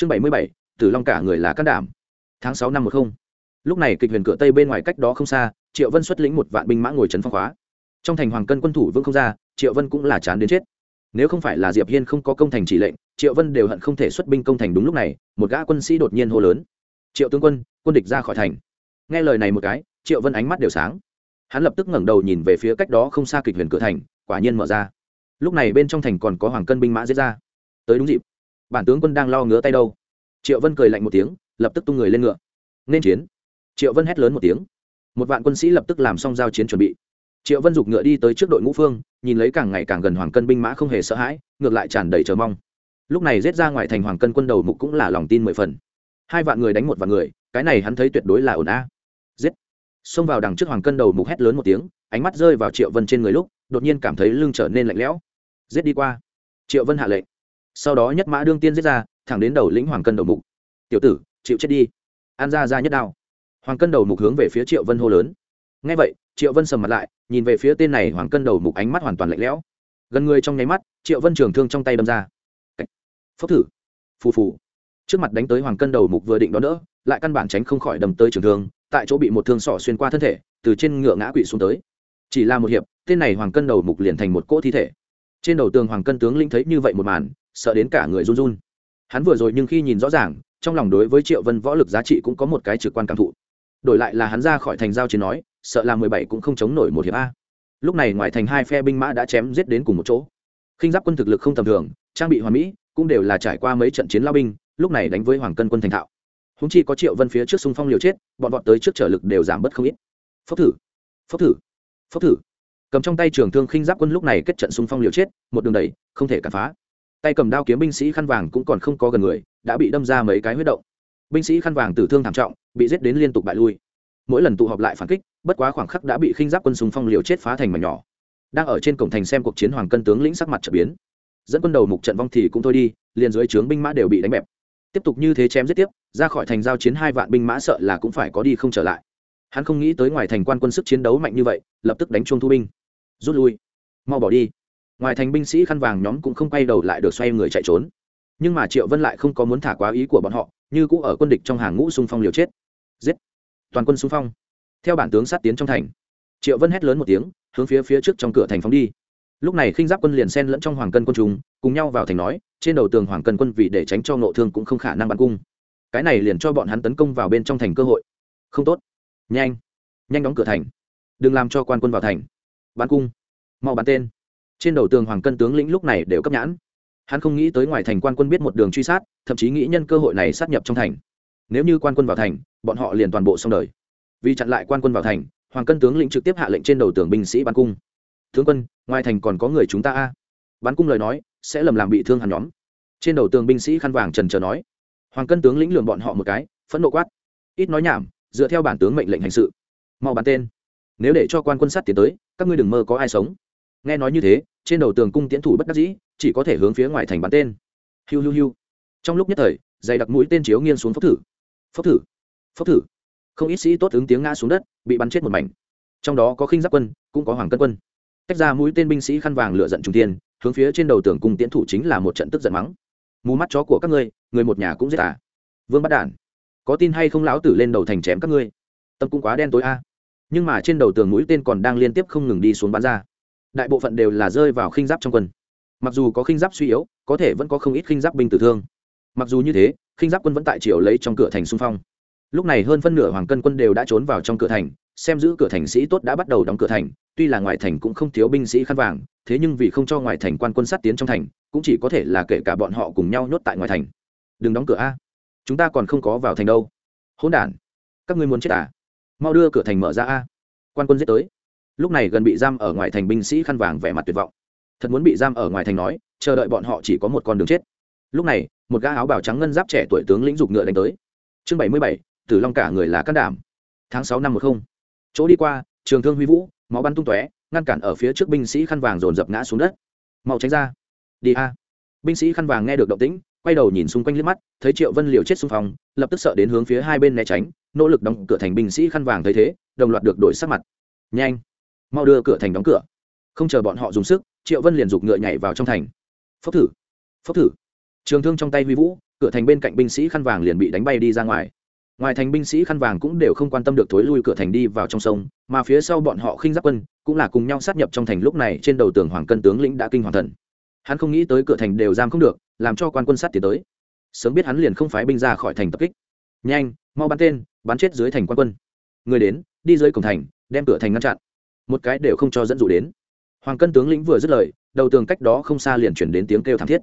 chương bảy mươi bảy, tử long cả người là can đảm. Tháng sáu năm một không. Lúc này kịch huyền cửa tây bên ngoài cách đó không xa, triệu vân xuất lĩnh một vạn binh mã ngồi trấn phong khóa. Trong thành hoàng cân quân thủ vương không ra, triệu vân cũng là chán đến chết. Nếu không phải là diệp hiên không có công thành chỉ lệnh, triệu vân đều hận không thể xuất binh công thành đúng lúc này, một gã quân sĩ đột nhiên hô lớn. Triệu tướng quân quân địch ra khỏi thành. Nghe lời này một cái, triệu vân ánh mắt đều sáng. Hắn lập tức ngẩng đầu nhìn về phía cách đó không xa kịch huyền cửa thành, quả nhiên mở ra. Lúc này bên trong thành còn có hoàng cân binh mã giết ra. Tới đúng dịp bản tướng quân đang lo ngứa tay đâu? Triệu vân cười lạnh một tiếng, lập tức tung người lên ngựa. Nên chiến. Triệu vân hét lớn một tiếng. Một vạn quân sĩ lập tức làm xong giao chiến chuẩn bị. Triệu vân giục ngựa đi tới trước đội ngũ phương, nhìn lấy càng ngày càng gần hoàng cân binh mã không hề sợ hãi, ngược lại tràn đầy chờ mong. Lúc này giết ra ngoài thành hoàng cân quân đầu mục cũng là lòng tin mười phần. Hai vạn người đánh một vạn người, cái này hắn thấy tuyệt đối là ổn a. Giết. Xông vào đằng trước hoàng cân đầu mục hét lớn một tiếng, ánh mắt rơi vào triệu vân trên người lúc, đột nhiên cảm thấy lưng trở nên lạnh lẽo. Giết đi qua. Triệu vân hạ lệnh sau đó nhất mã đương tiên giết ra, thẳng đến đầu lĩnh hoàng cân đầu mục. Tiểu tử, chịu chết đi. An ra ra nhất đao. Hoàng cân đầu mục hướng về phía triệu vân hô lớn. Ngay vậy, triệu vân sầm mặt lại, nhìn về phía tên này hoàng cân đầu mục ánh mắt hoàn toàn lạnh lẽo. Gần người trong nháy mắt, triệu vân trường thương trong tay đâm ra. Phốc thử. Phù phù. Trước mặt đánh tới hoàng cân đầu mục vừa định đón đỡ, lại căn bản tránh không khỏi đâm tới trường thương, tại chỗ bị một thương sỏ xuyên qua thân thể, từ trên ngựa ngã quỵ xuống tới. Chỉ là một hiệp, tên này hoàng cân đầu mục liền thành một cỗ thi thể. Trên đầu tường hoàng cân tướng linh thấy như vậy một màn sợ đến cả người run run. Hắn vừa rồi nhưng khi nhìn rõ ràng, trong lòng đối với triệu vân võ lực giá trị cũng có một cái trực quan cảm thụ. Đổi lại là hắn ra khỏi thành giao chiến nói, sợ là mười bảy cũng không chống nổi một hiệp a. Lúc này ngoài thành hai phe binh mã đã chém giết đến cùng một chỗ. Khinh giáp quân thực lực không tầm thường, trang bị hoàn mỹ, cũng đều là trải qua mấy trận chiến lao binh, lúc này đánh với hoàng cân quân thành thạo. Húng chi có triệu vân phía trước xung phong liều chết, bọn vọt tới trước trở lực đều giảm bớt không ít. Phốc thử phốc thử phốc thử. Cầm trong tay trường thương khinh giáp quân lúc này kết trận xung phong liều chết, một đường đầy không thể cản phá tay cầm đao kiếm binh sĩ khăn vàng cũng còn không có gần người, đã bị đâm ra mấy cái huyết động. Binh sĩ khăn vàng tử thương thảm trọng, bị giết đến liên tục bại lui. Mỗi lần tụ họp lại phản kích, bất quá khoảng khắc đã bị khinh giáp quân súng phong liều chết phá thành mảnh nhỏ. Đang ở trên cổng thành xem cuộc chiến hoàng cân tướng lĩnh sắc mặt trở biến. Dẫn quân đầu mục trận vong thì cũng thôi đi, liền dưới trướng binh mã đều bị đánh bẹp. Tiếp tục như thế chém giết tiếp, ra khỏi thành giao chiến hai vạn binh mã sợ là cũng phải có đi không trở lại. Hắn không nghĩ tới ngoài thành quan quân sức chiến đấu mạnh như vậy, lập tức đánh chuông thu binh. Rút lui. Mau bỏ đi ngoài thành binh sĩ khăn vàng nhóm cũng không quay đầu lại được xoay người chạy trốn. Nhưng mà triệu vân lại không có muốn thả quá ý của bọn họ, như cũ ở quân địch trong hàng ngũ xung phong liều chết. Giết! Toàn quân xung phong. Theo bản tướng sát tiến trong thành, triệu vân hét lớn một tiếng, hướng phía phía trước trong cửa thành phóng đi. Lúc này khinh giáp quân liền xen lẫn trong hoàng cân quân chúng, cùng nhau vào thành nói, trên đầu tường hoàng cân quân vì để tránh cho ngộ thương cũng không khả năng bắn cung. Cái này liền cho bọn hắn tấn công vào bên trong thành cơ hội. Không tốt. Nhanh. Nhanh đóng cửa thành. Đừng làm cho quan quân vào thành. Bắn cung. Mau bắn tên trên đầu tường hoàng cân tướng lĩnh lúc này đều cấp nhãn. Hắn không nghĩ tới ngoài thành quan quân biết một đường truy sát, thậm chí nghĩ nhân cơ hội này sát nhập trong thành. Nếu như quan quân vào thành, bọn họ liền toàn bộ xong đời. Vì chặn lại quan quân vào thành, hoàng cân tướng lĩnh trực tiếp hạ lệnh trên đầu tường binh sĩ bắn cung. Tướng quân, ngoài thành còn có người chúng ta a? Bắn cung lời nói, sẽ lầm làm bị thương hàn nhóm. Trên đầu tường binh sĩ khăn vàng trần trờ nói. Hoàng cân tướng lĩnh lường bọn họ một cái, phẫn nộ quát. Ít nói nhảm, dựa theo bản tướng mệnh lệnh hành sự. Mau bắn tên. Nếu để cho quan quân sát tiến tới, các ngươi đừng mơ có ai sống nghe nói như thế, trên đầu tường cung tiến thủ bất đắc dĩ, chỉ có thể hướng phía ngoài thành bắn tên. Hiu hiu hiu. Trong lúc nhất thời, dày đặc mũi tên chiếu nghiêng xuống phốc thử. Phốc thử phốc thử. Không ít sĩ tốt ứng tiếng ngã xuống đất, bị bắn chết một mảnh. Trong đó có khinh giáp quân, cũng có hoàng cân quân. Tách ra mũi tên binh sĩ khăn vàng lựa giận trung tiên hướng phía trên đầu tường cung tiến thủ chính là một trận tức giận mắng. Mù mắt chó của các ngươi, người một nhà cũng giết à. Vương bắt đản, có tin hay không lão tử lên đầu thành chém các ngươi? Tâm cũng quá đen tối a. Nhưng mà trên đầu tường mũi tên còn đang liên tiếp không ngừng đi xuống bắn ra đại bộ phận đều là rơi vào khinh giáp trong quân. Mặc dù có khinh giáp suy yếu, có thể vẫn có không ít khinh giáp binh tử thương. Mặc dù như thế, khinh giáp quân vẫn tại triều lấy trong cửa thành xung phong. Lúc này hơn phân nửa hoàng cân quân đều đã trốn vào trong cửa thành, xem giữ cửa thành sĩ tốt đã bắt đầu đóng cửa thành, tuy là ngoài thành cũng không thiếu binh sĩ khăn vàng, thế nhưng vì không cho ngoài thành quan quân sát tiến trong thành, cũng chỉ có thể là kể cả bọn họ cùng nhau nhốt tại ngoài thành. Đừng đóng cửa a. Chúng ta còn không có vào thành đâu. Hỗn đản, các ngươi muốn chết à? Mau đưa cửa thành mở ra a. Quan quân giết tới lúc này gần bị giam ở ngoài thành binh sĩ khăn vàng vẻ mặt tuyệt vọng. Thật muốn bị giam ở ngoài thành nói, chờ đợi bọn họ chỉ có một con đường chết. Lúc này, một gã áo bào trắng ngân giáp trẻ tuổi tướng lĩnh dục ngựa đánh tới. Chương bảy mươi bảy, tử long cả người là can đảm. Tháng sáu năm một không. Chỗ đi qua, trường thương huy vũ, máu bắn tung tóe, ngăn cản ở phía trước binh sĩ khăn vàng dồn dập ngã xuống đất. Mau tránh ra. Đi a. Binh sĩ khăn vàng nghe được động tĩnh, quay đầu nhìn xung quanh liếc mắt, thấy triệu vân liều chết xung phong, lập tức sợ đến hướng phía hai bên né tránh, nỗ lực đóng cửa thành binh sĩ khăn vàng thấy thế, đồng loạt được đổi sắc mặt. Nhanh mau đưa cửa thành đóng cửa. Không chờ bọn họ dùng sức, triệu vân liền giục ngựa nhảy vào trong thành. Phốc thử phốc thử. Trường thương trong tay huy vũ, cửa thành bên cạnh binh sĩ khăn vàng liền bị đánh bay đi ra ngoài. Ngoài thành binh sĩ khăn vàng cũng đều không quan tâm được thối lui cửa thành đi vào trong sông, mà phía sau bọn họ khinh giáp quân cũng là cùng nhau sát nhập trong thành lúc này trên đầu tường hoàng cân tướng lĩnh đã kinh hoàng thần. Hắn không nghĩ tới cửa thành đều giam không được, làm cho quan quân sát tiến tới. Sớm biết hắn liền không phái binh ra khỏi thành tập kích. Nhanh, mau bắn tên, bắn chết dưới thành quan quân. Người đến, đi dưới cổng thành, đem cửa thành ngăn chặn một cái đều không cho dẫn dụ đến. Hoàng cân tướng lĩnh vừa dứt lời, đầu tường cách đó không xa liền chuyển đến tiếng kêu thảm thiết.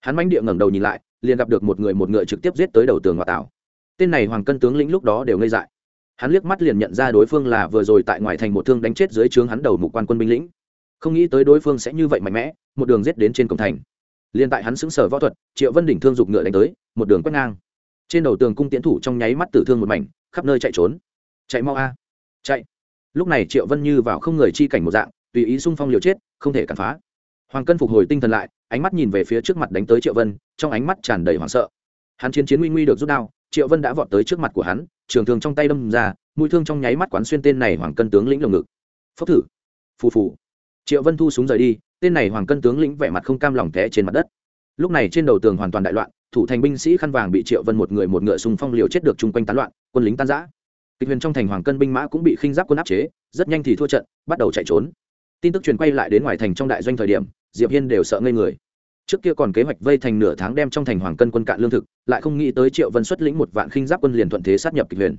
Hắn mánh địa ngẩng đầu nhìn lại, liền gặp được một người một ngựa trực tiếp giết tới đầu tường ngoại tảo. Tên này hoàng cân tướng lĩnh lúc đó đều ngây dại. Hắn liếc mắt liền nhận ra đối phương là vừa rồi tại ngoài thành một thương đánh chết dưới trướng hắn đầu mục quan quân binh lĩnh. Không nghĩ tới đối phương sẽ như vậy mạnh mẽ, một đường giết đến trên cổng thành. Liền tại hắn xứng sở võ thuật, triệu vân đỉnh thương dục ngựa đánh tới, một đường quét ngang. Trên đầu tường cung tiến thủ trong nháy mắt tử thương một mảnh, khắp nơi chạy trốn. Chạy mau a. Chạy lúc này triệu vân như vào không người chi cảnh một dạng, tùy ý xung phong liều chết, không thể cản phá. Hoàng cân phục hồi tinh thần lại, ánh mắt nhìn về phía trước mặt đánh tới triệu vân, trong ánh mắt tràn đầy hoảng sợ. Hắn chiến chiến nguy nguy được rút đao, triệu vân đã vọt tới trước mặt của hắn, trường thương trong tay đâm ra, mũi thương trong nháy mắt quán xuyên tên này hoàng cân tướng lĩnh lồng ngực. Phốc thử. Phù phù. Triệu vân thu súng rời đi, tên này hoàng cân tướng lĩnh vẻ mặt không cam lòng té trên mặt đất. Lúc này trên đầu tường hoàn toàn đại loạn, thủ thành binh sĩ khăn vàng bị triệu vân một người một ngựa xung phong liều chết được chung quanh tán loạn, quân lính tan giã kịch huyền trong thành hoàng cân binh mã cũng bị khinh giáp quân áp chế, rất nhanh thì thua trận, bắt đầu chạy trốn. Tin tức truyền quay lại đến ngoài thành trong đại doanh thời điểm, diệp hiên đều sợ ngây người. Trước kia còn kế hoạch vây thành nửa tháng đem trong thành hoàng cân quân cạn lương thực, lại không nghĩ tới triệu vân xuất lĩnh một vạn khinh giáp quân liền thuận thế sát nhập kịch huyền.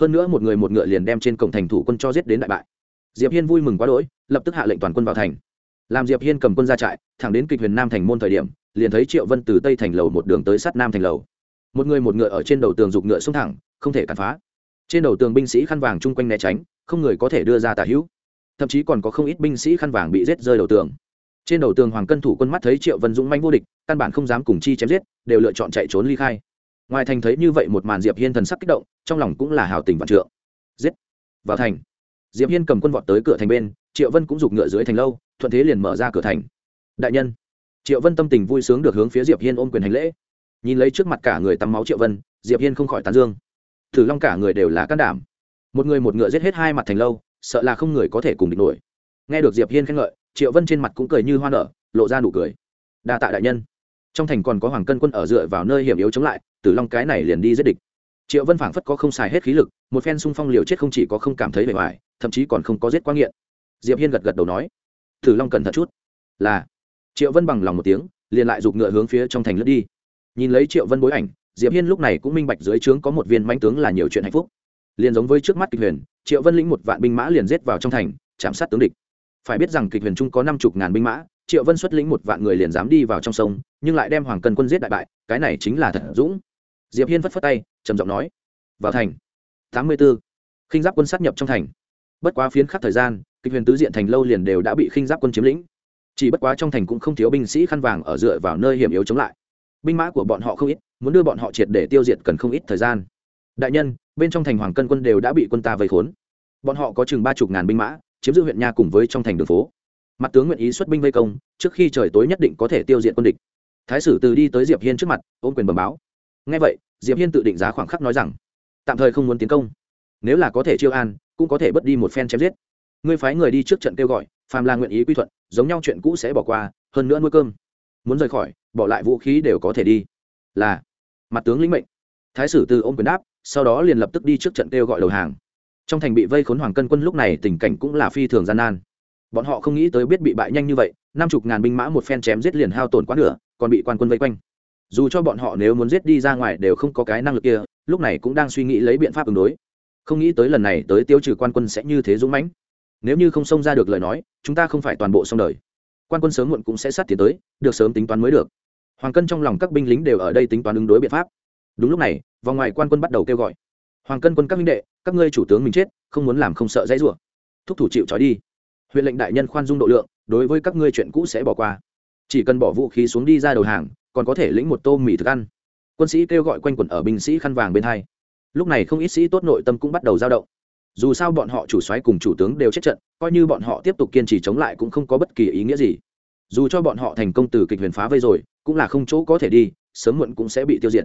Hơn nữa một người một ngựa liền đem trên cổng thành thủ quân cho giết đến đại bại. Diệp hiên vui mừng quá đỗi, lập tức hạ lệnh toàn quân vào thành. Làm diệp hiên cầm quân ra trại, thẳng đến kịch huyền nam thành môn thời điểm, liền thấy triệu vân từ tây thành lầu một đường tới sát nam thành lầu. Một người một ngựa ở trên đầu tường dục ngựa xuống thẳng, không thể cản phá trên đầu tường binh sĩ khăn vàng chung quanh né tránh, không người có thể đưa ra tả hữu. Thậm chí còn có không ít binh sĩ khăn vàng bị rết rơi đầu tường. Trên đầu tường hoàng cân thủ quân mắt thấy triệu vân dũng manh vô địch, căn bản không dám cùng chi chém giết, đều lựa chọn chạy trốn ly khai. Ngoài thành thấy như vậy một màn diệp hiên thần sắc kích động, trong lòng cũng là hào tình vạn trượng. Giết! Vào thành. Diệp hiên cầm quân vọt tới cửa thành bên, triệu vân cũng giục ngựa dưới thành lâu, thuận thế liền mở ra cửa thành. Đại nhân! Triệu vân tâm tình vui sướng được hướng phía diệp hiên ôm quyền hành lễ. Nhìn lấy trước mặt cả người tắm máu triệu vân, diệp hiên không khỏi tán dương thử long cả người đều là can đảm. Một người một ngựa giết hết hai mặt thành lâu, sợ là không người có thể cùng địch nổi. Nghe được diệp hiên khen ngợi, triệu vân trên mặt cũng cười như hoa nở, lộ ra nụ cười. Đa tạ đại nhân. Trong thành còn có hoàng cân quân ở dựa vào nơi hiểm yếu chống lại, tử long cái này liền đi giết địch. Triệu vân phảng phất có không xài hết khí lực, một phen xung phong liều chết không chỉ có không cảm thấy bề ngoài, thậm chí còn không có giết quá nghiện. Diệp hiên gật gật đầu nói, tử long cẩn thận chút. Là, triệu vân bằng lòng một tiếng, liền lại giục ngựa hướng phía trong thành lướt đi. Nhìn lấy triệu vân bối ảnh diệp hiên lúc này cũng minh bạch dưới trướng có một viên mãnh tướng là nhiều chuyện hạnh phúc. Liền giống với trước mắt kịch huyền, triệu vân lĩnh một vạn binh mã liền giết vào trong thành, chạm sát tướng địch. Phải biết rằng kịch huyền trung có năm chục ngàn binh mã, triệu vân xuất lĩnh một vạn người liền dám đi vào trong sông, nhưng lại đem hoàng Cần quân giết đại bại, cái này chính là thật dũng. Diệp hiên phất phất tay, trầm giọng nói, vào thành. Tám mươi 84. khinh giáp quân sát nhập trong thành. Bất quá phiến khắc thời gian, kịch huyền tứ diện thành lâu liền đều đã bị khinh giáp quân chiếm lĩnh. Chỉ bất quá trong thành cũng không thiếu binh sĩ khăn vàng ở dựa vào nơi hiểm yếu chống lại. Binh mã của bọn họ không ít muốn đưa bọn họ triệt để tiêu diệt cần không ít thời gian. Đại nhân, bên trong thành hoàng cân quân đều đã bị quân ta vây khốn. Bọn họ có chừng ba chục ngàn binh mã, chiếm giữ huyện nha cùng với trong thành đường phố. Mặt tướng nguyện ý xuất binh vây công, trước khi trời tối nhất định có thể tiêu diệt quân địch. Thái sử từ đi tới diệp hiên trước mặt, ôm quyền bẩm báo. Ngay vậy, diệp hiên tự định giá khoảng khắc nói rằng, tạm thời không muốn tiến công. Nếu là có thể chiêu an, cũng có thể bớt đi một phen chém giết. Ngươi phái người đi trước trận kêu gọi, phàm là nguyện ý quy thuận, giống nhau chuyện cũ sẽ bỏ qua, hơn nữa nuôi cơm. Muốn rời khỏi, bỏ lại vũ khí đều có thể đi. Là mặt tướng lĩnh mệnh. Thái sử từ ôm quyền đáp, sau đó liền lập tức đi trước trận kêu gọi đầu hàng. Trong thành bị vây khốn hoàng cân quân lúc này tình cảnh cũng là phi thường gian nan. Bọn họ không nghĩ tới biết bị bại nhanh như vậy, năm chục ngàn binh mã một phen chém giết liền hao tổn quá nửa, còn bị quan quân vây quanh. Dù cho bọn họ nếu muốn giết đi ra ngoài đều không có cái năng lực kia, lúc này cũng đang suy nghĩ lấy biện pháp ứng đối. Không nghĩ tới lần này tới tiêu trừ quan quân sẽ như thế dũng mãnh. Nếu như không xông ra được lời nói, chúng ta không phải toàn bộ xong đời. Quan quân sớm muộn cũng sẽ sát tiến tới, được sớm tính toán mới được hoàng cân trong lòng các binh lính đều ở đây tính toán ứng đối biện pháp. Đúng lúc này, vòng ngoài quan quân bắt đầu kêu gọi. Hoàng cân quân các minh đệ, các ngươi chủ tướng mình chết, không muốn làm không sợ dãy rủa. Thúc thủ chịu trói đi. Huyện lệnh đại nhân khoan dung độ lượng, đối với các ngươi chuyện cũ sẽ bỏ qua. Chỉ cần bỏ vũ khí xuống đi ra đầu hàng, còn có thể lĩnh một tô mì thức ăn. Quân sĩ kêu gọi quanh quẩn ở binh sĩ khăn vàng bên hai. Lúc này không ít sĩ tốt nội tâm cũng bắt đầu dao động. Dù sao bọn họ chủ soái cùng chủ tướng đều chết trận, coi như bọn họ tiếp tục kiên trì chống lại cũng không có bất kỳ ý nghĩa gì. Dù cho bọn họ thành công từ kịch huyền phá vây rồi cũng là không chỗ có thể đi, sớm muộn cũng sẽ bị tiêu diệt.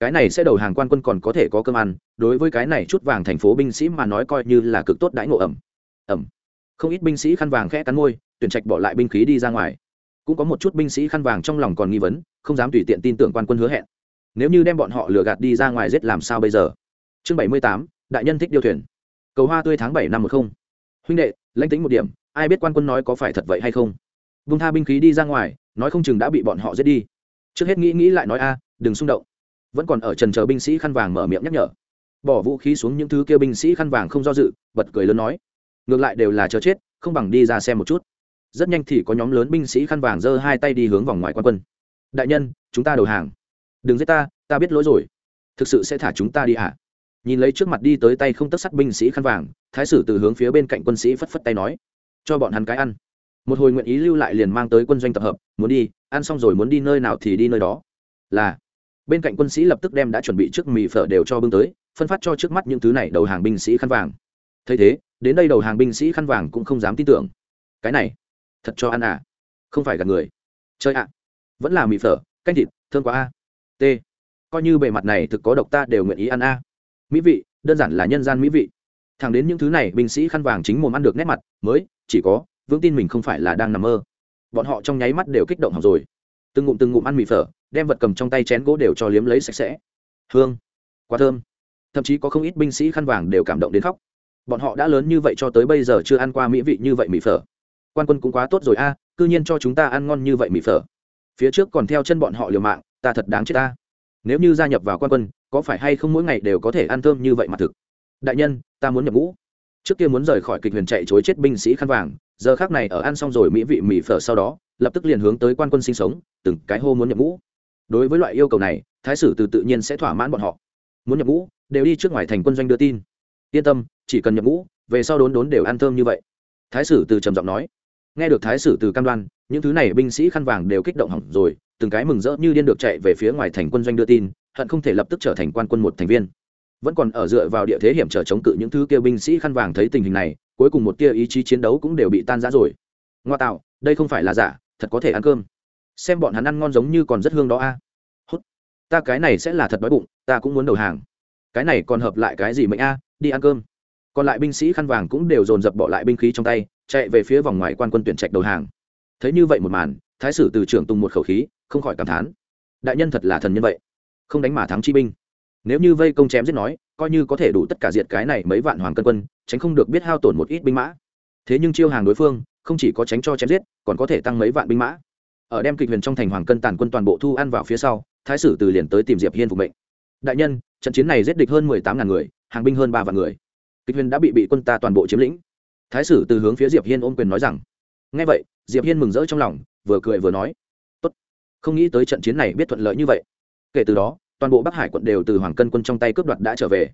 Cái này sẽ đầu hàng quan quân còn có thể có cơm ăn, đối với cái này chút vàng thành phố binh sĩ mà nói coi như là cực tốt đãi ngộ ẩm. Ẩm. Không ít binh sĩ khăn vàng khẽ cắn môi, tuyển trạch bỏ lại binh khí đi ra ngoài. Cũng có một chút binh sĩ khăn vàng trong lòng còn nghi vấn, không dám tùy tiện tin tưởng quan quân hứa hẹn. Nếu như đem bọn họ lừa gạt đi ra ngoài giết làm sao bây giờ? Chương bảy mươi tám, đại nhân thích điêu thuyền. Cầu hoa tươi tháng bảy năm một không. Huynh đệ, lãnh tính một điểm, ai biết quan quân nói có phải thật vậy hay không? Vung tha binh khí đi ra ngoài, nói không chừng đã bị bọn họ giết đi. Trước hết nghĩ nghĩ lại nói a, đừng xung động. Vẫn còn ở trần chờ binh sĩ khăn vàng mở miệng nhắc nhở. Bỏ vũ khí xuống những thứ kia binh sĩ khăn vàng không do dự, bật cười lớn nói. Ngược lại đều là chờ chết, không bằng đi ra xem một chút. Rất nhanh thì có nhóm lớn binh sĩ khăn vàng giơ hai tay đi hướng vòng ngoài quan quân. Đại nhân, chúng ta đầu hàng. Đừng giết ta ta biết lỗi rồi. Thực sự sẽ thả chúng ta đi ạ. À? nhìn lấy trước mặt đi tới tay không tất sắt binh sĩ khăn vàng, thái sử từ hướng phía bên cạnh quân sĩ phất phất tay nói. Cho bọn hắn cái ăn một hồi nguyện ý lưu lại liền mang tới quân doanh tập hợp, muốn đi, ăn xong rồi muốn đi nơi nào thì đi nơi đó. Là, bên cạnh quân sĩ lập tức đem đã chuẩn bị trước mì phở đều cho bưng tới, phân phát cho trước mắt những thứ này đầu hàng binh sĩ khăn vàng. Thấy thế, đến đây đầu hàng binh sĩ khăn vàng cũng không dám tin tưởng. Cái này, thật cho ăn à? Không phải gạt người. Chơi ạ. Vẫn là mì phở, canh thịt thương quá a. T. Coi như bề mặt này thực có độc ta đều nguyện ý ăn a. Mỹ vị, đơn giản là nhân gian mỹ vị. Thẳng đến những thứ này, binh sĩ khăn vàng chính mồm ăn được nét mặt, mới, chỉ có vững tin mình không phải là đang nằm mơ. Bọn họ trong nháy mắt đều kích động học rồi. Từng ngụm từng ngụm ăn mì phở đem vật cầm trong tay chén gỗ đều cho liếm lấy sạch sẽ. Hương quá thơm. Thậm chí có không ít binh sĩ khăn vàng đều cảm động đến khóc. Bọn họ đã lớn như vậy cho tới bây giờ chưa ăn qua mỹ vị như vậy mì phở. Quan quân cũng quá tốt rồi a à, cư nhiên cho chúng ta ăn ngon như vậy mì phở. Phía trước còn theo chân bọn họ liều mạng ta thật đáng chết ta nếu như gia nhập vào quan quân có phải hay không mỗi ngày đều có thể ăn thơm như vậy mà thực? Đại nhân ta muốn nhập ngũ. Trước kia muốn rời khỏi kịch huyền chạy chối chết binh sĩ khăn vàng giờ khác này ở ăn xong rồi mỹ vị mì phở sau đó, lập tức liền hướng tới quan quân sinh sống, từng cái hô muốn nhập ngũ. Đối với loại yêu cầu này, thái sử từ tự nhiên sẽ thỏa mãn bọn họ. Muốn nhập ngũ, đều đi trước ngoài thành quân doanh đưa tin. Yên tâm, chỉ cần nhập ngũ, về sau đốn đốn đều ăn thơm như vậy. Thái sử từ trầm giọng nói. Nghe được thái sử từ cam đoan, những thứ này binh sĩ khăn vàng đều kích động hỏng rồi, từng cái mừng rỡ như điên được chạy về phía ngoài thành quân doanh đưa tin, hận không thể lập tức trở thành quan quân một thành viên. Vẫn còn ở dựa vào địa thế hiểm trở chống cự những thứ kêu binh sĩ khăn vàng thấy tình hình này cuối cùng một tia ý chí chiến đấu cũng đều bị tan rã rồi. Ngoa tạo, đây không phải là giả, thật có thể ăn cơm. Xem bọn hắn ăn ngon giống như còn rất hương đó a. Hút. Ta cái này sẽ là thật đói bụng, ta cũng muốn đầu hàng. Cái này còn hợp lại cái gì mệnh a? Đi ăn cơm. Còn lại binh sĩ khăn vàng cũng đều dồn dập bỏ lại binh khí trong tay, chạy về phía vòng ngoài quan quân tuyển trạch đầu hàng. Thấy như vậy một màn, thái sử từ trưởng tung một khẩu khí, không khỏi cảm thán. Đại nhân thật là thần nhân vậy. Không đánh mà thắng chi binh. Nếu như vây công chém giết nói coi như có thể đủ tất cả diệt cái này mấy vạn hoàng cân quân, tránh không được biết hao tổn một ít binh mã. Thế nhưng chiêu hàng đối phương, không chỉ có tránh cho chém giết, còn có thể tăng mấy vạn binh mã. Ở đem kịch huyền trong thành hoàng cân tàn quân toàn bộ thu ăn vào phía sau, thái sử từ liền tới tìm diệp hiên phục mệnh. Đại nhân, trận chiến này giết địch hơn mười tám ngàn người, hàng binh hơn ba vạn người. Kịch huyền đã bị bị quân ta toàn bộ chiếm lĩnh. Thái sử từ hướng phía diệp hiên ôm quyền nói rằng, nghe vậy, diệp hiên mừng rỡ trong lòng, vừa cười vừa nói, tốt, không nghĩ tới trận chiến này biết thuận lợi như vậy. Kể từ đó toàn bộ bắc hải quận đều từ hoàng cân quân trong tay cướp đoạt đã trở về.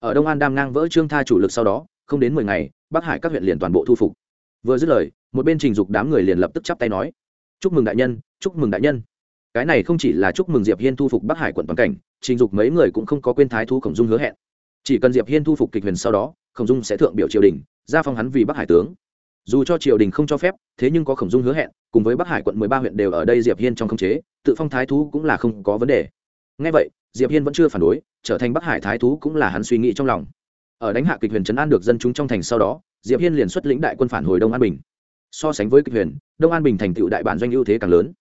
Ở đông an đam ngang vỡ trương tha chủ lực sau đó, không đến mười ngày, bắc hải các huyện liền toàn bộ thu phục. Vừa dứt lời, một bên trình dục đám người liền lập tức chắp tay nói, chúc mừng đại nhân, chúc mừng đại nhân. Cái này không chỉ là chúc mừng diệp hiên thu phục bắc hải quận toàn cảnh, trình dục mấy người cũng không có quên thái thú khổng dung hứa hẹn. Chỉ cần diệp hiên thu phục kịch huyền sau đó, khổng dung sẽ thượng biểu triều đình ra phong hắn vì bắc hải tướng. Dù cho triều đình không cho phép, thế nhưng có khổng dung hứa hẹn, cùng với bắc hải quận mười ba huyện đều ở đây diệp hiên trong khống chế, tự phong thái thú cũng là không có vấn đề ngay vậy, diệp hiên vẫn chưa phản đối, trở thành bắc hải thái thú cũng là hắn suy nghĩ trong lòng. Ở đánh hạ kịch huyền trấn an được dân chúng trong thành sau đó, diệp hiên liền xuất lĩnh đại quân phản hồi đông an bình. So sánh với kịch huyền, đông an bình thành tựu đại bản doanh ưu thế càng lớn.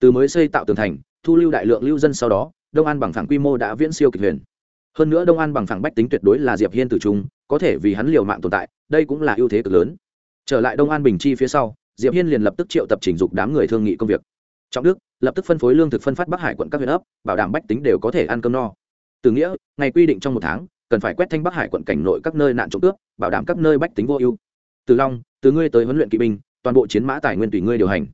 Từ mới xây tạo tường thành, thu lưu đại lượng lưu dân sau đó, đông an bằng phẳng quy mô đã viễn siêu kịch huyền. Hơn nữa đông an bằng phẳng bách tính tuyệt đối là diệp hiên tử trung, có thể vì hắn liều mạng tồn tại, đây cũng là ưu thế cực lớn. Trở lại đông an bình chi phía sau, diệp hiên liền lập tức triệu tập chỉnh dục đám người thương nghị công việc trọng đức lập tức phân phối lương thực phân phát bắc hải quận các huyện ấp, bảo đảm bách tính đều có thể ăn cơm no. Từ nghĩa, ngày quy định trong một tháng, cần phải quét thanh bắc hải quận cảnh nội các nơi nạn trộm cướp, bảo đảm các nơi bách tính vô ưu. Từ long, từ ngươi tới huấn luyện kỵ binh, toàn bộ chiến mã tài nguyên tùy ngươi điều hành.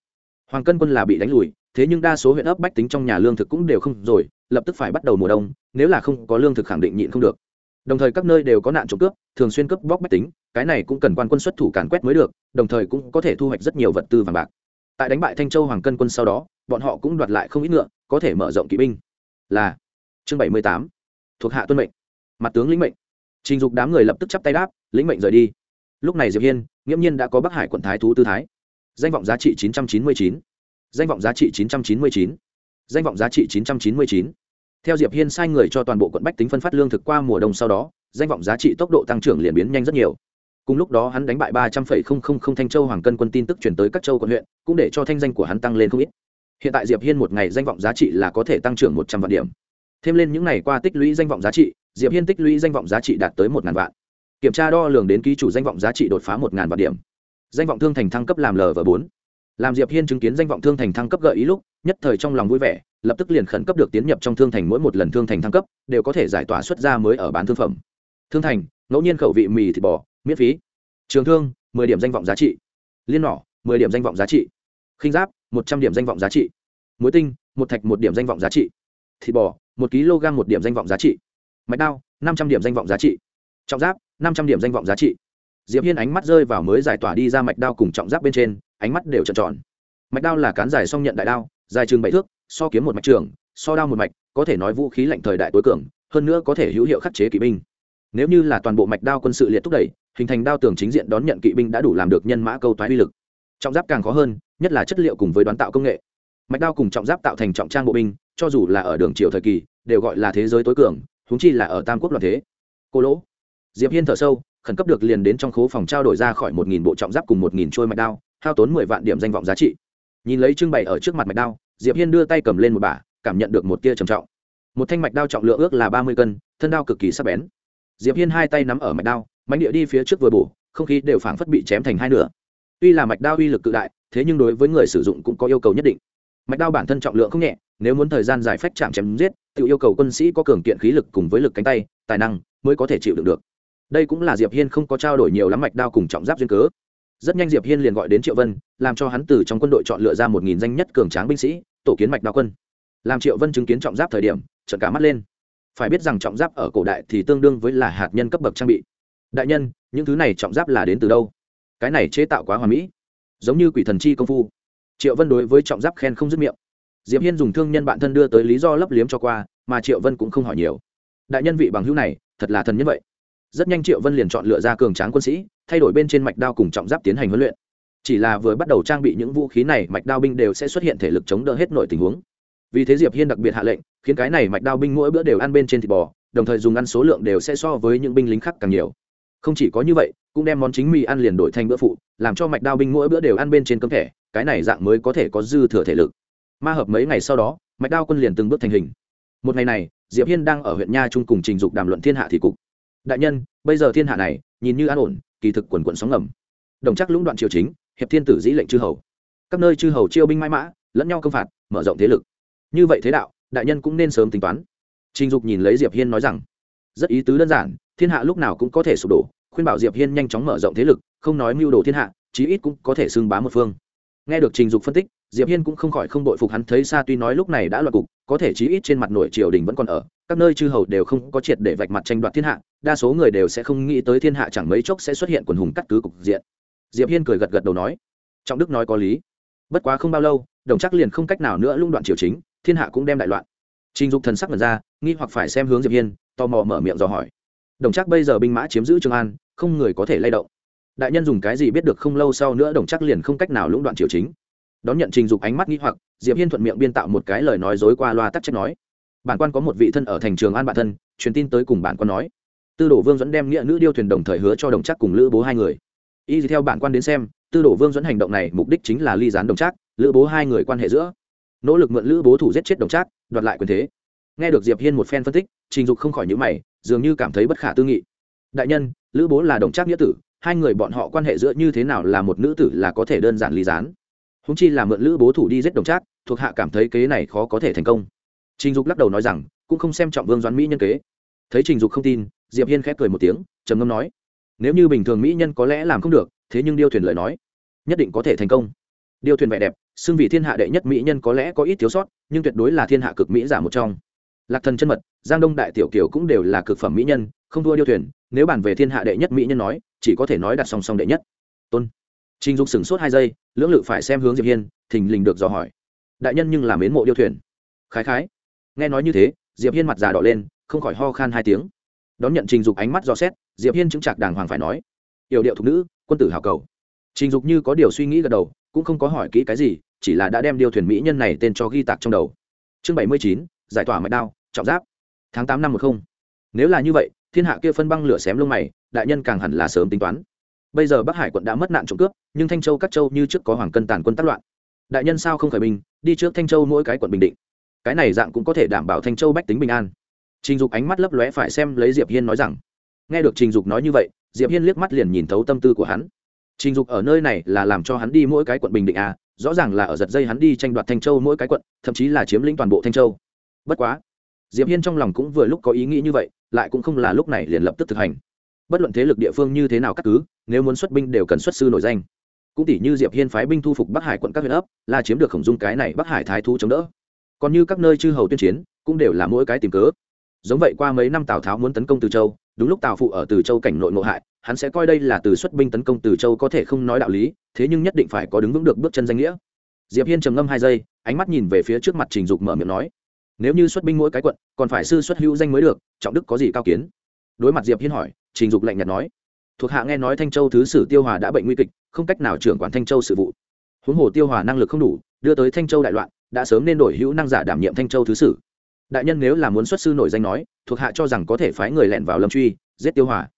Hoàng cân quân là bị đánh lùi, thế nhưng đa số huyện ấp bách tính trong nhà lương thực cũng đều không rồi, lập tức phải bắt đầu mùa đông, nếu là không có lương thực khẳng định nhịn không được. Đồng thời các nơi đều có nạn trộm cướp, thường xuyên cướp bóc bách tính, cái này cũng cần quan quân xuất thủ càn quét mới được, đồng thời cũng có thể thu hoạch rất nhiều vật tư vàng bạc tại đánh bại thanh châu hoàng cân quân sau đó, bọn họ cũng đoạt lại không ít ngựa, có thể mở rộng kỵ binh. Là, chương bảy mươi tám, thuộc hạ tuân mệnh, mặt tướng lĩnh mệnh. Trình dục đám người lập tức chắp tay đáp, lĩnh mệnh rời đi. Lúc này diệp hiên, nghiễm nhiên đã có bắc hải quận thái thú tư thái. Danh vọng giá trị chín trăm chín mươi chín. Danh vọng giá trị chín trăm chín mươi chín. Danh vọng giá trị chín trăm chín mươi chín. Theo diệp hiên sai người cho toàn bộ quận bách tính phân phát lương thực qua mùa đông sau đó, danh vọng giá trị tốc độ tăng trưởng liền biến nhanh rất nhiều cùng lúc đó hắn đánh bại ba trăm linh thanh châu hoàng cân quân tin tức chuyển tới các châu quận huyện, cũng để cho thanh danh của hắn tăng lên không ít. Hiện tại diệp hiên một ngày danh vọng giá trị là có thể tăng trưởng một trăm vạn điểm. Thêm lên những ngày qua tích lũy danh vọng giá trị, diệp hiên tích lũy danh vọng giá trị đạt tới một ngàn vạn. Kiểm tra đo lường đến ký chủ danh vọng giá trị đột phá một ngàn vạn điểm. Danh vọng thương thành thăng cấp làm lv bốn. Làm diệp hiên chứng kiến danh vọng thương thành thăng cấp gợi ý lúc, nhất thời trong lòng vui vẻ, lập tức liền khẩn cấp được tiến nhập trong thương thành mỗi một lần thương thành thăng cấp, đều có thể giải tỏa xuất ra mới ở bán thương phẩm. Thương thành, ngẫu nhiên khẩu vị mì thịt bò miễn phí. Trường thương, mười điểm danh vọng giá trị. Liên nỏ, mười điểm danh vọng giá trị. Khinh giáp, một trăm điểm danh vọng giá trị. Muối tinh, một thạch một điểm danh vọng giá trị. Thịt bò, một kg một điểm danh vọng giá trị. Mạch đao, năm trăm điểm danh vọng giá trị. Trọng giáp, năm trăm điểm danh vọng giá trị. Diệp hiên ánh mắt rơi vào mới giải tỏa đi ra mạch đao cùng trọng giáp bên trên, ánh mắt đều trợn tròn. Mạch đao là cán dài song nhận đại đao, dài chừng bảy thước, so kiếm một mạch trường, so đao một mạch, có thể nói vũ khí lạnh thời đại tối cường, hơn nữa có thể hữu hiệu khắc chế kỵ binh nếu như là toàn bộ mạch đao quân sự liệt thúc đẩy, hình thành đao tường chính diện đón nhận kỵ binh đã đủ làm được nhân mã câu toái uy lực. Trọng giáp càng khó hơn, nhất là chất liệu cùng với đoán tạo công nghệ. Mạch đao cùng trọng giáp tạo thành trọng trang bộ binh, cho dù là ở đường triều thời kỳ, đều gọi là thế giới tối cường húng chi là ở tam quốc loạn thế. Cô lỗ, diệp hiên thở sâu, khẩn cấp được liền đến trong khố phòng trao đổi ra khỏi một nghìn bộ trọng giáp cùng một nghìn trôi mạch đao, hao tốn mười vạn điểm danh vọng giá trị. Nhìn lấy trưng bày ở trước mặt mạch đao, diệp hiên đưa tay cầm lên một bả, cảm nhận được một tia trầm trọng. Một thanh mạch đao trọng lượng ước là ba mươi cân, thân đao cực kỳ sắc bén diệp hiên hai tay nắm ở mạch đao mánh địa đi phía trước vừa bổ, không khí đều phảng phất bị chém thành hai nửa. Tuy là mạch đao uy lực cự đại, thế nhưng đối với người sử dụng cũng có yêu cầu nhất định. Mạch đao bản thân trọng lượng không nhẹ, nếu muốn thời gian dài phách chạm chém giết, tự yêu cầu quân sĩ có cường kiện khí lực cùng với lực cánh tay, tài năng mới có thể chịu đựng được. Đây cũng là diệp hiên không có trao đổi nhiều lắm mạch đao cùng trọng giáp duyên cớ. Rất nhanh diệp hiên liền gọi đến triệu vân, làm cho hắn từ trong quân đội chọn lựa ra một nghìn danh nhất cường tráng binh sĩ, tổ kiến mạch đao quân. Làm triệu vân chứng kiến trọng giáp thời điểm, trợn cả mắt lên phải biết rằng trọng giáp ở cổ đại thì tương đương với là hạt nhân cấp bậc trang bị. Đại nhân, những thứ này trọng giáp là đến từ đâu? Cái này chế tạo quá hoàn mỹ. Giống như quỷ thần chi công phu. Triệu vân đối với trọng giáp khen không dứt miệng. Diệp hiên dùng thương nhân bạn thân đưa tới lý do lấp liếm cho qua, mà triệu vân cũng không hỏi nhiều. Đại nhân vị bằng hữu này, thật là thần nhân vậy. Rất nhanh triệu vân liền chọn lựa ra cường tráng quân sĩ, thay đổi bên trên mạch đao cùng trọng giáp tiến hành huấn luyện. Chỉ là vừa bắt đầu trang bị những vũ khí này, mạch đao binh đều sẽ xuất hiện thể lực chống đỡ hết nội tình huống. Vì thế diệp hiên đặc biệt hạ lệnh khiến cái này mạch đao binh mỗi bữa đều ăn bên trên thịt bò, đồng thời dùng ăn số lượng đều sẽ so với những binh lính khác càng nhiều. Không chỉ có như vậy, cũng đem món chính mì ăn liền đổi thành bữa phụ, làm cho mạch đao binh mỗi bữa đều ăn bên trên cơm thẻ, cái này dạng mới có thể có dư thừa thể lực. Ma hợp mấy ngày sau đó, mạch đao quân liền từng bước thành hình. Một ngày này, diệp hiên đang ở huyện nha trung cùng trình dục đàm luận thiên hạ thị cục. Đại nhân, bây giờ thiên hạ này, nhìn như an ổn, kỳ thực quần quần sóng ngầm. Đồng chắc lũng đoạn triều chính, hiệp thiên tử dĩ lệnh chư hầu. Các nơi chư hầu chiêu binh mãi mã, lẫn nhau công phạt, mở rộng thế lực. Như vậy thế đạo đại nhân cũng nên sớm tính toán. Trình dục nhìn lấy diệp hiên nói rằng, rất ý tứ đơn giản, thiên hạ lúc nào cũng có thể sụp đổ, khuyên bảo diệp hiên nhanh chóng mở rộng thế lực, không nói mưu đồ thiên hạ, chí ít cũng có thể xưng bá một phương. Nghe được trình dục phân tích, diệp hiên cũng không khỏi không đội phục hắn thấy xa tuy nói lúc này đã loạt cục, có thể chí ít trên mặt nội triều đình vẫn còn ở, các nơi chư hầu đều không có triệt để vạch mặt tranh đoạt thiên hạ, đa số người đều sẽ không nghĩ tới thiên hạ chẳng mấy chốc sẽ xuất hiện quần hùng cắt cứ cục diện. Diệp hiên cười gật gật đầu nói, trọng đức nói có lý. Bất quá không bao lâu, đồng chắc liền không cách nào nữa lung đoạn triều chính thiên hạ cũng đem đại loạn. Trình dục thần sắc mật ra, nghi hoặc phải xem hướng diệp hiên, tò mò mở miệng dò hỏi. Đồng chắc bây giờ binh mã chiếm giữ trường an, không người có thể lay động. Đại nhân dùng cái gì biết được không lâu sau nữa đồng chắc liền không cách nào lũng đoạn triều chính. Đón nhận trình dục ánh mắt nghi hoặc, diệp hiên thuận miệng biên tạo một cái lời nói dối qua loa tắc trách nói. Bản quan có một vị thân ở thành trường an bản thân, truyền tin tới cùng bản quan nói. Tư đồ vương dẫn đem nghĩa nữ điêu thuyền đồng thời hứa cho đồng chắc cùng lữ bố hai người. Y theo bản quan đến xem, tư đồ vương dẫn hành động này mục đích chính là ly gián đồng chắc lữ bố hai người quan hệ giữa nỗ lực mượn lữ bố thủ giết chết đồng trác, đoạt lại quyền thế. Nghe được diệp hiên một phen phân tích trình dục không khỏi nhíu mày dường như cảm thấy bất khả tư nghị. Đại nhân lữ bố là đồng trác nghĩa tử hai người bọn họ quan hệ giữa như thế nào là một nữ tử là có thể đơn giản ly gián. Húng chi là mượn lữ bố thủ đi giết đồng trác thuộc hạ cảm thấy kế này khó có thể thành công. Trình dục lắc đầu nói rằng cũng không xem trọng vương doãn mỹ nhân kế. Thấy trình dục không tin diệp hiên khép cười một tiếng trầm ngâm nói nếu như bình thường mỹ nhân có lẽ làm không được thế nhưng điêu thuyền lời nói nhất định có thể thành công điêu thuyền vẻ đẹp, xưng vì thiên hạ đệ nhất mỹ nhân có lẽ có ít thiếu sót, nhưng tuyệt đối là thiên hạ cực mỹ giả một trong. Lạc thần chân mật, giang đông đại tiểu kiều cũng đều là cực phẩm mỹ nhân, không thua điêu thuyền, nếu bàn về thiên hạ đệ nhất mỹ nhân nói, chỉ có thể nói đặt song song đệ nhất. Tôn. Trình dục sửng sốt hai giây, lưỡng lự phải xem hướng diệp hiên, thình lình được dò hỏi. Đại nhân nhưng làm mến mộ điêu thuyền. Khái khái. Nghe nói như thế, diệp hiên mặt già đỏ lên, không khỏi ho khan hai tiếng. Đón nhận trình dục ánh mắt do xét, diệp hiên chứng chặt đàng hoàng phải nói. Yểu điệu thục nữ, quân tử hào cầu. Trình dục như có điều suy nghĩ gật đầu cũng không có hỏi kỹ cái gì, chỉ là đã đem điêu thuyền mỹ nhân này tên cho ghi tạc trong đầu. Chương bảy mươi chín, giải tỏa mạch đao, trọng giáp. Tháng tám năm một không. Nếu là như vậy, thiên hạ kia phân băng lửa xém lông mày, đại nhân càng hẳn là sớm tính toán. Bây giờ bắc hải quận đã mất nạn trộm cướp, nhưng thanh châu các châu như trước có hoàng cân tàn quân tác loạn. Đại nhân sao không khởi binh, đi trước thanh châu mỗi cái quận bình định. Cái này dạng cũng có thể đảm bảo thanh châu bách tính bình an. Trình dục ánh mắt lấp lóe phải xem lấy diệp hiên nói rằng. Nghe được trình dục nói như vậy, diệp hiên liếc mắt liền nhìn thấu tâm tư của hắn trình dục ở nơi này là làm cho hắn đi mỗi cái quận bình định a, rõ ràng là ở giật dây hắn đi tranh đoạt thanh châu mỗi cái quận, thậm chí là chiếm lĩnh toàn bộ thanh châu. Bất quá, diệp hiên trong lòng cũng vừa lúc có ý nghĩ như vậy, lại cũng không là lúc này liền lập tức thực hành. Bất luận thế lực địa phương như thế nào cắt cứ, nếu muốn xuất binh đều cần xuất sư nổi danh. Cũng tỷ như diệp hiên phái binh thu phục bắc hải quận các huyện ấp, là chiếm được khổng dung cái này bắc hải thái thu chống đỡ. Còn như các nơi chư hầu tuyên chiến, cũng đều là mỗi cái tìm cớ. Giống vậy qua mấy năm tào tháo muốn tấn công từ châu, đúng lúc tào phụ ở từ châu cảnh nội nội hại hắn sẽ coi đây là từ xuất binh tấn công từ châu có thể không nói đạo lý, thế nhưng nhất định phải có đứng vững được bước chân danh nghĩa. Diệp hiên trầm ngâm hai giây, ánh mắt nhìn về phía trước mặt trình dục mở miệng nói, nếu như xuất binh mỗi cái quận, còn phải sư xuất hữu danh mới được, trọng đức có gì cao kiến? Đối mặt diệp hiên hỏi, trình dục lạnh nhạt nói, thuộc hạ nghe nói thanh châu thứ sử tiêu hòa đã bệnh nguy kịch, không cách nào trưởng quản thanh châu sự vụ. Huống hồ tiêu hòa năng lực không đủ, đưa tới thanh châu đại loạn, đã sớm nên đổi hữu năng giả đảm nhiệm thanh châu thứ sử. Đại nhân nếu là muốn xuất sư nổi danh nói, thuộc hạ cho rằng có thể phái người lẻn vào lâm truy, giết tiêu hòa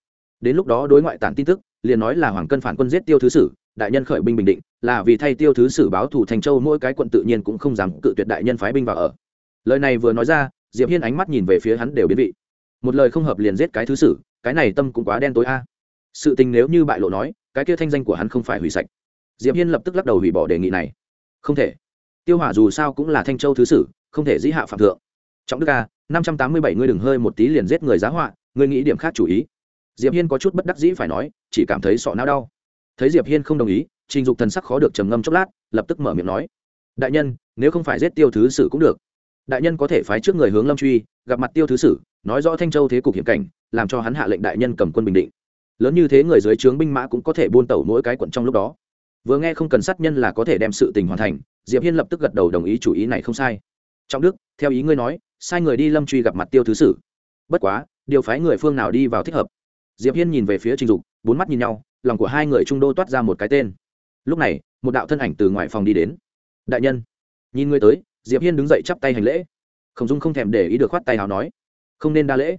đến lúc đó đối ngoại tản tin tức, liền nói là hoàng cân phản quân giết tiêu thứ sử, đại nhân khởi binh bình định, là vì thay tiêu thứ sử báo thủ thành châu, mỗi cái quận tự nhiên cũng không dám cự tuyệt đại nhân phái binh vào ở. Lời này vừa nói ra, diệp hiên ánh mắt nhìn về phía hắn đều biến vị. Một lời không hợp liền giết cái thứ sử, cái này tâm cũng quá đen tối a. Sự tình nếu như bại lộ nói, cái kia thanh danh của hắn không phải hủy sạch. Diệp hiên lập tức lắc đầu hủy bỏ đề nghị này. Không thể. Tiêu hỏa dù sao cũng là thanh châu thứ sử, không thể dĩ hạ phạm thượng. Trọng đức a, năm trăm tám mươi bảy ngươi đừng hơi một tí liền giết người giá họa, ngươi nghĩ điểm khác chủ ý diệp hiên có chút bất đắc dĩ phải nói, chỉ cảm thấy sọ não đau. Thấy diệp hiên không đồng ý, trình dục thần sắc khó được trầm ngâm chốc lát, lập tức mở miệng nói, đại nhân, nếu không phải giết tiêu thứ sử cũng được. Đại nhân có thể phái trước người hướng lâm truy, gặp mặt tiêu thứ sử, nói rõ thanh châu thế cục hiểm cảnh, làm cho hắn hạ lệnh đại nhân cầm quân bình định. Lớn như thế người dưới trướng binh mã cũng có thể buôn tẩu mỗi cái quận trong lúc đó. Vừa nghe không cần sát nhân là có thể đem sự tình hoàn thành, diệp hiên lập tức gật đầu đồng ý chủ ý này không sai. Trong đức, theo ý ngươi nói, sai người đi lâm truy gặp mặt tiêu thứ sử. Bất quá, điều phái người phương nào đi vào thích hợp diệp hiên nhìn về phía trình dục, bốn mắt nhìn nhau, lòng của hai người trung đô toát ra một cái tên. Lúc này, một đạo thân ảnh từ ngoài phòng đi đến. Đại nhân. Nhìn ngươi tới, diệp hiên đứng dậy chắp tay hành lễ. Khổng dung không thèm để ý được khoát tay hào nói, không nên đa lễ.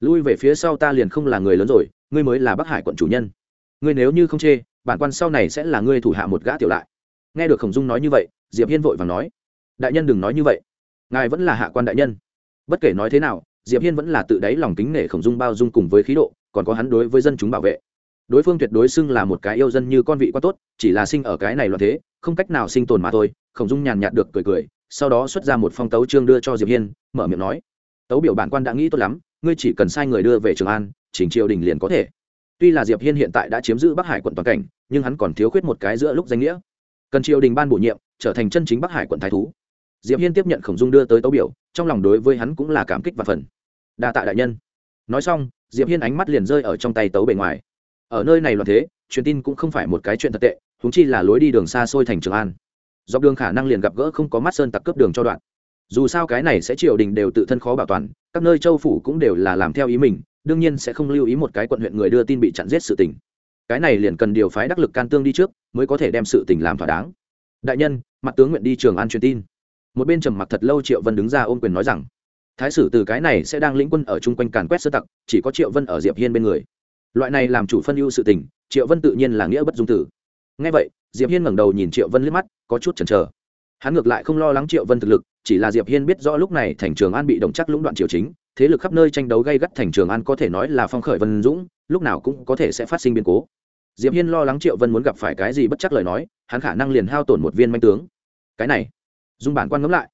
Lui về phía sau ta liền không là người lớn rồi, ngươi mới là bắc hải quận chủ nhân. Ngươi nếu như không chê, bản quan sau này sẽ là ngươi thủ hạ một gã tiểu lại. Nghe được khổng dung nói như vậy, diệp hiên vội vàng nói, đại nhân đừng nói như vậy. Ngài vẫn là hạ quan đại nhân. Bất kể nói thế nào, diệp hiên vẫn là tự đáy lòng kính nể khổng dung bao dung cùng với khí độ còn có hắn đối với dân chúng bảo vệ. Đối phương tuyệt đối xưng là một cái yêu dân như con vị quá tốt, chỉ là sinh ở cái này loạn thế, không cách nào sinh tồn mà thôi, khổng dung nhàn nhạt được cười cười, sau đó xuất ra một phong tấu trương đưa cho diệp hiên, mở miệng nói, tấu biểu bản quan đã nghĩ tốt lắm, ngươi chỉ cần sai người đưa về trường an, chỉnh triều đình liền có thể. Tuy là diệp hiên hiện tại đã chiếm giữ bắc hải quận toàn cảnh, nhưng hắn còn thiếu khuyết một cái giữa lúc danh nghĩa. Cần triều đình ban bổ nhiệm, trở thành chân chính bắc hải quận thái thú. Diệp hiên tiếp nhận khổng dung đưa tới tấu biểu, trong lòng đối với hắn cũng là cảm kích và phần. Đa tạ đại nhân. Nói xong diệp hiên ánh mắt liền rơi ở trong tay tấu bề ngoài. Ở nơi này loạn thế, truyền tin cũng không phải một cái chuyện thật tệ húng chi là lối đi đường xa xôi thành trường an. Dọc đường khả năng liền gặp gỡ không có mắt sơn tặc cướp đường cho đoạn. Dù sao cái này sẽ triều đình đều tự thân khó bảo toàn, các nơi châu phủ cũng đều là làm theo ý mình, đương nhiên sẽ không lưu ý một cái quận huyện người đưa tin bị chặn giết sự tình. Cái này liền cần điều phái đắc lực can tương đi trước, mới có thể đem sự tình làm thỏa đáng. Đại nhân, mặt tướng nguyện đi trường an truyền tin. Một bên trầm mặc thật lâu triệu vân đứng ra ôm quyền nói rằng thái sử từ cái này sẽ đang lĩnh quân ở chung quanh càn quét sơ tặc, chỉ có triệu vân ở diệp hiên bên người. Loại này làm chủ phân ưu sự tình, triệu vân tự nhiên là nghĩa bất dung tử. Ngay vậy, diệp hiên ngẩng đầu nhìn triệu vân liếc mắt, có chút chần chờ. Hắn ngược lại không lo lắng triệu vân thực lực, chỉ là diệp hiên biết rõ lúc này thành trường an bị động chắc lũng đoạn triều chính, thế lực khắp nơi tranh đấu gây gắt thành trường an có thể nói là phong khởi vân dũng, lúc nào cũng có thể sẽ phát sinh biến cố. Diệp hiên lo lắng triệu vân muốn gặp phải cái gì bất chắc lời nói, hắn khả năng liền hao tổn một viên manh tướng. Cái này, dung bản quan ngẫm lại.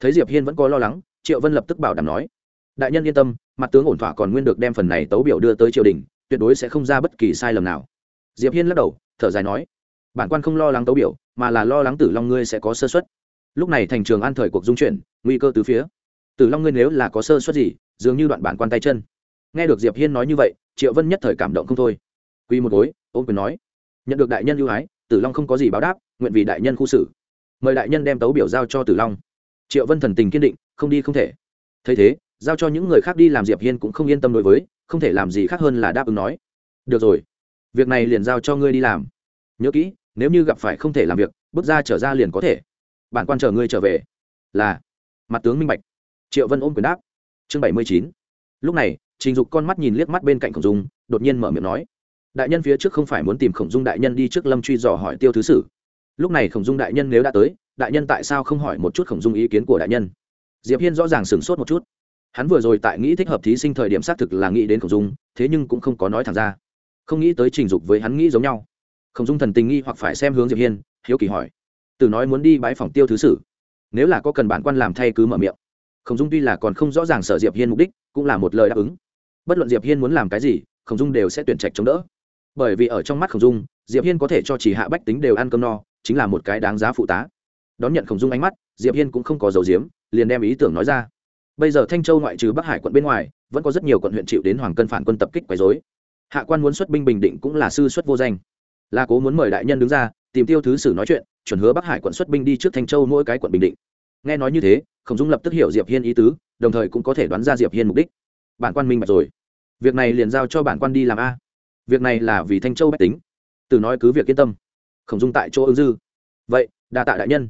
Thấy diệp hiên vẫn có lo lắng triệu vân lập tức bảo đảm nói, đại nhân yên tâm, mặt tướng ổn thỏa còn nguyên được đem phần này tấu biểu đưa tới triều đình, tuyệt đối sẽ không ra bất kỳ sai lầm nào. Diệp hiên lắc đầu, thở dài nói, bản quan không lo lắng tấu biểu, mà là lo lắng tử long ngươi sẽ có sơ suất. Lúc này thành trường an thời cuộc dung chuyển, nguy cơ từ phía. Tử long ngươi nếu là có sơ suất gì, dường như đoạn bản quan tay chân. Nghe được diệp hiên nói như vậy, triệu vân nhất thời cảm động không thôi. Quy một gối ôm quyền nói, nhận được đại nhân ưu ái, tử long không có gì báo đáp, nguyện vì đại nhân khu xử. Mời đại nhân đem tấu biểu giao cho tử long triệu vân thần tình kiên định, không đi không thể. Thấy thế, giao cho những người khác đi làm diệp hiên cũng không yên tâm đối với, không thể làm gì khác hơn là đáp ứng nói. Được rồi, việc này liền giao cho ngươi đi làm. Nhớ kỹ, nếu như gặp phải không thể làm việc, bước ra trở ra liền có thể. Bản quan chờ ngươi trở về. Là. Mặt tướng minh bạch. Triệu vân ôm quyền đáp. Chương bảy mươi chín. Lúc này, trình dục con mắt nhìn liếc mắt bên cạnh khổng dung, đột nhiên mở miệng nói. Đại nhân phía trước không phải muốn tìm khổng dung đại nhân đi trước lâm truy dò hỏi tiêu thứ sử. Lúc này khổng dung đại nhân nếu đã tới đại nhân tại sao không hỏi một chút khổng dung ý kiến của đại nhân? Diệp hiên rõ ràng sửng sốt một chút. Hắn vừa rồi tại nghĩ thích hợp thí sinh thời điểm xác thực là nghĩ đến khổng dung, thế nhưng cũng không có nói thẳng ra. Không nghĩ tới trình dục với hắn nghĩ giống nhau. Khổng dung thần tình nghi hoặc phải xem hướng diệp hiên, hiếu kỳ hỏi. Từ nói muốn đi bãi phòng tiêu thứ sử. Nếu là có cần bản quan làm thay cứ mở miệng. Khổng dung tuy là còn không rõ ràng sở diệp hiên mục đích, cũng là một lời đáp ứng. Bất luận diệp hiên muốn làm cái gì, khổng dung đều sẽ tuyển trạch chống đỡ. Bởi vì ở trong mắt khổng dung, diệp hiên có thể cho chỉ hạ bách tính đều ăn cơm no, chính là một cái đáng giá phụ tá đón nhận khổng dung ánh mắt, diệp hiên cũng không có dầu diếm liền đem ý tưởng nói ra. Bây giờ thanh châu ngoại trừ bắc hải quận bên ngoài, vẫn có rất nhiều quận huyện chịu đến hoàng cân phản quân tập kích quấy rối. Hạ quan muốn xuất binh bình định cũng là sư xuất vô danh. Là cố muốn mời đại nhân đứng ra, tìm tiêu thứ sử nói chuyện, chuẩn hứa bắc hải quận xuất binh đi trước thanh châu mỗi cái quận bình định. Nghe nói như thế, khổng dung lập tức hiểu diệp hiên ý tứ, đồng thời cũng có thể đoán ra diệp hiên mục đích. Bản quan minh bạch rồi. Việc này liền giao cho bản quan đi làm a. Việc này là vì thanh châu bách tính. Từ nói cứ việc yên tâm. Khổng dung tại chỗ ứng dư. Vậy, đa tạ đại nhân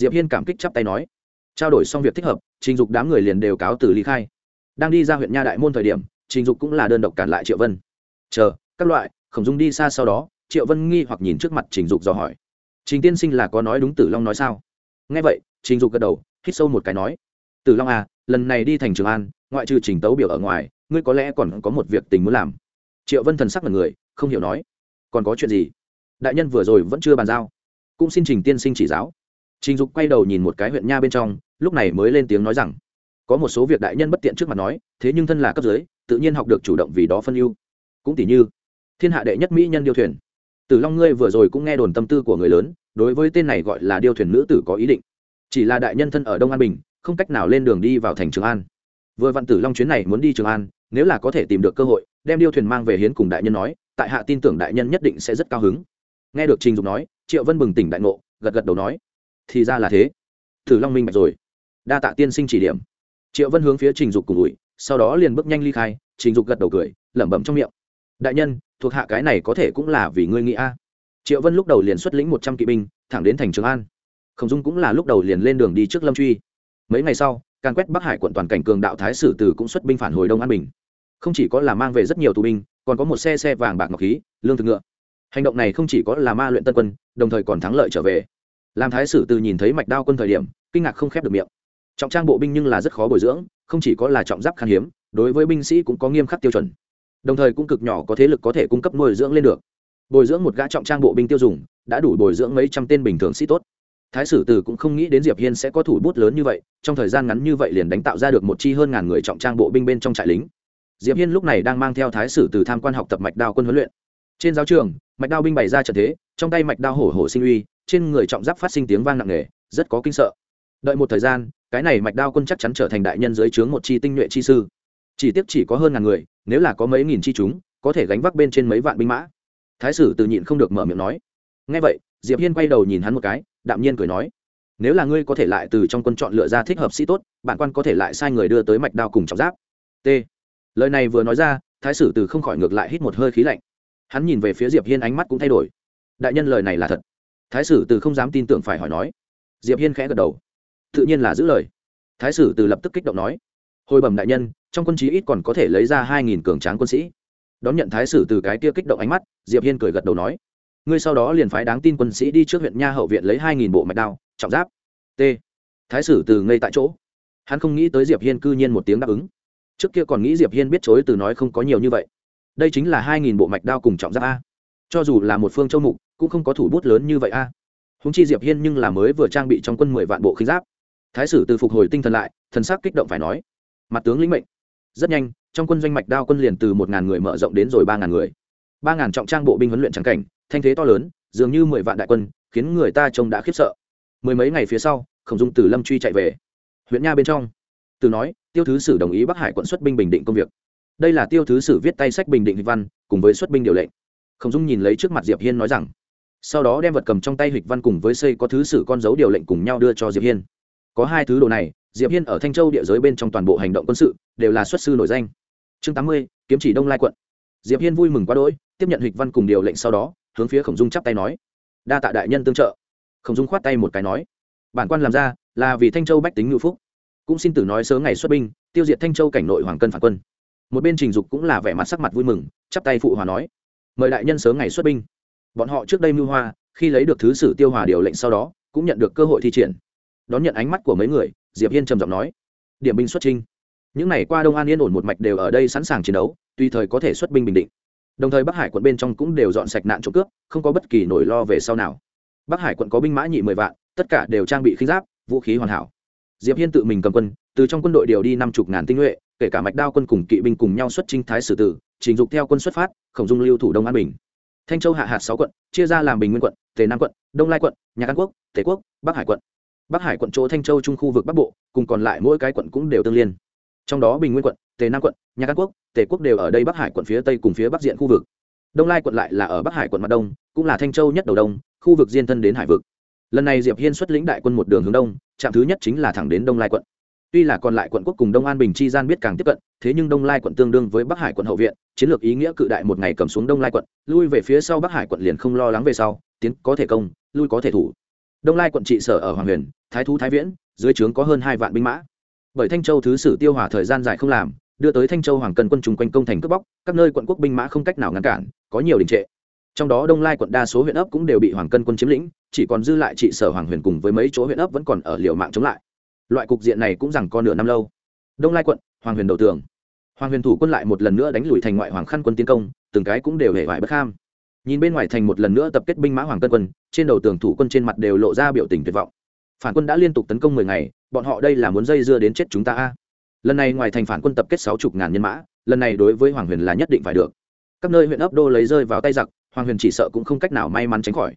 diệp hiên cảm kích chắp tay nói, trao đổi xong việc thích hợp, trình dục đám người liền đều cáo từ ly khai. Đang đi ra huyện nha đại môn thời điểm, trình dục cũng là đơn độc cản lại triệu vân. Chờ, các loại, khổng dung đi xa sau đó. Triệu vân nghi hoặc nhìn trước mặt trình dục dò hỏi, trình tiên sinh là có nói đúng tử long nói sao? Nghe vậy, trình dục gật đầu, hít sâu một cái nói, tử long à lần này đi thành trường an, ngoại trừ trình tấu biểu ở ngoài, ngươi có lẽ còn có một việc tình muốn làm. Triệu vân thần sắc là người, không hiểu nói, còn có chuyện gì? Đại nhân vừa rồi vẫn chưa bàn giao. Cũng xin trình tiên sinh chỉ giáo trình dục quay đầu nhìn một cái huyện nha bên trong, lúc này mới lên tiếng nói rằng, có một số việc đại nhân bất tiện trước mặt nói, thế nhưng thân là cấp dưới, tự nhiên học được chủ động vì đó phân ưu. Cũng tỷ như, thiên hạ đệ nhất mỹ nhân điêu thuyền. Tử long ngươi vừa rồi cũng nghe đồn tâm tư của người lớn, đối với tên này gọi là điêu thuyền nữ tử có ý định. Chỉ là đại nhân thân ở đông an bình, không cách nào lên đường đi vào thành trường an. Vừa vặn tử long chuyến này muốn đi trường an, nếu là có thể tìm được cơ hội, đem điêu thuyền mang về hiến cùng đại nhân nói, tại hạ tin tưởng đại nhân nhất định sẽ rất cao hứng. Nghe được trình dục nói, triệu vân bừng tỉnh đại ngộ, gật gật đầu nói thì ra là thế. Thử long minh bạch rồi. Đa tạ tiên sinh chỉ điểm. Triệu vân hướng phía trình dục cùng ủi, sau đó liền bước nhanh ly khai, trình dục gật đầu cười, lẩm bẩm trong miệng. Đại nhân, thuộc hạ cái này có thể cũng là vì ngươi nghĩ a. Triệu vân lúc đầu liền xuất lĩnh một trăm kỵ binh, thẳng đến thành trường an. Khổng dung cũng là lúc đầu liền lên đường đi trước lâm truy. Mấy ngày sau càng quét bắc hải quận toàn cảnh cường đạo thái sử từ cũng xuất binh phản hồi đông an bình. Không chỉ có là mang về rất nhiều tù binh, còn có một xe xe vàng bạc ngọc khí, lương thực ngựa. Hành động này không chỉ có là ma luyện tân quân, đồng thời còn thắng lợi trở về làm thái sử từ nhìn thấy mạch đao quân thời điểm, kinh ngạc không khép được miệng. Trọng trang bộ binh nhưng là rất khó bồi dưỡng, không chỉ có là trọng giáp khan hiếm, đối với binh sĩ cũng có nghiêm khắc tiêu chuẩn. Đồng thời cũng cực nhỏ có thế lực có thể cung cấp nuôi dưỡng lên được. Bồi dưỡng một gã trọng trang bộ binh tiêu dùng, đã đủ bồi dưỡng mấy trăm tên bình thường sĩ tốt. Thái sử từ cũng không nghĩ đến diệp hiên sẽ có thủ bút lớn như vậy, trong thời gian ngắn như vậy liền đánh tạo ra được một chi hơn ngàn người trọng trang bộ binh bên trong trại lính. Diệp hiên lúc này đang mang theo thái sử từ tham quan học tập mạch đao quân huấn luyện. Trên giáo trường, mạch đao binh bày ra trận thế trong tay mạch đao hổ hổ sinh uy, trên người trọng giáp phát sinh tiếng vang nặng nề, rất có kinh sợ. Đợi một thời gian, cái này mạch đao quân chắc chắn trở thành đại nhân dưới trướng một chi tinh nhuệ chi sư. Chỉ tiếc chỉ có hơn ngàn người, nếu là có mấy nghìn chi chúng, có thể gánh vác bên trên mấy vạn binh mã. Thái sử từ nhịn không được mở miệng nói. Ngay vậy, diệp hiên quay đầu nhìn hắn một cái, đạm nhiên cười nói. Nếu là ngươi có thể lại từ trong quân chọn lựa ra thích hợp sĩ tốt, bản quan có thể lại sai người đưa tới mạch đao cùng trọng giáp. T. Lời này vừa nói ra, thái sử từ không khỏi ngược lại hít một hơi khí lạnh. Hắn nhìn về phía diệp hiên ánh mắt cũng thay đổi đại nhân lời này là thật. Thái sử từ không dám tin tưởng phải hỏi nói. Diệp hiên khẽ gật đầu. Tự nhiên là giữ lời. Thái sử từ lập tức kích động nói. Hồi bẩm đại nhân, trong quân chí ít còn có thể lấy ra hai nghìn cường tráng quân sĩ. Đón nhận thái sử từ cái kia kích động ánh mắt, diệp hiên cười gật đầu nói. Ngươi sau đó liền phái đáng tin quân sĩ đi trước huyện nha hậu viện lấy hai nghìn bộ mạch đao, trọng giáp. T. Thái sử từ ngay tại chỗ. Hắn không nghĩ tới diệp hiên cư nhiên một tiếng đáp ứng. Trước kia còn nghĩ diệp hiên biết chối từ nói không có nhiều như vậy. Đây chính là hai nghìn bộ mạch đao cùng trọng giáp a cho dù là một phương châu mục, cũng không có thủ bút lớn như vậy a. Húng chi diệp hiên nhưng là mới vừa trang bị trong quân mười vạn bộ khinh giáp. Thái sử từ phục hồi tinh thần lại, thần sắc kích động phải nói. Mặt tướng lĩnh mệnh. Rất nhanh, trong quân doanh mạch đao quân liền từ một ngàn người mở rộng đến rồi ba ngàn người. Ba ngàn trọng trang bộ binh huấn luyện trắng cảnh, thanh thế to lớn, dường như mười vạn đại quân, khiến người ta trông đã khiếp sợ. Mười mấy ngày phía sau, khổng dung từ lâm truy chạy về. Huyện nha bên trong. Từ nói, tiêu thứ sử đồng ý bắc hải quận xuất binh bình định công việc. Đây là tiêu thứ sử viết tay sách bình định văn, cùng với xuất binh điều lệnh khổng dung nhìn lấy trước mặt diệp hiên nói rằng, sau đó đem vật cầm trong tay hịch văn cùng với xây có thứ sử con dấu điều lệnh cùng nhau đưa cho diệp hiên. Có hai thứ đồ này, diệp hiên ở thanh châu địa giới bên trong toàn bộ hành động quân sự, đều là xuất sư nổi danh. Chương tám mươi, kiếm chỉ đông lai quận. Diệp hiên vui mừng quá đỗi, tiếp nhận hịch văn cùng điều lệnh sau đó, hướng phía khổng dung chắp tay nói, đa tạ đại nhân tương trợ. Khổng dung khoát tay một cái nói, bản quan làm ra, là vì thanh châu bách tính ngự phúc. Cũng xin tử nói sớm ngày xuất binh, tiêu diệt thanh châu cảnh nội hoàng cân phản quân. Một bên trình dục cũng là vẻ mặt sắc mặt vui mừng, chắp tay phụ hòa nói mời đại nhân sớm ngày xuất binh. Bọn họ trước đây mưu hoa, khi lấy được thứ sử tiêu hòa điều lệnh sau đó, cũng nhận được cơ hội thi triển. Đón nhận ánh mắt của mấy người, diệp hiên trầm giọng nói, điểm binh xuất trinh những ngày qua đông an yên ổn một mạch đều ở đây sẵn sàng chiến đấu tùy thời có thể xuất binh bình định. Đồng thời bắc hải quận bên trong cũng đều dọn sạch nạn trộm cướp, không có bất kỳ nỗi lo về sau nào. Bắc hải quận có binh mã nhị mười vạn, tất cả đều trang bị khinh giáp, vũ khí hoàn hảo. Diệp hiên tự mình cầm quân, từ trong quân đội điều đi năm chục ngàn tinh nhuệ kể cả mạch đao quân cùng kỵ binh cùng nhau xuất trinh thái sử tử, trình dục theo quân xuất phát, khổng dung lưu thủ đông an bình. Thanh châu hạ hạt sáu quận, chia ra làm bình nguyên quận, tề nam quận, đông lai quận nhà an quốc, tề quốc, bắc hải quận. Bắc hải quận chỗ thanh châu trung khu vực bắc bộ, cùng còn lại mỗi cái quận cũng đều tương liên. Trong đó bình nguyên quận, tề nam quận nhà an quốc, tề quốc đều ở đây bắc hải quận phía tây cùng phía bắc diện khu vực. Đông lai quận lại là ở bắc hải quận mặt đông, cũng là thanh châu nhất đầu đông, khu vực diên thân đến hải vực. Lần này diệp hiên xuất lĩnh đại quân một đường hướng đông, trạm thứ nhất chính là thẳng đến đông lai quận tuy là còn lại quận quốc cùng đông an bình chi gian biết càng tiếp cận, thế nhưng đông lai quận tương đương với bắc hải quận hậu viện, chiến lược ý nghĩa cự đại một ngày cầm xuống đông lai quận, lui về phía sau bắc hải quận liền không lo lắng về sau, tiến có thể công, lui có thể thủ. Đông lai quận trị sở ở hoàng huyền, thái thú thái viễn, dưới trướng có hơn hai vạn binh mã. Bởi thanh châu thứ sử tiêu hòa thời gian dài không làm, đưa tới thanh châu hoàng cần quân chung quanh công thành cướp bóc, các nơi quận quốc binh mã không cách nào ngăn cản, có nhiều đình trệ. Trong đó đông lai quận đa số huyện ấp cũng đều bị hoàng cân quân chiếm lĩnh, chỉ còn dư lại trị sở hoàng huyền cùng với mấy chỗ huyện ấp vẫn còn ở liều mạng chống lại loại cục diện này cũng rằng co nửa năm lâu. Đông lai quận, hoàng huyền đầu tường. Hoàng huyền thủ quân lại một lần nữa đánh lùi thành ngoại hoàng khăn quân tiến công, từng cái cũng đều hề vải bất kham nhìn bên ngoài thành một lần nữa tập kết binh mã hoàng cân quân, trên đầu tường thủ quân trên mặt đều lộ ra biểu tình tuyệt vọng. Phản quân đã liên tục tấn công mười ngày, bọn họ đây là muốn dây dưa đến chết chúng ta a. Lần này ngoài thành phản quân tập kết sáu chục ngàn nhân mã, lần này đối với hoàng huyền là nhất định phải được. Các nơi huyện ấp đô lấy rơi vào tay giặc, hoàng huyền chỉ sợ cũng không cách nào may mắn tránh khỏi.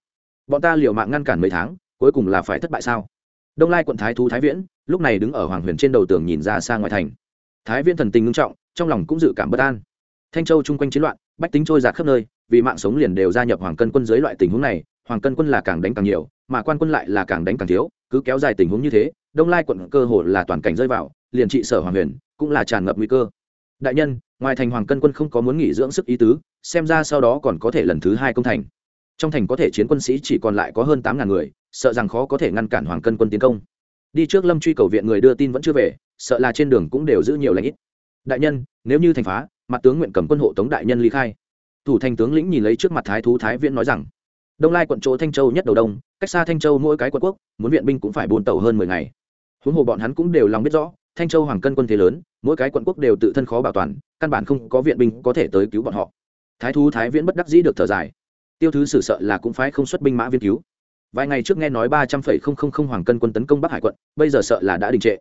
Bọn ta liều mạng ngăn cản mấy tháng, cuối cùng là phải thất bại sao? Đông lai quận thái thú thái viễn, lúc này đứng ở hoàng huyền trên đầu tường nhìn ra xa ngoài thành. Thái viễn thần tình ngưng trọng, trong lòng cũng dự cảm bất an. Thanh châu chung quanh chiến loạn, bách tính trôi giạt khắp nơi, vì mạng sống liền đều gia nhập hoàng cân quân dưới loại tình huống này, hoàng cân quân là càng đánh càng nhiều, mà quan quân lại là càng đánh càng thiếu, cứ kéo dài tình huống như thế, đông lai quận cơ hồ là toàn cảnh rơi vào, liền trị sở hoàng huyền cũng là tràn ngập nguy cơ. Đại nhân, ngoài thành hoàng cân quân không có muốn nghỉ dưỡng sức ý tứ, xem ra sau đó còn có thể lần thứ hai công thành. Trong thành có thể chiến quân sĩ chỉ còn lại có hơn tám ngàn người sợ rằng khó có thể ngăn cản hoàng cân quân tiến công. Đi trước lâm truy cầu viện người đưa tin vẫn chưa về, sợ là trên đường cũng đều giữ nhiều lãnh ít. Đại nhân, nếu như thành phá, mặt tướng nguyện cầm quân hộ tống đại nhân ly khai. Thủ thành tướng lĩnh nhìn lấy trước mặt thái thú thái viễn nói rằng, đông lai quận chỗ thanh châu nhất đầu đông, cách xa thanh châu mỗi cái quận quốc, muốn viện binh cũng phải bồn tàu hơn mười ngày. Huống hồ bọn hắn cũng đều lòng biết rõ, thanh châu hoàng cân quân thế lớn, mỗi cái quận quốc đều tự thân khó bảo toàn, căn bản không có viện binh có thể tới cứu bọn họ. Thái thú thái viễn bất đắc dĩ được thở dài. Tiêu thứ sử sợ là cũng phải không xuất binh mã viên cứu vài ngày trước nghe nói ba trăm phẩy không không không hoàng cân quân tấn công bắc hải quận, bây giờ sợ là đã đình trệ.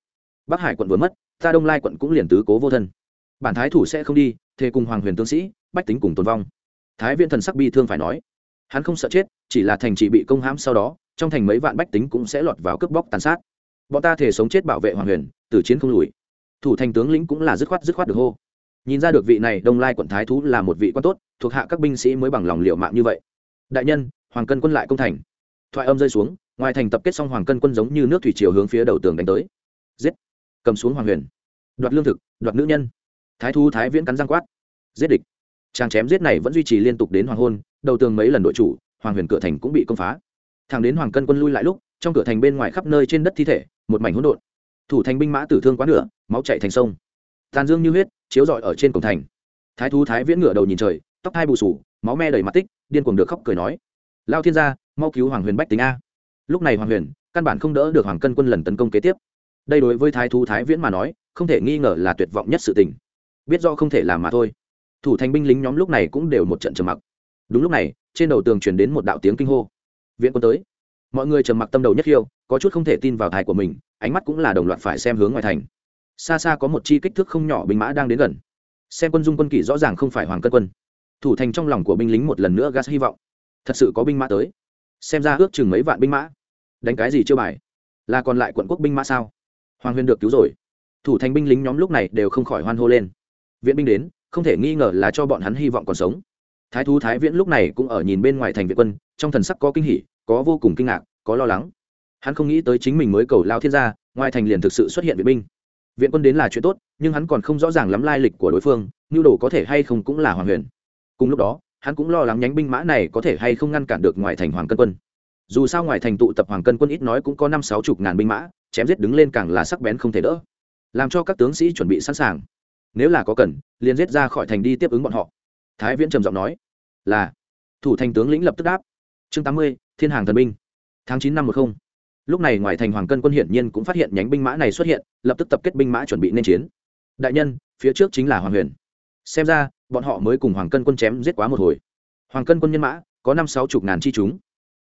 Bắc hải quận vừa mất, ta đông lai quận cũng liền tứ cố vô thân. Bản thái thủ sẽ không đi, thề cùng hoàng huyền tướng sĩ, bách tính cùng tồn vong. Thái viên thần sắc bi thương phải nói. Hắn không sợ chết, chỉ là thành chỉ bị công hãm sau đó, trong thành mấy vạn bách tính cũng sẽ lọt vào cướp bóc tàn sát. Bọn ta thể sống chết bảo vệ hoàng huyền từ chiến không lùi. Thủ thành tướng lĩnh cũng là dứt khoát dứt khoát được hô. Nhìn ra được vị này đông lai quận thái thú là một vị quan tốt, thuộc hạ các binh sĩ mới bằng lòng liệu mạng như vậy. Đại nhân, hoàng cân quân lại công thành thoại âm rơi xuống, ngoài thành tập kết xong hoàng cân quân giống như nước thủy chiều hướng phía đầu tường đánh tới. Giết! Cầm xuống hoàng huyền. Đoạt lương thực, đoạt nữ nhân. Thái thú thái viễn cắn giang quát. Giết địch! Trang chém giết này vẫn duy trì liên tục đến hoàng hôn, đầu tường mấy lần đội chủ, hoàng huyền cửa thành cũng bị công phá. Thằng đến hoàng cân quân lui lại lúc, trong cửa thành bên ngoài khắp nơi trên đất thi thể, một mảnh hỗn độn. Thủ thành binh mã tử thương quá nửa, máu chạy thành sông. Tàn dương như huyết, chiếu rọi ở trên cổng thành. Thái thú thái viễn ngửa đầu nhìn trời, tóc hai bù sù, máu me đầy mặt tích, điên cuồng được khóc cười nói lao thiên gia, mau cứu hoàng huyền bách tính a. Lúc này hoàng huyền, căn bản không đỡ được hoàng cân quân lần tấn công kế tiếp. Đây đối với thái thú thái viễn mà nói, không thể nghi ngờ là tuyệt vọng nhất sự tình. Biết do không thể làm mà thôi. Thủ thành binh lính nhóm lúc này cũng đều một trận trầm mặc. Đúng lúc này, trên đầu tường truyền đến một đạo tiếng kinh hô. Viện quân tới. Mọi người trầm mặc tâm đầu nhất khiêu, có chút không thể tin vào thai của mình, ánh mắt cũng là đồng loạt phải xem hướng ngoài thành. Xa xa có một chi kích thước không nhỏ binh mã đang đến gần. Xem quân dung quân kỷ rõ ràng không phải hoàng cân quân. Thủ thành trong lòng của binh lính một lần nữa gas hy vọng thật sự có binh mã tới. Xem ra ước chừng mấy vạn binh mã. Đánh cái gì chưa bài? Là còn lại quận quốc binh mã sao? Hoàng huyền được cứu rồi. Thủ thành binh lính nhóm lúc này đều không khỏi hoan hô lên. Viện binh đến, không thể nghi ngờ là cho bọn hắn hy vọng còn sống. Thái thú thái viễn lúc này cũng ở nhìn bên ngoài thành viện quân, trong thần sắc có kinh hỉ, có vô cùng kinh ngạc, có lo lắng. Hắn không nghĩ tới chính mình mới cầu lao thiên gia, ngoài thành liền thực sự xuất hiện viện binh. Viện quân đến là chuyện tốt, nhưng hắn còn không rõ ràng lắm lai lịch của đối phương nhu đồ có thể hay không cũng là hoàng huyền. Cùng lúc đó hắn cũng lo lắng nhánh binh mã này có thể hay không ngăn cản được ngoài thành hoàng cân quân. Dù sao ngoài thành tụ tập hoàng cân quân ít nói cũng có năm sáu chục ngàn binh mã, chém giết đứng lên càng là sắc bén không thể đỡ. Làm cho các tướng sĩ chuẩn bị sẵn sàng. Nếu là có cần, liền giết ra khỏi thành đi tiếp ứng bọn họ. Thái viễn trầm giọng nói, là. Thủ thành tướng lĩnh lập tức đáp. Chương tám mươi, thiên hàng thần binh. Tháng chín năm một không. Lúc này ngoài thành hoàng cân quân hiển nhiên cũng phát hiện nhánh binh mã này xuất hiện, lập tức tập kết binh mã chuẩn bị nên chiến. Đại nhân, phía trước chính là hoàng huyền xem ra, bọn họ mới cùng hoàng cân quân chém giết quá một hồi. Hoàng cân quân nhân mã, có năm sáu chục ngàn chi chúng.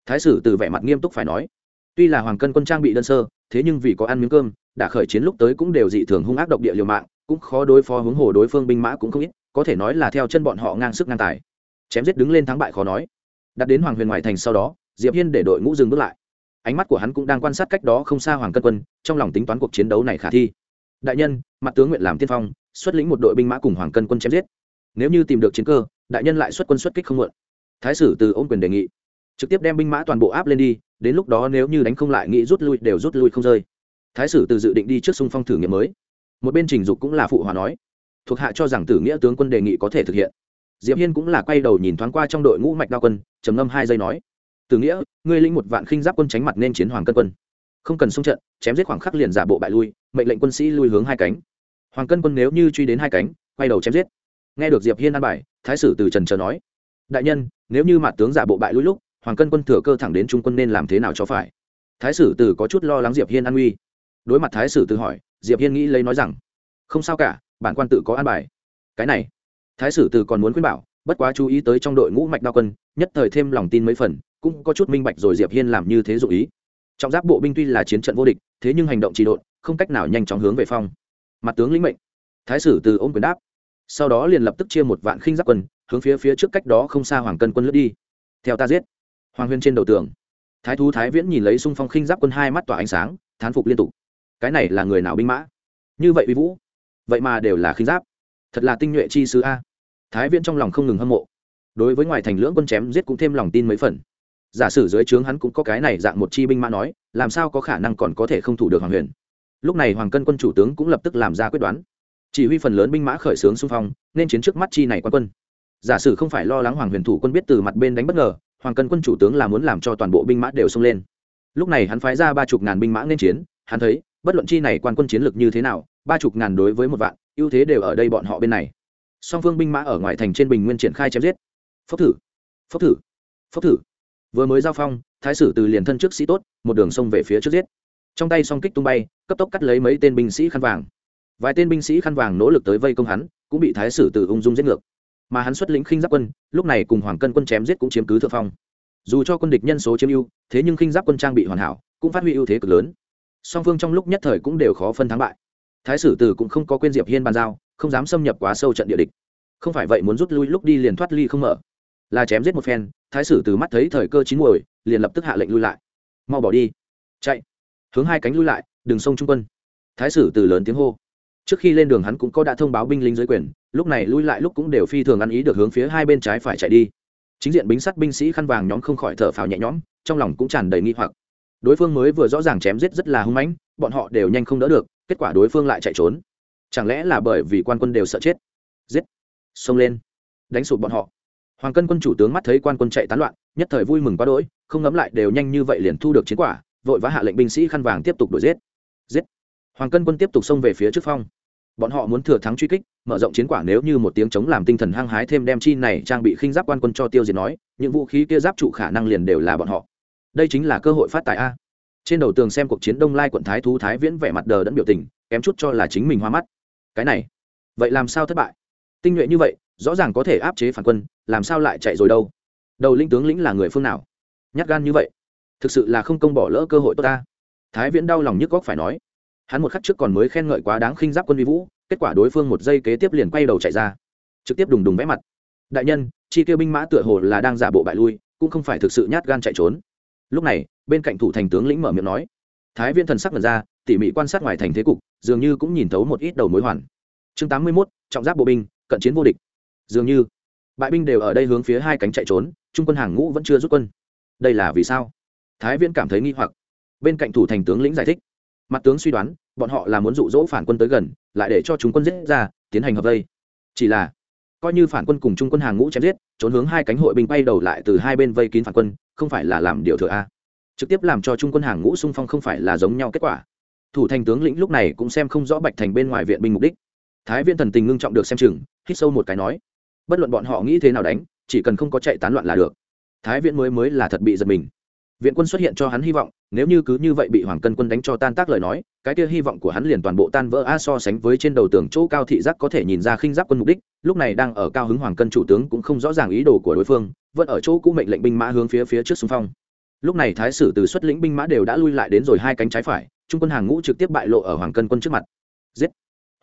Thái sử từ vẻ mặt nghiêm túc phải nói, tuy là hoàng cân quân trang bị đơn sơ, thế nhưng vì có ăn miếng cơm, đã khởi chiến lúc tới cũng đều dị thường hung ác độc địa liều mạng, cũng khó đối phó hướng hồ đối phương binh mã cũng không ít, có thể nói là theo chân bọn họ ngang sức ngang tài. Chém giết đứng lên thắng bại khó nói. Đặt đến hoàng huyền ngoại thành sau đó, diệp hiên để đội ngũ dừng bước lại. Ánh mắt của hắn cũng đang quan sát cách đó không xa hoàng cân quân, trong lòng tính toán cuộc chiến đấu này khả thi. Đại nhân, mặt tướng nguyện làm tiên phong xuất lĩnh một đội binh mã cùng hoàng cân quân chém giết. Nếu như tìm được chiến cơ, đại nhân lại xuất quân xuất kích không muộn. Thái sử từ ôm quyền đề nghị, trực tiếp đem binh mã toàn bộ áp lên đi, đến lúc đó nếu như đánh không lại nghĩ rút lui đều rút lui không rơi. Thái sử từ dự định đi trước xung phong thử nghiệm mới. Một bên trình dục cũng là phụ hòa nói, thuộc hạ cho rằng tử nghĩa tướng quân đề nghị có thể thực hiện. Diệp hiên cũng là quay đầu nhìn thoáng qua trong đội ngũ mạch đao quân, trầm ngâm hai giây nói, tử nghĩa, ngươi lĩnh một vạn khinh giáp quân tránh mặt nên chiến hoàng cân quân. Không cần xung trận, chém giết khoảng khắc liền giả bộ bại lui, mệnh lệnh quân sĩ lui hướng hai cánh hoàng cân quân nếu như truy đến hai cánh, quay đầu chém giết. Nghe được diệp hiên an bài, thái sử từ trần chờ nói, đại nhân, nếu như mặt tướng giả bộ bại lui lúc, hoàng cân quân thừa cơ thẳng đến trung quân nên làm thế nào cho phải? Thái sử từ có chút lo lắng diệp hiên an nguy đối mặt thái sử từ hỏi, diệp hiên nghĩ lấy nói rằng, không sao cả, bản quan tự có an bài. Cái này, thái sử từ còn muốn khuyên bảo, bất quá chú ý tới trong đội ngũ mạch đao quân, nhất thời thêm lòng tin mấy phần, cũng có chút minh bạch rồi diệp hiên làm như thế dụ ý. Trọng giáp bộ binh tuy là chiến trận vô địch, thế nhưng hành động trì độn, không cách nào nhanh chóng hướng về phong mặt tướng lĩnh mệnh. Thái sử từ ôm quyền đáp. Sau đó liền lập tức chia một vạn khinh giáp quân, hướng phía phía trước cách đó không xa hoàng cân quân lướt đi. Theo ta giết. Hoàng huyên trên đầu tường. Thái thú thái viễn nhìn lấy xung phong khinh giáp quân hai mắt tỏa ánh sáng, thán phục liên tục. Cái này là người nào binh mã? Như vậy uy vũ. Vậy mà đều là khinh giáp. Thật là tinh nhuệ chi sứ a. Thái viễn trong lòng không ngừng hâm mộ. Đối với ngoài thành lưỡng quân chém giết cũng thêm lòng tin mấy phần. Giả sử dưới trướng hắn cũng có cái này dạng một chi binh mã nói, làm sao có khả năng còn có thể không thủ được hoàng huyền? Lúc này hoàng cân quân chủ tướng cũng lập tức làm ra quyết đoán. Chỉ huy phần lớn binh mã khởi xướng xung phong, nên chiến trước mắt chi này quan quân. Giả sử không phải lo lắng hoàng huyền thủ quân biết từ mặt bên đánh bất ngờ, hoàng cân quân chủ tướng là muốn làm cho toàn bộ binh mã đều xông lên. Lúc này hắn phái ra ba chục ngàn binh mã nên chiến, hắn thấy, bất luận chi này quan quân chiến lược như thế nào, ba chục ngàn đối với một vạn, ưu thế đều ở đây bọn họ bên này. Song phương binh mã ở ngoài thành trên bình nguyên triển khai chém giết. Phốc thử phốc thử phốc thử. Vừa mới giao phong, thái sử từ liền thân trước sĩ tốt, một đường sông về phía trước giết trong tay song kích tung bay, cấp tốc cắt lấy mấy tên binh sĩ khăn vàng. Vài tên binh sĩ khăn vàng nỗ lực tới vây công hắn, cũng bị thái sử từ ung dung giết ngược. Mà hắn xuất lĩnh khinh giáp quân, lúc này cùng hoàng cân quân chém giết cũng chiếm cứ thượng phong. Dù cho quân địch nhân số chiếm ưu, thế nhưng khinh giáp quân trang bị hoàn hảo, cũng phát huy ưu thế cực lớn. Song phương trong lúc nhất thời cũng đều khó phân thắng bại. Thái sử từ cũng không có quên diệp hiên bàn giao, không dám xâm nhập quá sâu trận địa địch. Không phải vậy muốn rút lui lúc đi liền thoát ly không mở. Là chém giết một phen, thái sử từ mắt thấy thời cơ chín muồi, liền lập tức hạ lệnh lui lại. Mau bỏ đi. Chạy hướng hai cánh lui lại, đường sông trung quân. Thái sử từ lớn tiếng hô. Trước khi lên đường hắn cũng có đã thông báo binh lính dưới quyền, lúc này lui lại lúc cũng đều phi thường ăn ý được hướng phía hai bên trái phải chạy đi. Chính diện bính sắt binh sĩ khăn vàng nhóm không khỏi thở phào nhẹ nhõm, trong lòng cũng tràn đầy nghi hoặc. Đối phương mới vừa rõ ràng chém giết rất là hung mãnh, bọn họ đều nhanh không đỡ được, kết quả đối phương lại chạy trốn. Chẳng lẽ là bởi vì quan quân đều sợ chết? Giết! Xông lên! Đánh sụp bọn họ! Hoàng cân quân chủ tướng mắt thấy quan quân chạy tán loạn, nhất thời vui mừng quá đỗi, không ngấm lại đều nhanh như vậy liền thu được chiến quả vội vã hạ lệnh binh sĩ khăn vàng tiếp tục đuổi giết. Giết. Hoàng cân quân tiếp tục xông về phía trước phong. Bọn họ muốn thừa thắng truy kích, mở rộng chiến quả nếu như một tiếng chống làm tinh thần hăng hái thêm đem chi này trang bị khinh giáp quan quân cho tiêu diệt nói, những vũ khí kia giáp trụ khả năng liền đều là bọn họ. Đây chính là cơ hội phát tài a. Trên đầu tường xem cuộc chiến đông lai quận thái thú thái viễn vẻ mặt đờ đẫn biểu tình, kém chút cho là chính mình hoa mắt. Cái này, vậy làm sao thất bại? Tinh nhuệ như vậy, rõ ràng có thể áp chế phản quân, làm sao lại chạy rồi đâu? Đầu linh tướng lĩnh là người phương nào? Nhát gan như vậy thực sự là không công bỏ lỡ cơ hội tốt ta. Thái viễn đau lòng nhức góc phải nói. Hắn một khắc trước còn mới khen ngợi quá đáng khinh giáp quân vi vũ, kết quả đối phương một giây kế tiếp liền quay đầu chạy ra. Trực tiếp đùng đùng vẽ mặt. Đại nhân, chi tiêu binh mã tựa hồ là đang giả bộ bại lui, cũng không phải thực sự nhát gan chạy trốn. Lúc này, bên cạnh thủ thành tướng lĩnh mở miệng nói. Thái viễn thần sắc mật ra, tỉ mỉ quan sát ngoài thành thế cục, dường như cũng nhìn thấu một ít đầu mối hoàn. Chương tám mươi mốt, trọng giáp bộ binh, cận chiến vô địch. Dường như, bại binh đều ở đây hướng phía hai cánh chạy trốn, trung quân hàng ngũ vẫn chưa rút quân. Đây là vì sao? Thái viễn cảm thấy nghi hoặc. Bên cạnh thủ thành tướng lĩnh giải thích. Mặt tướng suy đoán, bọn họ là muốn dụ dỗ phản quân tới gần, lại để cho chúng quân giết ra, tiến hành hợp vây. Chỉ là, coi như phản quân cùng trung quân hàng ngũ chém giết, trốn hướng hai cánh hội binh bay đầu lại từ hai bên vây kín phản quân, không phải là làm điều thừa a. Trực tiếp làm cho trung quân hàng ngũ xung phong không phải là giống nhau kết quả. Thủ thành tướng lĩnh lúc này cũng xem không rõ bạch thành bên ngoài viện binh mục đích. Thái viên thần tình ngưng trọng được xem chừng, hít sâu một cái nói, bất luận bọn họ nghĩ thế nào đánh, chỉ cần không có chạy tán loạn là được. Thái viễn mới mới là thật bị giật mình viện quân xuất hiện cho hắn hy vọng, nếu như cứ như vậy bị hoàng cân quân đánh cho tan tác lời nói, cái kia hy vọng của hắn liền toàn bộ tan vỡ. A, so sánh với trên đầu tường chỗ cao thị giác có thể nhìn ra khinh giáp quân mục đích, lúc này đang ở cao hứng hoàng cân chủ tướng cũng không rõ ràng ý đồ của đối phương, vẫn ở chỗ cũ mệnh lệnh binh mã hướng phía phía trước xung phong. Lúc này thái sử từ xuất lĩnh binh mã đều đã lui lại đến rồi hai cánh trái phải, trung quân hàng ngũ trực tiếp bại lộ ở hoàng cân quân trước mặt. Giết!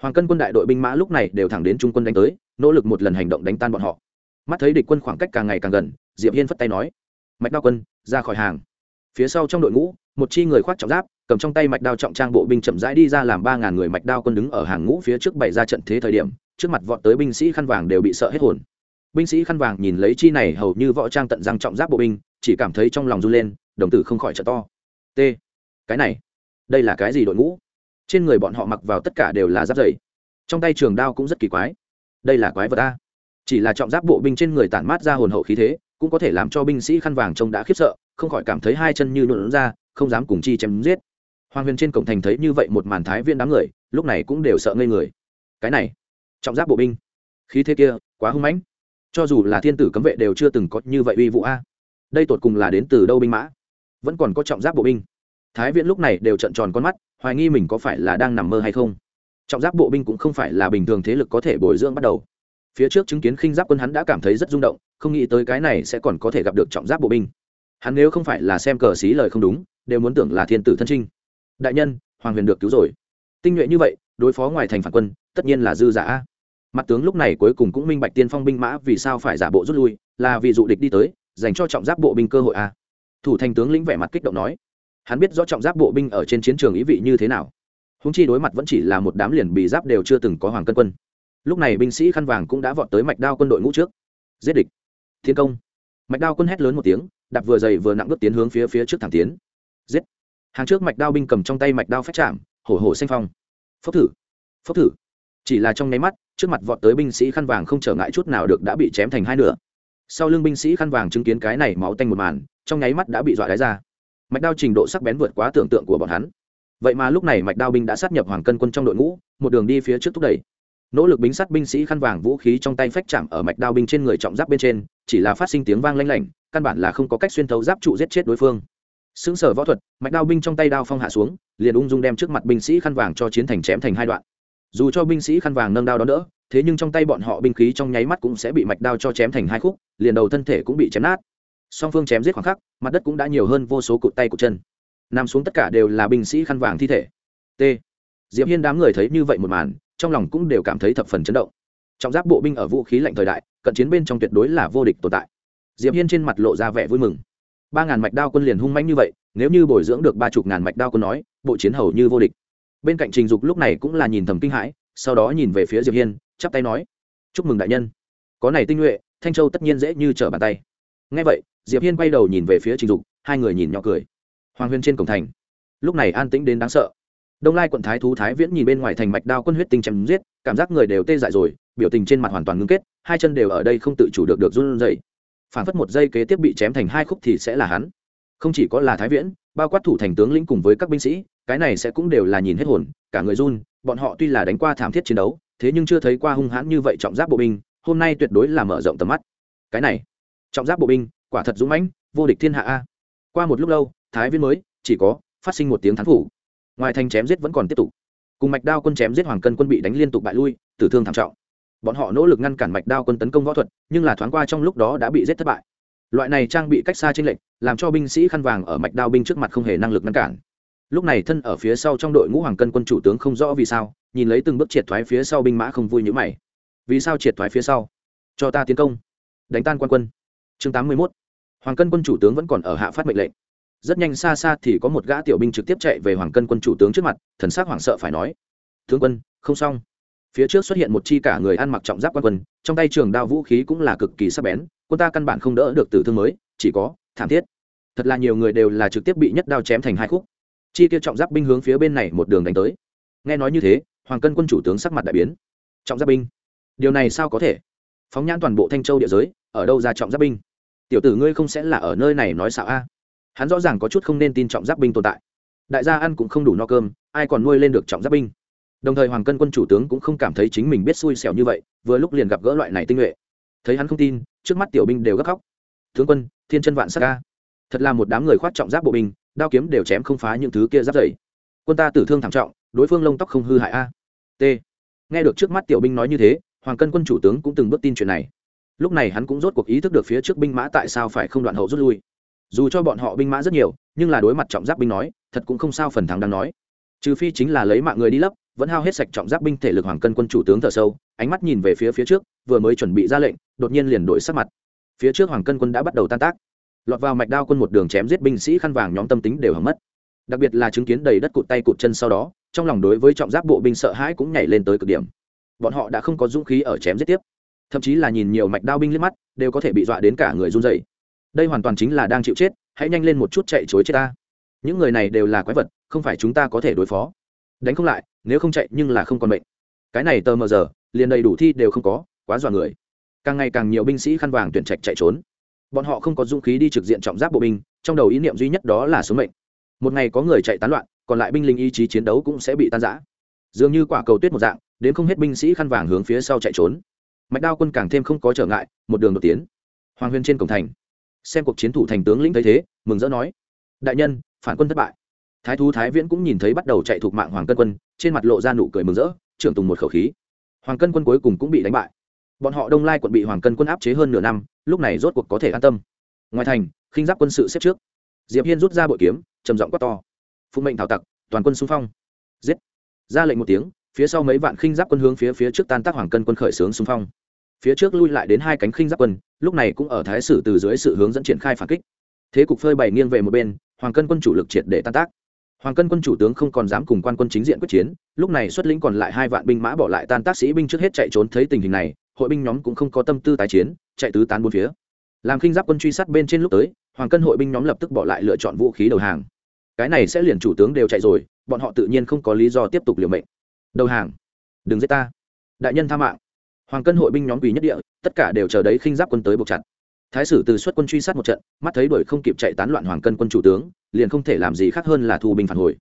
Hoàng cân quân đại đội binh mã lúc này đều thẳng đến trung quân đánh tới, nỗ lực một lần hành động đánh tan bọn họ. Mắt thấy địch quân khoảng cách càng ngày càng gần, diệp hiên phất tay nói mạch đao quân, ra khỏi hàng. Phía sau trong đội ngũ, một chi người khoác trọng giáp, cầm trong tay mạch đao trọng trang bộ binh chậm rãi đi ra làm ba ngàn người mạch đao quân đứng ở hàng ngũ phía trước bày ra trận thế thời điểm, trước mặt vọt tới binh sĩ khăn vàng đều bị sợ hết hồn. Binh sĩ khăn vàng nhìn lấy chi này hầu như võ trang tận răng trọng giáp bộ binh, chỉ cảm thấy trong lòng run lên, đồng tử không khỏi trợ to. T. Cái này, đây là cái gì đội ngũ? Trên người bọn họ mặc vào tất cả đều là giáp dày trong tay trường đao cũng rất kỳ quái. Đây là quái vật a. Chỉ là trọng giáp bộ binh trên người tản mát ra hồn hậu khí thế cũng có thể làm cho binh sĩ khăn vàng trông đã khiếp sợ, không khỏi cảm thấy hai chân như nhuộn ra, không dám cùng chi chém giết. Hoàng huyền trên cổng thành thấy như vậy một màn thái viên đám người, lúc này cũng đều sợ ngây người. Cái này, trọng giáp bộ binh. Khí thế kia, quá hung mãnh. Cho dù là thiên tử cấm vệ đều chưa từng có như vậy uy vụ a. Đây tột cùng là đến từ đâu binh mã? Vẫn còn có trọng giáp bộ binh. Thái viễn lúc này đều trận tròn con mắt, hoài nghi mình có phải là đang nằm mơ hay không. Trọng giáp bộ binh cũng không phải là bình thường thế lực có thể bồi dưỡng bắt đầu. Phía trước chứng kiến khinh giáp quân hắn đã cảm thấy rất rung động không nghĩ tới cái này sẽ còn có thể gặp được trọng giáp bộ binh. Hắn nếu không phải là xem cờ xí lời không đúng, đều muốn tưởng là thiên tử thân trinh. Đại nhân, hoàng huyền được cứu rồi. Tinh nhuệ như vậy, đối phó ngoài thành phản quân, tất nhiên là dư giả. Mặt tướng lúc này cuối cùng cũng minh bạch tiên phong binh mã vì sao phải giả bộ rút lui, là vì dụ địch đi tới, dành cho trọng giáp bộ binh cơ hội a. Thủ thành tướng lĩnh vẻ mặt kích động nói. Hắn biết rõ trọng giáp bộ binh ở trên chiến trường ý vị như thế nào. Húng chi đối mặt vẫn chỉ là một đám liền bị giáp đều chưa từng có hoàng cân quân. Lúc này binh sĩ khăn vàng cũng đã vọt tới mạch đao quân đội ngũ trước. Giết địch thiên công. Mạch đao quân hét lớn một tiếng, đạp vừa dày vừa nặng bước tiến hướng phía phía trước thẳng tiến. Giết! Hàng trước mạch đao binh cầm trong tay mạch đao phách chạm, hổ hổ xanh phong. Phốc thử! Phốc thử! Chỉ là trong nháy mắt, trước mặt vọt tới binh sĩ khăn vàng không trở ngại chút nào được đã bị chém thành hai nửa. Sau lưng binh sĩ khăn vàng chứng kiến cái này máu tanh một màn, trong nháy mắt đã bị dọa đáy ra. Mạch đao trình độ sắc bén vượt quá tưởng tượng của bọn hắn. Vậy mà lúc này mạch đao binh đã sát nhập hoàng cân quân trong đội ngũ, một đường đi phía trước thúc đẩy nỗ lực bính sát binh sĩ khăn vàng vũ khí trong tay phách chạm ở mạch đao binh trên người trọng giáp bên trên, chỉ là phát sinh tiếng vang lanh lảnh, căn bản là không có cách xuyên thấu giáp trụ giết chết đối phương. Xứng sở võ thuật, mạch đao binh trong tay đao phong hạ xuống, liền ung dung đem trước mặt binh sĩ khăn vàng cho chiến thành chém thành hai đoạn. Dù cho binh sĩ khăn vàng nâng đao đó đỡ, thế nhưng trong tay bọn họ binh khí trong nháy mắt cũng sẽ bị mạch đao cho chém thành hai khúc, liền đầu thân thể cũng bị chém nát. Song phương chém giết khoảng khắc, mặt đất cũng đã nhiều hơn vô số cụt tay cụt chân. Nằm xuống tất cả đều là binh sĩ khăn vàng thi thể. T. Diệp hiên đám người thấy như vậy một màn trong lòng cũng đều cảm thấy thập phần chấn động. Trọng giáp bộ binh ở vũ khí lạnh thời đại, cận chiến bên trong tuyệt đối là vô địch tồn tại. Diệp hiên trên mặt lộ ra vẻ vui mừng. Ba ngàn mạch đao quân liền hung mãnh như vậy, nếu như bồi dưỡng được ba chục ngàn mạch đao quân nói, bộ chiến hầu như vô địch. Bên cạnh trình dục lúc này cũng là nhìn thầm kinh hãi, sau đó nhìn về phía diệp hiên, chắp tay nói, chúc mừng đại nhân. Có này tinh nhuệ, thanh châu tất nhiên dễ như trở bàn tay. Ngay vậy, diệp hiên quay đầu nhìn về phía trình dục, hai người nhìn nhỏ cười. Hoàng huyên trên cổng thành. Lúc này an tĩnh đến đáng sợ đông lai quận thái thú thái viễn nhìn bên ngoài thành mạch đao quân huyết tinh chém giết, cảm giác người đều tê dại rồi, biểu tình trên mặt hoàn toàn ngưng kết, hai chân đều ở đây không tự chủ được được run rẩy. Phản phất một giây kế tiếp bị chém thành hai khúc thì sẽ là hắn. Không chỉ có là thái viễn, bao quát thủ thành tướng lĩnh cùng với các binh sĩ, cái này sẽ cũng đều là nhìn hết hồn, cả người run, bọn họ tuy là đánh qua thảm thiết chiến đấu, thế nhưng chưa thấy qua hung hãn như vậy trọng giáp bộ binh, hôm nay tuyệt đối là mở rộng tầm mắt. Cái này, trọng giáp bộ binh, quả thật dũng mãnh, vô địch thiên hạ a. Qua một lúc lâu, thái Viễn mới, chỉ có phát sinh một tiếng thắng phủ ngoài thành chém giết vẫn còn tiếp tục. Cùng mạch đao quân chém giết hoàng cân quân bị đánh liên tục bại lui, tử thương thảm trọng. Bọn họ nỗ lực ngăn cản mạch đao quân tấn công võ thuật, nhưng là thoáng qua trong lúc đó đã bị giết thất bại. Loại này trang bị cách xa trên lệnh làm cho binh sĩ khăn vàng ở mạch đao binh trước mặt không hề năng lực ngăn cản. Lúc này thân ở phía sau trong đội ngũ hoàng cân quân chủ tướng không rõ vì sao, nhìn lấy từng bước triệt thoái phía sau binh mã không vui như mày. Vì sao triệt thoái phía sau? Cho ta tiến công. Đánh tan quan quân. Chương tám mươi mốt. Hoàng cân quân chủ tướng vẫn còn ở hạ phát mệnh lệnh rất nhanh xa xa thì có một gã tiểu binh trực tiếp chạy về hoàng cân quân chủ tướng trước mặt, thần sắc hoảng sợ phải nói, tướng quân, không xong. Phía trước xuất hiện một chi cả người ăn mặc trọng giáp quan quân, trong tay trường đao vũ khí cũng là cực kỳ sắc bén, quân ta căn bản không đỡ được tử thương mới, chỉ có thảm thiết. Thật là nhiều người đều là trực tiếp bị nhất đao chém thành hai khúc. Chi kia trọng giáp binh hướng phía bên này một đường đánh tới. Nghe nói như thế, hoàng cân quân chủ tướng sắc mặt đại biến. Trọng giáp binh, điều này sao có thể? Phóng nhãn toàn bộ thanh châu địa giới, ở đâu ra trọng giáp binh? Tiểu tử ngươi không sẽ là ở nơi này nói xạo a hắn rõ ràng có chút không nên tin trọng giáp binh tồn tại. Đại gia ăn cũng không đủ no cơm, ai còn nuôi lên được trọng giáp binh? Đồng thời hoàng cân quân chủ tướng cũng không cảm thấy chính mình biết xui xẻo như vậy, vừa lúc liền gặp gỡ loại này tinh nhuệ. Thấy hắn không tin, trước mắt tiểu binh đều gấp khóc. Tướng quân, thiên chân vạn sắc ca thật là một đám người khoác trọng giáp bộ binh, đao kiếm đều chém không phá những thứ kia giáp dày quân ta tử thương thảm trọng, đối phương lông tóc không hư hại a. T. Nghe được trước mắt tiểu binh nói như thế, hoàng cân quân chủ tướng cũng từng bước tin chuyện này. Lúc này hắn cũng rốt cuộc ý thức được phía trước binh mã tại sao phải không đoạn hậu rút lui dù cho bọn họ binh mã rất nhiều, nhưng là đối mặt trọng giáp binh nói, thật cũng không sao phần thắng đang nói. Trừ phi chính là lấy mạng người đi lấp, vẫn hao hết sạch trọng giáp binh thể lực hoàng cân quân chủ tướng thở sâu, ánh mắt nhìn về phía phía trước, vừa mới chuẩn bị ra lệnh, đột nhiên liền đổi sắc mặt. Phía trước hoàng cân quân đã bắt đầu tan tác. Lọt vào mạch đao quân một đường chém giết binh sĩ khăn vàng nhóm tâm tính đều hỏng mất. Đặc biệt là chứng kiến đầy đất cụt tay cụt chân sau đó, trong lòng đối với trọng giáp bộ binh sợ hãi cũng nhảy lên tới cực điểm. Bọn họ đã không có dũng khí ở chém giết tiếp. Thậm chí là nhìn nhiều mạch đao binh liếc mắt, đều có thể bị dọa đến cả người run dày đây hoàn toàn chính là đang chịu chết, hãy nhanh lên một chút chạy chối chết ta. Những người này đều là quái vật, không phải chúng ta có thể đối phó. Đánh không lại, nếu không chạy nhưng là không còn bệnh. Cái này tờ mờ giờ, liền đầy đủ thi đều không có, quá dọa người. Càng ngày càng nhiều binh sĩ khăn vàng tuyển trạch chạy trốn. Bọn họ không có dũng khí đi trực diện trọng giáp bộ binh, trong đầu ý niệm duy nhất đó là số mệnh. Một ngày có người chạy tán loạn, còn lại binh lính ý chí chiến đấu cũng sẽ bị tan giã dường như quả cầu tuyết một dạng, đến không hết binh sĩ khăn vàng hướng phía sau chạy trốn. Mạch đao quân càng thêm không có trở ngại, một đường đột tiến. Hoàng huyên trên cổng thành xem cuộc chiến thủ thành tướng lĩnh thấy thế, mừng rỡ nói, đại nhân, phản quân thất bại. Thái thú thái viễn cũng nhìn thấy bắt đầu chạy thuộc mạng hoàng cân quân, trên mặt lộ ra nụ cười mừng rỡ, trưởng tùng một khẩu khí. Hoàng cân quân cuối cùng cũng bị đánh bại. Bọn họ đông lai quận bị hoàng cân quân áp chế hơn nửa năm, lúc này rốt cuộc có thể an tâm. Ngoài thành, khinh giáp quân sự xếp trước. Diệp hiên rút ra bội kiếm, trầm giọng quát to phụ mệnh thảo tặc, toàn quân xung phong. Giết. Ra lệnh một tiếng, phía sau mấy vạn khinh giáp quân hướng phía phía trước tan tác hoàng cân quân khởi xướng xung phong. Phía trước lui lại đến hai cánh khinh giáp quân lúc này cũng ở thái sử từ dưới sự hướng dẫn triển khai phản kích. Thế cục phơi bày nghiêng về một bên, hoàng cân quân chủ lực triệt để tan tác. Hoàng cân quân chủ tướng không còn dám cùng quan quân chính diện quyết chiến, lúc này xuất lĩnh còn lại hai vạn binh mã bỏ lại tan tác sĩ binh trước hết chạy trốn thấy tình hình này, hội binh nhóm cũng không có tâm tư tái chiến, chạy tứ tán bốn phía. Làm khinh giáp quân truy sát bên trên lúc tới, hoàng cân hội binh nhóm lập tức bỏ lại lựa chọn vũ khí đầu hàng. Cái này sẽ liền chủ tướng đều chạy rồi, bọn họ tự nhiên không có lý do tiếp tục liều mệnh. Đầu hàng. Đừng giết ta. Đại nhân tha mạng hoàng cân hội binh nhóm quỳ nhất địa, tất cả đều chờ đấy khinh giáp quân tới buộc chặt. Thái sử từ xuất quân truy sát một trận, mắt thấy đuổi không kịp chạy tán loạn hoàng cân quân chủ tướng, liền không thể làm gì khác hơn là thu binh phản hồi.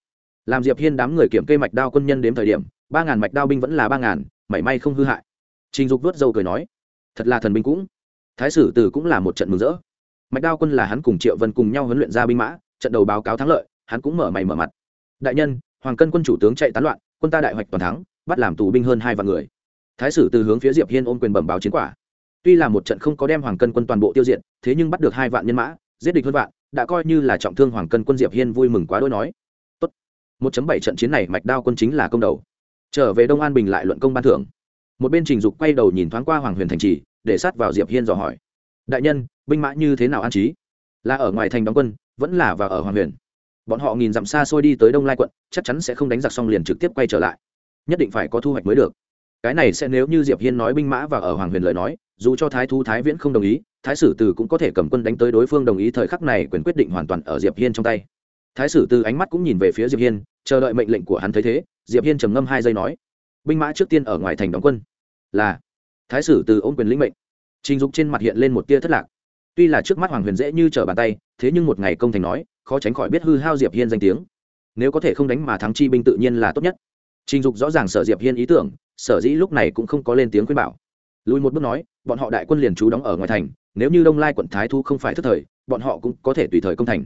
Làm diệp hiên đám người kiểm kê mạch đao quân nhân đến thời điểm, ba ngàn mạch đao binh vẫn là ba ngàn, mảy may không hư hại. Trình dục vớt dâu cười nói, thật là thần binh cũng. Thái sử từ cũng là một trận mừng rỡ. Mạch đao quân là hắn cùng triệu vân cùng nhau huấn luyện ra binh mã, trận đầu báo cáo thắng lợi, hắn cũng mở mày mở mặt. Đại nhân, hoàng cân quân chủ tướng chạy tán loạn, quân ta đại hoạch toàn thắng, bắt làm tù binh hơn hai vạn người thái sử từ hướng phía diệp hiên ôm quyền bẩm báo chiến quả. Tuy là một trận không có đem hoàng cân quân toàn bộ tiêu diệt, thế nhưng bắt được hai vạn nhân mã, giết địch hơn vạn, đã coi như là trọng thương hoàng cân quân diệp hiên vui mừng quá đôi nói. Tốt. Một chấm bảy trận chiến này mạch đao quân chính là công đầu. Trở về đông an bình lại luận công ban thưởng. Một bên trình dục quay đầu nhìn thoáng qua hoàng huyền thành trì, để sát vào diệp hiên dò hỏi. Đại nhân, binh mã như thế nào an trí? Là ở ngoài thành đóng quân, vẫn là và ở hoàng huyền? Bọn họ nghìn dặm xa xôi đi tới đông lai quận, chắc chắn sẽ không đánh giặc xong liền trực tiếp quay trở lại. Nhất định phải có thu hoạch mới được cái này sẽ nếu như diệp hiên nói binh mã và ở hoàng huyền lời nói, dù cho thái thu thái viễn không đồng ý, thái sử từ cũng có thể cầm quân đánh tới đối phương đồng ý thời khắc này quyền quyết định hoàn toàn ở diệp hiên trong tay. Thái sử từ ánh mắt cũng nhìn về phía diệp hiên, chờ đợi mệnh lệnh của hắn thấy thế, diệp hiên trầm ngâm hai giây nói, binh mã trước tiên ở ngoài thành đóng quân. Là, thái sử từ ôm quyền lĩnh mệnh. Trình dục trên mặt hiện lên một tia thất lạc. Tuy là trước mắt hoàng huyền dễ như trở bàn tay, thế nhưng một ngày công thành nói, khó tránh khỏi biết hư hao diệp hiên danh tiếng. Nếu có thể không đánh mà thắng chi binh tự nhiên là tốt nhất. Trình dục rõ ràng sợ diệp hiên ý tưởng sở dĩ lúc này cũng không có lên tiếng khuyên bảo. Lùi một bước nói bọn họ đại quân liền trú đóng ở ngoài thành nếu như đông lai quận thái thu không phải thất thời bọn họ cũng có thể tùy thời công thành.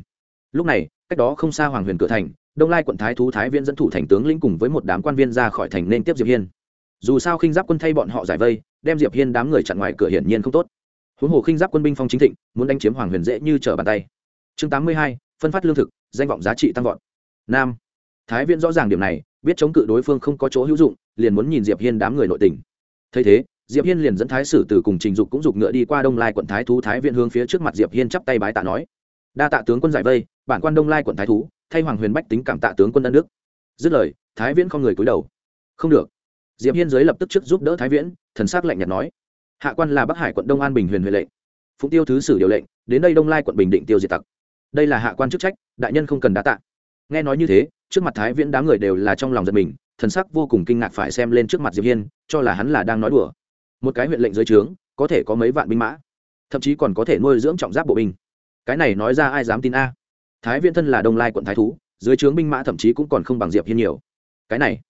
Lúc này cách đó không xa hoàng huyền cửa thành đông lai quận thái thú thái viên dẫn thủ thành tướng lĩnh cùng với một đám quan viên ra khỏi thành nên tiếp diệp hiên. Dù sao khinh giáp quân thay bọn họ giải vây đem diệp hiên đám người chặn ngoài cửa hiển nhiên không tốt. Huống hồ khinh giáp quân binh phong chính thịnh muốn đánh chiếm hoàng huyền dễ như trở bàn tay. Chương 82, phân phát lương thực danh vọng giá trị tăng vọt. Nam. Thái viên rõ ràng điểm này biết chống cự đối phương không có chỗ hữu dụng, liền muốn nhìn diệp hiên đám người nội tình. Thấy thế, diệp hiên liền dẫn thái sử từ cùng trình dục cũng dục ngựa đi qua đông lai quận thái thú thái viện hướng phía trước mặt diệp hiên chắp tay bái tạ nói. Đa tạ tướng quân giải vây, bản quan đông lai quận thái thú, thay hoàng huyền bách tính cảm tạ tướng quân ân đức. Dứt lời, thái viễn không người cúi đầu. Không được. Diệp hiên giới lập tức trước giúp đỡ thái viễn, thần sắc lạnh nhạt nói. Hạ quan là bắc hải quận đông an bình huyền huệ lệnh. Phụng tiêu thứ sử điều lệnh, đến đây đông lai quận bình định tiêu diệt tặc. Đây là hạ quan chức trách, đại nhân không cần đa tạ. Nghe nói như thế trước mặt thái viễn đám người đều là trong lòng giật mình, thần sắc vô cùng kinh ngạc phải xem lên trước mặt diệp hiên, cho là hắn là đang nói đùa. Một cái huyện lệnh dưới trướng, có thể có mấy vạn binh mã, thậm chí còn có thể nuôi dưỡng trọng giáp bộ binh. Cái này nói ra ai dám tin a? Thái viễn thân là đông lai quận thái thú, dưới trướng binh mã thậm chí cũng còn không bằng diệp hiên nhiều. Cái này,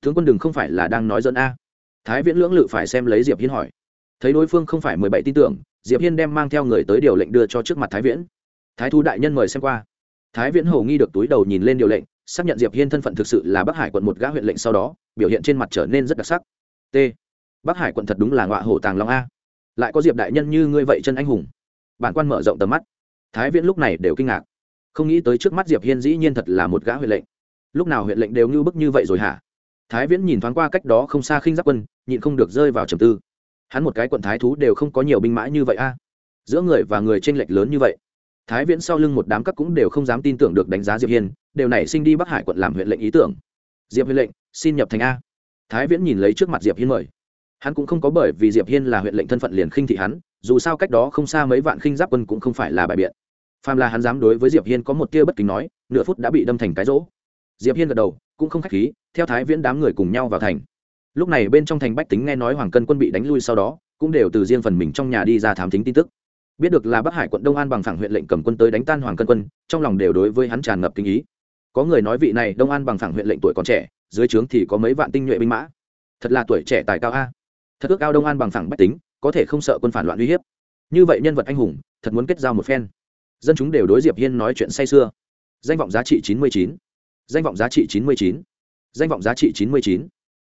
tướng quân đừng không phải là đang nói dẫn a. Thái viễn lưỡng lự phải xem lấy diệp hiên hỏi. Thấy đối phương không phải mười bảy tin tưởng, diệp hiên đem mang theo người tới điều lệnh đưa cho trước mặt thái viễn. Thái thú đại nhân mời xem qua. Thái viễn hầu nghi được túi đầu nhìn lên điều lệnh xác nhận diệp hiên thân phận thực sự là bắc hải quận một gã huyện lệnh sau đó biểu hiện trên mặt trở nên rất đặc sắc t bắc hải quận thật đúng là ngọa hổ tàng long a lại có diệp đại nhân như ngươi vậy chân anh hùng bản quan mở rộng tầm mắt thái viễn lúc này đều kinh ngạc không nghĩ tới trước mắt diệp hiên dĩ nhiên thật là một gã huyện lệnh lúc nào huyện lệnh đều như bức như vậy rồi hả thái viễn nhìn thoáng qua cách đó không xa khinh giáp quân nhịn không được rơi vào trầm tư hắn một cái quận thái thú đều không có nhiều binh mã như vậy a giữa người và người tranh lệch lớn như vậy thái viễn sau lưng một đám các cũng đều không dám tin tưởng được đánh giá diệp hiên, đều nảy sinh đi bắc hải quận làm huyện lệnh ý tưởng. Diệp huyện lệnh, xin nhập thành a. Thái viễn nhìn lấy trước mặt diệp hiên mời. Hắn cũng không có bởi vì diệp hiên là huyện lệnh thân phận liền khinh thị hắn, dù sao cách đó không xa mấy vạn khinh giáp quân cũng không phải là bài biện. Phàm là hắn dám đối với diệp hiên có một tia bất kính nói, nửa phút đã bị đâm thành cái rỗ. Diệp hiên gật đầu, cũng không khách khí, theo thái viễn đám người cùng nhau vào thành. Lúc này bên trong thành bách tính nghe nói hoàng cân quân bị đánh lui sau đó, cũng đều từ riêng phần mình trong nhà đi ra thám thính tin tức biết được là bắc hải quận đông an bằng phẳng huyện lệnh cầm quân tới đánh tan hoàng cân quân, trong lòng đều đối với hắn tràn ngập kinh ý. Có người nói vị này đông an bằng phẳng huyện lệnh tuổi còn trẻ, dưới trướng thì có mấy vạn tinh nhuệ binh mã. Thật là tuổi trẻ tài cao a. Thật ước ao đông an bằng phẳng bách tính, có thể không sợ quân phản loạn uy hiếp. Như vậy nhân vật anh hùng, thật muốn kết giao một phen. Dân chúng đều đối diệp hiên nói chuyện say sưa. Danh vọng giá trị chín mươi chín. Danh vọng giá trị chín mươi chín. Danh vọng giá trị chín mươi chín.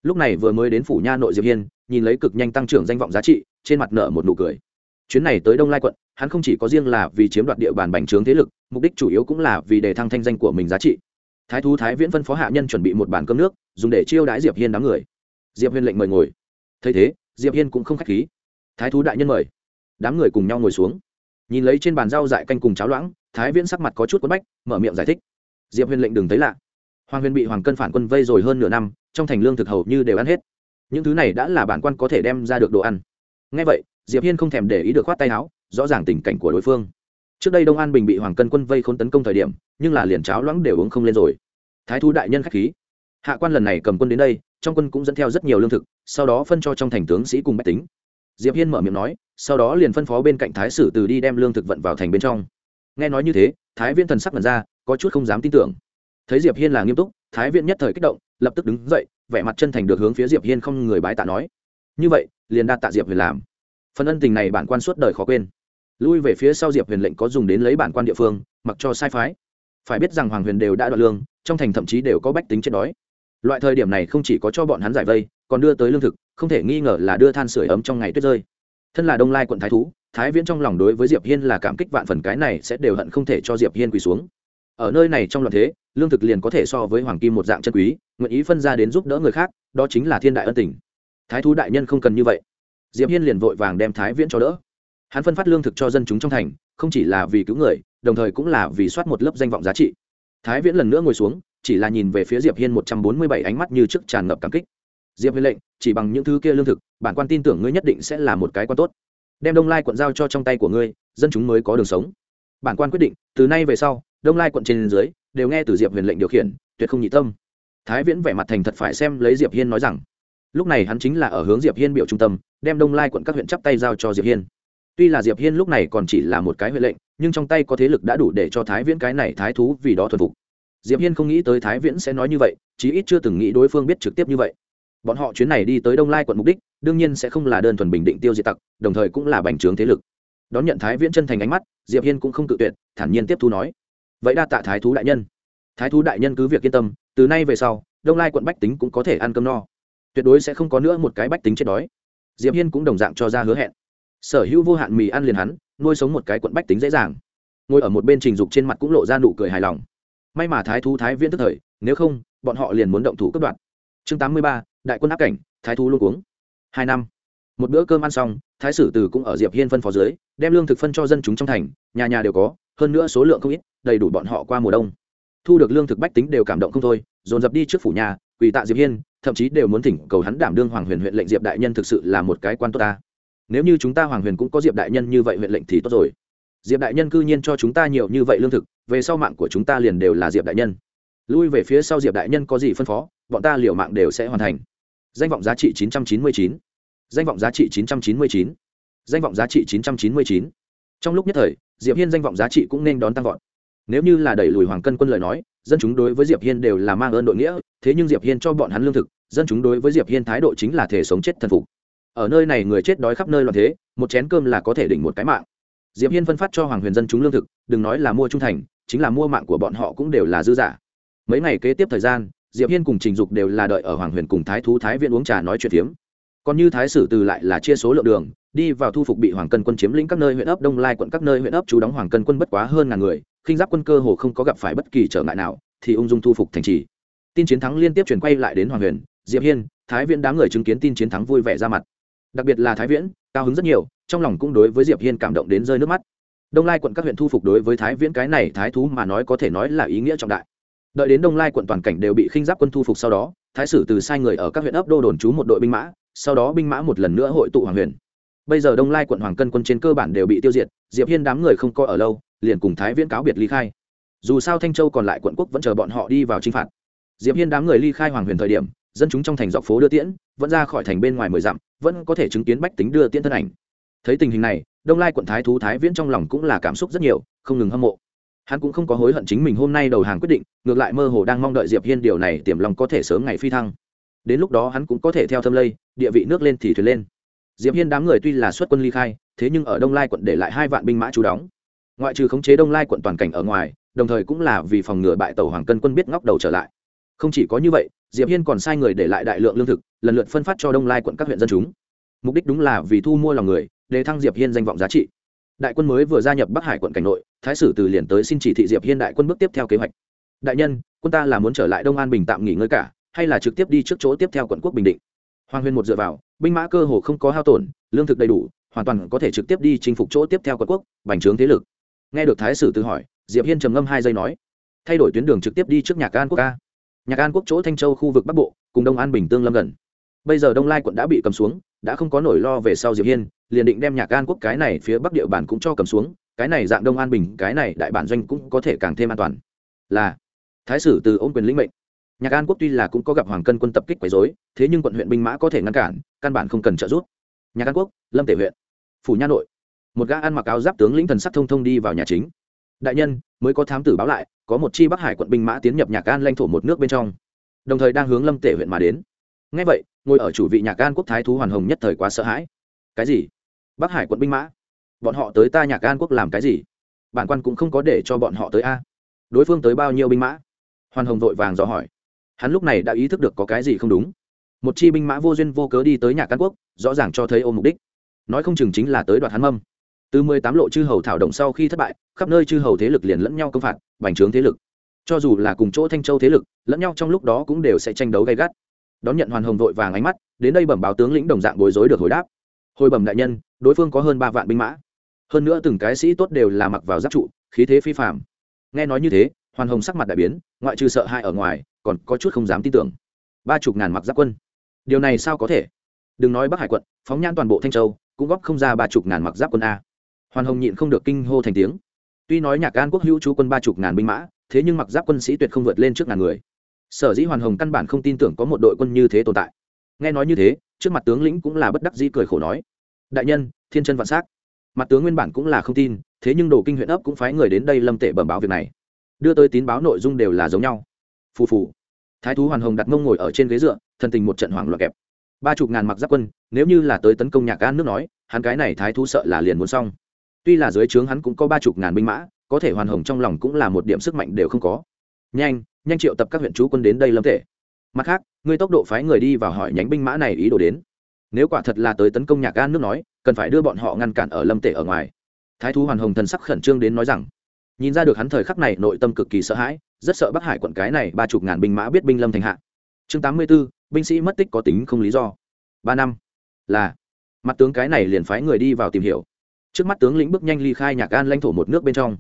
Lúc này vừa mới đến phủ nha nội diệp hiên, nhìn lấy cực nhanh tăng trưởng danh vọng giá trị, trên mặt nở một nụ cười chuyến này tới đông lai quận, hắn không chỉ có riêng là vì chiếm đoạt địa bàn bành trướng thế lực, mục đích chủ yếu cũng là vì đề thăng thanh danh của mình giá trị. Thái thú thái viễn phân phó hạ nhân chuẩn bị một bàn cơm nước, dùng để chiêu đãi diệp hiên đám người. Diệp hiên lệnh mời ngồi. Thấy thế, diệp hiên cũng không khách khí. Thái thú đại nhân mời. Đám người cùng nhau ngồi xuống. Nhìn lấy trên bàn rau dại canh cùng cháo loãng, thái viễn sắc mặt có chút quất bách, mở miệng giải thích. Diệp huyền lệnh đừng thấy lạ. Hoàng huyền bị hoàng cân phản quân vây rồi hơn nửa năm, trong thành lương thực hầu như đều ăn hết. Những thứ này đã là bản quan có thể đem ra được đồ ăn. Ngay vậy diệp hiên không thèm để ý được khoát tay áo rõ ràng tình cảnh của đối phương trước đây đông an bình bị hoàng cân quân vây khốn tấn công thời điểm nhưng là liền cháo loãng đều uống không lên rồi thái thú đại nhân khách khí hạ quan lần này cầm quân đến đây trong quân cũng dẫn theo rất nhiều lương thực sau đó phân cho trong thành tướng sĩ cùng bách tính diệp hiên mở miệng nói sau đó liền phân phó bên cạnh thái sử từ đi đem lương thực vận vào thành bên trong nghe nói như thế thái viên thần sắc mật ra có chút không dám tin tưởng thấy diệp hiên là nghiêm túc thái viên nhất thời kích động lập tức đứng dậy vẻ mặt chân thành được hướng phía diệp hiên không người bái tạ nói như vậy liền đa tạ diệp huyền làm phần ân tình này bản quan suốt đời khó quên. Lui về phía sau diệp huyền lệnh có dùng đến lấy bản quan địa phương, mặc cho sai phái. Phải biết rằng hoàng huyền đều đã đoạn lương, trong thành thậm chí đều có bách tính chết đói. Loại thời điểm này không chỉ có cho bọn hắn giải vây, còn đưa tới lương thực, không thể nghi ngờ là đưa than sửa ấm trong ngày tuyết rơi. Thân là đông lai quận thái thú, thái viễn trong lòng đối với diệp hiên là cảm kích vạn phần, cái này sẽ đều hận không thể cho diệp hiên quỳ xuống. Ở nơi này trong loạn thế, lương thực liền có thể so với hoàng kim một dạng chân quý, nguyện ý phân ra đến giúp đỡ người khác, đó chính là thiên đại ân tình. Thái thú đại nhân không cần như vậy diệp hiên liền vội vàng đem thái viễn cho đỡ. Hắn phân phát lương thực cho dân chúng trong thành, không chỉ là vì cứu người, đồng thời cũng là vì soát một lớp danh vọng giá trị. Thái viễn lần nữa ngồi xuống, chỉ là nhìn về phía diệp hiên một trăm bốn mươi bảy ánh mắt như trước tràn ngập cảm kích. Diệp hiên lệnh, chỉ bằng những thứ kia lương thực, bản quan tin tưởng ngươi nhất định sẽ là một cái quan tốt. Đem đông lai quận giao cho trong tay của ngươi, dân chúng mới có đường sống. Bản quan quyết định, từ nay về sau, đông lai quận trên dưới đều nghe từ diệp huyền lệnh điều khiển, tuyệt không nhị tâm. Thái viễn vẻ mặt thành thật phải xem lấy diệp hiên nói rằng lúc này hắn chính là ở hướng diệp hiên biểu trung tâm, đem đông lai quận các huyện chắp tay giao cho diệp hiên. Tuy là diệp hiên lúc này còn chỉ là một cái huệ lệnh, nhưng trong tay có thế lực đã đủ để cho thái viễn cái này thái thú vì đó thuần phục. Diệp hiên không nghĩ tới thái viễn sẽ nói như vậy, chí ít chưa từng nghĩ đối phương biết trực tiếp như vậy. Bọn họ chuyến này đi tới đông lai quận mục đích, đương nhiên sẽ không là đơn thuần bình định tiêu diệt tặc, đồng thời cũng là bành trướng thế lực. Đón nhận thái viễn chân thành ánh mắt, diệp hiên cũng không tự tuyệt, thản nhiên tiếp thu nói. Vậy đa tạ thái thú đại nhân. Thái thú đại nhân cứ việc yên tâm, từ nay về sau, đông lai quận bách tính cũng có thể ăn cơm no tuyệt đối sẽ không có nữa một cái bách tính chết đói. Diệp hiên cũng đồng dạng cho ra hứa hẹn. Sở hữu vô hạn mì ăn liền hắn, nuôi sống một cái quận bách tính dễ dàng. Ngồi ở một bên trình dục trên mặt cũng lộ ra nụ cười hài lòng. May mà thái thú thái viễn tức thời, nếu không, bọn họ liền muốn động thủ cướp đoạt. Chương tám mươi ba, đại quân áp cảnh, thái thú luôn uống hai năm. Một bữa cơm ăn xong, thái sử từ cũng ở diệp hiên phân phó dưới, đem lương thực phân cho dân chúng trong thành, nhà nhà đều có, hơn nữa số lượng không ít, đầy đủ bọn họ qua mùa đông. Thu được lương thực bách tính đều cảm động không thôi, dồn dập đi trước phủ nhà, quỳ tạ diệp hiên thậm chí đều muốn thỉnh cầu hắn đảm đương hoàng huyền huyện lệnh diệp đại nhân thực sự là một cái quan tốt ta nếu như chúng ta hoàng huyền cũng có diệp đại nhân như vậy huyện lệnh thì tốt rồi diệp đại nhân cư nhiên cho chúng ta nhiều như vậy lương thực, về sau mạng của chúng ta liền đều là diệp đại nhân lui về phía sau diệp đại nhân có gì phân phó, bọn ta liều mạng đều sẽ hoàn thành danh vọng giá trị 999. danh vọng giá trị 999. danh vọng giá trị 999. trong lúc nhất thời, diệp hiên danh vọng giá trị cũng nên đón tăng vọt nếu như là đẩy lùi hoàng cân quân lời nói dân chúng đối với diệp hiên đều là mang ơn đội nghĩa, thế nhưng diệp hiên cho bọn hắn lương thực, dân chúng đối với diệp hiên thái độ chính là thể sống chết thần phục. Ở nơi này người chết đói khắp nơi loạn thế, một chén cơm là có thể đỉnh một cái mạng. Diệp hiên phân phát cho hoàng huyền dân chúng lương thực, đừng nói là mua trung thành, chính là mua mạng của bọn họ cũng đều là dư giả. Mấy ngày kế tiếp thời gian, diệp hiên cùng trình dục đều là đợi ở hoàng huyền cùng thái thú thái viện uống trà nói chuyện tiếm còn như thái sử từ lại là chia số lượng đường, đi vào thu phục bị hoàng cân quân chiếm lĩnh các nơi huyện ấp đông lai quận các nơi huyện ấp chú đóng hoàng cân quân bất quá hơn ngàn người khinh giáp quân cơ hồ không có gặp phải bất kỳ trở ngại nào, thì ung dung thu phục thành trì. Tin chiến thắng liên tiếp chuyển quay lại đến hoàng huyền, diệp hiên, thái viễn đám người chứng kiến tin chiến thắng vui vẻ ra mặt. Đặc biệt là thái viễn, cao hứng rất nhiều, trong lòng cũng đối với diệp hiên cảm động đến rơi nước mắt. Đông lai quận các huyện thu phục đối với thái viễn cái này thái thú mà nói có thể nói là ý nghĩa trọng đại. Đợi đến đông lai quận toàn cảnh đều bị khinh giáp quân thu phục sau đó, thái sử từ sai người ở các huyện ấp đô đồn trú một đội binh mã, sau đó binh mã một lần nữa hội tụ hoàng huyền. Bây giờ đông lai quận hoàng cân quân trên cơ bản đều bị tiêu diệt, diệp hiên đám người không coi ở lâu liền cùng thái viễn cáo biệt ly khai. Dù sao thanh châu còn lại quận quốc vẫn chờ bọn họ đi vào chinh phạt. Diệp hiên đám người ly khai hoàng huyền thời điểm, dân chúng trong thành dọc phố đưa tiễn, vẫn ra khỏi thành bên ngoài mười dặm, vẫn có thể chứng kiến bách tính đưa tiễn thân ảnh. Thấy tình hình này, đông lai quận thái thú thái viễn trong lòng cũng là cảm xúc rất nhiều, không ngừng hâm mộ. Hắn cũng không có hối hận chính mình hôm nay đầu hàng quyết định, ngược lại mơ hồ đang mong đợi diệp hiên điều này tiềm lòng có thể sớm ngày phi thăng. Đến lúc đó hắn cũng có thể theo thâm lây, địa vị nước lên thì thuyền lên. Diệp hiên đám người tuy là xuất quân ly khai, thế nhưng ở đông lai quận để lại hai vạn binh mã trú đóng ngoại trừ khống chế đông lai quận toàn cảnh ở ngoài, đồng thời cũng là vì phòng ngừa bại tàu hoàng cân quân biết ngóc đầu trở lại. Không chỉ có như vậy, diệp hiên còn sai người để lại đại lượng lương thực, lần lượt phân phát cho đông lai quận các huyện dân chúng. Mục đích đúng là vì thu mua lòng người, để thăng diệp hiên danh vọng giá trị. Đại quân mới vừa gia nhập bắc hải quận cảnh nội, thái sử từ liền tới xin chỉ thị diệp hiên đại quân bước tiếp theo kế hoạch. Đại nhân, quân ta là muốn trở lại đông an bình tạm nghỉ ngơi cả, hay là trực tiếp đi trước chỗ tiếp theo quận quốc bình định? Hoàng huyên một dựa vào, binh mã cơ hồ không có hao tổn, lương thực đầy đủ, hoàn toàn có thể trực tiếp đi chinh phục chỗ tiếp theo quận quốc, bành trướng thế lực nghe được thái sử từ hỏi, diệp hiên trầm ngâm hai giây nói, thay đổi tuyến đường trực tiếp đi trước nhạc an quốc ca nhạc an quốc chỗ thanh châu khu vực bắc bộ, cùng đông an bình tương lâm gần. Bây giờ đông lai quận đã bị cầm xuống, đã không có nỗi lo về sau diệp hiên, liền định đem nhạc an quốc cái này phía bắc địa bản cũng cho cầm xuống, cái này dạng đông an bình, cái này đại bản doanh cũng có thể càng thêm an toàn. Là, thái sử từ ôn quyền lĩnh mệnh. Nhạc an quốc tuy là cũng có gặp hoàng cân quân tập kích quấy rối, thế nhưng quận huyện binh mã có thể ngăn cản, căn bản không cần trợ giúp. Nhạc an quốc, lâm tể huyện, phủ nha nội một gã ăn mặc áo giáp tướng lĩnh thần sắc thông thông đi vào nhà chính. Đại nhân, mới có thám tử báo lại, có một chi bắc hải quận binh mã tiến nhập nhạc an lãnh thổ một nước bên trong. Đồng thời đang hướng lâm tể huyện mà đến. Ngay vậy, ngồi ở chủ vị nhạc an quốc thái thú hoàn hồng nhất thời quá sợ hãi. Cái gì? Bắc hải quận binh mã? Bọn họ tới ta nhạc an quốc làm cái gì? Bản quan cũng không có để cho bọn họ tới a. Đối phương tới bao nhiêu binh mã? Hoàn hồng vội vàng dò hỏi. Hắn lúc này đã ý thức được có cái gì không đúng. Một chi binh mã vô duyên vô cớ đi tới nhạc can quốc, rõ ràng cho thấy ôm mục đích. Nói không chừng chính là tới đoạt hắn mâm từ mười tám lộ chư hầu thảo động sau khi thất bại, khắp nơi chư hầu thế lực liền lẫn nhau công phạt, bành trướng thế lực. Cho dù là cùng chỗ thanh châu thế lực, lẫn nhau trong lúc đó cũng đều sẽ tranh đấu gay gắt. Đón nhận hoàn hồng vội vàng ánh mắt, đến đây bẩm báo tướng lĩnh đồng dạng bối rối được hồi đáp. Hồi bẩm đại nhân, đối phương có hơn ba vạn binh mã. Hơn nữa từng cái sĩ tốt đều là mặc vào giáp trụ, khí thế phi phạm nghe nói như thế, hoàn hồng sắc mặt đại biến, ngoại trừ sợ hãi ở ngoài, còn có chút không dám tin tưởng. Ba chục ngàn mặc giáp quân. Điều này sao có thể? Đừng nói bắc hải quận, phóng nhãn toàn bộ thanh châu, cũng góp không ra ba chục ngàn mặc giáp quân a hoàn hồng nhịn không được kinh hô thành tiếng. Tuy nói nhạc an quốc hữu chú quân ba chục ngàn binh mã, thế nhưng mặc giáp quân sĩ tuyệt không vượt lên trước ngàn người. Sở dĩ hoàn hồng căn bản không tin tưởng có một đội quân như thế tồn tại. Nghe nói như thế, trước mặt tướng lĩnh cũng là bất đắc dĩ cười khổ nói. Đại nhân, thiên chân vạn s á c mặt tướng nguyên bản cũng là không tin, thế nhưng đồ kinh huyện ấp cũng phái người đến đây lâm tệ bẩm báo việc này. Đưa tới tín báo nội dung đều là giống nhau. Phù phù. Thái thú hoàn hồng đặt mông ngồi ở trên ghế dựa thân tình một trận hoảng loạn kẹp. Ba chục ngàn mặc giáp quân, nếu như là tới tấn công nhạc an nước nói, hắn cái này thái thú sợ là liền muốn xong tuy là dưới trướng hắn cũng có ba chục ngàn binh mã, có thể hoàn hồng trong lòng cũng là một điểm sức mạnh đều không có. Nhanh nhanh triệu tập các huyện chú quân đến đây lâm thể mặt khác, ngươi tốc độ phái người đi vào hỏi nhánh binh mã này ý đồ đến. Nếu quả thật là tới tấn công nhạc gan nước nói, cần phải đưa bọn họ ngăn cản ở lâm tể ở ngoài. Thái thú hoàn hồng thần sắc khẩn trương đến nói rằng, nhìn ra được hắn thời khắc này nội tâm cực kỳ sợ hãi, rất sợ bắc hải quận cái này ba chục ngàn binh mã biết binh lâm thành hạ. Chương tám mươi b ố binh sĩ mất tích có tính không lý do. Ba năm. Là, mặt tướng cái này liền phái người đi vào tìm hiểu trước mắt tướng lĩnh bước nhanh ly khai nhạc gan lãnh thổ một nước bên trong.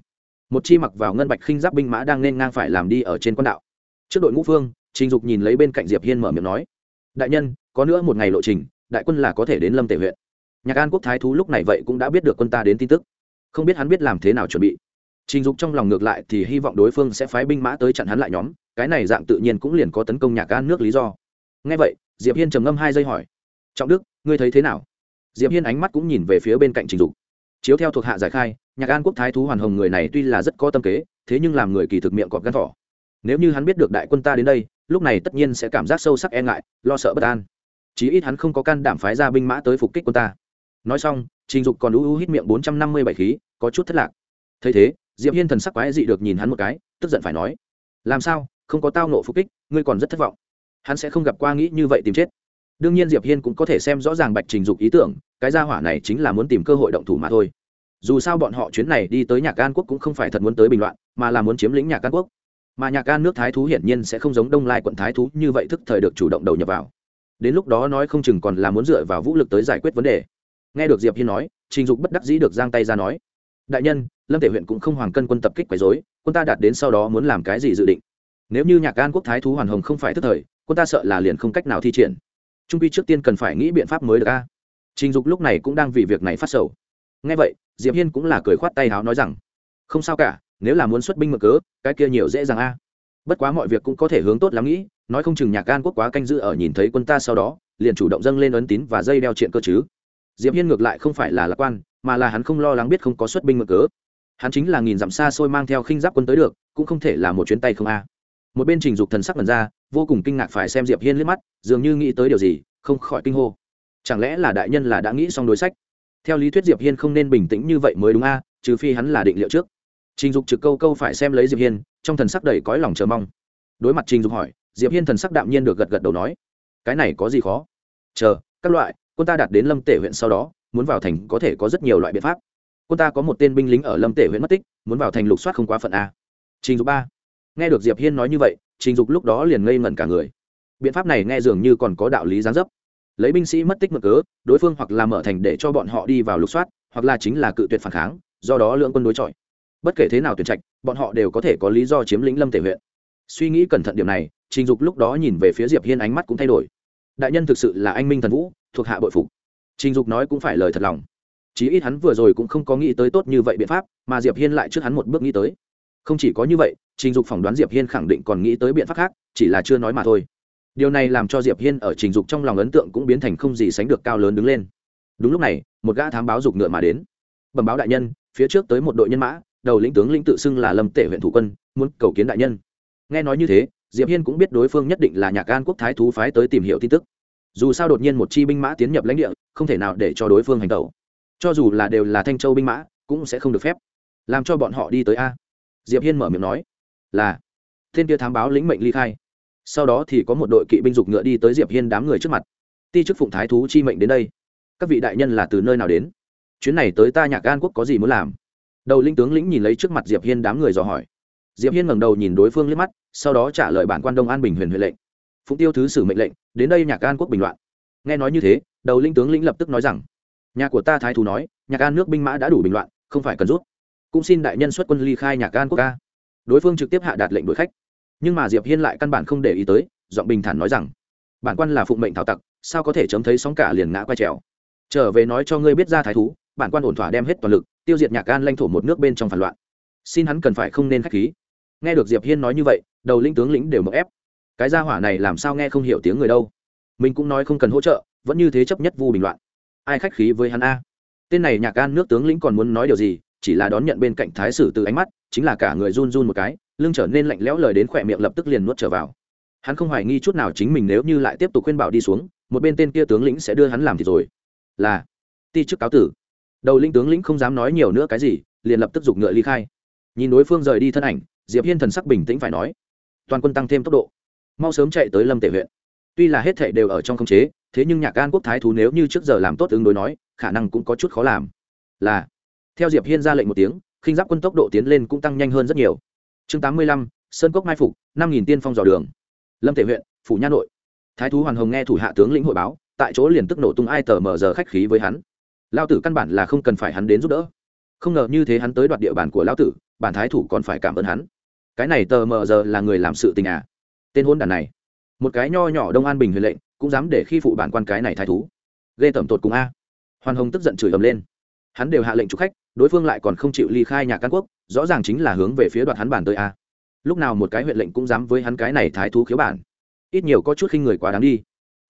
Một chi mặc vào ngân bạch khinh giáp binh mã đang nên ngang phải làm đi ở trên quan đạo. Trước đội ngũ phương, trình dục nhìn lấy bên cạnh diệp hiên mở miệng nói, đại nhân, có nữa một ngày lộ trình, đại quân là có thể đến lâm tể huyện. Nhạc an quốc thái thú lúc này vậy cũng đã biết được quân ta đến tin tức. Không biết hắn biết làm thế nào chuẩn bị. Trình dục trong lòng ngược lại thì hy vọng đối phương sẽ phái binh mã tới chặn hắn lại nhóm, cái này dạng tự nhiên cũng liền có tấn công nhạc an nước lý do. Ngay vậy, diệp hiên trầm ngâm hai giây hỏi, trọng đức, ngươi thấy thế nào? Diệp hiên ánh mắt cũng nhìn về phía bên cạnh trình dục chiếu theo thuộc hạ giải khai, nhạc an quốc thái thú hoàn hồng người này tuy là rất có tâm kế, thế nhưng làm người kỳ thực miệng cọp gan thỏ. Nếu như hắn biết được đại quân ta đến đây, lúc này tất nhiên sẽ cảm giác sâu sắc e ngại, lo sợ bất an. Chí ít hắn không có can đảm phái ra binh mã tới phục kích quân ta. Nói xong, trình dục còn u u hít miệng bốn trăm năm mươi bảy khí, có chút thất lạc. Thấy thế, diệp hiên thần sắc quái dị được nhìn hắn một cái, tức giận phải nói, làm sao? Không có tao nộ phục kích, ngươi còn rất thất vọng. Hắn sẽ không gặp qua nghĩ như vậy tìm chết đương nhiên diệp hiên cũng có thể xem rõ ràng bạch trình dục ý tưởng, cái gia hỏa này chính là muốn tìm cơ hội động thủ mà thôi. dù sao bọn họ chuyến này đi tới nhạc an quốc cũng không phải thật muốn tới bình loạn, mà là muốn chiếm lĩnh nhạc an quốc. mà nhạc an nước thái thú hiển nhiên sẽ không giống đông lai quận thái thú như vậy thức thời được chủ động đầu nhập vào. đến lúc đó nói không chừng còn là muốn dựa vào vũ lực tới giải quyết vấn đề. nghe được diệp hiên nói, trình dục bất đắc dĩ được giang tay ra nói, đại nhân, lâm thể huyện cũng không hoàng cân quân tập kích quấy rối, quân ta đạt đến sau đó muốn làm cái gì dự định? nếu như nhạc an quốc thái thú hoàn hồng không phải thức thời, quân ta sợ là liền không cách nào thi triển trung quy trước tiên cần phải nghĩ biện pháp mới được a. Trình dục lúc này cũng đang vì việc này phát sầu. Nghe vậy, diệp hiên cũng là cười khoát tay háo nói rằng, không sao cả, nếu là muốn xuất binh mở cớ, cái kia nhiều dễ dàng a. Bất quá mọi việc cũng có thể hướng tốt lắm nghĩ, nói không chừng nhạc an quốc quá canh giữ ở nhìn thấy quân ta sau đó, liền chủ động dâng lên ấn tín và dây đeo chuyện cơ chứ. Diệp hiên ngược lại không phải là lạc quan, mà là hắn không lo lắng biết không có xuất binh mở cớ. Hắn chính là nghìn dặm xa xôi mang theo khinh giáp quân tới được, cũng không thể là một chuyến tay không a một bên trình dục thần sắc mần ra, vô cùng kinh ngạc phải xem diệp hiên liếc mắt, dường như nghĩ tới điều gì, không khỏi kinh hô. Chẳng lẽ là đại nhân là đã nghĩ xong đối sách? Theo lý thuyết diệp hiên không nên bình tĩnh như vậy mới đúng a, trừ phi hắn là định liệu trước. Trình dục trực câu câu phải xem lấy diệp hiên, trong thần sắc đầy cõi lòng chờ mong. Đối mặt trình dục hỏi, diệp hiên thần sắc đạm nhiên được gật gật đầu nói, cái này có gì khó? Chờ, các loại, quân ta đạt đến lâm tể huyện sau đó, muốn vào thành có thể có rất nhiều loại biện pháp. Quân ta có một tên binh lính ở lâm tể huyện mất tích, muốn vào thành lục soát không quá phận a. Trình dục ba nghe được diệp hiên nói như vậy, trình dục lúc đó liền ngây ngẩn cả người. Biện pháp này nghe dường như còn có đạo lý gián dấp. Lấy binh sĩ mất tích mực cớ, đối phương hoặc là mở thành để cho bọn họ đi vào lục soát, hoặc là chính là cự tuyệt phản kháng, do đó lượng quân đối chọi. Bất kể thế nào tuyển trạch, bọn họ đều có thể có lý do chiếm lĩnh lâm tể huyện. Suy nghĩ cẩn thận điểm này, trình dục lúc đó nhìn về phía diệp hiên ánh mắt cũng thay đổi. Đại nhân thực sự là anh minh thần vũ, thuộc hạ bội phục. Trình dục nói cũng phải lời thật lòng. Chí ít hắn vừa rồi cũng không có nghĩ tới tốt như vậy biện pháp, mà diệp hiên lại trước hắn một bước nghĩ tới. Không chỉ có như vậy trình dục phỏng đoán diệp hiên khẳng định còn nghĩ tới biện pháp khác, chỉ là chưa nói mà thôi. Điều này làm cho diệp hiên ở trình dục trong lòng ấn tượng cũng biến thành không gì sánh được cao lớn đứng lên. Đúng lúc này, một gã thám báo dục ngựa mà đến. Bẩm báo đại nhân, phía trước tới một đội nhân mã, đầu lĩnh tướng lĩnh tự xưng là lâm tể huyện thủ quân, muốn cầu kiến đại nhân. Nghe nói như thế, diệp hiên cũng biết đối phương nhất định là nhạc an quốc thái thú phái tới tìm hiểu tin tức. Dù sao đột nhiên một chi binh mã tiến nhập lãnh địa, không thể nào để cho đối phương hành tẩu. Cho dù là đều là thanh châu binh mã, cũng sẽ không được phép. Làm cho bọn họ đi tới a. Diệp hiên mở miệng nói là, thiên kia thám báo lĩnh mệnh ly khai. Sau đó thì có một đội kỵ binh dục ngựa đi tới diệp hiên đám người trước mặt. Ti chức phụng thái thú chi mệnh đến đây. Các vị đại nhân là từ nơi nào đến? Chuyến này tới ta nhạc an quốc có gì muốn làm? Đầu linh tướng lĩnh nhìn lấy trước mặt diệp hiên đám người dò hỏi. Diệp hiên ngẩng đầu nhìn đối phương liếc mắt, sau đó trả lời bản quan đông an bình huyền huệ lệnh. Phụng tiêu thứ sử mệnh lệnh, đến đây nhạc an quốc bình loạn. Nghe nói như thế, đầu linh tướng lĩnh lập tức nói rằng, nhà của ta thái thú nói, nhạc an nước binh mã đã đủ bình loạn, không phải cần rút. Cũng xin đại nhân xuất quân ly khai nhạc an quốc ca đối phương trực tiếp hạ đạt lệnh đuổi khách. Nhưng mà diệp hiên lại căn bản không để ý tới, giọng bình thản nói rằng, bản quan là phụng mệnh thảo tặc, sao có thể chấm thấy sóng cả liền ngã quay trèo? Trở về nói cho ngươi biết ra thái thú, bản quan ổn thỏa đem hết toàn lực, tiêu diệt nhạc an lãnh thổ một nước bên trong phản loạn. Xin hắn cần phải không nên khách khí. Nghe được diệp hiên nói như vậy, đầu linh tướng lĩnh đều mộng ép. Cái gia hỏa này làm sao nghe không hiểu tiếng người đâu. Mình cũng nói không cần hỗ trợ, vẫn như thế chấp nhất vu bình loạn. Ai khách khí với hắn a? Tên này nhạc an nước tướng lĩnh còn muốn nói điều gì chỉ là đón nhận bên cạnh thái sử từ ánh mắt, chính là cả người run run một cái, lưng trở nên lạnh lẽo lời đến khỏe miệng lập tức liền nuốt trở vào. Hắn không hoài nghi chút nào chính mình nếu như lại tiếp tục khuyên bảo đi xuống, một bên tên kia tướng lĩnh sẽ đưa hắn làm thì rồi. Là, ti chức cáo tử. Đầu linh tướng lĩnh không dám nói nhiều nữa cái gì, liền lập tức giục ngựa ly khai. Nhìn đối phương rời đi thân ảnh, diệp hiên thần sắc bình tĩnh phải nói, toàn quân tăng thêm tốc độ. Mau sớm chạy tới lâm tể huyện. Tuy là hết thảy đều ở trong khống chế, thế nhưng nhạc an quốc thái thú nếu như trước giờ làm tốt ứng đối nói, khả năng cũng có chút khó làm. Là theo diệp hiên ra lệnh một tiếng, khinh giáp quân tốc độ tiến lên cũng tăng nhanh hơn rất nhiều. Chương tám mươi lăm, sơn cốc mai phục, năm nghìn tiên phong dò đường. Lâm thể huyện, phủ nha nội. Thái thú hoàn hồng nghe thủ hạ tướng lĩnh hội báo, tại chỗ liền tức nổ tung ai tờ mở giờ khách khí với hắn. Lao tử căn bản là không cần phải hắn đến giúp đỡ. Không ngờ như thế hắn tới đoạt địa bàn của lão tử, bản thái thủ còn phải cảm ơn hắn. Cái này tờ mờ giờ là người làm sự tình à? Tên hôn đàn này. Một cái nho nhỏ đông an bình Huệ lệnh, cũng dám để khi phụ bản quan cái này thái thú. Ghê tẩm tột cùng a. Hoàn hồng tức giận chửi ầm lên hắn đều hạ lệnh chủ khách, đối phương lại còn không chịu ly khai nhà căn quốc, rõ ràng chính là hướng về phía đoạt hắn bản tới a. Lúc nào một cái huyện lệnh cũng dám với hắn cái này thái thú khiếu bản. Ít nhiều có chút khinh người quá đáng đi.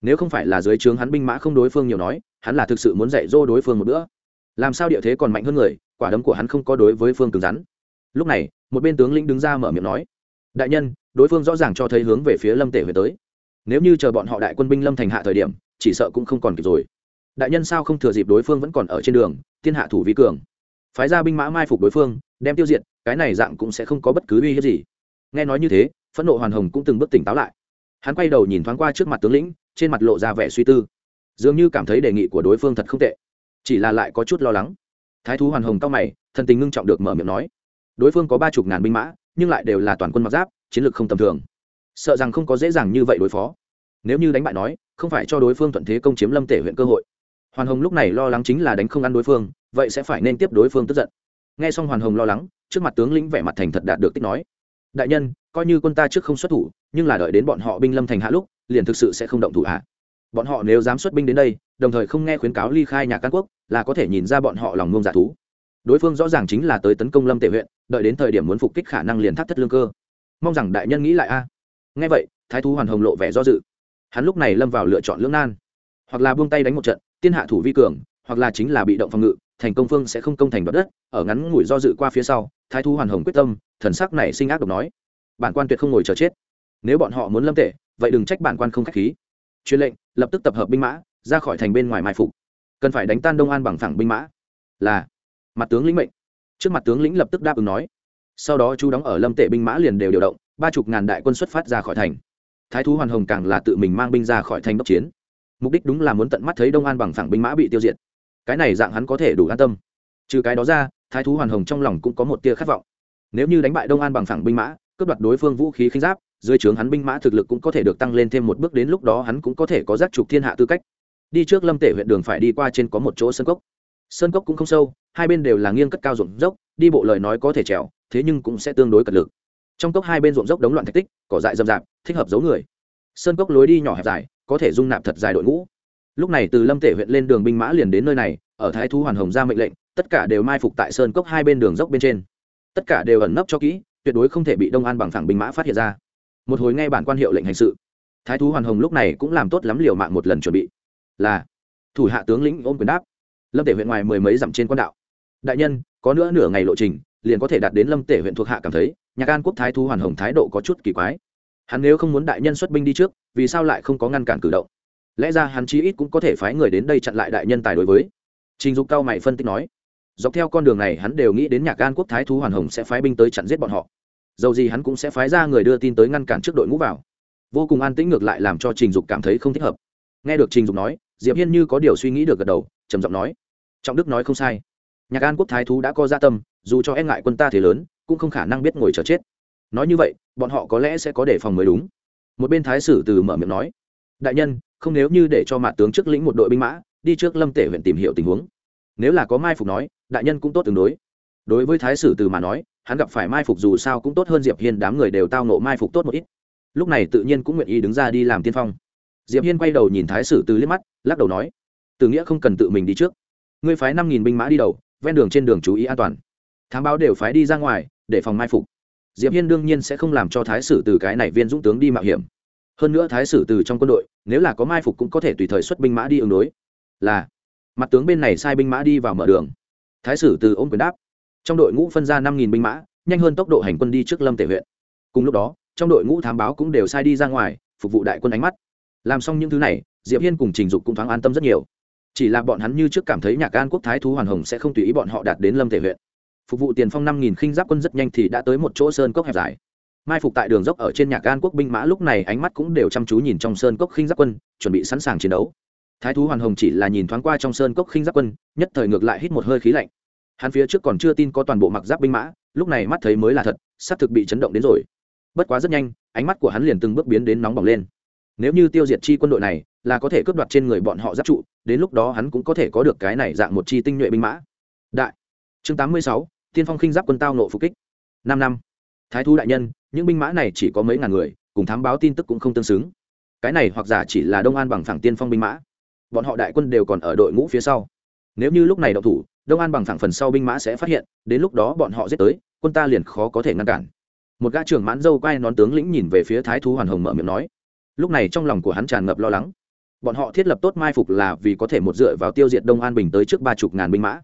Nếu không phải là dưới trướng hắn binh mã không đối phương nhiều nói, hắn là thực sự muốn dạy dỗ đối phương một bữa. Làm sao địa thế còn mạnh hơn người, quả đấm của hắn không có đối với phương cứng rắn. Lúc này, một bên tướng lĩnh đứng ra mở miệng nói, đại nhân, đối phương rõ ràng cho thấy hướng về phía lâm tể về tới. Nếu như chờ bọn họ đại quân binh lâm thành hạ thời điểm, chỉ sợ cũng không còn kịp rồi đại nhân sao không thừa dịp đối phương vẫn còn ở trên đường, thiên hạ thủ vi cường. Phái ra binh mã mai phục đối phương, đem tiêu diệt, cái này dạng cũng sẽ không có bất cứ uy hiếp gì. Nghe nói như thế, phẫn nộ hoàn hồng cũng từng bước tỉnh táo lại. Hắn quay đầu nhìn thoáng qua trước mặt tướng lĩnh, trên mặt lộ ra vẻ suy tư. Dường như cảm thấy đề nghị của đối phương thật không tệ, chỉ là lại có chút lo lắng. Thái thú hoàn hồng cao mày thần tình ngưng trọng được mở miệng nói. Đối phương có ba chục ngàn binh mã, nhưng lại đều là toàn quân mặc giáp, chiến lược không tầm thường. Sợ rằng không có dễ dàng như vậy đối phó. Nếu như đánh bại nói, không phải cho đối phương thuận thế công chiếm lâm tể huyện cơ hội hoàn hồng lúc này lo lắng chính là đánh không ăn đối phương, vậy sẽ phải nên tiếp đối phương tức giận. Nghe xong hoàn hồng lo lắng, trước mặt tướng lĩnh vẻ mặt thành thật đạt được tích nói. Đại nhân, coi như quân ta trước không xuất thủ, nhưng là đợi đến bọn họ binh lâm thành hạ lúc, liền thực sự sẽ không động thủ hạ bọn họ nếu dám xuất binh đến đây, đồng thời không nghe khuyến cáo ly khai nhà can quốc, là có thể nhìn ra bọn họ lòng ngông giả thú. Đối phương rõ ràng chính là tới tấn công lâm tể huyện, đợi đến thời điểm muốn phục kích khả năng liền thắt thất lương cơ. Mong rằng đại nhân nghĩ lại a. Nghe vậy, thái thú hoàn hồng lộ vẻ do dự. Hắn lúc này lâm vào lựa chọn lưỡng nan, hoặc là buông tay đánh một trận tiên hạ thủ vi cường, hoặc là chính là bị động phòng ngự, thành công phương sẽ không công thành đoạt đất, ở ngắn ngủi do dự qua phía sau, thái thú hoàn hồng quyết tâm, thần sắc này sinh ác độc nói, bản quan tuyệt không ngồi chờ chết. Nếu bọn họ muốn lâm tệ, vậy đừng trách bản quan không k h á c h khí. Truyền lệnh, lập tức tập hợp binh mã, ra khỏi thành bên ngoài mai phục. Cần phải đánh tan đông an bằng thẳng binh mã. Là, mặt tướng lĩnh mệnh. Trước mặt tướng lĩnh lập tức đáp ứng nói. Sau đó chú đóng ở lâm tệ binh mã liền đều điều động, ba chục ngàn đại quân xuất phát ra khỏi thành. Thái thú hoàn hồng càng là tự mình mang binh ra khỏi thành đốc chiến mục đích đúng là muốn tận mắt thấy đông an bằng phẳng binh mã bị tiêu diệt. Cái này dạng hắn có thể đủ an tâm. Trừ cái đó ra, thái thú hoàn hồng trong lòng cũng có một tia khát vọng. Nếu như đánh bại đông an bằng phẳng binh mã, cướp đoạt đối phương vũ khí khinh giáp, dưới trướng hắn binh mã thực lực cũng có thể được tăng lên thêm một bước đến lúc đó hắn cũng có thể có giác trục thiên hạ tư cách. Đi trước lâm tể huyện đường phải đi qua trên có một chỗ sơn cốc. Sơn cốc cũng không sâu, hai bên đều là nghiêng cất cao ruộng dốc, đi bộ lời nói có thể trèo, thế nhưng cũng sẽ tương đối cật lực. Trong cốc hai bên ruộng dốc đống loạn thạch tích, cỏ dại rậm rạp, thích hợp giấu người. Sơn cốc lối đi nhỏ hẹp dài có thể dung nạp thật dài đội ngũ. Lúc này từ lâm tể huyện lên đường binh mã liền đến nơi này, ở thái thú hoàn hồng ra mệnh lệnh, tất cả đều mai phục tại sơn cốc hai bên đường dốc bên trên. Tất cả đều ẩn nấp cho kỹ, tuyệt đối không thể bị đông an bằng phẳng binh mã phát hiện ra. Một hồi nghe bản quan hiệu lệnh hành sự, thái thú hoàn hồng lúc này cũng làm tốt lắm liều mạng một lần chuẩn bị. Là, thủ hạ tướng lĩnh ôm quyền đáp. Lâm tể huyện ngoài mười mấy dặm trên quan đạo. Đại nhân, có nữa nửa ngày lộ trình, liền có thể đạt đến lâm tể huyện thuộc hạ cảm thấy, nhạc an quốc thái thú hoàn hồng thái độ có chút kỳ quái hắn nếu không muốn đại nhân xuất binh đi trước, vì sao lại không có ngăn cản cử động? Lẽ ra hắn chí ít cũng có thể phái người đến đây chặn lại đại nhân tài đối với. Trình dục cao mày phân tích nói. Dọc theo con đường này hắn đều nghĩ đến nhạc an quốc thái thú hoàn hồng sẽ phái binh tới chặn giết bọn họ. Dầu gì hắn cũng sẽ phái ra người đưa tin tới ngăn cản trước đội ngũ vào. Vô cùng an tĩnh ngược lại làm cho trình dục cảm thấy không thích hợp. Nghe được trình dục nói, diệp hiên như có điều suy nghĩ được gật đầu, trầm giọng nói. Trọng đức nói không sai. Nhạc an quốc thái thú đã có gia tâm, dù cho e ngại quân ta thế lớn, cũng không khả năng biết ngồi chờ chết nói như vậy, bọn họ có lẽ sẽ có đề phòng mới đúng. Một bên thái sử từ mở miệng nói, đại nhân, không nếu như để cho mạ tướng trước lĩnh một đội binh mã, đi trước lâm tể huyện tìm hiểu tình huống. Nếu là có mai phục nói, đại nhân cũng tốt tương đối. Đối với thái sử từ mà nói, hắn gặp phải mai phục dù sao cũng tốt hơn diệp hiên, đám người đều tao nộ mai phục tốt một ít. Lúc này tự nhiên cũng nguyện ý đứng ra đi làm tiên phong. Diệp hiên quay đầu nhìn thái sử từ liếc mắt, lắc đầu nói, từ nghĩa không cần tự mình đi trước. Ngươi phái năm nghìn binh mã đi đầu, ven đường trên đường chú ý an toàn. Thám báo đều phái đi ra ngoài, để phòng mai phục diệp hiên đương nhiên sẽ không làm cho thái sử từ cái này viên dũng tướng đi mạo hiểm. Hơn nữa thái sử từ trong quân đội, nếu là có mai phục cũng có thể tùy thời xuất binh mã đi ứng đối. Là, mặt tướng bên này sai binh mã đi vào mở đường. Thái sử từ ôm quyền đáp. Trong đội ngũ phân ra năm nghìn binh mã, nhanh hơn tốc độ hành quân đi trước lâm tể huyện. Cùng lúc đó, trong đội ngũ thám báo cũng đều sai đi ra ngoài, phục vụ đại quân ánh mắt. Làm xong những thứ này, diệp hiên cùng trình dục cũng thoáng an tâm rất nhiều. Chỉ là bọn hắn như trước cảm thấy nhạc an quốc thái thú hoàn hồng sẽ không tùy ý bọn họ đạt đến lâm thể huyện phục vụ tiền phong năm nghìn khinh giáp quân rất nhanh thì đã tới một chỗ sơn cốc hẹp dài. Mai phục tại đường dốc ở trên nhạc gan quốc binh mã lúc này ánh mắt cũng đều chăm chú nhìn trong sơn cốc khinh giáp quân, chuẩn bị sẵn sàng chiến đấu. Thái thú hoàn hồng chỉ là nhìn thoáng qua trong sơn cốc khinh giáp quân, nhất thời ngược lại hít một hơi khí lạnh. Hắn phía trước còn chưa tin có toàn bộ mặc giáp binh mã, lúc này mắt thấy mới là thật xác thực bị chấn động đến rồi. Bất quá rất nhanh, ánh mắt của hắn liền từng bước biến đến nóng bỏng lên. Nếu như tiêu diệt chi quân đội này, là có thể cướp đoạt trên người bọn họ giáp trụ, đến lúc đó hắn cũng có thể có được cái này dạng một chi tinh nhuệ binh mã. Đại chương tám mươi sáu, tiên phong khinh giáp quân tao nộ phục kích. Năm năm. Thái thú đại nhân, những binh mã này chỉ có mấy ngàn người, cùng thám báo tin tức cũng không tương xứng. Cái này hoặc giả chỉ là đông an bằng phẳng tiên phong binh mã. Bọn họ đại quân đều còn ở đội ngũ phía sau. Nếu như lúc này đậu thủ, đông an bằng phẳng phần sau binh mã sẽ phát hiện, đến lúc đó bọn họ giết tới, quân ta liền khó có thể ngăn cản. Một gã trưởng mãn dâu quay nón tướng lĩnh nhìn về phía thái thú hoàn hồng mở miệng nói. Lúc này trong lòng của hắn tràn ngập lo lắng. Bọn họ thiết lập tốt mai phục là vì có thể một dựa vào tiêu diệt đông an bình tới trước ba chục ngàn binh mã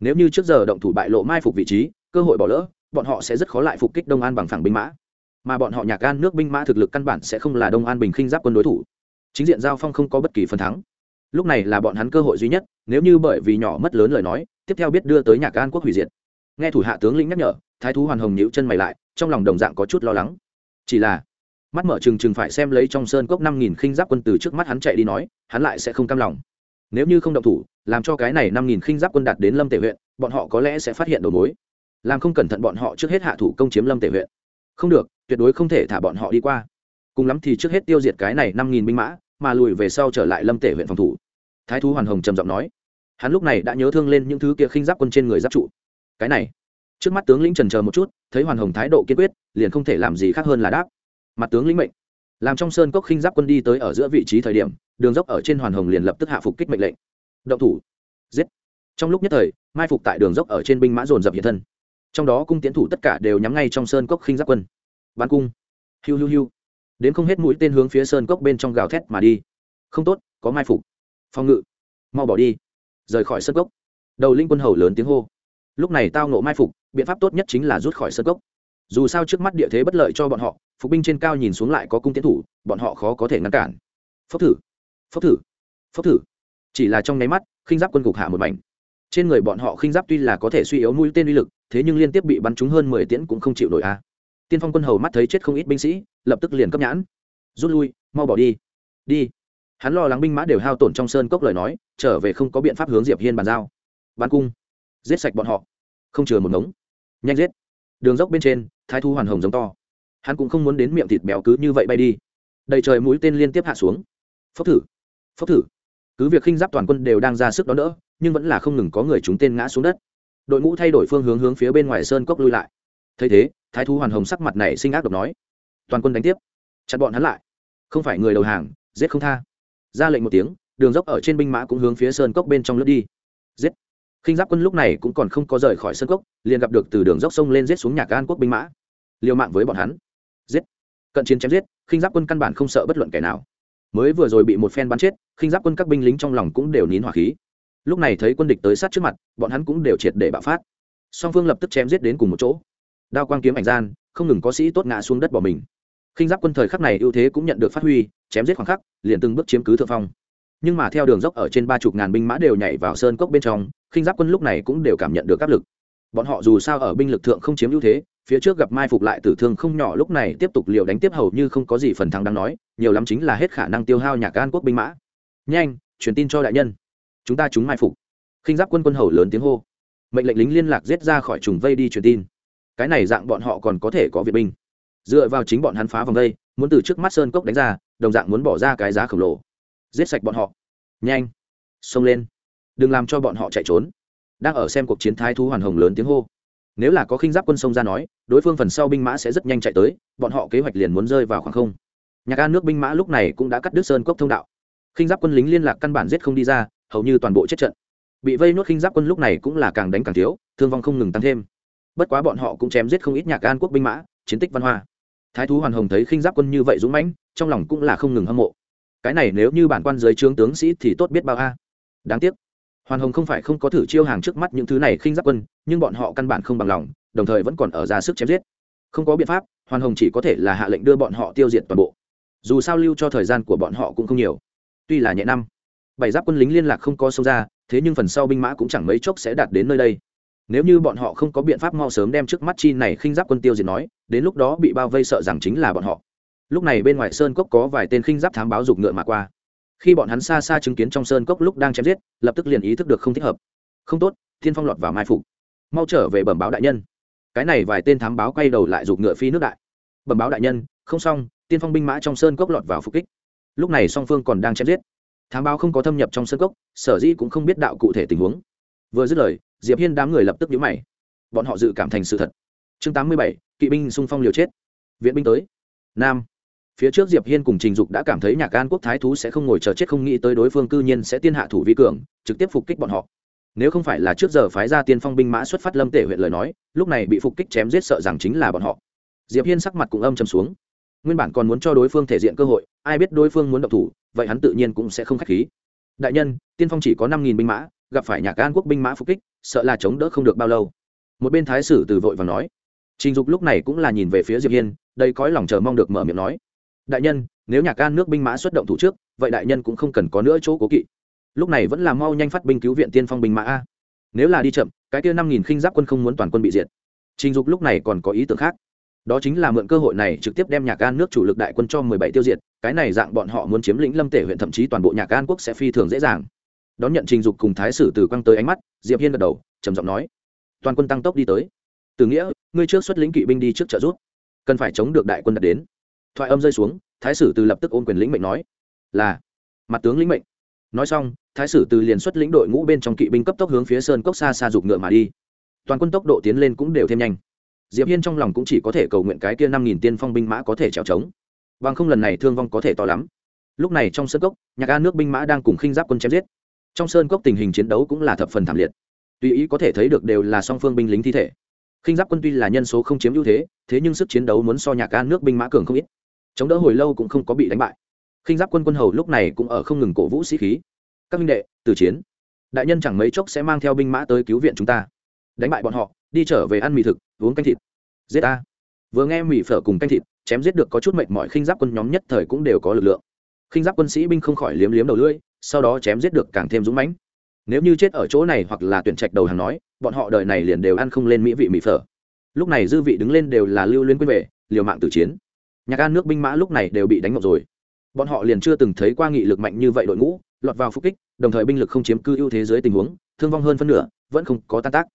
nếu như trước giờ động thủ bại lộ mai phục vị trí, cơ hội bỏ lỡ, bọn họ sẽ rất khó lại phục kích đông an bằng phẳng binh mã. Mà bọn họ nhạc gan nước binh mã thực lực căn bản sẽ không là đông an bình khinh giáp quân đối thủ. Chính diện giao phong không có bất kỳ phần thắng. Lúc này là bọn hắn cơ hội duy nhất, nếu như bởi vì nhỏ mất lớn lời nói, tiếp theo biết đưa tới nhạc an quốc hủy diệt. Nghe thủ hạ tướng lĩnh nhắc nhở, thái thú hoàn hồng nhíu chân mày lại, trong lòng đồng dạng có chút lo lắng. Chỉ là, mắt mở chừng chừng phải xem lấy trong sơn cốc năm nghìn khinh giáp quân từ trước mắt hắn chạy đi nói, hắn lại sẽ không cam lòng nếu như không động thủ, làm cho cái này năm nghìn khinh giáp quân đạt đến lâm tể huyện, bọn họ có lẽ sẽ phát hiện đầu mối. Làm không cẩn thận bọn họ trước hết hạ thủ công chiếm lâm tể huyện. Không được, tuyệt đối không thể thả bọn họ đi qua. Cùng lắm thì trước hết tiêu diệt cái này năm nghìn binh mã, mà lùi về sau trở lại lâm tể huyện phòng thủ. Thái thú hoàn hồng trầm giọng nói. Hắn lúc này đã nhớ thương lên những thứ kia khinh giáp quân trên người giáp trụ. Cái này, trước mắt tướng lĩnh trần chờ một chút, thấy hoàn hồng thái độ kiên quyết, liền không thể làm gì khác hơn là đáp. Mặt tướng lĩnh mệnh. Làm trong sơn cốc khinh giáp quân đi tới ở giữa vị trí thời điểm đường dốc ở trên hoàn hồng liền lập tức hạ phục kích mệnh lệnh. Động thủ. Giết. Trong lúc nhất thời, mai phục tại đường dốc ở trên binh mã dồn dập hiện thân. Trong đó cung tiến thủ tất cả đều nhắm ngay trong sơn cốc khinh giáp quân. Bắn cung. Hiu hiu hiu. Đến không hết mũi tên hướng phía sơn cốc bên trong gào thét mà đi. Không tốt, có mai phục. Phòng ngự. Mau bỏ đi. Rời khỏi sơn cốc. Đầu linh quân hầu lớn tiếng hô. Lúc này tao nộ mai phục, biện pháp tốt nhất chính là rút khỏi sơn cốc. Dù sao trước mắt địa thế bất lợi cho bọn họ, phục binh trên cao nhìn xuống lại có cung tiến thủ, bọn họ khó có thể ngăn cản. Phốc thử phốc thử phốc thử. Chỉ là trong nháy mắt, khinh giáp quân cục hạ một mảnh. Trên người bọn họ khinh giáp tuy là có thể suy yếu mũi tên uy lực, thế nhưng liên tiếp bị bắn trúng hơn mười tiễn cũng không chịu nổi a. Tiên phong quân hầu mắt thấy chết không ít binh sĩ, lập tức liền cấp nhãn. Rút lui, mau bỏ đi. Đi. Hắn lo lắng binh mã đều hao tổn trong sơn cốc lời nói, trở về không có biện pháp hướng diệp hiên bàn giao. Bắn cung. Giết sạch bọn họ. Không chừa một ngống. Nhanh giết. Đường dốc bên trên, thái thu hoàn hồng giống to. Hắn cũng không muốn đến miệng thịt béo cứ như vậy bay đi. Đầy trời mũi tên liên tiếp hạ xuống. Phốc thử phốc thử. Cứ việc khinh giáp toàn quân đều đang ra sức đón đỡ, nhưng vẫn là không ngừng có người chúng tên ngã xuống đất. Đội ngũ thay đổi phương hướng hướng phía bên ngoài sơn cốc lui lại. Thấy thế, thái thú hoàn hồng sắc mặt này sinh ác độc nói, toàn quân đánh tiếp, chặn bọn hắn lại. Không phải người đầu hàng, giết không tha. Ra lệnh một tiếng, đường dốc ở trên binh mã cũng hướng phía sơn cốc bên trong lướt đi. Giết. Khinh giáp quân lúc này cũng còn không có rời khỏi sơn cốc, liền gặp được từ đường dốc sông lên giết xuống nhà an quốc binh mã. Liều mạng với bọn hắn. Giết. Cận chiến chém giết, khinh giáp quân căn bản không sợ bất luận kẻ nào mới vừa rồi bị một phen bắn chết, khinh giáp quân các binh lính trong lòng cũng đều nín hỏa khí. Lúc này thấy quân địch tới sát trước mặt, bọn hắn cũng đều triệt để bạo phát. Song phương lập tức chém giết đến cùng một chỗ. Đao quang kiếm ảnh gian, không ngừng có sĩ tốt ngã xuống đất bỏ mình. Khinh giáp quân thời khắc này ưu thế cũng nhận được phát huy, chém giết khoảng khắc, liền từng bước chiếm cứ thượng phong. Nhưng mà theo đường dốc ở trên ba chục ngàn binh mã đều nhảy vào sơn cốc bên trong, khinh giáp quân lúc này cũng đều cảm nhận được áp lực. Bọn họ dù sao ở binh lực thượng không chiếm ưu thế phía trước gặp mai phục lại tử thương không nhỏ, lúc này tiếp tục liều đánh tiếp hầu như không có gì phần thắng đáng nói, nhiều lắm chính là hết khả năng tiêu hao nhà can quốc binh mã. Nhanh, truyền tin cho đại nhân. Chúng ta chúng mai phục. Khinh giáp quân quân hầu lớn tiếng hô. Mệnh lệnh lính liên lạc giết ra khỏi trùng vây đi truyền tin. Cái này dạng bọn họ còn có thể có viện binh. Dựa vào chính bọn hắn phá vòng vây muốn từ trước mắt sơn cốc đánh ra, đồng dạng muốn bỏ ra cái giá khổng lồ. Giết sạch bọn họ. Nhanh, xông lên. Đừng làm cho bọn họ chạy trốn. Đang ở xem cuộc chiến thái thú hoàn hồng lớn tiếng hô nếu là có khinh giáp quân sông ra nói, đối phương phần sau binh mã sẽ rất nhanh chạy tới, bọn họ kế hoạch liền muốn rơi vào khoảng không. Nhạc an nước binh mã lúc này cũng đã cắt đứt sơn cốc thông đạo. Khinh giáp quân lính liên lạc căn bản giết không đi ra, hầu như toàn bộ chết trận. Bị vây nuốt khinh giáp quân lúc này cũng là càng đánh càng thiếu, thương vong không ngừng tăng thêm. Bất quá bọn họ cũng chém giết không ít nhạc an quốc binh mã, chiến tích văn hoa. Thái thú hoàn hồng thấy khinh giáp quân như vậy dũng mãnh, trong lòng cũng là không ngừng hâm mộ. Cái này nếu như bản quan giới trướng tướng sĩ thì tốt biết bao a. Đáng tiếc, hoàn hồng không phải không có thử chiêu hàng trước mắt những thứ này khinh giáp quân nhưng bọn họ căn bản không bằng lòng, đồng thời vẫn còn ở ra sức chém giết. Không có biện pháp, hoàn hồng chỉ có thể là hạ lệnh đưa bọn họ tiêu diệt toàn bộ. Dù sao lưu cho thời gian của bọn họ cũng không nhiều. Tuy là nhẹ năm, bảy giáp quân lính liên lạc không có sâu ra, thế nhưng phần sau binh mã cũng chẳng mấy chốc sẽ đạt đến nơi đây. Nếu như bọn họ không có biện pháp mau sớm đem trước mắt chi này khinh giáp quân tiêu diệt nói, đến lúc đó bị bao vây sợ rằng chính là bọn họ. Lúc này bên ngoài sơn cốc có vài tên khinh giáp thám báo dục ngựa mà qua. Khi bọn hắn xa xa chứng kiến trong sơn cốc lúc đang chém giết, lập tức liền ý thức được không thích hợp. Không tốt, thiên phong lọt vào mai phục mau trở về bẩm báo đại nhân. Cái này vài tên thám báo quay đầu lại giục ngựa phi nước đại. Bẩm báo đại nhân, không xong, tiên phong binh mã trong sơn cốc lọt vào phục kích. Lúc này song phương còn đang chém giết. Thám báo không có thâm nhập trong sơn cốc, sở dĩ cũng không biết đạo cụ thể tình huống. Vừa dứt lời, diệp hiên đám người lập tức nhíu mày. Bọn họ dự cảm thành sự thật. Chương tám mươi bảy, kỵ binh xung phong liều chết. Viện binh tới. Nam. Phía trước diệp hiên cùng trình dục đã cảm thấy nhạc an quốc thái thú sẽ không ngồi chờ chết không nghĩ tới đối phương cư nhiên sẽ tiên hạ thủ vi cường, trực tiếp phục kích bọn họ nếu không phải là trước giờ phái ra tiên phong binh mã xuất phát lâm tể huyện lời nói, lúc này bị phục kích chém giết sợ rằng chính là bọn họ. Diệp hiên sắc mặt cũng âm trầm xuống. Nguyên bản còn muốn cho đối phương thể diện cơ hội, ai biết đối phương muốn động thủ, vậy hắn tự nhiên cũng sẽ không khách khí. Đại nhân, tiên phong chỉ có năm nghìn binh mã, gặp phải nhạc an quốc binh mã phục kích, sợ là chống đỡ không được bao lâu. Một bên thái sử từ vội và nói. Trình dục lúc này cũng là nhìn về phía diệp hiên đây cõi lòng chờ mong được mở miệng nói. Đại nhân, nếu nhạc an nước binh mã xuất động thủ trước, vậy đại nhân cũng không cần có nữa chỗ cố kỵ lúc này vẫn là mau nhanh phát binh cứu viện tiên phong binh mã a. Nếu là đi chậm cái kia năm nghìn khinh giáp quân không muốn toàn quân bị diệt. Trình dục lúc này còn có ý tưởng khác. Đó chính là mượn cơ hội này trực tiếp đem nhạc an nước chủ lực đại quân cho mười bảy tiêu diệt cái này dạng bọn họ muốn chiếm lĩnh lâm tể huyện thậm chí toàn bộ nhạc an quốc sẽ phi thường dễ dàng. Đón nhận trình dục cùng thái sử từ quăng tới ánh mắt diệp hiên gật đầu trầm giọng nói toàn quân tăng tốc đi tới. Từ nghĩa ngươi trước xuất lĩnh kỵ binh đi trước trợ giúp, cần phải chống được đại quân đặt đến. Thoại âm rơi xuống thái sử từ lập tức ôm quyền lĩnh mệnh nói là. Mặt tướng lĩnh mệnh nói xong, thái sử từ liền xuất lĩnh đội ngũ bên trong kỵ binh cấp tốc hướng phía sơn cốc xa xa dục ngựa mà đi. Toàn quân tốc độ tiến lên cũng đều thêm nhanh. Diệp hiên trong lòng cũng chỉ có thể cầu nguyện cái kia năm nghìn tiên phong binh mã có thể trèo trống. Bằng không lần này thương vong có thể to lắm. Lúc này trong sơn cốc, nhạc a nước binh mã đang cùng khinh giáp quân chém giết. Trong sơn cốc tình hình chiến đấu cũng là thập phần thảm liệt. Tùy ý có thể thấy được đều là song phương binh lính thi thể. Khinh giáp quân tuy là nhân số không chiếm ưu thế thế nhưng sức chiến đấu muốn so nhạc a nước binh mã cường không ít. Chống đỡ hồi lâu cũng không có bị đánh bại khinh giáp quân quân hầu lúc này cũng ở không ngừng cổ vũ sĩ khí. Các minh đệ từ chiến. Đại nhân chẳng mấy chốc sẽ mang theo binh mã tới cứu viện chúng ta. Đánh bại bọn họ, đi trở về ăn mì thực, uống canh thịt. Giết ta! vừa nghe mì phở cùng canh thịt, chém giết được có chút mệt mỏi khinh giáp quân nhóm nhất thời cũng đều có lực lượng. Khinh giáp quân sĩ binh không khỏi liếm liếm đầu lưỡi, sau đó chém giết được càng thêm dũng mãnh. Nếu như chết ở chỗ này hoặc là tuyển trạch đầu hàng nói, bọn họ đời này liền đều ăn không lên mỹ vị mì phở. Lúc này dư vị đứng lên đều là lưu liên quên về, liều mạng tử chiến. Nhạc an nước binh mã lúc này đều bị đánh ngọc rồi bọn họ liền chưa từng thấy qua nghị lực mạnh như vậy đội ngũ, lọt vào phục kích, đồng thời binh lực không chiếm cư ưu thế dưới tình huống, thương vong hơn phân nửa, vẫn không có tan tác.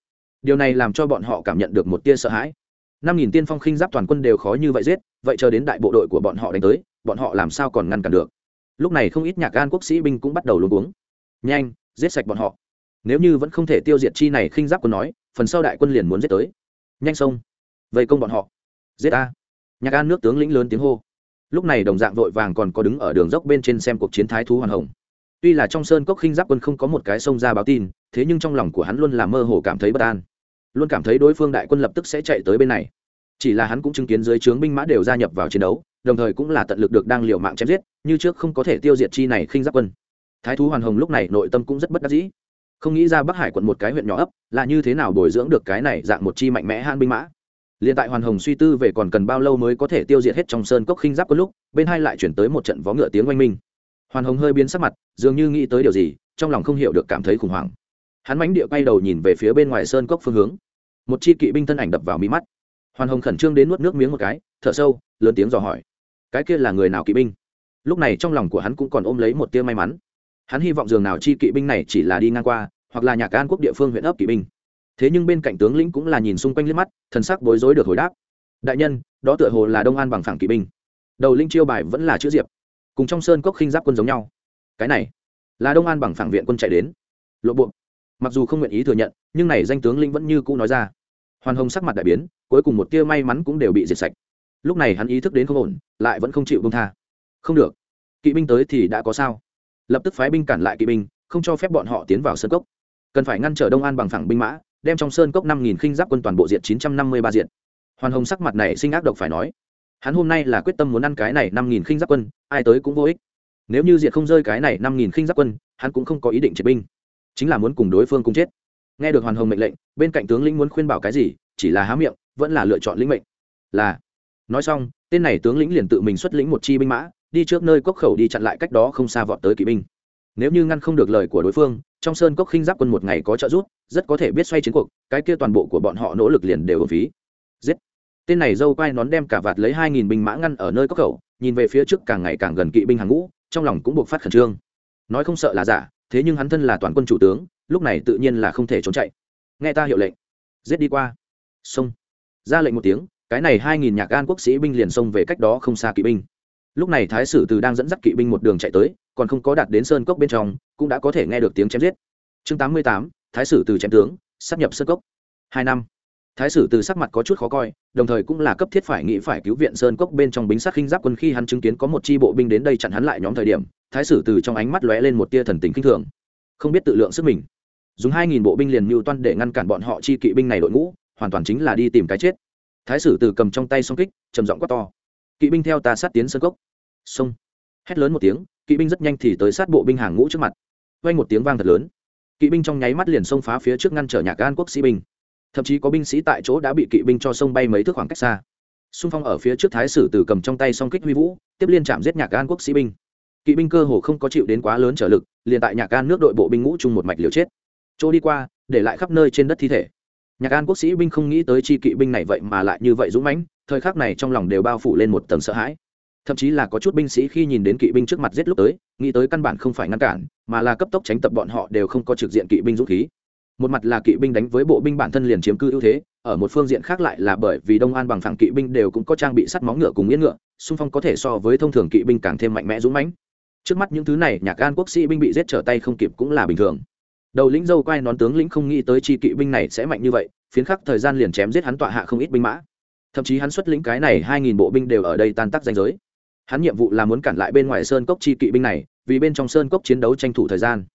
Điều này làm cho bọn họ cảm nhận được một tia sợ hãi. Năm nghìn tiên phong khinh giáp toàn quân đều khó như vậy giết, vậy chờ đến đại bộ đội của bọn họ đánh tới, bọn họ làm sao còn ngăn cản được? Lúc này không ít nhạc gan quốc sĩ binh cũng bắt đầu luống cuống. Nhanh, giết sạch bọn họ. Nếu như vẫn không thể tiêu diệt chi này khinh giáp quân nói, phần sau đại quân liền muốn giết tới. Nhanh sông vây công bọn họ. Giết ta. Nhạc gan nước tướng lĩnh lớn tiếng hô lúc này đồng dạng vội vàng còn có đứng ở đường dốc bên trên xem cuộc chiến thái thú hoàn hồng. Tuy là trong sơn cốc khinh giáp quân không có một cái sông ra báo tin, thế nhưng trong lòng của hắn luôn là mơ hồ cảm thấy bất an. Luôn cảm thấy đối phương đại quân lập tức sẽ chạy tới bên này. Chỉ là hắn cũng chứng kiến dưới trướng binh mã đều gia nhập vào chiến đấu, đồng thời cũng là tận lực được đang liều mạng chém giết, như trước không có thể tiêu diệt chi này khinh giáp quân. Thái thú hoàn hồng lúc này nội tâm cũng rất bất đắc dĩ. Không nghĩ ra bắc hải quận một cái huyện nhỏ ấp, là như thế nào bồi dưỡng được cái này dạng một chi mạnh mẽ han binh mã liên tại hoàn hồng suy tư về còn cần bao lâu mới có thể tiêu diệt hết trong sơn cốc khinh giáp quân lúc, bên hai lại chuyển tới một trận vó ngựa tiếng oanh minh. Hoàn hồng hơi biến sắc mặt, dường như nghĩ tới điều gì, trong lòng không hiểu được cảm thấy khủng hoảng. Hắn mãnh địa quay đầu nhìn về phía bên ngoài sơn cốc phương hướng. Một chi kỵ binh thân ảnh đập vào mi mắt. Hoàn hồng khẩn trương đến nuốt nước miếng một cái, thở sâu, lớn tiếng dò hỏi. Cái kia là người nào kỵ binh? Lúc này trong lòng của hắn cũng còn ôm lấy một tia may mắn. Hắn hy vọng dường nào chi kỵ binh này chỉ là đi ngang qua, hoặc là nhà an quốc địa phương huyện ấp kỵ binh thế nhưng bên cạnh tướng lĩnh cũng là nhìn xung quanh liếc mắt, thần sắc bối rối được hồi đáp. Đại nhân, đó tựa hồ là đông an bằng phẳng kỵ binh. Đầu linh chiêu bài vẫn là chữ diệp. Cùng trong sơn cốc khinh giáp quân giống nhau. Cái này, là đông an bằng phẳng viện quân chạy đến. Lộ bộ. Mặc dù không nguyện ý thừa nhận, nhưng này danh tướng lĩnh vẫn như cũ nói ra. Hoàn hồng sắc mặt đại biến, cuối cùng một tia may mắn cũng đều bị diệt sạch. Lúc này hắn ý thức đến không ổn, lại vẫn không chịu bông tha. Không được. Kỵ binh tới thì đã có sao? Lập tức phái binh cản lại kỵ binh, không cho phép bọn họ tiến vào sơn cốc. Cần phải ngăn trở đông an bằng phẳng binh mã đem trong sơn cốc năm nghìn khinh giáp quân toàn bộ diện chín trăm năm mươi ba diện hoàn hồng sắc mặt này sinh ác độc phải nói, hắn hôm nay là quyết tâm muốn ăn cái này năm nghìn khinh giáp quân, ai tới cũng vô ích. Nếu như diệt không rơi cái này năm nghìn khinh giáp quân, hắn cũng không có ý định triệt binh, chính là muốn cùng đối phương cùng chết. Nghe được hoàn hồng mệnh lệnh, bên cạnh tướng lĩnh muốn khuyên bảo cái gì, chỉ là há miệng, vẫn là lựa chọn lĩnh mệnh. Là, nói xong, tên này tướng lĩnh liền tự mình xuất lĩnh một chi binh mã, đi trước nơi cốc khẩu đi chặn lại cách đó không xa vọt tới kỵ binh nếu như ngăn không được lời của đối phương, trong sơn cốc khinh giáp quân một ngày có trợ giúp, rất có thể biết xoay chiến cuộc, cái kia toàn bộ của bọn họ nỗ lực liền đều ở phí. Giết. Tên này dâu quai nón đem cả vạt lấy hai nghìn binh mã ngăn ở nơi cốc khẩu, nhìn về phía trước càng ngày càng gần kỵ binh hàng ngũ, trong lòng cũng buộc phát khẩn trương. Nói không sợ là giả, thế nhưng hắn thân là toàn quân chủ tướng, lúc này tự nhiên là không thể trốn chạy. Nghe ta hiệu lệnh. Giết đi qua. Xông. Ra lệnh một tiếng, cái này hai nghìn nhạc an quốc sĩ binh liền xông về cách đó không xa kỵ binh lúc này thái sử từ đang dẫn dắt kỵ binh một đường chạy tới, còn không có đạt đến sơn cốc bên trong, cũng đã có thể nghe được tiếng chém giết. Chương tám mươi tám, thái sử từ chém tướng, sắp nhập sơn cốc. Hai năm. Thái sử từ sắc mặt có chút khó coi, đồng thời cũng là cấp thiết phải nghĩ phải cứu viện sơn cốc bên trong bính sát khinh giáp quân khi hắn chứng kiến có một chi bộ binh đến đây chặn hắn lại nhóm thời điểm, thái sử từ trong ánh mắt lóe lên một tia thần tình kinh thường. Không biết tự lượng sức mình. Dùng hai nghìn bộ binh liền mưu toan để ngăn cản bọn họ chi kỵ binh này đội ngũ, hoàn toàn chính là đi tìm cái chết. Thái sử từ cầm trong tay song kích, trầm giọng quát to kỵ binh theo ta sát tiến sân cốc. Sông hét lớn một tiếng, kỵ binh rất nhanh thì tới sát bộ binh hàng ngũ trước mặt. Vang một tiếng vang thật lớn. Kỵ binh trong nháy mắt liền xông phá phía trước ngăn trở nhạc an quốc sĩ binh. Thậm chí có binh sĩ tại chỗ đã bị kỵ binh cho sông bay mấy thước khoảng cách xa. Xung phong ở phía trước thái sử từ cầm trong tay song kích huy vũ, tiếp liên chạm giết nhạc an quốc sĩ binh. Kỵ binh cơ hồ không có chịu đến quá lớn trở lực, liền tại nhạc an nước đội bộ binh ngũ chung một mạch liều chết. Chỗ đi qua, để lại khắp nơi trên đất thi thể. Nhạc an quốc sĩ binh không nghĩ tới chi kỵ binh này vậy mà lại như vậy dũng mãnh thời khắc này trong lòng đều bao phủ lên một tầng sợ hãi. Thậm chí là có chút binh sĩ khi nhìn đến kỵ binh trước mặt giết lúc tới, nghĩ tới căn bản không phải ngăn cản, mà là cấp tốc tránh tập bọn họ đều không có trực diện kỵ binh dũng khí. Một mặt là kỵ binh đánh với bộ binh bản thân liền chiếm cư ưu thế, ở một phương diện khác lại là bởi vì đông an bằng phẳng kỵ binh đều cũng có trang bị sắt móng ngựa cùng yên ngựa, xung phong có thể so với thông thường kỵ binh càng thêm mạnh mẽ dũng mãnh. Trước mắt những thứ này, nhạc an quốc sĩ binh bị giết trở tay không kịp cũng là bình thường. Đầu lĩnh dâu quai nón tướng lĩnh không nghĩ tới chi kỵ binh này sẽ mạnh như vậy, phiến khắc thời gian liền chém giết hắn tọa hạ không ít binh mã thậm chí hắn xuất lĩnh cái này hai nghìn bộ binh đều ở đây tan tác danh giới. Hắn nhiệm vụ là muốn cản lại bên ngoài sơn cốc chi kỵ binh này, vì bên trong sơn cốc chiến đấu tranh thủ thời gian.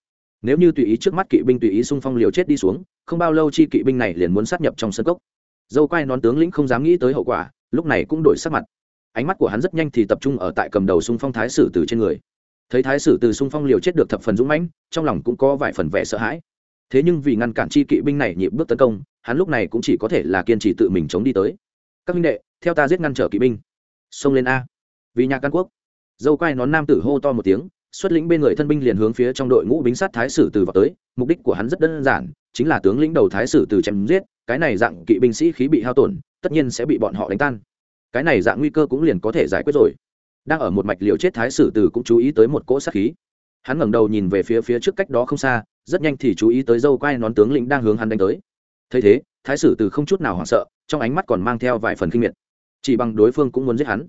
Nếu như tùy ý trước mắt kỵ binh tùy ý xung phong liều chết đi xuống, không bao lâu chi kỵ binh này liền muốn sát nhập trong sơn cốc. Dâu quai nón tướng lĩnh không dám nghĩ tới hậu quả, lúc này cũng đổi sắc mặt. Ánh mắt của hắn rất nhanh thì tập trung ở tại cầm đầu xung phong thái sử từ trên người. Thấy thái sử từ xung phong liều chết được thập phần dũng mãnh, trong lòng cũng có vài phần vẻ sợ hãi. Thế nhưng vì ngăn cản chi kỵ binh này nhịp bước tấn công, hắn lúc này cũng chỉ có thể là kiên trì tự mình chống đi tới các minh đệ, theo ta giết ngăn trở kỵ binh. Xông lên a. Vì nhà căn quốc. Dâu quai nón nam tử hô to một tiếng, xuất lĩnh bên người thân binh liền hướng phía trong đội ngũ bính sát thái sử từ vào tới. Mục đích của hắn rất đơn giản, chính là tướng lĩnh đầu thái sử từ chém giết, cái này dạng kỵ binh sĩ khí bị hao tổn, tất nhiên sẽ bị bọn họ đánh tan. Cái này dạng nguy cơ cũng liền có thể giải quyết rồi. Đang ở một mạch liều chết thái sử từ cũng chú ý tới một cỗ sát khí. Hắn ngẩng đầu nhìn về phía phía trước cách đó không xa, rất nhanh thì chú ý tới dâu quai nón tướng lĩnh đang hướng hắn đánh tới. Thấy thế, thái sử từ không chút nào hoảng sợ trong ánh mắt còn mang theo vài phần kinh miệt. Chỉ bằng đối phương cũng muốn giết hắn.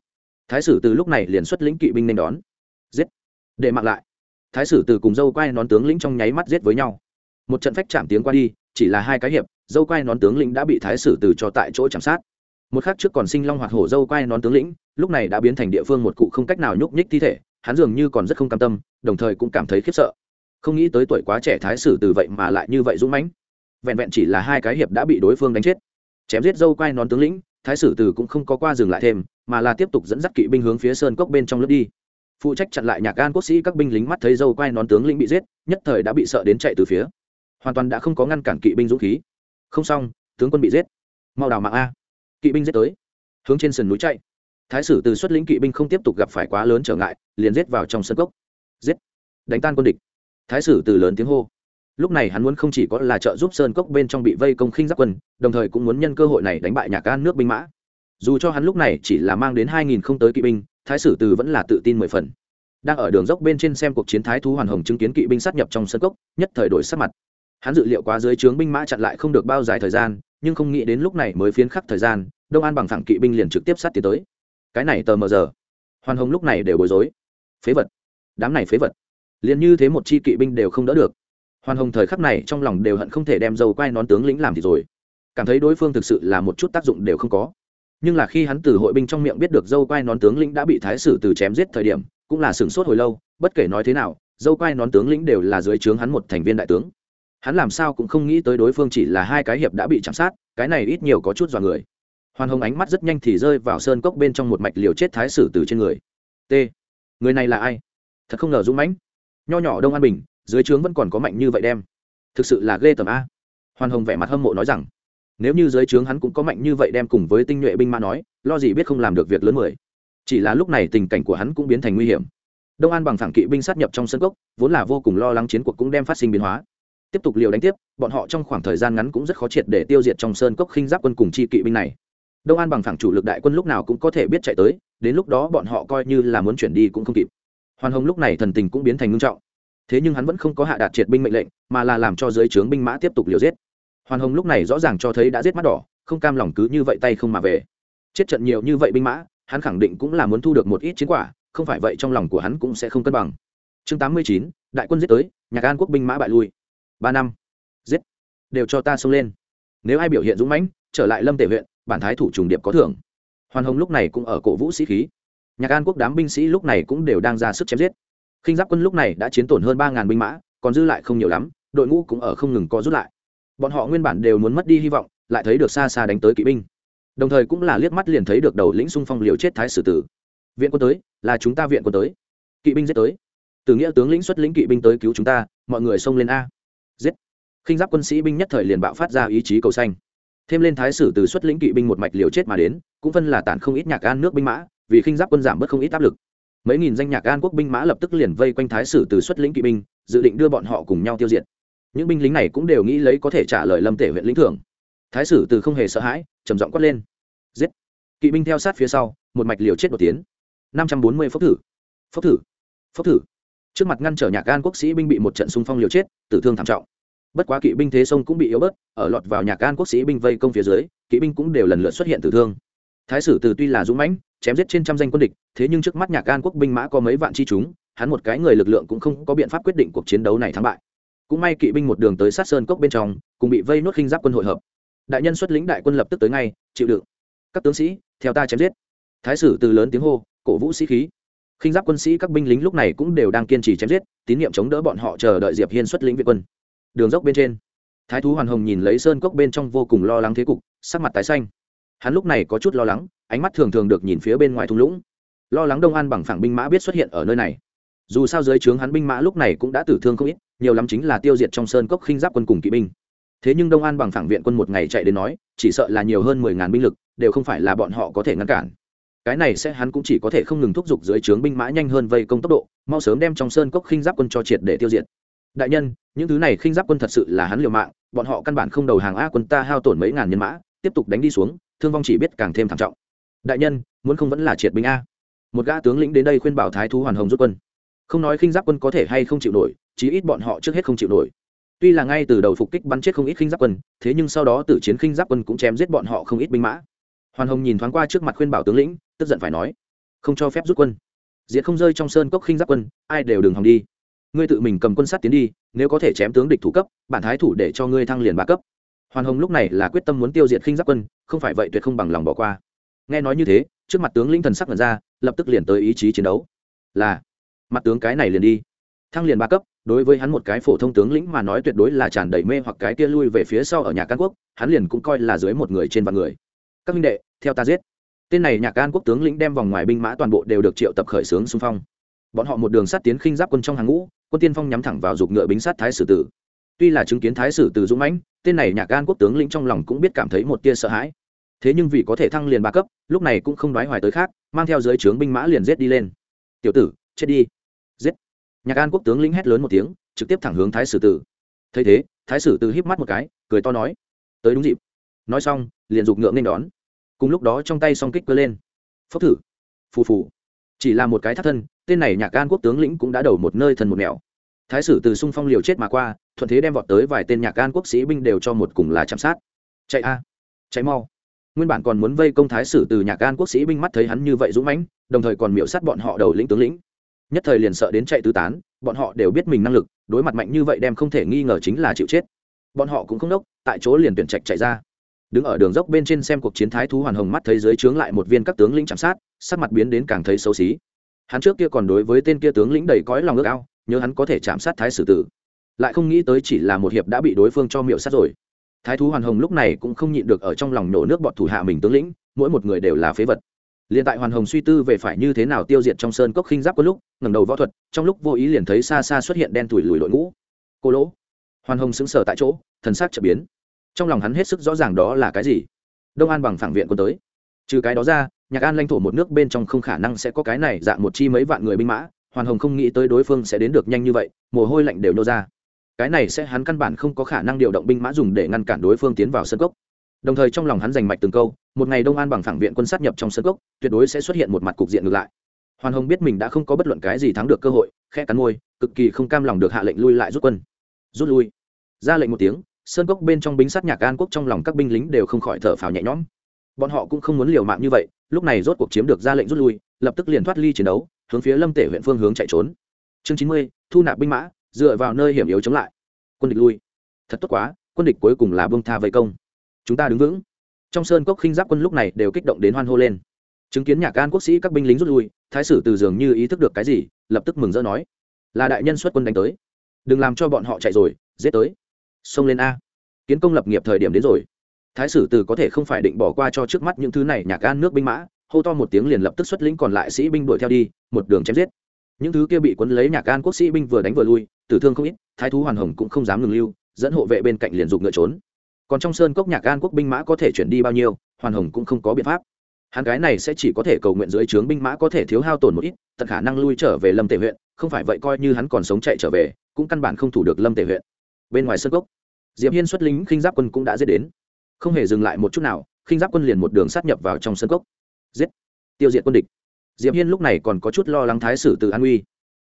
Thái sử từ lúc này liền xuất lĩnh kỵ binh nên đón. Giết. Để mặc lại. Thái sử từ cùng dâu quai nón tướng lĩnh trong nháy mắt giết với nhau. Một trận phách chạm tiếng qua đi, chỉ là hai cái hiệp, dâu quai nón tướng lĩnh đã bị thái sử từ cho tại chỗ chạm sát. Một khắc trước còn sinh long hoạt hổ dâu quai nón tướng lĩnh, lúc này đã biến thành địa phương một cụ không cách nào nhúc nhích thi thể, hắn dường như còn rất không cam tâm, đồng thời cũng cảm thấy khiếp sợ. Không nghĩ tới tuổi quá trẻ thái sử từ vậy mà lại như vậy dũng mãnh. Vẹn vẹn chỉ là hai cái hiệp đã bị đối phương đánh chết chém giết dâu quai nón tướng lĩnh, thái sử từ cũng không có qua dừng lại thêm, mà là tiếp tục dẫn dắt kỵ binh hướng phía sơn cốc bên trong lướt đi. Phụ trách chặn lại nhạc gan quốc sĩ các binh lính mắt thấy dâu quai nón tướng lĩnh bị giết, nhất thời đã bị sợ đến chạy từ phía. Hoàn toàn đã không có ngăn cản kỵ binh dũng khí. Không xong, tướng quân bị giết. Mau đào mạng a. Kỵ binh giết tới. Hướng trên sườn núi chạy. Thái sử từ xuất lĩnh kỵ binh không tiếp tục gặp phải quá lớn trở ngại, liền giết vào trong sân cốc. Giết. Đánh tan quân địch. Thái sử từ lớn tiếng hô lúc này hắn muốn không chỉ có là trợ giúp sơn cốc bên trong bị vây công khinh giáp quân, đồng thời cũng muốn nhân cơ hội này đánh bại nhà Can nước binh mã. Dù cho hắn lúc này chỉ là mang đến hai nghìn không tới kỵ binh, thái sử từ vẫn là tự tin mười phần. Đang ở đường dốc bên trên xem cuộc chiến thái thú hoàn hồng chứng kiến kỵ binh sát nhập trong sân cốc, nhất thời đổi sắc mặt. Hắn dự liệu quá dưới trướng binh mã chặn lại không được bao dài thời gian, nhưng không nghĩ đến lúc này mới phiến khắc thời gian, đông an bằng thẳng kỵ binh liền trực tiếp sát tiến tới. Cái này tờ mờ giờ. Hoàn hồng lúc này đều bối rối. Phế vật. Đám này phế vật. Liền như thế một chi kỵ binh đều không đỡ được hoàn hồng thời khắc này trong lòng đều hận không thể đem dầu quai nón tướng lĩnh làm thì rồi. Cảm thấy đối phương thực sự là một chút tác dụng đều không có. Nhưng là khi hắn từ hội binh trong miệng biết được dâu quai nón tướng lĩnh đã bị thái sử từ chém giết thời điểm, cũng là sửng sốt hồi lâu, bất kể nói thế nào, dâu quai nón tướng lĩnh đều là dưới trướng hắn một thành viên đại tướng. Hắn làm sao cũng không nghĩ tới đối phương chỉ là hai cái hiệp đã bị chạm sát, cái này ít nhiều có chút dọa người. Hoàn hồng ánh mắt rất nhanh thì rơi vào sơn cốc bên trong một mạch liều chết thái sử từ trên người. T. Người này là ai? Thật không ngờ dũng mãnh. Nho nhỏ đông an bình dưới trướng vẫn còn có mạnh như vậy đem. Thực sự là ghê tởm a. Hoàn hồng vẻ mặt hâm mộ nói rằng, nếu như dưới trướng hắn cũng có mạnh như vậy đem cùng với tinh nhuệ binh mã nói, lo gì biết không làm được việc lớn mười. Chỉ là lúc này tình cảnh của hắn cũng biến thành nguy hiểm. Đông an bằng thẳng kỵ binh sát nhập trong sân cốc, vốn là vô cùng lo lắng chiến cuộc cũng đem phát sinh biến hóa. Tiếp tục liều đánh tiếp, bọn họ trong khoảng thời gian ngắn cũng rất khó triệt để tiêu diệt trong sơn cốc khinh giáp quân cùng chi kỵ binh này. Đông an bằng thẳng chủ lực đại quân lúc nào cũng có thể biết chạy tới, đến lúc đó bọn họ coi như là muốn chuyển đi cũng không kịp. Hoàn hồng lúc này thần tình cũng biến thành ngưng trọng thế nhưng hắn vẫn không có hạ đạt triệt binh mệnh lệnh, mà là làm cho dưới trướng binh mã tiếp tục liều giết. Hoàn hồng lúc này rõ ràng cho thấy đã giết mắt đỏ, không cam lòng cứ như vậy tay không mà về. Chết trận nhiều như vậy binh mã, hắn khẳng định cũng là muốn thu được một ít chiến quả, không phải vậy trong lòng của hắn cũng sẽ không cân bằng. Chương tám mươi chín, đại quân giết tới, nhạc an quốc binh mã bại lui. Ba năm. Giết. Đều cho ta xông lên. Nếu ai biểu hiện dũng mãnh, trở lại lâm tể huyện, bản thái thủ trùng điệp có thưởng. Hoàn hồng lúc này cũng ở cổ vũ sĩ khí. Nhạc an quốc đám binh sĩ lúc này cũng đều đang ra sức chém giết khinh giáp quân lúc này đã chiến tổn hơn ba ngàn binh mã, còn dư lại không nhiều lắm, đội ngũ cũng ở không ngừng co rút lại. Bọn họ nguyên bản đều muốn mất đi hy vọng, lại thấy được xa xa đánh tới kỵ binh. Đồng thời cũng là liếc mắt liền thấy được đầu lĩnh xung phong liều chết thái sử tử. Viện quân tới, là chúng ta viện quân tới. Kỵ binh giết tới. Từ nghĩa tướng lĩnh xuất lĩnh kỵ binh tới cứu chúng ta, mọi người xông lên a. Giết. Khinh giáp quân sĩ binh nhất thời liền bạo phát ra ý chí cầu xanh. Thêm lên thái sử từ xuất lĩnh kỵ binh một mạch liều chết mà đến, cũng phân là tản không ít nhạc gan nước binh mã, vì khinh giáp quân giảm bớt không ít áp lực mấy nghìn danh nhạc an quốc binh mã lập tức liền vây quanh thái sử từ xuất lĩnh kỵ binh, dự định đưa bọn họ cùng nhau tiêu diệt. Những binh lính này cũng đều nghĩ lấy có thể trả lời lâm tể huyện lĩnh thưởng. Thái sử từ không hề sợ hãi, trầm giọng quát lên. Giết! Kỵ binh theo sát phía sau, một mạch liều chết đột tiến. Năm trăm bốn mươi phốc thử. Phốc thử. Phốc thử. Trước mặt ngăn trở nhạc an quốc sĩ binh bị một trận xung phong liều chết, tử thương thảm trọng. Bất quá kỵ binh thế sông cũng bị yếu bớt, ở lọt vào nhạc an quốc sĩ binh vây công phía dưới, kỵ binh cũng đều lần lượt xuất hiện tử thương thái sử từ tuy là dũng mãnh, chém giết trên trăm danh quân địch, thế nhưng trước mắt nhạc an quốc binh mã có mấy vạn chi chúng, hắn một cái người lực lượng cũng không có biện pháp quyết định cuộc chiến đấu này thắng bại. Cũng may kỵ binh một đường tới sát sơn cốc bên trong, cùng bị vây nốt khinh giáp quân hội hợp. Đại nhân xuất lĩnh đại quân lập tức tới ngay, chịu đựng. Các tướng sĩ, theo ta chém giết. Thái sử từ lớn tiếng hô, cổ vũ sĩ khí. Khinh giáp quân sĩ các binh lính lúc này cũng đều đang kiên trì chém giết, tín nhiệm chống đỡ bọn họ chờ đợi diệp hiên xuất lĩnh viện quân. Đường dốc bên trên, thái thú hoàn hồng nhìn lấy sơn cốc bên trong vô cùng lo lắng thế cục, sắc mặt tái xanh hắn lúc này có chút lo lắng, ánh mắt thường thường được nhìn phía bên ngoài thung lũng. Lo lắng đông an bằng phẳng binh mã biết xuất hiện ở nơi này. Dù sao dưới trướng hắn binh mã lúc này cũng đã tử thương không ít, nhiều lắm chính là tiêu diệt trong sơn cốc khinh giáp quân cùng kỵ binh. Thế nhưng đông an bằng phẳng viện quân một ngày chạy đến nói, chỉ sợ là nhiều hơn mười ngàn binh lực, đều không phải là bọn họ có thể ngăn cản. Cái này sẽ hắn cũng chỉ có thể không ngừng thúc giục dưới trướng binh mã nhanh hơn vây công tốc độ, mau sớm đem trong sơn cốc khinh giáp quân cho triệt để tiêu diệt. Đại nhân, những thứ này khinh giáp quân thật sự là hắn liều mạng, bọn họ căn bản không đầu hàng a quân ta hao tổn mấy ngàn nhân mã, tiếp tục đánh đi xuống thương vong chỉ biết càng thêm thảm trọng. Đại nhân, muốn không vẫn là triệt binh a. Một gã tướng lĩnh đến đây khuyên bảo thái thú hoàn hồng rút quân. Không nói khinh giáp quân có thể hay không chịu nổi, chí ít bọn họ trước hết không chịu nổi. Tuy là ngay từ đầu phục kích bắn chết không ít khinh giáp quân, thế nhưng sau đó tử chiến khinh giáp quân cũng chém giết bọn họ không ít binh mã. Hoàn hồng nhìn thoáng qua trước mặt khuyên bảo tướng lĩnh, tức giận phải nói, không cho phép rút quân. Diệt không rơi trong sơn cốc khinh giáp quân, ai đều đừng hòng đi. Ngươi tự mình cầm quân sát tiến đi, nếu có thể chém tướng địch thủ cấp, bản thái thủ để cho ngươi thăng liền ba cấp hoàn hồng lúc này là quyết tâm muốn tiêu diệt khinh giáp quân, không phải vậy tuyệt không bằng lòng bỏ qua. Nghe nói như thế, trước mặt tướng lĩnh thần sắc lần ra, lập tức liền tới ý chí chiến đấu. Là, mặt tướng cái này liền đi. Thăng liền ba cấp, đối với hắn một cái phổ thông tướng lĩnh mà nói tuyệt đối là tràn đầy mê hoặc cái kia lui về phía sau ở nhà can quốc, hắn liền cũng coi là dưới một người trên vạn người. Các minh đệ, theo ta giết. Tên này nhà can quốc tướng lĩnh đem vòng ngoài binh mã toàn bộ đều được triệu tập khởi xướng xung phong. Bọn họ một đường sát tiến khinh giáp quân trong hàng ngũ, quân tiên phong nhắm thẳng vào giục ngựa bính sát thái sử tử tuy là chứng kiến thái sử tử dũng mãnh, tên này nhạc gan quốc tướng lĩnh trong lòng cũng biết cảm thấy một tia sợ hãi. Thế nhưng vì có thể thăng liền ba cấp, lúc này cũng không đoái hoài tới khác, mang theo dưới trướng binh mã liền giết đi lên. Tiểu tử, chết đi. Giết. Nhạc an quốc tướng lĩnh hét lớn một tiếng, trực tiếp thẳng hướng thái sử tử thấy thế, thái sử tử híp mắt một cái, cười to nói, tới đúng dịp. Nói xong, liền giục ngựa nên đón. Cùng lúc đó trong tay song kích cơ lên. Phốc thử. Phù phù. Chỉ là một cái thắt thân, tên này nhạc an quốc tướng lĩnh cũng đã đầu một nơi thần một nẻo. Thái sử từ xung phong liều chết mà qua thuận thế đem vọt tới vài tên nhạc an quốc sĩ binh đều cho một cùng là chạm sát. Chạy a, chạy mau. Nguyên bản còn muốn vây công thái sử từ nhạc an quốc sĩ binh mắt thấy hắn như vậy dũng mãnh, đồng thời còn miễu sát bọn họ đầu lĩnh tướng lĩnh. Nhất thời liền sợ đến chạy tứ tán, bọn họ đều biết mình năng lực, đối mặt mạnh như vậy đem không thể nghi ngờ chính là chịu chết. Bọn họ cũng không đốc, tại chỗ liền tuyển trạch chạy ra. Đứng ở đường dốc bên trên xem cuộc chiến thái thú hoàn hồng mắt thấy dưới trướng lại một viên các tướng lĩnh chạm sát, sắc mặt biến đến càng thấy xấu xí. Hắn trước kia còn đối với tên kia tướng lĩnh đầy cõi lòng ước ao, nhớ hắn có thể chạm sát thái sử tử lại không nghĩ tới chỉ là một hiệp đã bị đối phương cho miệu sát rồi. Thái thú hoàn hồng lúc này cũng không nhịn được ở trong lòng nổ nước bọn thủ hạ mình tướng lĩnh, mỗi một người đều là phế vật. Liền tại hoàn hồng suy tư về phải như thế nào tiêu diệt trong sơn cốc khinh giáp có lúc, ngẩng đầu võ thuật, trong lúc vô ý liền thấy xa xa xuất hiện đen tủi lùi đội ngũ. Cô lỗ. Hoàn hồng sững sờ tại chỗ, thần sắc chợt biến. Trong lòng hắn hết sức rõ ràng đó là cái gì? Đông an bằng phản viện quân tới. Trừ cái đó ra, nhạc an lãnh thổ một nước bên trong không khả năng sẽ có cái này dạng một chi mấy vạn người binh mã, hoàn hồng không nghĩ tới đối phương sẽ đến được nhanh như vậy, mồ hôi lạnh đều nô ra cái này sẽ hắn căn bản không có khả năng điều động binh mã dùng để ngăn cản đối phương tiến vào sân cốc. Đồng thời trong lòng hắn giành mạch từng câu, một ngày đông an bằng phẳng viện quân sát nhập trong sân cốc, tuyệt đối sẽ xuất hiện một mặt cục diện ngược lại. Hoàn hồng biết mình đã không có bất luận cái gì thắng được cơ hội khe cắn môi, cực kỳ không cam lòng được hạ lệnh lui lại rút quân. Rút lui. Ra lệnh một tiếng sơn cốc bên trong binh sát nhạc an quốc trong lòng các binh lính đều không khỏi thở phào nhẹ nhõm. Bọn họ cũng không muốn liều mạng như vậy, lúc này rốt cuộc chiếm được ra lệnh rút lui, lập tức liền thoát ly chiến đấu, hướng phía lâm tể huyện phương hướng chạy trốn. Chương chín mươi, thu nạp binh mã dựa vào nơi hiểm yếu chống lại. Quân địch lui. Thật tốt quá, quân địch cuối cùng là bông tha vây công. Chúng ta đứng vững. Trong sơn cốc khinh giáp quân lúc này đều kích động đến hoan hô lên. Chứng kiến nhạc an quốc sĩ các binh lính rút lui, thái sử từ dường như ý thức được cái gì, lập tức mừng rỡ nói, là đại nhân xuất quân đánh tới. Đừng làm cho bọn họ chạy rồi, giết tới. Xông lên a. Kiến công lập nghiệp thời điểm đến rồi. Thái sử từ có thể không phải định bỏ qua cho trước mắt những thứ này nhạc can nước binh mã, hô to một tiếng liền lập tức xuất lĩnh còn lại sĩ binh đuổi theo đi, một đường chém giết những thứ kia bị quấn lấy nhạc gan quốc sĩ binh vừa đánh vừa lui tử thương không ít thái thú hoàn hồng cũng không dám ngừng lưu dẫn hộ vệ bên cạnh liền dục ngựa trốn. Còn trong sơn cốc nhạc gan quốc binh mã có thể chuyển đi bao nhiêu hoàn hồng cũng không có biện pháp. Hắn cái này sẽ chỉ có thể cầu nguyện dưới trướng binh mã có thể thiếu hao tổn một ít tận khả năng lui trở về lâm tề huyện không phải vậy coi như hắn còn sống chạy trở về cũng căn bản không thủ được lâm tề huyện. Bên ngoài sân cốc, diệp hiên xuất lính khinh giáp quân cũng đã giết đến. Không hề dừng lại một chút nào khinh giáp quân liền một đường sát nhập vào trong sân cốc, giết! Tiêu diệt quân địch diệp hiên lúc này còn có chút lo lắng thái sử từ an uy.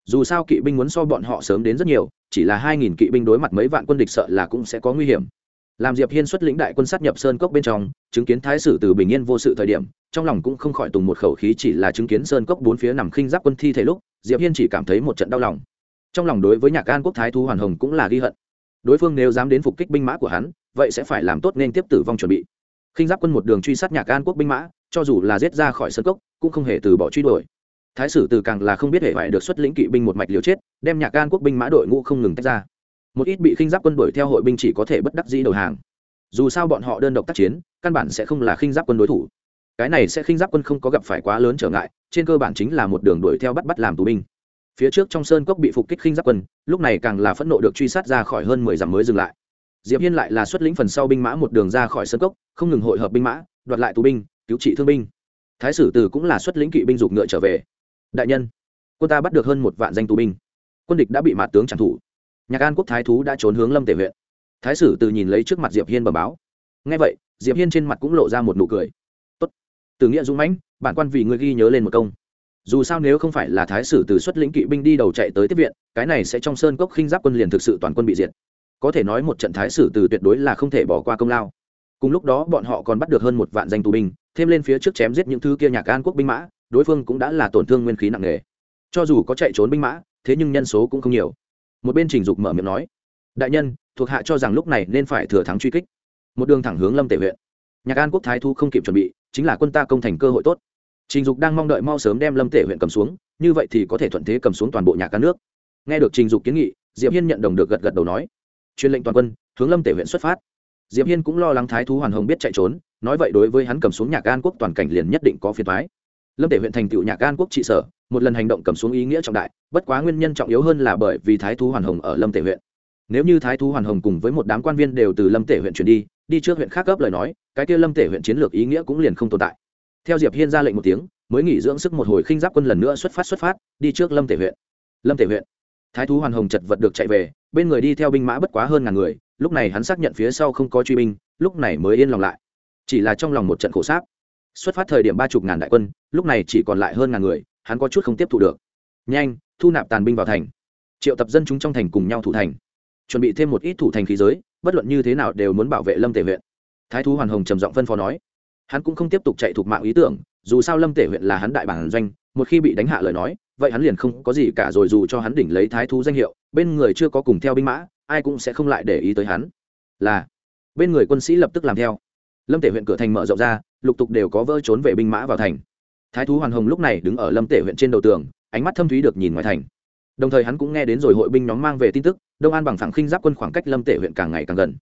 Dù sao kỵ binh muốn so bọn họ sớm đến rất nhiều, chỉ là hai nghìn kỵ binh đối mặt mấy vạn quân địch sợ là cũng sẽ có nguy hiểm. Làm diệp hiên xuất lĩnh đại quân sát nhập sơn cốc bên trong, chứng kiến thái sử từ bình yên vô sự thời điểm, trong lòng cũng không khỏi tùng một khẩu khí chỉ là chứng kiến sơn cốc bốn phía nằm khinh giáp quân thi thể lúc, diệp hiên chỉ cảm thấy một trận đau lòng. Trong lòng đối với nhạc an quốc thái thú hoàn hồng cũng là ghi hận. Đối phương nếu dám đến phục kích binh mã của hắn, vậy sẽ phải làm tốt nên tiếp tử vong chuẩn bị. Khinh giáp quân một đường truy sát nhạc an quốc binh mã cho dù là giết ra khỏi sơn cốc, cũng không hề từ bỏ truy đuổi. Thái sử từ càng là không biết hệ phải được xuất lĩnh kỵ binh một mạch liều chết, đem nhạc can quốc binh mã đội ngũ không ngừng tách ra. Một ít bị khinh giáp quân đuổi theo hội binh chỉ có thể bất đắc dĩ đầu hàng. Dù sao bọn họ đơn độc tác chiến, căn bản sẽ không là khinh giáp quân đối thủ. Cái này sẽ khinh giáp quân không có gặp phải quá lớn trở ngại, trên cơ bản chính là một đường đuổi theo bắt bắt làm tù binh. Phía trước trong sơn cốc bị phục kích khinh giáp quân, lúc này càng là phẫn nộ được truy sát ra khỏi hơn mười dặm mới dừng lại. Diệp hiên lại là xuất lĩnh phần sau binh mã một đường ra khỏi sơn cốc, không ngừng hội hợp binh mã, đoạt lại tù binh cứu trị thương binh. Thái sử từ cũng là xuất lĩnh kỵ binh dục ngựa trở về. Đại nhân, quân ta bắt được hơn một vạn danh tù binh. Quân địch đã bị mạt tướng trảm thủ. Nhạc an quốc thái thú đã trốn hướng lâm tể huyện. Thái sử từ nhìn lấy trước mặt diệp hiên bẩm báo. Ngay vậy, diệp hiên trên mặt cũng lộ ra một nụ cười. Tốt. Từ nghĩa dũng mãnh, bản quan vì ngươi ghi nhớ lên một công. Dù sao nếu không phải là thái sử từ xuất lĩnh kỵ binh đi đầu chạy tới tiếp viện, cái này sẽ trong sơn cốc khinh giáp quân liền thực sự toàn quân bị diệt. Có thể nói một trận thái sử từ tuyệt đối là không thể bỏ qua công lao. Cùng lúc đó, bọn họ còn bắt được hơn một vạn danh tù binh thêm lên phía trước chém giết những thứ kia nhạc an quốc binh mã, đối phương cũng đã là tổn thương nguyên khí nặng nề. Cho dù có chạy trốn binh mã, thế nhưng nhân số cũng không nhiều. Một bên trình dục mở miệng nói, đại nhân, thuộc hạ cho rằng lúc này nên phải thừa thắng truy kích. Một đường thẳng hướng lâm tể huyện. Nhạc an quốc thái thu không kịp chuẩn bị, chính là quân ta công thành cơ hội tốt. Trình dục đang mong đợi mau sớm đem lâm tể huyện cầm xuống, như vậy thì có thể thuận thế cầm xuống toàn bộ nhạc các nước. Nghe được trình dục kiến nghị, diệp hiên nhận đồng được gật gật đầu nói, truyền lệnh toàn quân, hướng lâm tể huyện xuất phát. Diệp hiên cũng lo lắng thái thú hoàn hồng biết chạy trốn nói vậy đối với hắn cầm xuống nhạc an quốc toàn cảnh liền nhất định có phiền thoái lâm tể huyện thành tựu nhạc an quốc trị sở, một lần hành động cầm xuống ý nghĩa trọng đại, bất quá nguyên nhân trọng yếu hơn là bởi vì thái thú hoàn hồng ở lâm tể huyện. Nếu như thái thú hoàn hồng cùng với một đám quan viên đều từ lâm tể huyện chuyển đi đi trước huyện khác cấp lời nói, cái kia lâm tể huyện chiến lược ý nghĩa cũng liền không tồn tại. Theo diệp hiên ra lệnh một tiếng, mới nghỉ dưỡng sức một hồi khinh giáp quân lần nữa xuất phát xuất phát, đi trước lâm tể huyện. Lâm tể huyện. Thái thú hoàn hồng chật vật được chạy về, bên người đi theo binh mã bất quá hơn ngàn người, lúc này hắn xác nhận phía sau không có truy binh, lúc này mới yên lòng lại chỉ là trong lòng một trận khổ sáp. Xuất phát thời điểm ba chục ngàn đại quân, lúc này chỉ còn lại hơn ngàn người, hắn có chút không tiếp thu được. Nhanh, thu nạp tàn binh vào thành. Triệu tập dân chúng trong thành cùng nhau thủ thành. Chuẩn bị thêm một ít thủ thành khí giới, bất luận như thế nào đều muốn bảo vệ lâm tể huyện. Thái thú hoàn hồng trầm giọng phân phó nói. Hắn cũng không tiếp tục chạy thuộc mạng ý tưởng, dù sao lâm tể huyện là hắn đại bản doanh, một khi bị đánh hạ lời nói, vậy hắn liền không có gì cả rồi dù cho hắn đỉnh lấy thái thú danh hiệu, bên người chưa có cùng theo binh mã, ai cũng sẽ không lại để ý tới hắn. Là, bên người quân sĩ lập tức làm theo lâm tể huyện cửa thành mở rộng ra, lục tục đều có vỡ trốn về binh mã vào thành. Thái thú hoàn hồng lúc này đứng ở lâm tể huyện trên đầu tường, ánh mắt thâm thúy được nhìn ngoài thành. Đồng thời hắn cũng nghe đến rồi hội binh nhóm mang về tin tức, đông an bằng phẳng khinh giáp quân khoảng cách lâm tể huyện càng ngày càng gần.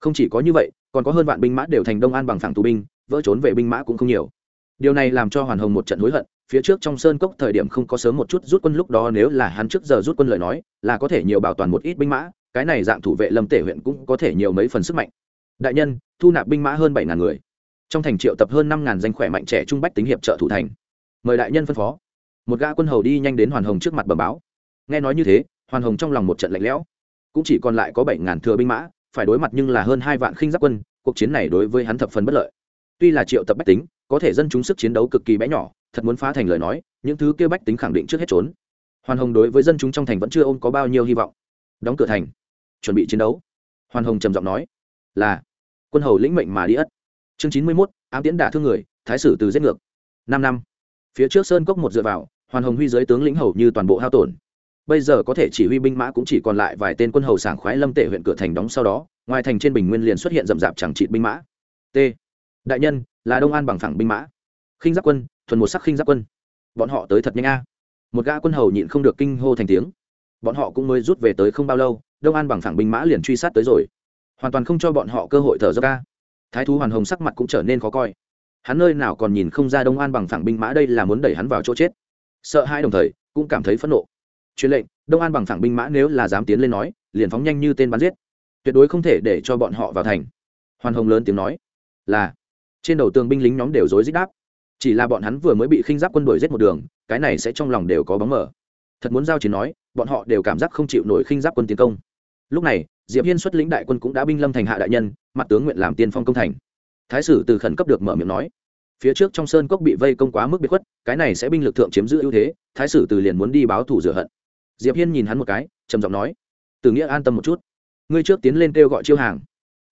Không chỉ có như vậy, còn có hơn vạn binh mã đều thành đông an bằng phẳng tù binh, vỡ trốn về binh mã cũng không nhiều. Điều này làm cho hoàn hồng một trận hối hận, phía trước trong sơn cốc thời điểm không có sớm một chút rút quân lúc đó nếu là hắn trước giờ rút quân lời nói, là có thể nhiều bảo toàn một ít binh mã, cái này dạng thủ vệ lâm tể huyện cũng có thể nhiều mấy phần sức mạnh đại nhân, thu nạp binh mã hơn bảy ngàn người. Trong thành triệu tập hơn năm ngàn danh khỏe mạnh trẻ trung bách tính hiệp trợ thủ thành. Mời đại nhân phân phó. Một gã quân hầu đi nhanh đến hoàn hồng trước mặt bờ báo. Nghe nói như thế, hoàn hồng trong lòng một trận lạnh lẽo. Cũng chỉ còn lại có bảy ngàn thừa binh mã, phải đối mặt nhưng là hơn hai vạn khinh giáp quân, cuộc chiến này đối với hắn thập phần bất lợi. Tuy là triệu tập bách tính, có thể dân chúng sức chiến đấu cực kỳ bé nhỏ, thật muốn phá thành lời nói, những thứ kêu bách tính khẳng định trước hết trốn. Hoàn hồng đối với dân chúng trong thành vẫn chưa ôm có bao nhiêu hy vọng. Đóng cửa thành. Chuẩn bị chiến đấu. Hoàn hồng trầm giọng nói là quân hầu lĩnh mệnh mà đi ất. Chương chín mươi mốt, ám tiễn đả thương người, thái sử từ giết ngược. Năm năm, phía trước sơn cốc một dựa vào, hoàn hồng huy giới tướng lĩnh hầu như toàn bộ hao tổn. Bây giờ có thể chỉ huy binh mã cũng chỉ còn lại vài tên quân hầu sảng khoái lâm tể huyện cửa thành đóng sau đó, ngoài thành trên bình nguyên liền xuất hiện rậm rạp chẳng trị binh mã. T. Đại nhân, là đông an bằng phẳng binh mã. Khinh giáp quân, thuần một sắc khinh giáp quân. Bọn họ tới thật nhanh a. Một gã quân hầu nhịn không được kinh hô thành tiếng. Bọn họ cũng mới rút về tới không bao lâu, đông an bằng phẳng binh mã liền truy sát tới rồi hoàn toàn không cho bọn họ cơ hội thở ra ca. Thái thú hoàn hồng sắc mặt cũng trở nên khó coi. Hắn nơi nào còn nhìn không ra đông an bằng phẳng binh mã đây là muốn đẩy hắn vào chỗ chết. Sợ hai đồng thời, cũng cảm thấy phẫn nộ. Truyền lệnh, đông an bằng phẳng binh mã nếu là dám tiến lên nói, liền phóng nhanh như tên bắn giết. Tuyệt đối không thể để cho bọn họ vào thành. Hoàn hồng lớn tiếng nói, là. Trên đầu tường binh lính nhóm đều rối rít đáp. Chỉ là bọn hắn vừa mới bị khinh giáp quân đuổi giết một đường, cái này sẽ trong lòng đều có bóng mờ. Thật muốn giao chiến nói, bọn họ đều cảm giác không chịu nổi khinh giáp quân tiến công. Lúc này diệp hiên xuất lĩnh đại quân cũng đã binh lâm thành hạ đại nhân, mặt tướng nguyện làm tiên phong công thành. Thái sử từ khẩn cấp được mở miệng nói, phía trước trong sơn cốc bị vây công quá mức biệt khuất, cái này sẽ binh lực thượng chiếm giữ ưu thế, thái sử từ liền muốn đi báo thủ rửa hận. Diệp hiên nhìn hắn một cái, trầm giọng nói, từ nghĩa an tâm một chút. Ngươi trước tiến lên kêu gọi chiêu hàng.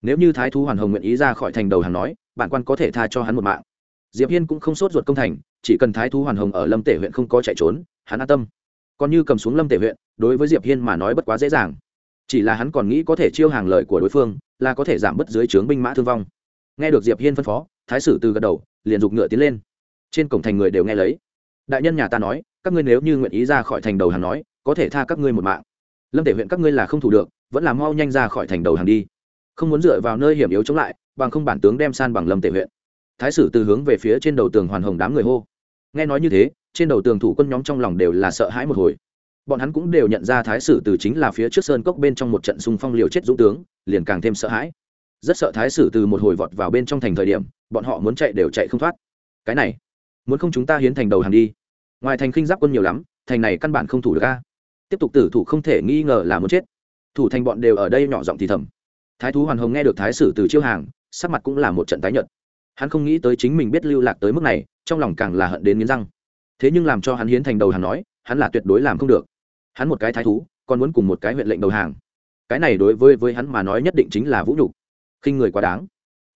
Nếu như thái thú hoàn hồng nguyện ý ra khỏi thành đầu hàng nói, bản quan có thể tha cho hắn một mạng. Diệp hiên cũng không sốt ruột công thành, chỉ cần thái thú hoàn hồng ở lâm tể huyện không có chạy trốn, hắn an tâm. Còn như cầm xuống lâm tể huyện, đối với diệp hiên mà nói bất quá dễ dàng chỉ là hắn còn nghĩ có thể chiêu hàng lời của đối phương, là có thể giảm bớt dưới trướng binh mã thương vong. Nghe được diệp hiên phân phó, thái sử từ gật đầu, liền giục ngựa tiến lên. Trên cổng thành người đều nghe lấy. Đại nhân nhà ta nói, các ngươi nếu như nguyện ý ra khỏi thành đầu hàng nói, có thể tha các ngươi một mạng. Lâm thể huyện các ngươi là không thủ được, vẫn là mau nhanh ra khỏi thành đầu hàng đi. Không muốn dựa vào nơi hiểm yếu chống lại, bằng không bản tướng đem san bằng lâm tể huyện. Thái sử từ hướng về phía trên đầu tường hoàn hồng đám người hô. Nghe nói như thế, trên đầu tường thủ quân nhóm trong lòng đều là sợ hãi một hồi bọn hắn cũng đều nhận ra thái sử từ chính là phía trước sơn cốc bên trong một trận xung phong liều chết dũng tướng, liền càng thêm sợ hãi. Rất sợ thái sử từ một hồi vọt vào bên trong thành thời điểm, bọn họ muốn chạy đều chạy không thoát. Cái này, muốn không chúng ta hiến thành đầu hàng đi. Ngoài thành khinh giáp quân nhiều lắm, thành này căn bản không thủ được ca tiếp tục tử thủ không thể nghi ngờ là muốn chết. Thủ thành bọn đều ở đây nhỏ giọng thì thầm. Thái thú hoàn hồng nghe được thái sử từ chiêu hàng, sắc mặt cũng là một trận tái nhợt. Hắn không nghĩ tới chính mình biết lưu lạc tới mức này, trong lòng càng là hận đến nghiến răng. Thế nhưng làm cho hắn hiến thành đầu hàng nói, hắn là tuyệt đối làm không được hắn một cái thái thú, còn muốn cùng một cái huyện lệnh đầu hàng. Cái này đối với với hắn mà nói nhất định chính là vũ nhục. Khinh người quá đáng.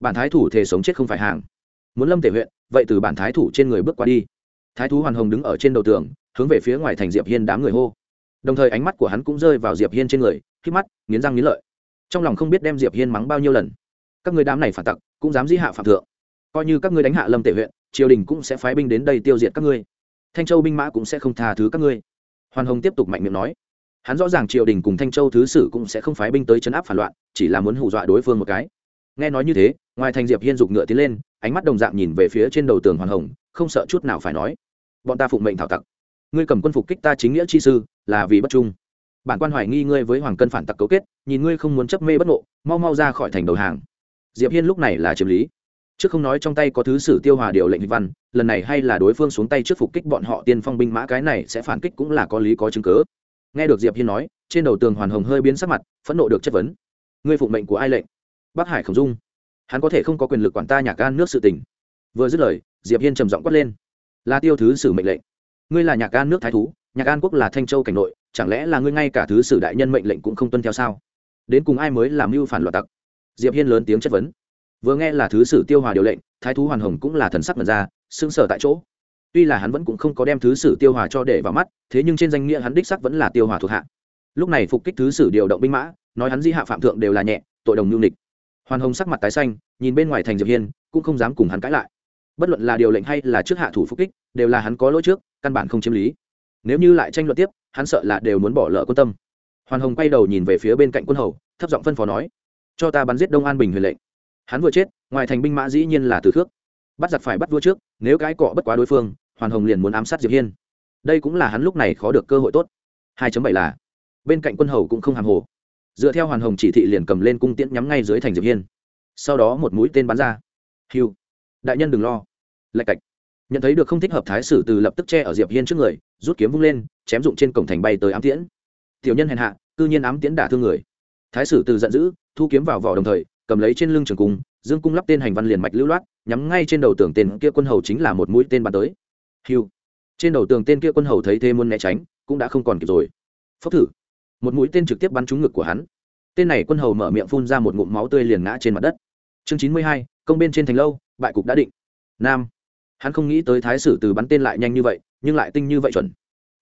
Bản thái thủ thể sống chết không phải hàng. Muốn lâm tể huyện, vậy từ bản thái thủ trên người bước qua đi. Thái thú hoàn hồng đứng ở trên đầu tường, hướng về phía ngoài thành diệp hiên đám người hô. Đồng thời ánh mắt của hắn cũng rơi vào diệp hiên trên người khi mắt, nghiến răng nghiến lợi. Trong lòng không biết đem diệp hiên mắng bao nhiêu lần. Các người đám này phản tặc, cũng dám dĩ hạ phạm thượng. Coi như các ngươi đánh hạ lâm tể huyện, triều đình cũng sẽ phái binh đến đây tiêu diệt các ngươi. Thanh châu binh mã cũng sẽ không tha thứ các ngươi hoàn hồng tiếp tục mạnh miệng nói. Hắn rõ ràng triều đình cùng thanh châu thứ sử cũng sẽ không phái binh tới chấn áp phản loạn, chỉ là muốn hù dọa đối phương một cái. Nghe nói như thế, ngoài thành diệp hiên dục ngựa tiến lên, ánh mắt đồng dạng nhìn về phía trên đầu tường hoàn hồng, không sợ chút nào phải nói. Bọn ta phụng mệnh thảo tặc. Ngươi cầm quân phục kích ta chính nghĩa chi sư, là vì bất trung. Bản quan hoài nghi ngươi với hoàng cân phản tặc cấu kết, nhìn ngươi không muốn chấp mê bất ngộ, mau mau ra khỏi thành đầu hàng. Diệp hiên lúc này là chiếm lý trước không nói trong tay có thứ sử tiêu hòa điều lệnh văn, lần này hay là đối phương xuống tay trước phục kích bọn họ tiên phong binh mã, cái này sẽ phản kích cũng là có lý có chứng cứ. Nghe được diệp hiên nói, trên đầu tường hoàn hồng hơi biến sắc mặt, phẫn nộ được chất vấn. Ngươi phụng mệnh của ai lệnh? Bắc hải khổng dung. Hắn có thể không có quyền lực quản ta nhà can nước sự tình. Vừa dứt lời, diệp hiên trầm giọng quát lên. Là tiêu thứ sử mệnh lệnh. Ngươi là nhà can nước thái thú, nhà can quốc là thanh châu cảnh nội, chẳng lẽ là ngươi ngay cả thứ sử đại nhân mệnh lệnh cũng không tuân theo sao? Đến cùng ai mới làm mưu phản loạt tặc? Diệp hiên lớn tiếng chất vấn vừa nghe là thứ sử tiêu hòa điều lệnh, thái thú hoàn hồng cũng là thần sắc mật ra sưng sở tại chỗ. Tuy là hắn vẫn cũng không có đem thứ sử tiêu hòa cho để vào mắt, thế nhưng trên danh nghĩa hắn đích sắc vẫn là tiêu hòa thuộc hạ. Lúc này phục kích thứ sử điều động binh mã, nói hắn di hạ phạm thượng đều là nhẹ, tội đồng nhu nịch hoàn hồng sắc mặt tái xanh, nhìn bên ngoài thành diệp hiên, cũng không dám cùng hắn cãi lại. Bất luận là điều lệnh hay là trước hạ thủ phục kích, đều là hắn có lỗi trước, căn bản không chiếm lý. Nếu như lại tranh luận tiếp, hắn sợ là đều muốn bỏ lỡ quân tâm. Hoàn hồng quay đầu nhìn về phía bên cạnh quân hầu, thấp giọng phân phó nói, cho ta bắn giết đông an bình huyền lệnh hắn vừa chết, ngoài thành binh mã dĩ nhiên là từ thước. bắt giặc phải bắt vua trước, nếu cái cọ bất quá đối phương, hoàn hồng liền muốn ám sát diệp hiên. Đây cũng là hắn lúc này khó được cơ hội tốt. 2 bảy là, bên cạnh quân hầu cũng không hàm hồ. Dựa theo hoàn hồng chỉ thị liền cầm lên cung tiễn nhắm ngay dưới thành diệp hiên. Sau đó một mũi tên bắn ra. Hiu. Đại nhân đừng lo. Lạch cạch. Nhận thấy được không thích hợp thái sử từ lập tức che ở diệp hiên trước người, rút kiếm vung lên, chém dụng trên cổng thành bay tới ám tiễn. Tiểu nhân hèn hạ, cư nhiên ám tiễn đả thương người. Thái sử từ giận dữ, thu kiếm vào vỏ đồng thời cầm lấy trên lưng trường cung, dương cung lắp tên hành văn liền mạch lưu loát, nhắm ngay trên đầu tường tên kia quân hầu chính là một mũi tên bắn tới. Hiu trên đầu tường tên kia quân hầu thấy thế muốn né tránh, cũng đã không còn kịp rồi. Phốc thử. Một mũi tên trực tiếp bắn trúng ngực của hắn. Tên này quân hầu mở miệng phun ra một ngụm máu tươi liền ngã trên mặt đất. Chương chín mươi hai, công bên trên thành lâu, bại cục đã định. Nam. Hắn không nghĩ tới thái sử từ bắn tên lại nhanh như vậy, nhưng lại tinh như vậy chuẩn.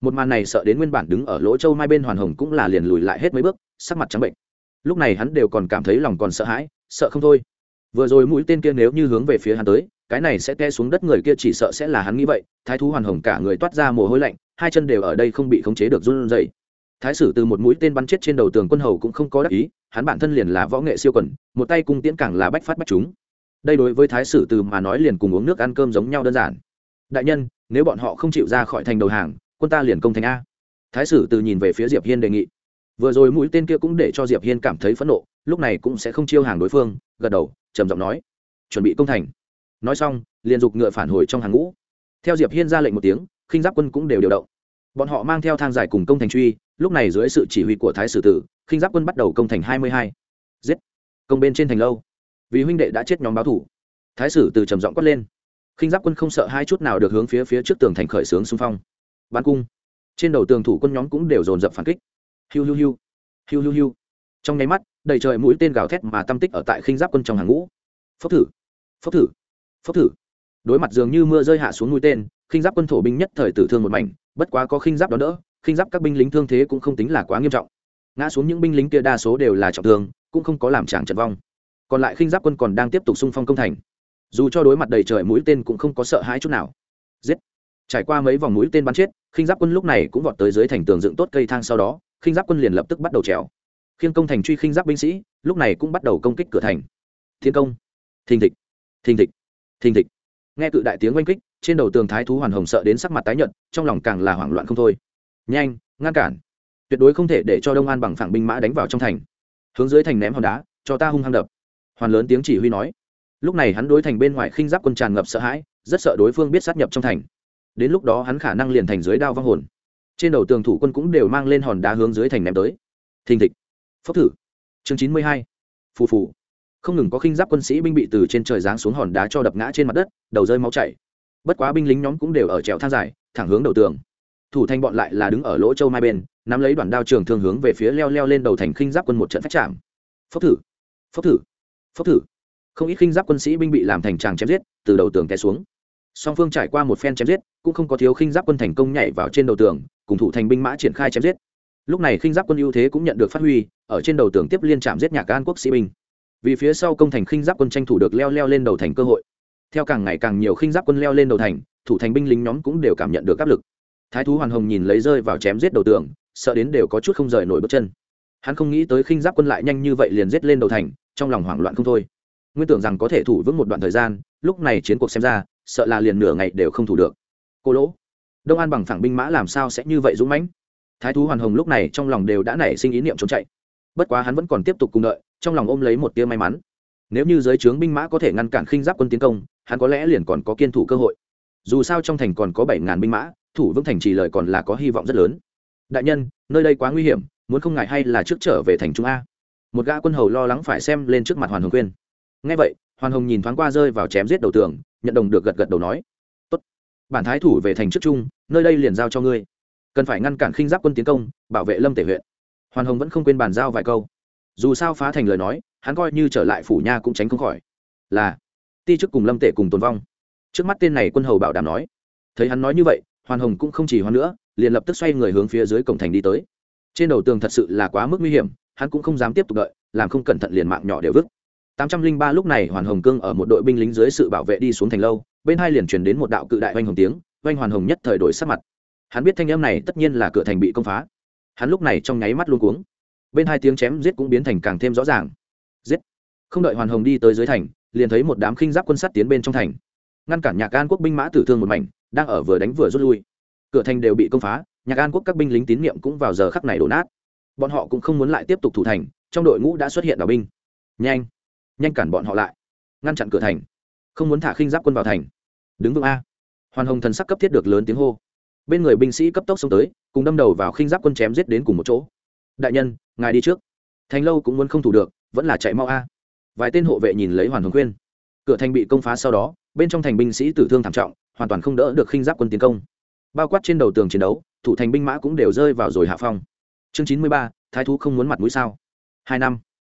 Một màn này sợ đến nguyên bản đứng ở lỗ châu mai bên hoàn hồng cũng là liền lùi lại hết mấy bước, sắc mặt trắng bệnh lúc này hắn đều còn cảm thấy lòng còn sợ hãi, sợ không thôi. Vừa rồi mũi tên kia nếu như hướng về phía hắn tới, cái này sẽ te xuống đất người kia chỉ sợ sẽ là hắn nghĩ vậy. Thái thú hoàn hồng cả người toát ra mồ hôi lạnh, hai chân đều ở đây không bị khống chế được run rẩy. Thái sử từ một mũi tên bắn chết trên đầu tường quân hầu cũng không có đắc ý, hắn bản thân liền là võ nghệ siêu quần, một tay cung tiễn càng là bách phát bách chúng. Đây đối với thái sử từ mà nói liền cùng uống nước ăn cơm giống nhau đơn giản. Đại nhân, nếu bọn họ không chịu ra khỏi thành đầu hàng, quân ta liền công thành a. Thái sử từ nhìn về phía diệp hiên đề nghị vừa rồi mũi tên kia cũng để cho diệp hiên cảm thấy phẫn nộ, lúc này cũng sẽ không chiêu hàng đối phương, gật đầu, trầm giọng nói. Chuẩn bị công thành. Nói xong, liền dục ngựa phản hồi trong hàng ngũ. Theo diệp hiên ra lệnh một tiếng, khinh giáp quân cũng đều điều động. Bọn họ mang theo thang giải cùng công thành truy, lúc này dưới sự chỉ huy của thái sử tử, khinh giáp quân bắt đầu công thành hai mươi hai. Giết. Công bên trên thành lâu. Vì huynh đệ đã chết nhóm báo thủ. Thái sử từ trầm giọng quát lên. Khinh giáp quân không sợ hai chút nào được hướng phía phía trước tường thành khởi xướng xung phong. Bắn cung. Trên đầu tường thủ quân nhóm cũng đều dồn dập phản kích hiu hiu hiu. Hiu hiu hiu. Trong nháy mắt, đầy trời mũi tên gào thét mà tâm tích ở tại khinh giáp quân trong hàng ngũ. Phốc thử. Phốc thử. Phốc thử. Đối mặt dường như mưa rơi hạ xuống mũi tên, khinh giáp quân thổ binh nhất thời tử thương một mảnh, bất quá có khinh giáp đó đỡ, khinh giáp các binh lính thương thế cũng không tính là quá nghiêm trọng. Ngã xuống những binh lính kia đa số đều là trọng thương, cũng không có làm tràng trận vong. Còn lại khinh giáp quân còn đang tiếp tục xung phong công thành. Dù cho đối mặt đầy trời mũi tên cũng không có sợ hãi chút nào. Giết. Trải qua mấy vòng mũi tên bắn chết, khinh giáp quân lúc này cũng vọt tới dưới thành tường dựng tốt cây thang sau đó khinh giáp quân liền lập tức bắt đầu trèo. Khiên công thành truy khinh giáp binh sĩ, lúc này cũng bắt đầu công kích cửa thành. Thiên công. Thình thịch. Thình thịch. Thình thịch. Nghe cự đại tiếng oanh kích, trên đầu tường thái thú hoàn hồng sợ đến sắc mặt tái nhợt, trong lòng càng là hoảng loạn không thôi. Nhanh, ngăn cản. Tuyệt đối không thể để cho đông an bằng phẳng binh mã đánh vào trong thành. Hướng dưới thành ném hòn đá, cho ta hung hăng đập. Hoàn lớn tiếng chỉ huy nói. Lúc này hắn đối thành bên ngoài khinh giáp quân tràn ngập sợ hãi, rất sợ đối phương biết sát nhập trong thành. Đến lúc đó hắn khả năng liền thành dưới đao vong hồn trên đầu tường thủ quân cũng đều mang lên hòn đá hướng dưới thành ném tới. Thình thịch. Phốc thử. Chương chín mươi hai. Phù phù. Không ngừng có khinh giáp quân sĩ binh bị từ trên trời giáng xuống hòn đá cho đập ngã trên mặt đất, đầu rơi máu chảy. Bất quá binh lính nhóm cũng đều ở trèo thang dài, thẳng hướng đầu tường. Thủ thành bọn lại là đứng ở lỗ châu mai bên, nắm lấy đoạn đao trường thương hướng về phía leo leo lên đầu thành khinh giáp quân một trận phát chạm. Phốc thử. Phốc thử. Phốc thử. Không ít khinh giáp quân sĩ binh bị làm thành tràng chém giết, từ đầu tường té xuống. Song phương trải qua một phen chém giết, cũng không có thiếu khinh giáp quân thành công nhảy vào trên đầu tường cùng thủ thành binh mã triển khai chém giết. Lúc này khinh giáp quân ưu thế cũng nhận được phát huy, ở trên đầu tường tiếp liên trạm giết nhạc an quốc sĩ binh. Vì phía sau công thành khinh giáp quân tranh thủ được leo leo lên đầu thành cơ hội. Theo càng ngày càng nhiều khinh giáp quân leo lên đầu thành, thủ thành binh lính nhóm cũng đều cảm nhận được áp lực. Thái thú hoàn hồng nhìn lấy rơi vào chém giết đầu tường, sợ đến đều có chút không rời nổi bước chân. Hắn không nghĩ tới khinh giáp quân lại nhanh như vậy liền giết lên đầu thành, trong lòng hoảng loạn không thôi. Nguyên tưởng rằng có thể thủ vững một đoạn thời gian, lúc này chiến cuộc xem ra, sợ là liền nửa ngày đều không thủ được. Cô lỗ đông an bằng phẳng binh mã làm sao sẽ như vậy dũng mãnh? Thái thú hoàn hồng lúc này trong lòng đều đã nảy sinh ý niệm trốn chạy. Bất quá hắn vẫn còn tiếp tục cùng đợi, trong lòng ôm lấy một tia may mắn. Nếu như giới trướng binh mã có thể ngăn cản khinh giáp quân tiến công, hắn có lẽ liền còn có kiên thủ cơ hội. Dù sao trong thành còn có bảy ngàn binh mã, thủ vững thành trì lời còn là có hy vọng rất lớn. Đại nhân, nơi đây quá nguy hiểm, muốn không ngại hay là trước trở về thành trung a? Một gã quân hầu lo lắng phải xem lên trước mặt hoàn hồng khuyên. Ngay vậy, hoàn hồng nhìn thoáng qua rơi vào chém giết đầu tường, nhận đồng được gật gật đầu nói bản thái thủ về thành trước trung, nơi đây liền giao cho ngươi. Cần phải ngăn cản khinh giáp quân tiến công, bảo vệ lâm tể huyện. Hoàn hồng vẫn không quên bàn giao vài câu. Dù sao phá thành lời nói, hắn coi như trở lại phủ nha cũng tránh không khỏi. Là. Ti chức cùng lâm tể cùng tồn vong. Trước mắt tên này quân hầu bảo đảm nói. Thấy hắn nói như vậy, hoàn hồng cũng không chỉ hoan nữa, liền lập tức xoay người hướng phía dưới cổng thành đi tới. Trên đầu tường thật sự là quá mức nguy hiểm, hắn cũng không dám tiếp tục đợi, làm không cẩn thận liền mạng nhỏ đều vứt. Tám trăm linh ba lúc này hoàn hồng cương ở một đội binh lính dưới sự bảo vệ đi xuống thành lâu bên hai liền truyền đến một đạo cự đại oanh hồng tiếng, oanh hoàn hồng nhất thời đổi sắc mặt. Hắn biết thanh âm này tất nhiên là cửa thành bị công phá. Hắn lúc này trong nháy mắt luôn cuống. Bên hai tiếng chém giết cũng biến thành càng thêm rõ ràng. Giết! Không đợi hoàn hồng đi tới dưới thành, liền thấy một đám khinh giáp quân sắt tiến bên trong thành. Ngăn cản nhạc an quốc binh mã tử thương một mảnh, đang ở vừa đánh vừa rút lui. Cửa thành đều bị công phá, nhạc an quốc các binh lính tín nhiệm cũng vào giờ khắc này đổ nát. Bọn họ cũng không muốn lại tiếp tục thủ thành, trong đội ngũ đã xuất hiện đảo binh. Nhanh! Nhanh cản bọn họ lại. Ngăn chặn cửa thành. Không muốn thả khinh giáp quân vào thành đứng vững a. Hoàn hồng thần sắc cấp thiết được lớn tiếng hô. Bên người binh sĩ cấp tốc xông tới, cùng đâm đầu vào khinh giáp quân chém giết đến cùng một chỗ. Đại nhân, ngài đi trước. Thành lâu cũng muốn không thủ được, vẫn là chạy mau a. Vài tên hộ vệ nhìn lấy hoàn hồng khuyên. Cửa thành bị công phá sau đó, bên trong thành binh sĩ tử thương thảm trọng, hoàn toàn không đỡ được khinh giáp quân tiến công. Bao quát trên đầu tường chiến đấu, thủ thành binh mã cũng đều rơi vào rồi hạ phong. Chương chín mươi ba, thái thú không muốn mặt mũi sao? Hai năm.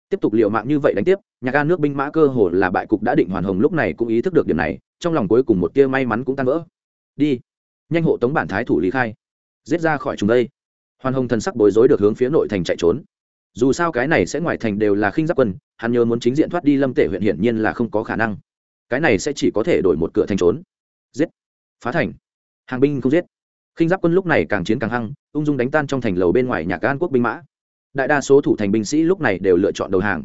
Tiếp tục liệu mạng như vậy đánh tiếp nhà ga nước binh mã cơ hồ là bại cục đã định hoàn hồng lúc này cũng ý thức được điểm này, trong lòng cuối cùng một tia may mắn cũng tan vỡ. Đi, nhanh hộ tống bản thái thủ lý khai. Giết ra khỏi chúng đây. Hoàn hồng thần sắc bối rối được hướng phía nội thành chạy trốn. Dù sao cái này sẽ ngoài thành đều là khinh giáp quân, hắn nhớ muốn chính diện thoát đi lâm tể huyện hiển nhiên là không có khả năng. Cái này sẽ chỉ có thể đổi một cửa thành trốn. Giết. Phá thành. Hàng binh không giết. Khinh giáp quân lúc này càng chiến càng hăng, ung dung đánh tan trong thành lầu bên ngoài nhà can quốc binh mã. Đại đa số thủ thành binh sĩ lúc này đều lựa chọn đầu hàng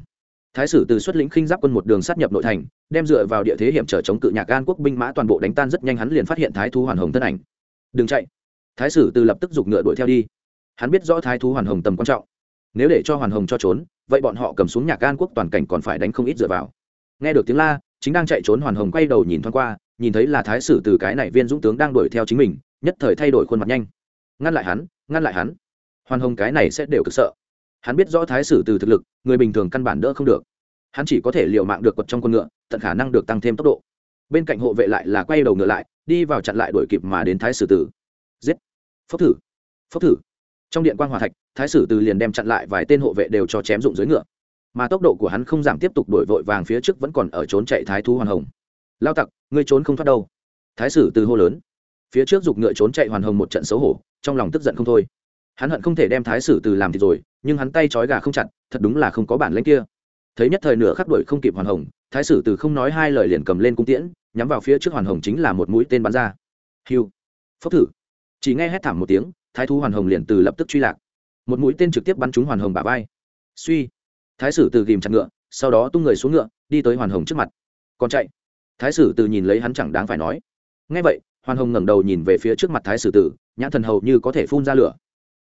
thái sử từ xuất lĩnh khinh giáp quân một đường sát nhập nội thành, đem dựa vào địa thế hiểm trở chống cự nhạc an quốc binh mã toàn bộ đánh tan rất nhanh hắn liền phát hiện thái thú hoàn hồng thân ảnh. Đừng chạy. Thái sử từ lập tức giục ngựa đuổi theo đi. Hắn biết rõ thái thú hoàn hồng tầm quan trọng. Nếu để cho hoàn hồng cho trốn, vậy bọn họ cầm xuống nhạc an quốc toàn cảnh còn phải đánh không ít dựa vào. Nghe được tiếng la, chính đang chạy trốn hoàn hồng quay đầu nhìn thoáng qua, nhìn thấy là thái sử từ cái này viên dũng tướng đang đuổi theo chính mình, nhất thời thay đổi khuôn mặt nhanh. Ngăn lại hắn, ngăn lại hắn. Hoàn hồng cái này sẽ đều cực sợ hắn biết rõ thái sử từ thực lực, người bình thường căn bản đỡ không được. Hắn chỉ có thể l i ề u mạng được quật trong con ngựa, tận khả năng được tăng thêm tốc độ. Bên cạnh hộ vệ lại là quay đầu ngựa lại, đi vào chặn lại đuổi kịp mà đến thái sử tử giết! Phốc thử! Phốc thử! Trong điện quan hòa thạch, thái sử từ liền đem chặn lại vài tên hộ vệ đều cho chém dụng dưới ngựa. Mà tốc độ của hắn không giảm tiếp tục đổi vội vàng phía trước vẫn còn ở trốn chạy thái thú hoàn hồng. Lao tặc, ngươi trốn không thoát đâu. Thái sử từ hô lớn. Phía trước giục ngựa trốn chạy hoàn hồng một trận xấu hổ, trong lòng tức giận không thôi hắn hận không thể đem thái sử từ làm thì rồi, nhưng hắn tay trói gà không chặt, thật đúng là không có bản lãnh kia. Thấy nhất thời nửa khắc đuổi không kịp hoàn hồng, thái sử từ không nói hai lời liền cầm lên cung tiễn, nhắm vào phía trước hoàn hồng chính là một mũi tên bắn ra. Hiu. Phốc thử. Chỉ nghe hét thảm một tiếng, thái thú hoàn hồng liền từ lập tức truy lạc. Một mũi tên trực tiếp bắn trúng hoàn hồng bả vai. Suy. Thái sử từ ghìm chặt ngựa, sau đó tung người xuống ngựa, đi tới hoàn hồng trước mặt. Còn chạy. Thái sử từ nhìn lấy hắn chẳng đáng phải nói. Ngay vậy, hoàn hồng ngẩng đầu nhìn về phía trước mặt thái sử tử, nhãn thần hầu như có thể phun ra lửa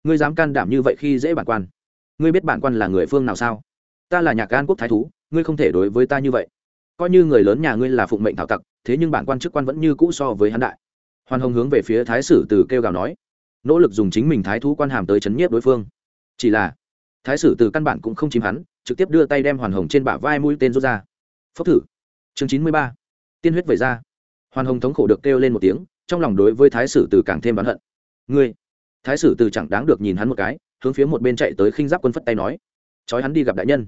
ngươi dám can đảm như vậy khi dễ bản quan. Ngươi biết bản quan là người phương nào sao? Ta là nhạc an quốc thái thú, ngươi không thể đối với ta như vậy. Coi như người lớn nhà ngươi là phụng mệnh thảo tặc, thế nhưng bản quan chức quan vẫn như cũ so với hắn đại. Hoàn hồng hướng về phía thái sử từ kêu gào nói, nỗ lực dùng chính mình thái thú quan hàm tới chấn nhiếp đối phương. Chỉ là, thái sử từ căn bản cũng không chìm hắn, trực tiếp đưa tay đem hoàn hồng trên bả vai mũi tên rút ra. Phốc thử. Chương chín mươi ba. Tiên huyết về ra. Hoàn hồng thống khổ được kêu lên một tiếng, trong lòng đối với thái sử từ càng thêm bán hận. Ngươi thái sử từ chẳng đáng được nhìn hắn một cái, hướng phía một bên chạy tới khinh giáp quân phất tay nói, chói hắn đi gặp đại nhân.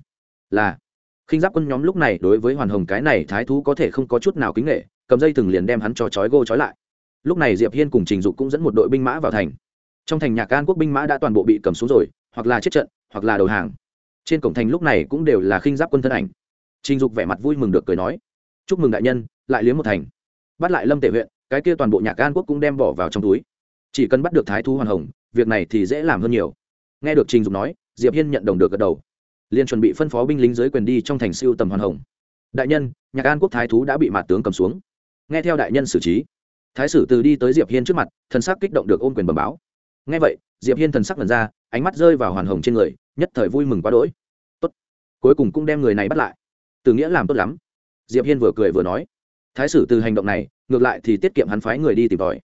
Là, khinh giáp quân nhóm lúc này đối với hoàn hồng cái này thái thú có thể không có chút nào kính nghệ cầm dây thừng liền đem hắn cho chói gô chói lại. Lúc này diệp hiên cùng trình dục cũng dẫn một đội binh mã vào thành. Trong thành nhạc can quốc binh mã đã toàn bộ bị cầm xuống rồi, hoặc là chết trận, hoặc là đầu hàng. Trên cổng thành lúc này cũng đều là khinh giáp quân thân ảnh. Trình dục vẻ mặt vui mừng được cười nói, chúc mừng đại nhân, lại liếm một thành. Bắt lại lâm tể huyện, cái kia toàn bộ nhạc can quốc cũng đem bỏ vào trong túi chỉ cần bắt được thái thú hoàn hồng, việc này thì dễ làm hơn nhiều. Nghe được trình dục nói, diệp hiên nhận đồng được gật đầu. Liền chuẩn bị phân phó binh lính dưới quyền đi trong thành siêu tầm hoàn hồng. Đại nhân, nhạc an quốc thái thú đã bị mạt tướng cầm xuống. Nghe theo đại nhân xử trí, thái sử từ đi tới diệp hiên trước mặt, thần sắc kích động được ôm quyền bẩm báo. Nghe vậy, diệp hiên thần sắc lần ra, ánh mắt rơi vào hoàn hồng trên người, nhất thời vui mừng quá đỗi. Tốt, cuối cùng cũng đem người này bắt lại. Từ nghĩa làm tốt lắm. Diệp hiên vừa cười vừa nói, thái sử từ hành động này, ngược lại thì tiết kiệm hắn phái người đi tìm tòi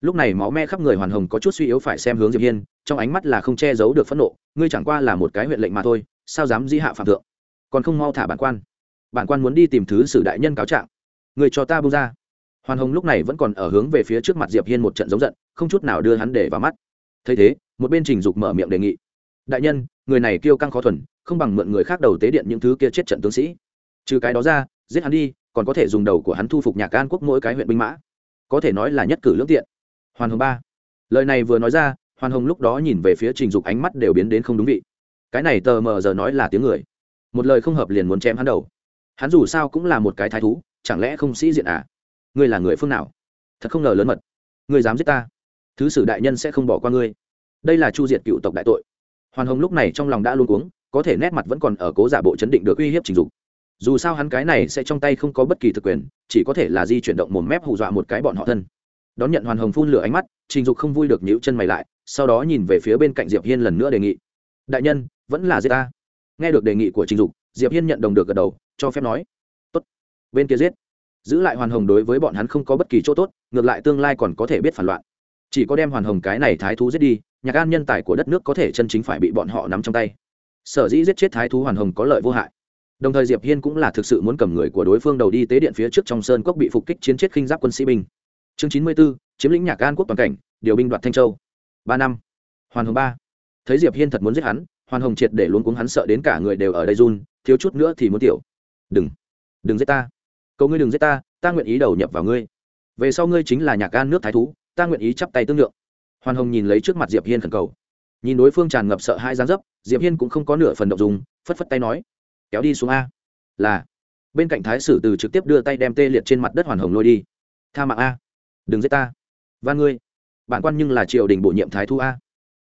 lúc này máu me khắp người hoàn hồng có chút suy yếu phải xem hướng diệp hiên, trong ánh mắt là không che giấu được phẫn nộ, ngươi chẳng qua là một cái huyện lệnh mà thôi, sao dám di hạ phạm thượng? Còn không mau thả bản quan. Bản quan muốn đi tìm thứ sử đại nhân cáo trạng. Người cho ta buông ra. Hoàn hồng lúc này vẫn còn ở hướng về phía trước mặt diệp hiên một trận giống giận, không chút nào đưa hắn để vào mắt. Thấy thế, một bên trình dục mở miệng đề nghị. Đại nhân, người này kêu căng khó thuần, không bằng mượn người khác đầu tế điện những thứ kia chết trận tướng sĩ. Trừ cái đó ra, giết hắn đi, còn có thể dùng đầu của hắn thu phục nhà can quốc mỗi cái huyện binh mã. Có thể nói là nhất cử lưỡng tiện hoàn hồng ba. Lời này vừa nói ra, hoàn hồng lúc đó nhìn về phía trình dục ánh mắt đều biến đến không đúng vị. Cái này tờ mờ giờ nói là tiếng người. Một lời không hợp liền muốn chém hắn đầu. Hắn dù sao cũng là một cái thái thú, chẳng lẽ không sĩ diện à? Ngươi là người phương nào? Thật không ngờ lớn mật. Ngươi dám giết ta. Thứ sử đại nhân sẽ không bỏ qua ngươi. Đây là chu diệt cựu tộc đại tội. Hoàn hồng lúc này trong lòng đã luôn cuống, có thể nét mặt vẫn còn ở cố giả bộ chấn định được uy hiếp trình dục. Dù sao hắn cái này sẽ trong tay không có bất kỳ thực quyền, chỉ có thể là di chuyển động mồm mép hù dọa một cái bọn họ thân đón nhận hoàn hồng phun lửa ánh mắt, trình dục không vui được nhíu chân mày lại, sau đó nhìn về phía bên cạnh diệp hiên lần nữa đề nghị. Đại nhân, vẫn là giết ta. Nghe được đề nghị của trình dục, diệp hiên nhận đồng được gật đầu, cho phép nói. Tốt, bên kia giết. Giữ lại hoàn hồng đối với bọn hắn không có bất kỳ chỗ tốt, ngược lại tương lai còn có thể biết phản loạn. Chỉ có đem hoàn hồng cái này thái thú giết đi, nhạc an nhân tài của đất nước có thể chân chính phải bị bọn họ nắm trong tay. Sở dĩ giết chết thái thú hoàn hồng có lợi vô hại. Đồng thời diệp hiên cũng là thực sự muốn cầm người của đối phương đầu đi tế điện phía trước trong sơn cốc bị phục kích chiến chết khinh giáp quân sĩ binh chương chín mươi 94, chiếm lĩnh nhạc an quốc toàn cảnh điều binh đoạt thanh châu. Ba năm. Hoàn hồng ba. Thấy diệp hiên thật muốn giết hắn hoàn hồng triệt để luôn cuống hắn sợ đến cả người đều ở đây run thiếu chút nữa thì muốn tiểu. Đừng. Đừng giết ta. Cầu ngươi đừng giết ta ta nguyện ý đầu nhập vào ngươi. Về sau ngươi chính là nhạc an nước thái thú ta nguyện ý chắp tay tương lượng. Hoàn hồng nhìn lấy trước mặt diệp hiên khẩn cầu. Nhìn đối phương tràn ngập sợ hai giáng dấp diệp hiên cũng không có nửa phần động dùng phất phất tay nói kéo đi xuống a. Là. Bên cạnh thái sử từ trực tiếp đưa tay đem tê liệt trên mặt đất hoàn hồng lôi đi. Tha mạng a đừng giết ta. Van ngươi. Bản quan nhưng là triều đình bổ nhiệm thái thu a.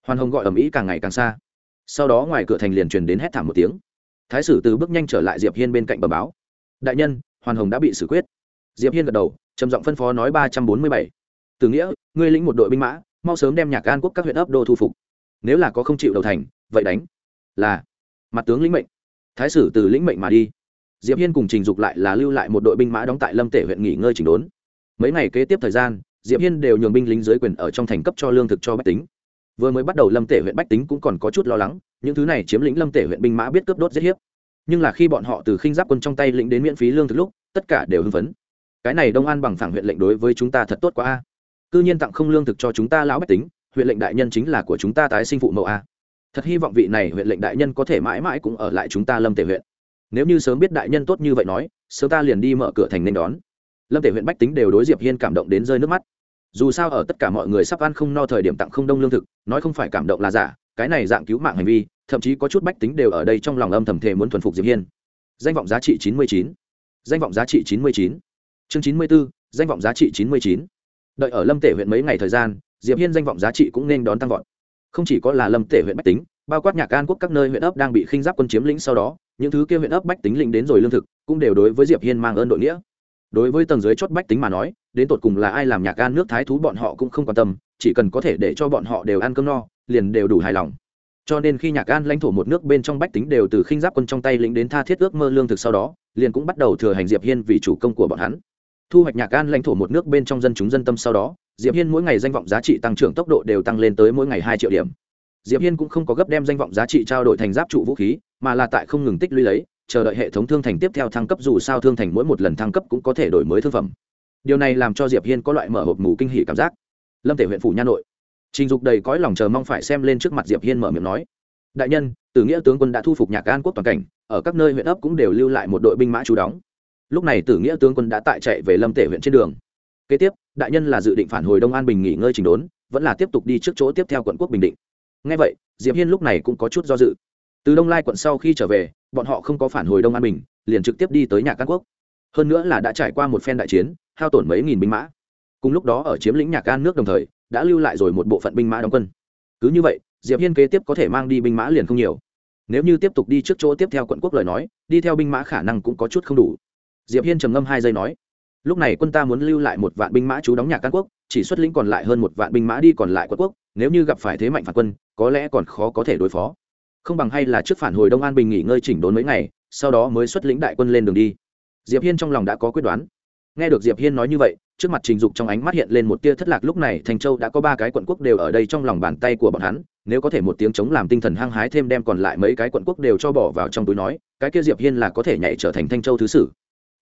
Hoàn hồng gọi ầm ĩ càng ngày càng xa. Sau đó ngoài cửa thành liền truyền đến hét thảm một tiếng. Thái sử từ bước nhanh trở lại diệp hiên bên cạnh bờ báo. Đại nhân, hoàn hồng đã bị xử quyết. Diệp hiên gật đầu, trầm giọng phân phó nói ba trăm bốn mươi bảy. Từ nghĩa, ngươi lĩnh một đội binh mã, mau sớm đem nhạc an quốc các huyện ấp đô thu phục. Nếu là có không chịu đầu thành, vậy đánh. Là. Mặt tướng lĩnh mệnh. Thái sử từ lĩnh mệnh mà đi. Diệp hiên cùng trình dục lại là lưu lại một đội binh mã đóng tại lâm tể huyện nghỉ ngơi chỉnh đốn mấy ngày kế tiếp thời gian, diệp hiên đều nhường binh lính dưới quyền ở trong thành cấp cho lương thực cho bách tính. Vừa mới bắt đầu lâm tể huyện bách tính cũng còn có chút lo lắng, những thứ này chiếm lĩnh lâm tể huyện binh mã biết cướp đốt giết hiếp. Nhưng là khi bọn họ từ khinh giáp quân trong tay lĩnh đến miễn phí lương thực lúc, tất cả đều hưng phấn. Cái này đông an bằng phẳng huyện lệnh đối với chúng ta thật tốt quá a. Cư nhiên tặng không lương thực cho chúng ta lão bách tính, huyện lệnh đại nhân chính là của chúng ta tái sinh phụ mẫu a. Thật hy vọng vị này huyện lệnh đại nhân có thể mãi mãi cũng ở lại chúng ta lâm tể huyện. Nếu như sớm biết đại nhân tốt như vậy nói, sớm ta liền đi mở cửa thành nên đón lâm tể huyện bách tính đều đối diệp hiên cảm động đến rơi nước mắt. Dù sao ở tất cả mọi người sắp ăn không no thời điểm tặng không đông lương thực nói không phải cảm động là giả cái này dạng cứu mạng hành vi thậm chí có chút bách tính đều ở đây trong lòng âm thầm thề muốn thuần phục diệp hiên. Danh vọng giá trị chín mươi chín. Danh vọng giá trị chín mươi chín. Chương chín mươi 94, danh vọng giá trị chín mươi chín. Đợi ở lâm tể huyện mấy ngày thời gian diệp hiên danh vọng giá trị cũng nên đón tăng vọt. Không chỉ có là lâm tể huyện bách tính bao quát nhạc an quốc các nơi huyện ấp đang bị khinh giáp quân chiếm lĩnh sau đó những thứ kia huyện ấp bách tính lĩnh đến rồi lương thực cũng đều đối với diệp hiên mang ơn đội nghĩa đối với tầng dưới chót bách tính mà nói, đến tột cùng là ai làm nhạc gan nước thái thú bọn họ cũng không quan tâm, chỉ cần có thể để cho bọn họ đều ăn cơm no, liền đều đủ hài lòng. Cho nên khi nhạc gan lãnh thổ một nước bên trong bách tính đều từ khinh giáp quân trong tay lĩnh đến tha thiết ước mơ lương thực sau đó, liền cũng bắt đầu thừa hành diệp hiên vì chủ công của bọn hắn. Thu hoạch nhạc gan lãnh thổ một nước bên trong dân chúng dân tâm sau đó, diệp hiên mỗi ngày danh vọng giá trị tăng trưởng tốc độ đều tăng lên tới mỗi ngày hai triệu điểm. Diệp hiên cũng không có gấp đem danh vọng giá trị trao đổi thành giáp trụ vũ khí, mà là tại không ngừng tích lũy lấy chờ đợi hệ thống thương thành tiếp theo thăng cấp, dù sao thương thành mỗi một lần thăng cấp cũng có thể đổi mới thương phẩm. Điều này làm cho diệp hiên có loại mở hộp mù kinh hỉ cảm giác. Lâm tể huyện phủ nha nội. Trình dục đầy cõi lòng chờ mong phải xem lên trước mặt diệp hiên mở miệng nói, đại nhân, tử nghĩa tướng quân đã thu phục nhạc an quốc toàn cảnh, ở các nơi huyện ấp cũng đều lưu lại một đội binh mã trú đóng. Lúc này tử nghĩa tướng quân đã tại chạy về lâm tể huyện trên đường. Kế tiếp, đại nhân là dự định phản hồi đông an bình nghỉ ngơi trình đốn, vẫn là tiếp tục đi trước chỗ tiếp theo quận quốc bình định. Ngay vậy, diệp hiên lúc này cũng có chút do dự. Từ đông lai quận sau khi trở về bọn họ không có phản hồi đông an bình, liền trực tiếp đi tới nhà can quốc. Hơn nữa là đã trải qua một phen đại chiến, hao tổn mấy nghìn binh mã. Cùng lúc đó ở chiếm lĩnh nhà can nước đồng thời, đã lưu lại rồi một bộ phận binh mã đóng quân. Cứ như vậy, diệp hiên kế tiếp có thể mang đi binh mã liền không nhiều. Nếu như tiếp tục đi trước chỗ tiếp theo quận quốc lời nói, đi theo binh mã khả năng cũng có chút không đủ. Diệp hiên trầm ngâm hai giây nói, lúc này quân ta muốn lưu lại một vạn binh mã chú đóng nhà can quốc, chỉ xuất lĩnh còn lại hơn một vạn binh mã đi còn lại quận quốc, nếu như gặp phải thế mạnh phản quân, có lẽ còn khó có thể đối phó không bằng hay là trước phản hồi đông an bình nghỉ ngơi chỉnh đốn mấy ngày, sau đó mới xuất lĩnh đại quân lên đường đi. Diệp hiên trong lòng đã có quyết đoán. Nghe được diệp hiên nói như vậy, trước mặt trình dục trong ánh mắt hiện lên một tia thất lạc, lúc này thành châu đã có ba cái quận quốc đều ở đây trong lòng bàn tay của bọn hắn, nếu có thể một tiếng chống làm tinh thần hăng hái thêm đem còn lại mấy cái quận quốc đều cho bỏ vào trong túi nói, cái kia diệp hiên là có thể nhảy trở thành thanh châu thứ sử.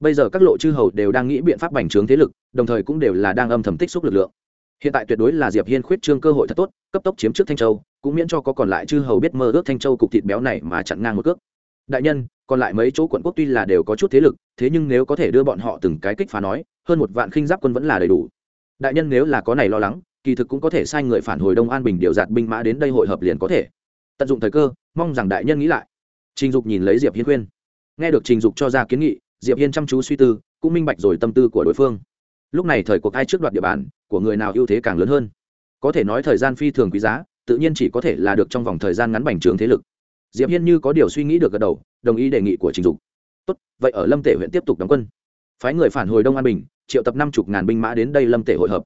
Bây giờ các lộ chư hầu đều đang nghĩ biện pháp bành trướng thế lực, đồng thời cũng đều là đang âm thầm tích xúc lực lượng. Hiện tại tuyệt đối là diệp hiên khuyết trương cơ hội thật tốt, cấp tốc chiếm trước thanh châu cũng miễn cho có còn lại chư hầu biết mơ ước thanh châu cục thịt béo này mà chặn ngang một cước. Đại nhân, còn lại mấy chỗ quận quốc tuy là đều có chút thế lực, thế nhưng nếu có thể đưa bọn họ từng cái kích phá nói, hơn một vạn khinh giáp quân vẫn là đầy đủ. Đại nhân nếu là có này lo lắng, kỳ thực cũng có thể sai người phản hồi đông an bình điều giạt binh mã đến đây hội hợp liền có thể. Tận dụng thời cơ, mong rằng đại nhân nghĩ lại. Trình dục nhìn lấy diệp hiên khuyên. Nghe được trình dục cho ra kiến nghị, diệp hiên chăm chú suy tư, cũng minh bạch rồi tâm tư của đối phương. Lúc này thời cuộc ai trước đoạt địa bàn, của người nào ưu thế càng lớn hơn? Có thể nói thời gian phi thường quý giá tự nhiên chỉ có thể là được trong vòng thời gian ngắn bành trướng thế lực. Diệp hiên như có điều suy nghĩ được gật đầu, đồng ý đề nghị của trình dục. Tốt, vậy ở lâm tể huyện tiếp tục đóng quân. Phái người phản hồi đông an bình, triệu tập năm chục ngàn binh mã đến đây lâm tể hội hợp.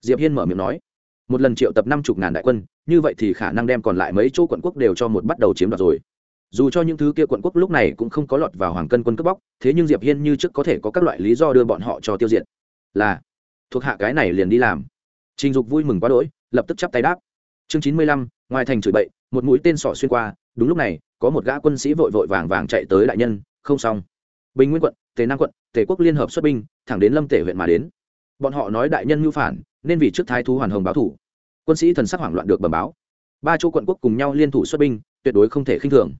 Diệp hiên mở miệng nói, một lần triệu tập năm chục ngàn đại quân, như vậy thì khả năng đem còn lại mấy chỗ quận quốc đều cho một bắt đầu chiếm đoạt rồi. Dù cho những thứ kia quận quốc lúc này cũng không có lọt vào hoàng cân quân cướp bóc, thế nhưng diệp hiên như trước có thể có các loại lý do đưa bọn họ cho tiêu diệt. Là, thuộc hạ cái này liền đi làm. Trình dục vui mừng quá đỗi, lập tức chắp tay đáp chương chín mươi lăm, ngoài thành chửi bậy, một mũi tên sỏ xuyên qua, đúng lúc này, có một gã quân sĩ vội vội vàng vàng chạy tới đại nhân, không xong. Bình nguyên quận, tề nam quận, tề quốc liên hợp xuất binh, thẳng đến lâm tể huyện mà đến. Bọn họ nói đại nhân mưu phản, nên vì trước thái thú hoàn hồng báo thủ. Quân sĩ thần sắc hoảng loạn được bẩm báo. Ba châu quận quốc cùng nhau liên thủ xuất binh, tuyệt đối không thể khinh thường.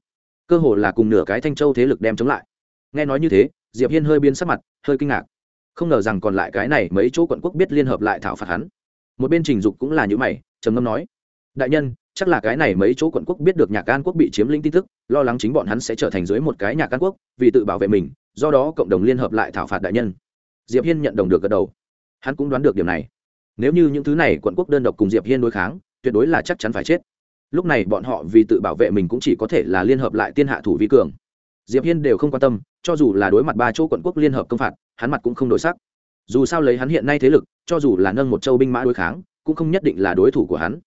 Cơ hồ là cùng nửa cái thanh châu thế lực đem chống lại. Nghe nói như thế, diệp hiên hơi biến sắc mặt, hơi kinh ngạc. Không ngờ rằng còn lại cái này mấy chỗ quận quốc biết liên hợp lại thảo phạt hắn. Một bên trình dục cũng là như mày, trầm ngâm nói đại nhân, chắc là cái này mấy chỗ quận quốc biết được nhạc an quốc bị chiếm lĩnh tin tức, lo lắng chính bọn hắn sẽ trở thành dưới một cái nhạc an quốc, vì tự bảo vệ mình, do đó cộng đồng liên hợp lại thảo phạt đại nhân. Diệp hiên nhận đồng được gật đầu. Hắn cũng đoán được điểm này. Nếu như những thứ này quận quốc đơn độc cùng diệp hiên đối kháng, tuyệt đối là chắc chắn phải chết. Lúc này bọn họ vì tự bảo vệ mình cũng chỉ có thể là liên hợp lại tiên hạ thủ vi cường. Diệp hiên đều không quan tâm, cho dù là đối mặt ba chỗ quận quốc liên hợp công phạt, hắn mặt cũng không đổi sắc. Dù sao lấy hắn hiện nay thế lực, cho dù là nâng một châu binh mã đối kháng, cũng không nhất định là đối thủ của hắn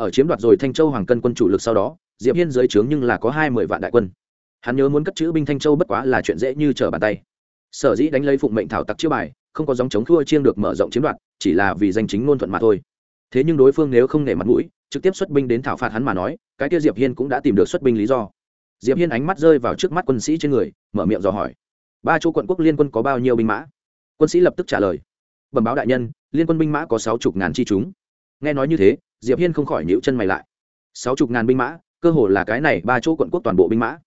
ở chiếm đoạt rồi thanh châu hoàng cân quân chủ lực sau đó, diệp hiên dưới trướng nhưng là có hai mươi vạn đại quân. Hắn nhớ muốn cất chữ binh thanh châu bất quá là chuyện dễ như trở bàn tay. Sở dĩ đánh lấy phụng mệnh thảo tặc chiêu bài, không có dòng chống thua chiêng được mở rộng chiếm đoạt, chỉ là vì danh chính ngôn thuận mà thôi. Thế nhưng đối phương nếu không nể mặt mũi, trực tiếp xuất binh đến thảo phạt hắn mà nói, cái kia diệp hiên cũng đã tìm được xuất binh lý do. Diệp hiên ánh mắt rơi vào trước mắt quân sĩ trên người, mở miệng dò hỏi. Ba chỗ quận quốc liên quân có bao nhiêu binh mã? Quân sĩ lập tức trả lời. Bẩm báo đại nhân, liên quân binh mã có sáu chục ngàn chi chúng. Nghe nói như thế diệp hiên không khỏi nhíu chân mày lại. Sáu chục ngàn binh mã, cơ hồ là cái này ba chỗ quận quốc toàn bộ binh mã.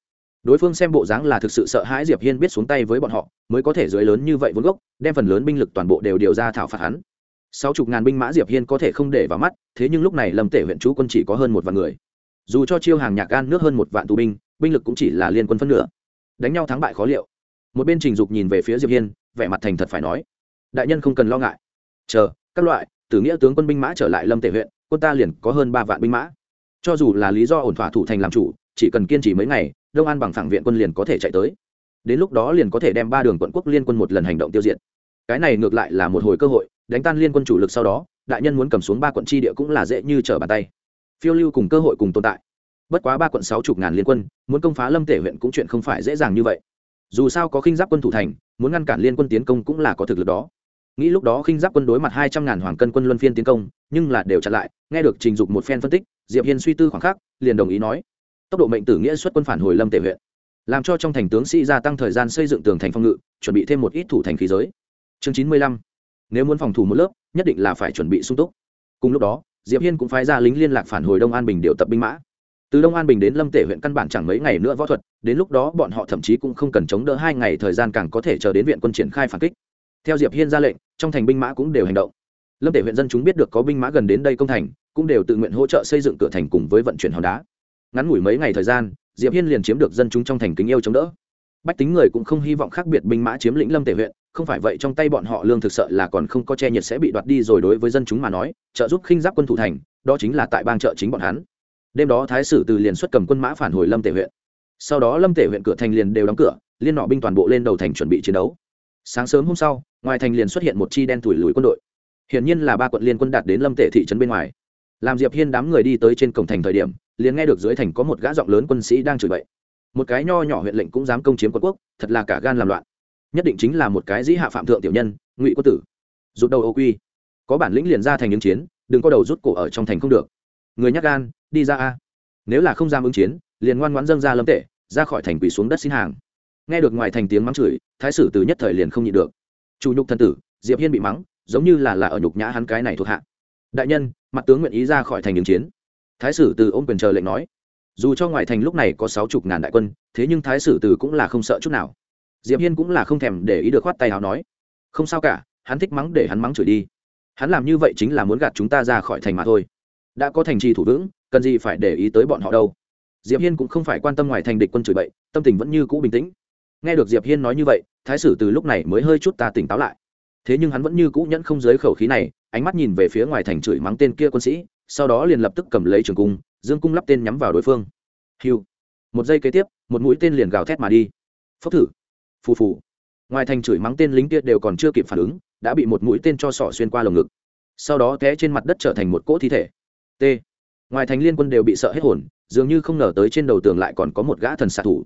Đối phương xem bộ dáng là thực sự sợ hãi diệp hiên biết xuống tay với bọn họ, mới có thể dưới lớn như vậy vốn gốc, đem phần lớn binh lực toàn bộ đều điều ra thảo phạt hắn. Sáu chục ngàn binh mã diệp hiên có thể không để vào mắt, thế nhưng lúc này lâm tể huyện chú quân chỉ có hơn một vạn người. Dù cho chiêu hàng nhạc gan nước hơn một vạn tù binh binh lực cũng chỉ là liên quân phân nửa. Đánh nhau thắng bại khó liệu. Một bên trình dục nhìn về phía diệp hiên, vẻ mặt thành thật phải nói. Đại nhân không cần lo ngại. Chờ, các loại, tử nghĩa tướng quân binh mã trở lại lâm tể huyện quân ta liền có hơn ba vạn binh mã. Cho dù là lý do ổn thỏa thủ thành làm chủ, chỉ cần kiên trì mấy ngày, đông an bằng phẳng viện quân liền có thể chạy tới. Đến lúc đó liền có thể đem ba đường quận quốc liên quân một lần hành động tiêu diệt. Cái này ngược lại là một hồi cơ hội, đánh tan liên quân chủ lực sau đó, đại nhân muốn cầm xuống ba quận tri địa cũng là dễ như trở bàn tay. Phiêu lưu cùng cơ hội cùng tồn tại. Bất quá ba quận sáu chục ngàn liên quân, muốn công phá lâm tể huyện cũng chuyện không phải dễ dàng như vậy. Dù sao có khinh giáp quân thủ thành, muốn ngăn cản liên quân tiến công cũng là có thực lực đó nghĩ lúc đó khinh giáp quân đối mặt hai trăm ngàn hoàng cân quân luân phiên tiến công, nhưng là đều chặn lại, nghe được trình dục một phen phân tích, diệp hiên suy tư khoảng khắc, liền đồng ý nói. Tốc độ mệnh tử nghĩa xuất quân phản hồi lâm tể huyện, làm cho trong thành tướng sĩ gia tăng thời gian xây dựng tường thành phòng ngự, chuẩn bị thêm một ít thủ thành khí giới. Chương chín mươi lăm. Nếu muốn phòng thủ một lớp, nhất định là phải chuẩn bị sung túc. Cùng lúc đó, diệp hiên cũng phái ra lính liên lạc phản hồi đông an bình điều tập binh mã. Từ đông an bình đến lâm tể huyện căn bản chẳng mấy ngày nữa võ thuật, đến lúc đó bọn họ thậm chí cũng không cần chống đỡ hai ngày thời gian càng có thể chờ đến viện quân triển khai phản kích theo diệp hiên ra lệnh, trong thành binh mã cũng đều hành động. Lâm tể huyện dân chúng biết được có binh mã gần đến đây công thành, cũng đều tự nguyện hỗ trợ xây dựng cửa thành cùng với vận chuyển hòn đá. Ngắn ngủi mấy ngày thời gian, diệp hiên liền chiếm được dân chúng trong thành kính yêu chống đỡ. Bách tính người cũng không hy vọng khác biệt binh mã chiếm lĩnh lâm tể huyện, không phải vậy trong tay bọn họ lương thực sợ là còn không có che nhiệt sẽ bị đoạt đi rồi đối với dân chúng mà nói, trợ giúp khinh giáp quân thủ thành, đó chính là tại bang trợ chính bọn hắn. Đêm đó thái sử từ liền xuất cầm quân mã phản hồi lâm tể huyện. Sau đó lâm tể huyện cửa thành liền đều đóng cửa, liên nọ binh toàn bộ lên đầu thành chuẩn bị chiến đấu sáng sớm hôm sau, ngoài thành liền xuất hiện một chi đen thủi lùi quân đội. Hiển nhiên là ba quận liên quân đạt đến lâm tệ thị trấn bên ngoài. Làm diệp hiên đám người đi tới trên cổng thành thời điểm, liền nghe được dưới thành có một gã giọng lớn quân sĩ đang chửi bậy. Một cái nho nhỏ huyện lệnh cũng dám công chiếm quận quốc, thật là cả gan làm loạn. Nhất định chính là một cái dĩ hạ phạm thượng tiểu nhân, ngụy quốc tử. Rút đầu ô quy. Có bản lĩnh liền ra thành ứng chiến, đừng có đầu rút cổ ở trong thành không được. Người nhắc gan, đi ra a. Nếu là không dám ứng chiến, liền ngoan ngoãn dâng ra lâm tệ ra khỏi thành quỷ xuống đất xin hàng nghe được ngoài thành tiếng mắng chửi, thái sử từ nhất thời liền không nhịn được. Chủ nhục thần tử, diệp hiên bị mắng, giống như là là ở nhục nhã hắn cái này thuộc hạ. Đại nhân, mặt tướng nguyện ý ra khỏi thành ứng chiến. Thái sử từ ôm quyền chờ lệnh nói. Dù cho ngoài thành lúc này có sáu chục ngàn đại quân, thế nhưng thái sử từ cũng là không sợ chút nào. Diệp hiên cũng là không thèm để ý được khoát tay áo nói. Không sao cả, hắn thích mắng để hắn mắng chửi đi. Hắn làm như vậy chính là muốn gạt chúng ta ra khỏi thành mà thôi. Đã có thành trì thủ vững, cần gì phải để ý tới bọn họ đâu. Diệp hiên cũng không phải quan tâm ngoài thành địch quân chửi bậy, tâm tình vẫn như cũ bình tĩnh nghe được diệp hiên nói như vậy, thái sử từ lúc này mới hơi chút ta tỉnh táo lại. Thế nhưng hắn vẫn như cũ nhẫn không giới khẩu khí này, ánh mắt nhìn về phía ngoài thành chửi mắng tên kia quân sĩ, sau đó liền lập tức cầm lấy trường cung, dương cung lắp tên nhắm vào đối phương. Hiu. Một giây kế tiếp, một mũi tên liền gào thét mà đi. Phốc thử. Phù phù. Ngoài thành chửi mắng tên lính kia đều còn chưa kịp phản ứng, đã bị một mũi tên cho sọ xuyên qua lồng ngực. Sau đó té trên mặt đất trở thành một cỗ thi thể. T. Ngoài thành liên quân đều bị sợ hết hồn, dường như không ngờ tới trên đầu tường lại còn có một gã thần xạ thủ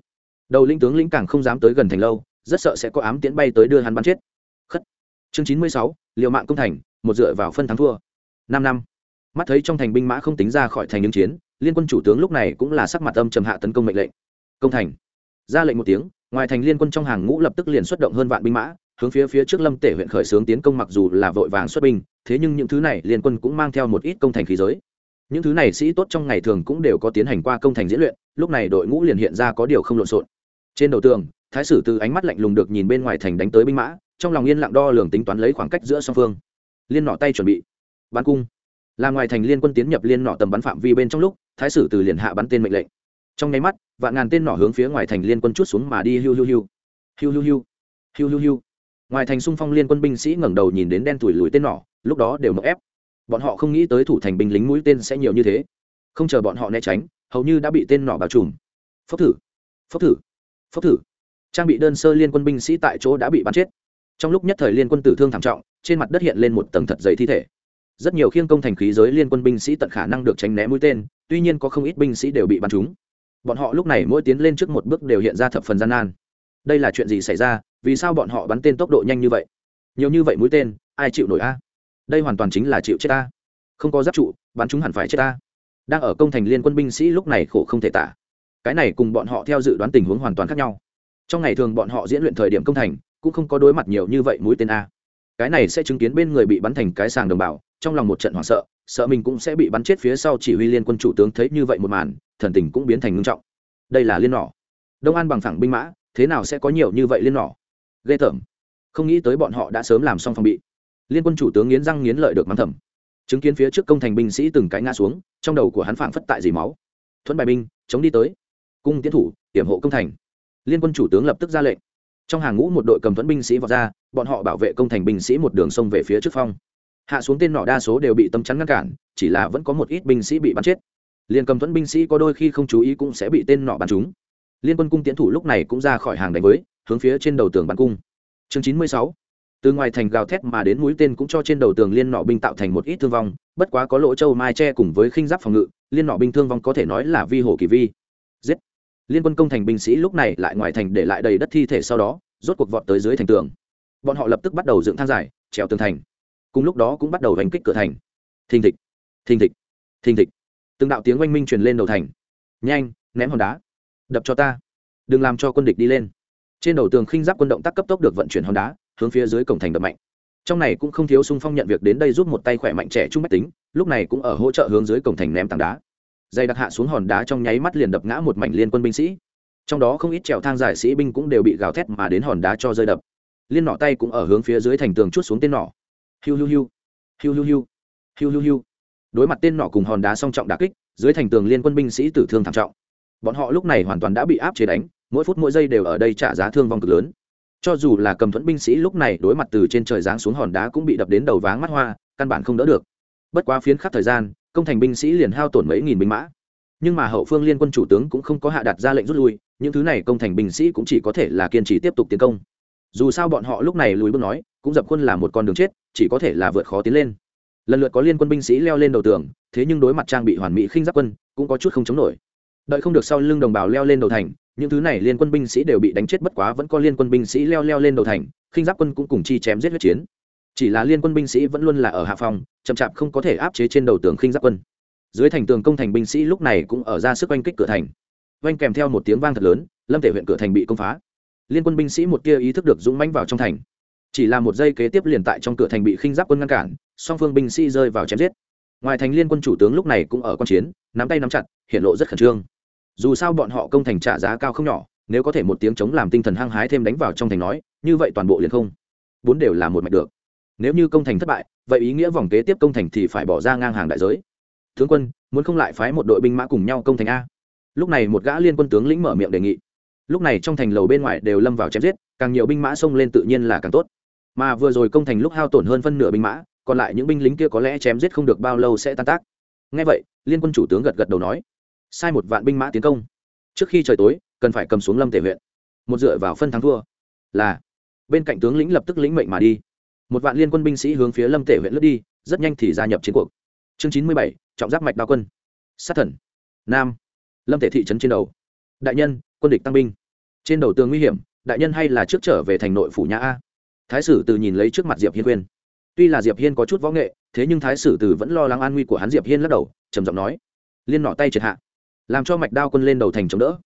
đầu linh tướng lĩnh càng không dám tới gần thành lâu, rất sợ sẽ có ám tiễn bay tới đưa hắn bắn chết. Khất. Chương chín mươi sáu, liều mạng công thành, một dựa vào phân thắng thua. Năm năm. Mắt thấy trong thành binh mã không tính ra khỏi thành những chiến, liên quân chủ tướng lúc này cũng là sắc mặt âm trầm hạ tấn công mệnh lệnh. Công thành. Ra lệnh một tiếng, ngoài thành liên quân trong hàng ngũ lập tức liền xuất động hơn vạn binh mã, hướng phía phía trước lâm tể huyện khởi xướng tiến công mặc dù là vội vàng xuất binh, thế nhưng những thứ này liên quân cũng mang theo một ít công thành khí giới. Những thứ này sĩ tốt trong ngày thường cũng đều có tiến hành qua công thành diễn luyện, lúc này đội ngũ liền hiện ra có điều không lộn xộn trên đầu tường, thái sử từ ánh mắt lạnh lùng được nhìn bên ngoài thành đánh tới binh mã, trong lòng yên lặng đo lường tính toán lấy khoảng cách giữa song phương. Liên nọ tay chuẩn bị. Bắn cung. Là ngoài thành liên quân tiến nhập liên nọ tầm bắn phạm vi bên trong lúc, thái sử từ liền hạ bắn tên mệnh lệnh. Trong nháy mắt, vạn ngàn tên nỏ hướng phía ngoài thành liên quân chút xuống mà đi hiu hiu hiu. Hiu hiu hiu. Hiu hiu hiu. Ngoài thành xung phong liên quân binh sĩ ngẩng đầu nhìn đến đen tuổi lùi tên nỏ lúc đó đều mậu ép. Bọn họ không nghĩ tới thủ thành binh lính mũi tên sẽ nhiều như thế. Không chờ bọn họ né tránh, hầu như đã bị tên nỏ bao trùm. Phốc thử. Phốc thử phốc thử. Trang bị đơn sơ liên quân binh sĩ tại chỗ đã bị bắn chết. Trong lúc nhất thời liên quân tử thương thảm trọng, trên mặt đất hiện lên một tầng thật dày thi thể. Rất nhiều khiêng công thành khí giới liên quân binh sĩ tận khả năng được tránh né mũi tên, tuy nhiên có không ít binh sĩ đều bị bắn trúng. Bọn họ lúc này mỗi tiến lên trước một bước đều hiện ra thập phần gian nan. Đây là chuyện gì xảy ra? Vì sao bọn họ bắn tên tốc độ nhanh như vậy? Nhiều như vậy mũi tên, ai chịu nổi a? Đây hoàn toàn chính là chịu chết ta. Không có giáp trụ, bắn chúng hẳn phải chết ta. Đang ở công thành liên quân binh sĩ lúc này khổ không thể tả cái này cùng bọn họ theo dự đoán tình huống hoàn toàn khác nhau. Trong ngày thường bọn họ diễn luyện thời điểm công thành, cũng không có đối mặt nhiều như vậy mũi tên a. Cái này sẽ chứng kiến bên người bị bắn thành cái sàng đồng bào, trong lòng một trận hoảng sợ sợ mình cũng sẽ bị bắn chết phía sau chỉ huy liên quân chủ tướng thấy như vậy một màn, thần tình cũng biến thành ngưng trọng. Đây là liên nỏ. Đông an bằng phẳng binh mã, thế nào sẽ có nhiều như vậy liên nỏ? Ghê tởm. Không nghĩ tới bọn họ đã sớm làm xong phòng bị. Liên quân chủ tướng nghiến răng nghiến lợi được mắng thầm. Chứng kiến phía trước công thành binh sĩ từng cái ngã xuống, trong đầu của hắn phảng phất tại dì máu. Thuẫn bài binh, chống đi tới cung tiến thủ hiểm hộ công thành. Liên quân chủ tướng lập tức ra lệnh. Trong hàng ngũ một đội cầm thuẫn binh sĩ vọt ra, bọn họ bảo vệ công thành binh sĩ một đường sông về phía trước phong. Hạ xuống tên nọ đa số đều bị tâm chắn ngăn cản, chỉ là vẫn có một ít binh sĩ bị bắn chết. Liên cầm thuẫn binh sĩ có đôi khi không chú ý cũng sẽ bị tên nọ bắn trúng. Liên quân cung tiến thủ lúc này cũng ra khỏi hàng đánh với, hướng phía trên đầu tường bắn cung. Chương chín mươi sáu. Từ ngoài thành gào thét mà đến mũi tên cũng cho trên đầu tường liên nọ binh tạo thành một ít thương vong, bất quá có lỗ châu mai che cùng với khinh giáp phòng ngự, liên nọ binh thương vong có thể nói là vi hồ kỳ vi liên quân công thành binh sĩ lúc này lại ngoài thành để lại đầy đất thi thể sau đó, rốt cuộc vọt tới dưới thành tường. Bọn họ lập tức bắt đầu dựng thang dài trèo tường thành. Cùng lúc đó cũng bắt đầu đánh kích cửa thành. Thình thịch thình thịch thình thịch. Từng đạo tiếng oanh minh truyền lên đầu thành. Nhanh, ném hòn đá. Đập cho ta. Đừng làm cho quân địch đi lên. Trên đầu tường khinh giáp quân động tác cấp tốc được vận chuyển hòn đá, hướng phía dưới cổng thành đập mạnh. Trong này cũng không thiếu sung phong nhận việc đến đây giúp một tay khỏe mạnh trẻ trung mách tính, lúc này cũng ở hỗ trợ hướng dưới cổng thành ném tảng đá dây đặc hạ xuống hòn đá trong nháy mắt liền đập ngã một mảnh liên quân binh sĩ. Trong đó không ít trèo thang giải sĩ binh cũng đều bị gào thét mà đến hòn đá cho rơi đập. Liên nỏ tay cũng ở hướng phía dưới thành tường chút xuống tên nỏ. Hiu hiu hiu hiu hiu hiu hiu hiu hiu. Đối mặt tên nỏ cùng hòn đá song trọng đà kích, dưới thành tường liên quân binh sĩ tử thương thảm trọng. Bọn họ lúc này hoàn toàn đã bị áp chế đánh, mỗi phút mỗi giây đều ở đây trả giá thương vong cực lớn. Cho dù là cầm thuẫn binh sĩ lúc này đối mặt từ trên trời giáng xuống hòn đá cũng bị đập đến đầu váng mắt hoa, căn bản không đỡ được bất quá phiến khắc thời gian, công thành binh sĩ liền hao tổn mấy nghìn binh mã. Nhưng mà hậu phương liên quân chủ tướng cũng không có hạ đặt ra lệnh rút lui, những thứ này công thành binh sĩ cũng chỉ có thể là kiên trì tiếp tục tiến công. Dù sao bọn họ lúc này lùi bước nói, cũng dập quân là một con đường chết, chỉ có thể là vượt khó tiến lên. Lần lượt có liên quân binh sĩ leo lên đầu tường, thế nhưng đối mặt trang bị hoàn mỹ khinh giáp quân, cũng có chút không chống nổi. Đợi không được sau lưng đồng bào leo lên đầu thành, những thứ này liên quân binh sĩ đều bị đánh chết bất quá vẫn có liên quân binh sĩ leo leo lên đầu thành, khinh giáp quân cũng cùng chi chém giết huyết chiến chỉ là liên quân binh sĩ vẫn luôn là ở hạ phòng, chậm chạp không có thể áp chế trên đầu tường khinh giáp quân. Dưới thành tường công thành binh sĩ lúc này cũng ở ra sức oanh kích cửa thành. Oanh kèm theo một tiếng vang thật lớn, lâm thể huyện cửa thành bị công phá. Liên quân binh sĩ một kia ý thức được dũng mãnh vào trong thành. Chỉ là một giây kế tiếp liền tại trong cửa thành bị khinh giáp quân ngăn cản, song phương binh sĩ rơi vào chém giết. Ngoài thành liên quân chủ tướng lúc này cũng ở q chiến, nắm tay nắm chặt, hiện lộ rất khẩn trương. Dù sao bọn họ công thành trả giá cao không nhỏ, nếu có thể một tiếng chống làm tinh thần hăng hái thêm đánh vào trong thành nói, như vậy toàn bộ liền không. Bốn đều là một mạch được nếu như công thành thất bại, vậy ý nghĩa vòng kế tiếp công thành thì phải bỏ ra ngang hàng đại giới. Tướng quân, muốn không lại phái một đội binh mã cùng nhau công thành a? Lúc này một gã liên quân tướng lĩnh mở miệng đề nghị. Lúc này trong thành lầu bên ngoài đều lâm vào chém giết, càng nhiều binh mã xông lên tự nhiên là càng tốt. Mà vừa rồi công thành lúc hao tổn hơn phân nửa binh mã, còn lại những binh lính kia có lẽ chém giết không được bao lâu sẽ tan tác. Ngay vậy, liên quân chủ tướng gật gật đầu nói, sai một vạn binh mã tiến công. Trước khi trời tối, cần phải cầm xuống lâm tể huyện. Một dựa vào phân thắng thua. Là. Bên cạnh tướng lĩnh lập tức lĩnh mệnh mà đi một vạn liên quân binh sĩ hướng phía lâm tể huyện lướt đi, rất nhanh thì gia nhập chiến cuộc. Chương chín mươi bảy, trọng giáp mạch đao quân. Sát thần. Nam. Lâm tể thị trấn trên đầu. Đại nhân, quân địch tăng binh. Trên đầu tường nguy hiểm, đại nhân hay là trước trở về thành nội phủ nhà a? Thái sử từ nhìn lấy trước mặt diệp hiên khuyên. Tuy là diệp hiên có chút võ nghệ, thế nhưng thái sử từ vẫn lo lắng an nguy của hắn diệp hiên lắc đầu, trầm giọng nói. Liên nọ tay triệt hạ. Làm cho mạch đao quân lên đầu thành chống đỡ.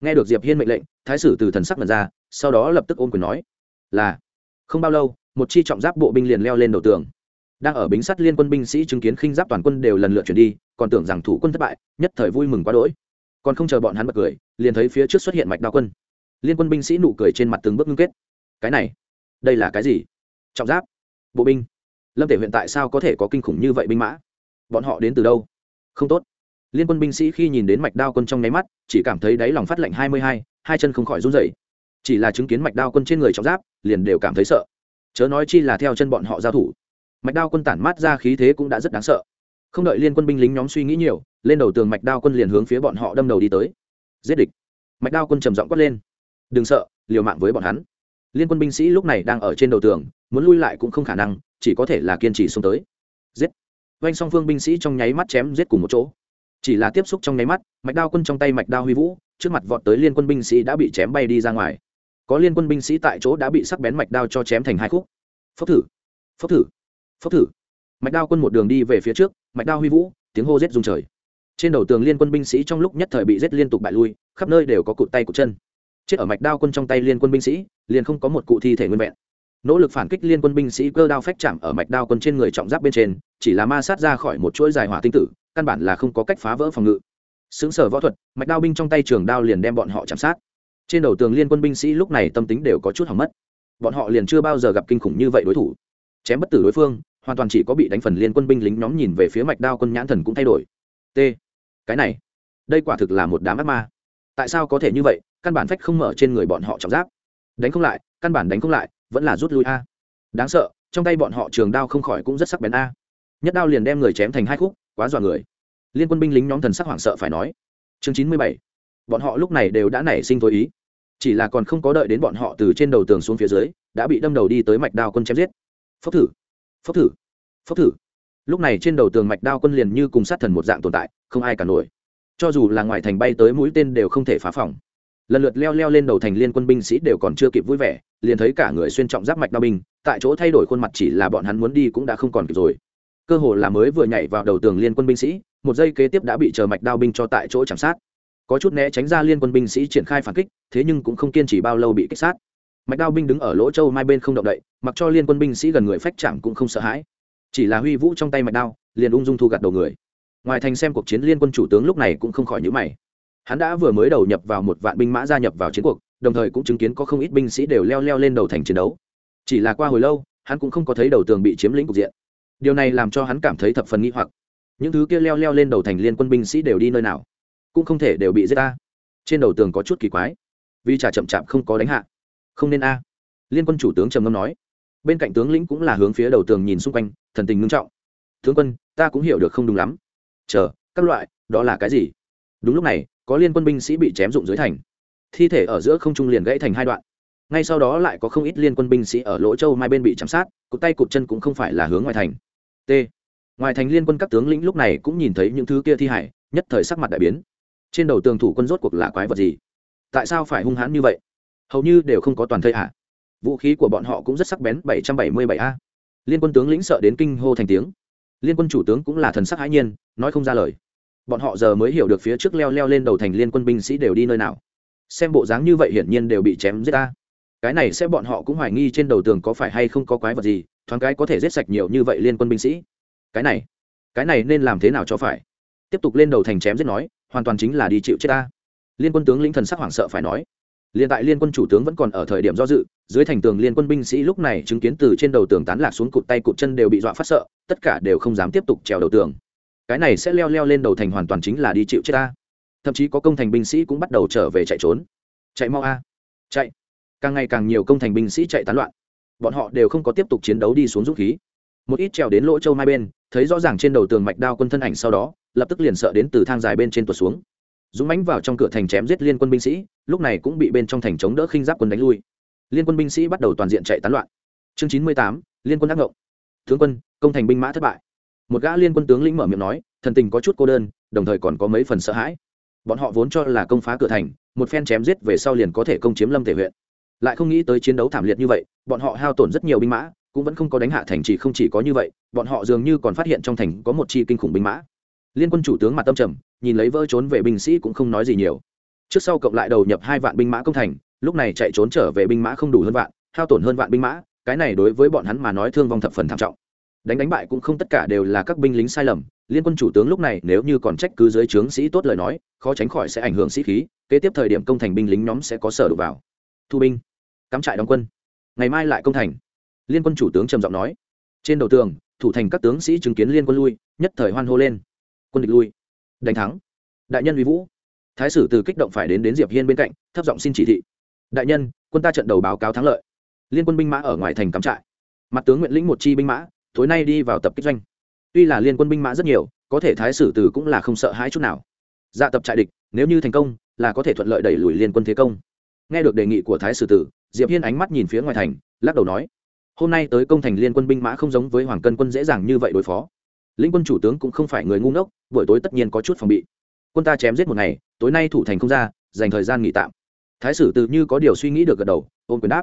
Nghe được diệp hiên mệnh lệnh, thái sử từ thần sắc mật ra, sau đó lập tức ôm quyền nói. Là. Không bao lâu một chi trọng giáp bộ binh liền leo lên đầu tường. Đang ở bính sắt liên quân binh sĩ chứng kiến khinh giáp toàn quân đều lần lượt chuyển đi, còn tưởng rằng thủ quân thất bại, nhất thời vui mừng quá đỗi. Còn không chờ bọn hắn bật cười, liền thấy phía trước xuất hiện mạch đao quân. Liên quân binh sĩ nụ cười trên mặt từng bước ngưng kết. Cái này, đây là cái gì? Trọng giáp, bộ binh. Lâm thể huyện tại sao có thể có kinh khủng như vậy binh mã? Bọn họ đến từ đâu? Không tốt. Liên quân binh sĩ khi nhìn đến mạch đao quân trong nháy mắt, chỉ cảm thấy đáy lòng phát lạnh hai mươi hai hai chân không khỏi run rẩy. Chỉ là chứng kiến mạch đao quân trên người trọng giáp, liền đều cảm thấy sợ chớ nói chi là theo chân bọn họ giao thủ. Mạch đao quân tản mát ra khí thế cũng đã rất đáng sợ. Không đợi liên quân binh lính nhóm suy nghĩ nhiều, lên đầu tường mạch đao quân liền hướng phía bọn họ đâm đầu đi tới. Giết địch. Mạch đao quân trầm giọng quát lên. Đừng sợ, liều mạng với bọn hắn. Liên quân binh sĩ lúc này đang ở trên đầu tường, muốn lui lại cũng không khả năng, chỉ có thể là kiên trì xuống tới. Giết. Vanh song phương binh sĩ trong nháy mắt chém giết cùng một chỗ. Chỉ là tiếp xúc trong nháy mắt, mạch đao quân trong tay mạch đao huy vũ, trước mặt vọt tới liên quân binh sĩ đã bị chém bay đi ra ngoài có liên quân binh sĩ tại chỗ đã bị sắc bén mạch đao cho chém thành hai khúc. Phốc thử phốc thử phốc thử. Mạch đao quân một đường đi về phía trước, mạch đao huy vũ, tiếng hô rết rung trời. Trên đầu tường liên quân binh sĩ trong lúc nhất thời bị rết liên tục bại lui, khắp nơi đều có cụt tay cụt chân. Chết ở mạch đao quân trong tay liên quân binh sĩ, liền không có một cụ thi thể nguyên vẹn. Nỗ lực phản kích liên quân binh sĩ cơ đao phách chạm ở mạch đao quân trên người trọng giáp bên trên, chỉ là ma sát ra khỏi một chuỗi dài hỏa tinh tử, căn bản là không có cách phá vỡ phòng ngự. Xứng sở võ thuật, mạch đao binh trong tay trường đao liền đem bọn họ chạm sát trên đầu tường liên quân binh sĩ lúc này tâm tính đều có chút hỏng mất. Bọn họ liền chưa bao giờ gặp kinh khủng như vậy đối thủ. Chém bất tử đối phương, hoàn toàn chỉ có bị đánh phần liên quân binh lính nhóm nhìn về phía mạch đao quân nhãn thần cũng thay đổi. T. Cái này, đây quả thực là một đám ác ma. Tại sao có thể như vậy? Căn bản phách không mở trên người bọn họ trọng giáp. Đánh không lại, căn bản đánh không lại, vẫn là rút lui a. Đáng sợ, trong tay bọn họ trường đao không khỏi cũng rất sắc bén a. Nhất đao liền đem người chém thành hai khúc, quá dọa người. Liên quân binh lính nhóm thần sắc hoảng sợ phải nói. Chương chín mươi bảy. Bọn họ lúc này đều đã nảy sinh tối ý chỉ là còn không có đợi đến bọn họ từ trên đầu tường xuống phía dưới, đã bị đâm đầu đi tới mạch đao quân chém giết. Phốc thử phốc thử phốc thử. Lúc này trên đầu tường mạch đao quân liền như cùng sát thần một dạng tồn tại, không ai cả nổi. Cho dù là ngoài thành bay tới mũi tên đều không thể phá phòng. Lần lượt leo leo lên đầu thành liên quân binh sĩ đều còn chưa kịp vui vẻ, liền thấy cả người xuyên trọng giáp mạch đao binh, tại chỗ thay đổi khuôn mặt chỉ là bọn hắn muốn đi cũng đã không còn kịp rồi. Cơ hồ là mới vừa nhảy vào đầu tường liên quân binh sĩ, một giây kế tiếp đã bị chờ mạch đao binh cho tại chỗ chạm sát có chút né tránh ra liên quân binh sĩ triển khai phản kích, thế nhưng cũng không kiên trì bao lâu bị kích sát. Mạch đao binh đứng ở lỗ châu mai bên không động đậy, mặc cho liên quân binh sĩ gần người phách chạm cũng không sợ hãi. Chỉ là huy vũ trong tay mạch đao, liền ung dung thu gặt đầu người. Ngoài thành xem cuộc chiến liên quân chủ tướng lúc này cũng không khỏi nhữ mày. Hắn đã vừa mới đầu nhập vào một vạn binh mã gia nhập vào chiến cuộc, đồng thời cũng chứng kiến có không ít binh sĩ đều leo leo lên đầu thành chiến đấu. Chỉ là qua hồi lâu, hắn cũng không có thấy đầu tường bị chiếm lĩnh cục diện. Điều này làm cho hắn cảm thấy thập phần nghi hoặc. Những thứ kia leo leo lên đầu thành liên quân binh sĩ đều đi nơi nào? Cũng không thể đều bị giết ta. Trên đầu tường có chút kỳ quái, vì trả chậm chạp không có đánh hạ. Không nên a. Liên quân chủ tướng trầm ngâm nói. Bên cạnh tướng lĩnh cũng là hướng phía đầu tường nhìn xung quanh, thần tình ngưng trọng. Tướng quân, ta cũng hiểu được không đúng lắm. Chờ, các loại, đó là cái gì? Đúng lúc này, có liên quân binh sĩ bị chém rụng dưới thành. Thi thể ở giữa không trung liền gãy thành hai đoạn. Ngay sau đó lại có không ít liên quân binh sĩ ở lỗ châu mai bên bị chạm sát, cụt tay cụt chân cũng không phải là hướng ngoài thành. T. Ngoài thành liên quân các tướng lĩnh lúc này cũng nhìn thấy những thứ kia thi hải, nhất thời sắc mặt đại biến trên đầu tường thủ quân rốt cuộc là quái vật gì? Tại sao phải hung hãn như vậy? Hầu như đều không có toàn thây à? vũ khí của bọn họ cũng rất sắc bén, bảy trăm bảy mươi bảy a liên quân tướng lĩnh sợ đến kinh hô thành tiếng. Liên quân chủ tướng cũng là thần sắc hãi nhiên, nói không ra lời. Bọn họ giờ mới hiểu được phía trước leo leo lên đầu thành liên quân binh sĩ đều đi nơi nào. Xem bộ dáng như vậy hiển nhiên đều bị chém giết ta. Cái này sẽ bọn họ cũng hoài nghi trên đầu tường có phải hay không có quái vật gì, thoáng cái có thể giết sạch nhiều như vậy liên quân binh sĩ. Cái này cái này nên làm thế nào cho phải? Tiếp tục lên đầu thành chém giết nói hoàn toàn chính là đi chịu chết ta. Liên quân tướng lĩnh thần sắc hoảng sợ phải nói. Liên tại liên quân chủ tướng vẫn còn ở thời điểm do dự, dưới thành tường liên quân binh sĩ lúc này chứng kiến từ trên đầu tường tán lạc xuống cụt tay cụt chân đều bị dọa phát sợ, tất cả đều không dám tiếp tục trèo đầu tường. Cái này sẽ leo leo lên đầu thành hoàn toàn chính là đi chịu chết ta. Thậm chí có công thành binh sĩ cũng bắt đầu trở về chạy trốn. Chạy mau a. Chạy. Càng ngày càng nhiều công thành binh sĩ chạy tán loạn. Bọn họ đều không có tiếp tục chiến đấu đi xuống dũng khí. Một ít trèo đến lỗ châu mai bên, thấy rõ ràng trên đầu tường mạch đao quân thân ảnh sau đó lập tức liền sợ đến từ thang dài bên trên tuột xuống. Dũng mánh vào trong cửa thành chém giết liên quân binh sĩ, lúc này cũng bị bên trong thành chống đỡ khinh giáp quân đánh lui. Liên quân binh sĩ bắt đầu toàn diện chạy tán loạn. Chương chín mươi tám, liên quân đắc ngộng. Tướng quân, công thành binh mã thất bại. Một gã liên quân tướng lĩnh mở miệng nói, thần tình có chút cô đơn, đồng thời còn có mấy phần sợ hãi. Bọn họ vốn cho là công phá cửa thành, một phen chém giết về sau liền có thể công chiếm lâm thể huyện. Lại không nghĩ tới chiến đấu thảm liệt như vậy, bọn họ hao tổn rất nhiều binh mã, cũng vẫn không có đánh hạ thành chỉ không chỉ có như vậy, bọn họ dường như còn phát hiện trong thành có một chi kinh khủng binh mã liên quân chủ tướng mặt tâm trầm, nhìn lấy vỡ trốn về binh sĩ cũng không nói gì nhiều. Trước sau cộng lại đầu nhập hai vạn binh mã công thành, lúc này chạy trốn trở về binh mã không đủ hơn vạn, hao tổn hơn vạn binh mã, cái này đối với bọn hắn mà nói thương vong thập phần thảm trọng. Đánh đánh bại cũng không tất cả đều là các binh lính sai lầm, liên quân chủ tướng lúc này nếu như còn trách cứ dưới trướng sĩ tốt lời nói, khó tránh khỏi sẽ ảnh hưởng sĩ khí, kế tiếp thời điểm công thành binh lính nhóm sẽ có sở đụng vào. Thu binh, cắm trại đóng quân, ngày mai lại công thành. Liên quân chủ tướng trầm giọng nói, trên đầu tường, thủ thành các tướng sĩ chứng kiến liên quân lui, nhất thời hoan hô lên quân địch lui. Đánh thắng. Đại nhân uy vũ. Thái sử từ kích động phải đến đến diệp hiên bên cạnh, thấp giọng xin chỉ thị. Đại nhân, quân ta trận đầu báo cáo thắng lợi. Liên quân binh mã ở ngoài thành cắm trại. Mặt tướng nguyện lĩnh một chi binh mã, tối nay đi vào tập kích doanh. Tuy là liên quân binh mã rất nhiều, có thể thái sử từ cũng là không sợ hãi chút nào. Dạ tập trại địch, nếu như thành công, là có thể thuận lợi đẩy lùi liên quân thế công. Nghe được đề nghị của thái sử tử, diệp hiên ánh mắt nhìn phía ngoài thành, lắc đầu nói, hôm nay tới công thành liên quân binh mã không giống với hoàng cân quân dễ dàng như vậy đối phó lĩnh quân chủ tướng cũng không phải người ngu ngốc, buổi tối tất nhiên có chút phòng bị. Quân ta chém giết một ngày, tối nay thủ thành không ra, dành thời gian nghỉ tạm. Thái sử tự như có điều suy nghĩ được gật đầu ôm quyền đáp,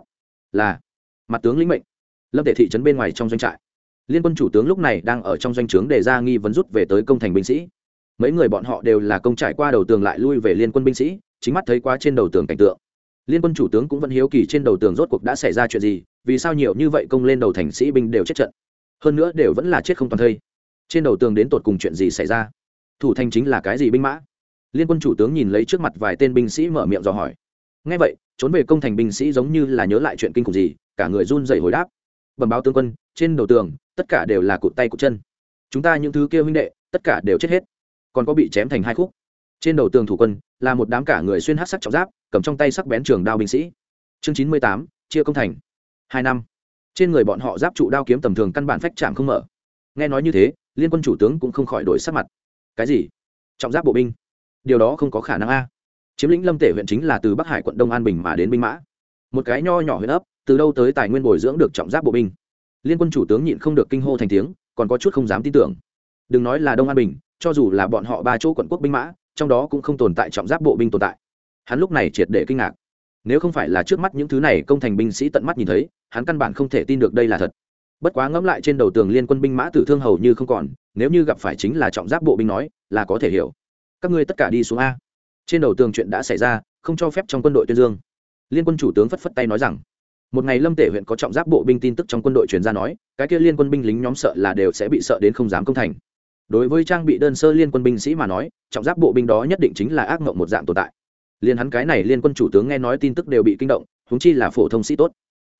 là, mặt tướng lĩnh mệnh. Lâm tể thị trấn bên ngoài trong doanh trại. Liên quân chủ tướng lúc này đang ở trong doanh trướng để ra nghi vấn rút về tới công thành binh sĩ. Mấy người bọn họ đều là công trải qua đầu tường lại lui về liên quân binh sĩ, chính mắt thấy qua trên đầu tường cảnh tượng. Liên quân chủ tướng cũng vẫn hiếu kỳ trên đầu tường rốt cuộc đã xảy ra chuyện gì, vì sao nhiều như vậy công lên đầu thành sĩ binh đều chết trận? Hơn nữa đều vẫn là chết không toàn thây trên đầu tường đến tột cùng chuyện gì xảy ra? Thủ thành chính là cái gì binh mã? Liên quân chủ tướng nhìn lấy trước mặt vài tên binh sĩ mở miệng dò hỏi. Ngay vậy, trốn về công thành binh sĩ giống như là nhớ lại chuyện kinh khủng gì, cả người run dậy hồi đáp. Bẩm báo tướng quân, trên đầu tường, tất cả đều là cụt tay cụt chân. Chúng ta những thứ kia huynh đệ, tất cả đều chết hết. Còn có bị chém thành hai khúc. Trên đầu tường thủ quân, là một đám cả người xuyên hát sắc trọng giáp, cầm trong tay sắc bén trường đao binh sĩ. Chương chín mươi tám, chia công thành. Hai năm. Trên người bọn họ giáp trụ đao kiếm tầm thường căn bản phách chạm không mở. Nghe nói như thế liên quân chủ tướng cũng không khỏi đổi sắc mặt. Cái gì? Trọng giáp bộ binh? Điều đó không có khả năng a. Chiếm lĩnh lâm tể huyện chính là từ bắc hải quận đông an bình mà đến binh mã. Một cái nho nhỏ huyện ấp, từ đâu tới tài nguyên bồi dưỡng được trọng giáp bộ binh. Liên quân chủ tướng nhịn không được kinh hô thành tiếng, còn có chút không dám tin tưởng. Đừng nói là đông an bình, cho dù là bọn họ ba chỗ quận quốc binh mã, trong đó cũng không tồn tại trọng giáp bộ binh tồn tại. Hắn lúc này triệt để kinh ngạc. Nếu không phải là trước mắt những thứ này công thành binh sĩ tận mắt nhìn thấy, hắn căn bản không thể tin được đây là thật bất quá ngẫm lại trên đầu tường liên quân binh mã tử thương hầu như không còn, nếu như gặp phải chính là trọng giáp bộ binh nói, là có thể hiểu. Các ngươi tất cả đi xuống a. Trên đầu tường chuyện đã xảy ra, không cho phép trong quân đội tuyên dương. Liên quân chủ tướng phất phất tay nói rằng, một ngày lâm tể huyện có trọng giáp bộ binh tin tức trong quân đội truyền ra nói, cái kia liên quân binh lính nhóm sợ là đều sẽ bị sợ đến không dám công thành. Đối với trang bị đơn sơ liên quân binh sĩ mà nói, trọng giáp bộ binh đó nhất định chính là ác mộng một dạng tồn tại. Liên hắn cái này liên quân chủ tướng nghe nói tin tức đều bị kinh động húng chi là phổ thông sĩ tốt.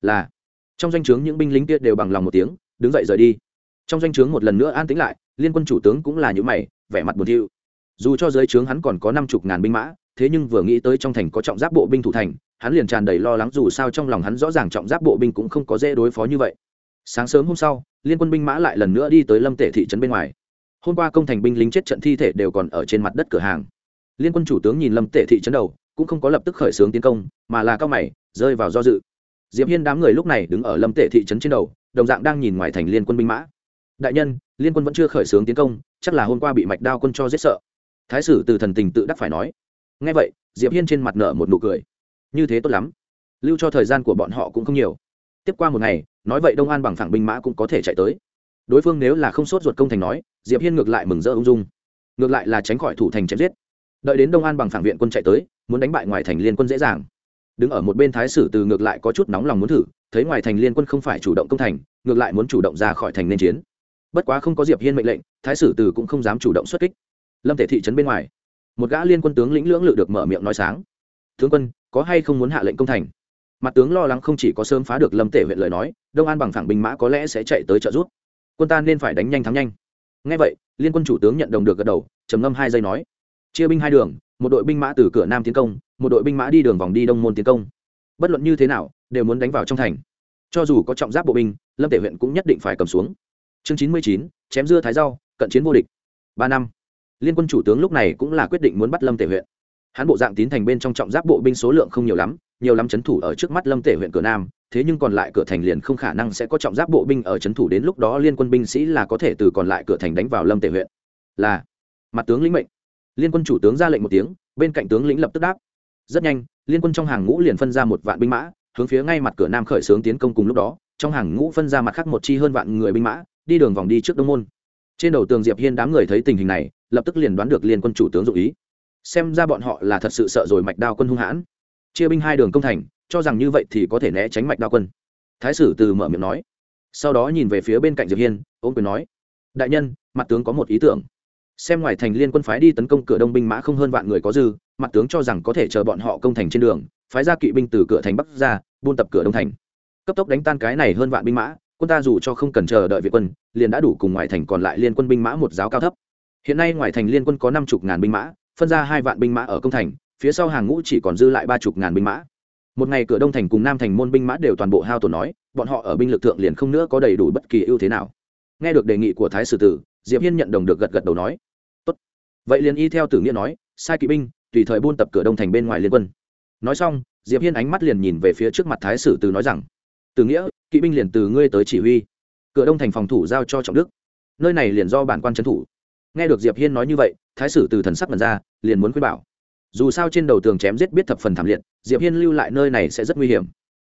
Là trong danh o chướng những binh lính kia đều bằng lòng một tiếng, đứng dậy rời đi. Trong danh o chướng một lần nữa an tĩnh lại, liên quân chủ tướng cũng là những mày, vẻ mặt buồn thiu. Dù cho dưới trướng hắn còn có năm chục ngàn binh mã, thế nhưng vừa nghĩ tới trong thành có trọng giáp bộ binh thủ thành, hắn liền tràn đầy lo lắng dù sao trong lòng hắn rõ ràng trọng giáp bộ binh cũng không có dễ đối phó như vậy. Sáng sớm hôm sau, liên quân binh mã lại lần nữa đi tới lâm tể thị trấn bên ngoài. Hôm qua công thành binh lính chết trận thi thể đều còn ở trên mặt đất cửa hàng. Liên quân chủ tướng nhìn lâm tể thị trấn đầu, cũng không có lập tức khởi xướng tiến công, mà là cao mày, rơi vào do dự diệp hiên đám người lúc này đứng ở lâm tệ thị trấn trên đầu, đồng dạng đang nhìn ngoài thành liên quân binh mã. Đại nhân, liên quân vẫn chưa khởi xướng tiến công, chắc là hôm qua bị mạch đao quân cho giết sợ. Thái sử từ thần tình tự đắc phải nói. Nghe vậy, diệp hiên trên mặt nở một nụ cười. Như thế tốt lắm. Lưu cho thời gian của bọn họ cũng không nhiều. Tiếp qua một ngày, nói vậy đông an bằng phẳng binh mã cũng có thể chạy tới. Đối phương nếu là không sốt ruột công thành nói, diệp hiên ngược lại mừng rỡ ung dung. Ngược lại là tránh khỏi thủ thành chém giết. Đợi đến đông an bằng phẳng viện quân chạy tới, muốn đánh bại ngoài thành liên quân dễ dàng đứng ở một bên thái sử từ ngược lại có chút nóng lòng muốn thử, thấy ngoài thành liên quân không phải chủ động công thành, ngược lại muốn chủ động ra khỏi thành nên chiến. Bất quá không có diệp hiên mệnh lệnh, thái sử từ cũng không dám chủ động xuất kích. Lâm thể thị trấn bên ngoài, một gã liên quân tướng lĩnh lưỡng lự được mở miệng nói sáng. Tướng quân, có hay không muốn hạ lệnh công thành? Mặt tướng lo lắng không chỉ có sớm phá được lâm tể huyện lời nói, đông an bằng thẳng binh mã có lẽ sẽ chạy tới trợ giúp. Quân ta nên phải đánh nhanh thắng nhanh. Ngay vậy, liên quân chủ tướng nhận đồng được gật đầu, trầm ngâm hai giây nói, chia binh hai đường, một đội binh mã từ cửa nam tiến công một đội binh mã đi đường vòng đi đông môn tiến công. Bất luận như thế nào, đều muốn đánh vào trong thành. Cho dù có trọng giáp bộ binh, lâm tể huyện cũng nhất định phải cầm xuống. Chương chín mươi chín, chém dưa thái rau, cận chiến vô địch. Ba năm. Liên quân chủ tướng lúc này cũng là quyết định muốn bắt lâm tể huyện. Hắn bộ dạng tín thành bên trong trọng giáp bộ binh số lượng không nhiều lắm nhiều lắm c h ấ n thủ ở trước mắt lâm tể huyện cửa nam, thế nhưng còn lại cửa thành liền không khả năng sẽ có trọng giáp bộ binh ở c h ấ n thủ đến lúc đó liên quân binh sĩ là có thể từ còn lại cửa thành đánh vào lâm tể huyện. Là, mặt tướng lĩnh mệnh. Liên quân chủ tướng ra lệnh một tiếng, bên cạnh tướng lĩnh lập tức đáp rất nhanh, liên quân trong hàng ngũ liền phân ra một vạn binh mã, hướng phía ngay mặt cửa nam khởi xướng tiến công cùng lúc đó, trong hàng ngũ phân ra mặt khác một chi hơn vạn người binh mã, đi đường vòng đi trước đông môn. Trên đầu tường diệp hiên đám người thấy tình hình này, lập tức liền đoán được liên quân chủ tướng dụ ý. Xem ra bọn họ là thật sự sợ rồi mạch đao quân hung hãn. Chia binh hai đường công thành, cho rằng như vậy thì có thể né tránh mạch đao quân. Thái sử từ mở miệng nói. Sau đó nhìn về phía bên cạnh diệp hiên ôm quyền nói. Đại nhân, mặt tướng có một ý tưởng. Xem ngoài thành liên quân phái đi tấn công cửa đông binh mã không hơn vạn người có dư mặt tướng cho rằng có thể chờ bọn họ công thành trên đường, phái ra kỵ binh từ cửa thành bắc ra, buôn tập cửa đông thành. Cấp tốc đánh tan cái này hơn vạn binh mã, quân ta dù cho không cần chờ đợi viện quân, liền đã đủ cùng ngoài thành còn lại liên quân binh mã một giáo cao thấp. Hiện nay ngoài thành liên quân có năm chục ngàn binh mã, phân ra hai vạn binh mã ở công thành, phía sau hàng ngũ chỉ còn dư lại ba chục ngàn binh mã. Một ngày cửa đông thành cùng nam thành môn binh mã đều toàn bộ hao tổn nói, bọn họ ở binh lực thượng liền không nữa có đầy đủ bất kỳ ưu thế nào. Nghe được đề nghị của thái sử tử, diệp hiên nhận đồng được gật gật đầu nói, tốt. Vậy liền y theo tử nghĩa nói, sai kỵ binh tùy thời buôn tập cửa đông thành bên ngoài liên quân. Nói xong, diệp hiên ánh mắt liền nhìn về phía trước mặt thái sử Từ nói rằng, Từ nghĩa, kỵ binh liền từ ngươi tới chỉ huy. Cửa đông thành phòng thủ giao cho trọng đức. Nơi này liền do bản quan trấn thủ. Nghe được diệp hiên nói như vậy, thái sử từ thần sắc mần ra, liền muốn khuyên bảo. Dù sao trên đầu tường chém giết biết thập phần thảm liệt, diệp hiên lưu lại nơi này sẽ rất nguy hiểm.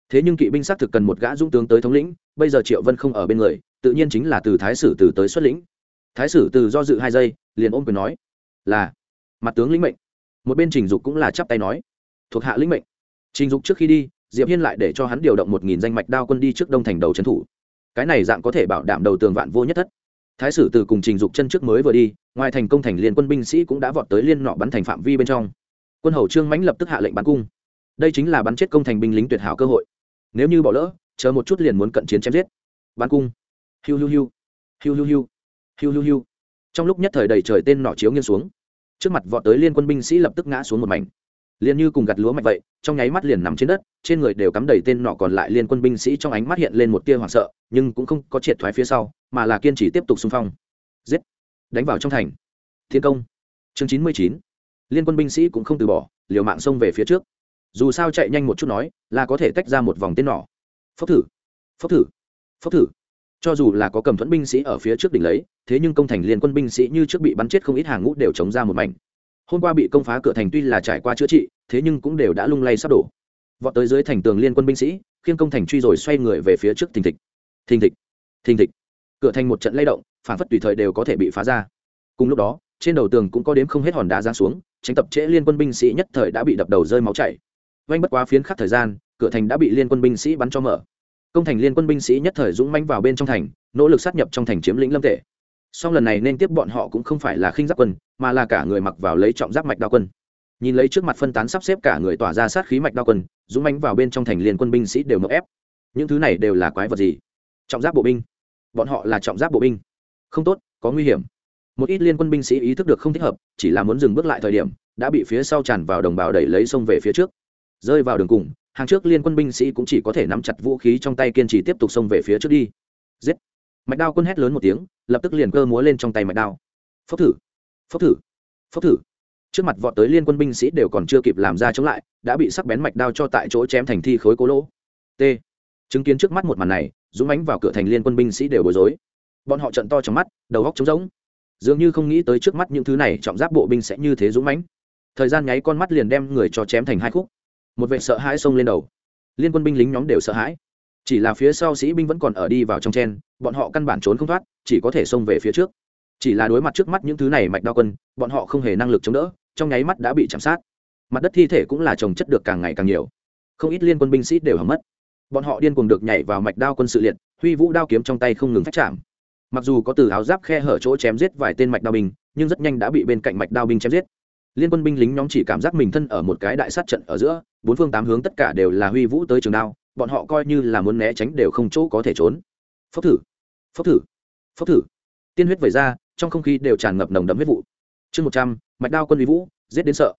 Thế nhưng kỵ binh xác thực cần một gã dũng tướng tới thống lĩnh, bây giờ triệu vân không ở bên người, tự nhiên chính là từ thái sử từ tới xuất lĩnh. Thái sử từ do dự hai giây, liền ôm quyền nói, là, mặt tướng lĩnh mệnh một bên trình dục cũng là chắp tay nói, thuộc hạ lĩnh mệnh. Trình dục trước khi đi, diệp hiên lại để cho hắn điều động một nghìn danh mạch đao quân đi trước đông thành đầu trấn thủ. Cái này dạng có thể bảo đảm đầu tường vạn vô nhất thất. Thái sử từ cùng trình dục chân trước mới vừa đi, ngoài thành công thành liên quân binh sĩ cũng đã vọt tới liên nọ bắn thành phạm vi bên trong. Quân hầu trương mãnh lập tức hạ lệnh bắn cung. Đây chính là bắn chết công thành binh lính tuyệt hảo cơ hội. Nếu như bỏ lỡ, chờ một chút liền muốn cận chiến chém giết. Bắn cung. Hiu hiu hiu. Hiu hiu hiu. Hiu hiu hiu. Trong lúc nhất thời đầy trời tên nọ chiếu nghiêng xuống trước mặt vọt tới liên quân binh sĩ lập tức ngã xuống một mảnh. Liền như cùng gặt lúa mạch vậy, trong nháy mắt liền nằm trên đất, trên người đều cắm đầy tên nọ còn lại liên quân binh sĩ trong ánh mắt hiện lên một tia hoảng sợ, nhưng cũng không có triệt thoái phía sau, mà là kiên trì tiếp tục xung phong. Giết! Đánh vào trong thành. Thiên công. Chương chín mươi chín. Liên quân binh sĩ cũng không từ bỏ, liều mạng xông về phía trước. Dù sao chạy nhanh một chút nói, là có thể tách ra một vòng tên nỏ phốc thử. Phốc thử. Phốc thử cho dù là có cầm thuẫn binh sĩ ở phía trước đỉnh lấy, thế nhưng công thành liên quân binh sĩ như trước bị bắn chết không ít hàng ngũ đều chống ra một mảnh. Hôm qua bị công phá cửa thành tuy là trải qua chữa trị, thế nhưng cũng đều đã lung lay sắp đổ. Vọt tới dưới thành tường liên quân binh sĩ, khiêng công thành truy rồi xoay người về phía trước thình thịch. Thình thịch thình thịch. Cửa thành một trận lay động, phản phất tùy thời đều có thể bị phá ra. Cùng lúc đó, trên đầu tường cũng có đếm không hết hòn đá ra xuống, tránh tập trễ liên quân binh sĩ nhất thời đã bị đập đầu rơi máu chảy. Vanh bất quá phiến khắc thời gian, cửa thành đã bị liên quân binh sĩ bắn cho mở công thành liên quân binh sĩ nhất thời dũng manh vào bên trong thành, nỗ lực sát nhập trong thành chiếm lĩnh lâm tể song lần này nên tiếp bọn họ cũng không phải là khinh giáp quân, mà là cả người mặc vào lấy trọng giáp mạch đao quân. Nhìn lấy trước mặt phân tán sắp xếp cả người tỏa ra sát khí mạch đao quân, dũng manh vào bên trong thành liên quân binh sĩ đều mậu ép. Những thứ này đều là quái vật gì? Trọng giáp bộ binh. Bọn họ là trọng giáp bộ binh. Không tốt, có nguy hiểm. Một ít liên quân binh sĩ ý thức được không thích hợp, chỉ là muốn dừng bước lại thời điểm, đã bị phía sau tràn vào đồng bào đẩy lấy sông về phía trước. Rơi vào đường cùng hàng trước liên quân binh sĩ cũng chỉ có thể nắm chặt vũ khí trong tay kiên trì tiếp tục xông về phía trước đi. Giết. Mạch đao quân hét lớn một tiếng, lập tức liền cơ múa lên trong tay mạch đao. Phốc thử. Phốc thử. Phốc thử. Trước mặt vọt tới liên quân binh sĩ đều còn chưa kịp làm ra chống lại, đã bị sắc bén mạch đao cho tại chỗ chém thành thi khối cố lỗ. T. Chứng kiến trước mắt một màn này, dũng ánh vào cửa thành liên quân binh sĩ đều bối rối. Bọn họ trận to trong mắt, đầu góc trống rỗng. Dường như không nghĩ tới trước mắt những thứ này, trọng giáp bộ binh sẽ như thế dũng mãnh. Thời gian nháy con mắt liền đem người cho chém thành hai khúc một vệ sợ hãi xông lên đầu. Liên quân binh lính nhóm đều sợ hãi. Chỉ là phía sau sĩ binh vẫn còn ở đi vào trong chen, bọn họ căn bản trốn không thoát, chỉ có thể xông về phía trước. Chỉ là đối mặt trước mắt những thứ này mạch đao quân, bọn họ không hề năng lực chống đỡ, trong nháy mắt đã bị chạm sát. Mặt đất thi thể cũng là trồng chất được càng ngày càng nhiều. Không ít liên quân binh sĩ đều hầm mất. Bọn họ điên cuồng được nhảy vào mạch đao quân sự liệt, huy vũ đao kiếm trong tay không ngừng phát chạm. Mặc dù có từ áo giáp khe hở chỗ chém giết vài tên mạch đao binh, nhưng rất nhanh đã bị bên cạnh mạch đao binh chém giết liên quân binh lính nhóm chỉ cảm giác mình thân ở một cái đại sát trận ở giữa, bốn phương tám hướng tất cả đều là huy vũ tới trường đao, bọn họ coi như là muốn né tránh đều không chỗ có thể trốn. Phốc thử phốc thử phốc thử. Tiên huyết vẩy ra, trong không khí đều tràn ngập nồng đấm huyết vụ. Chương một trăm, mạch đao quân huy vũ, giết đến sợ.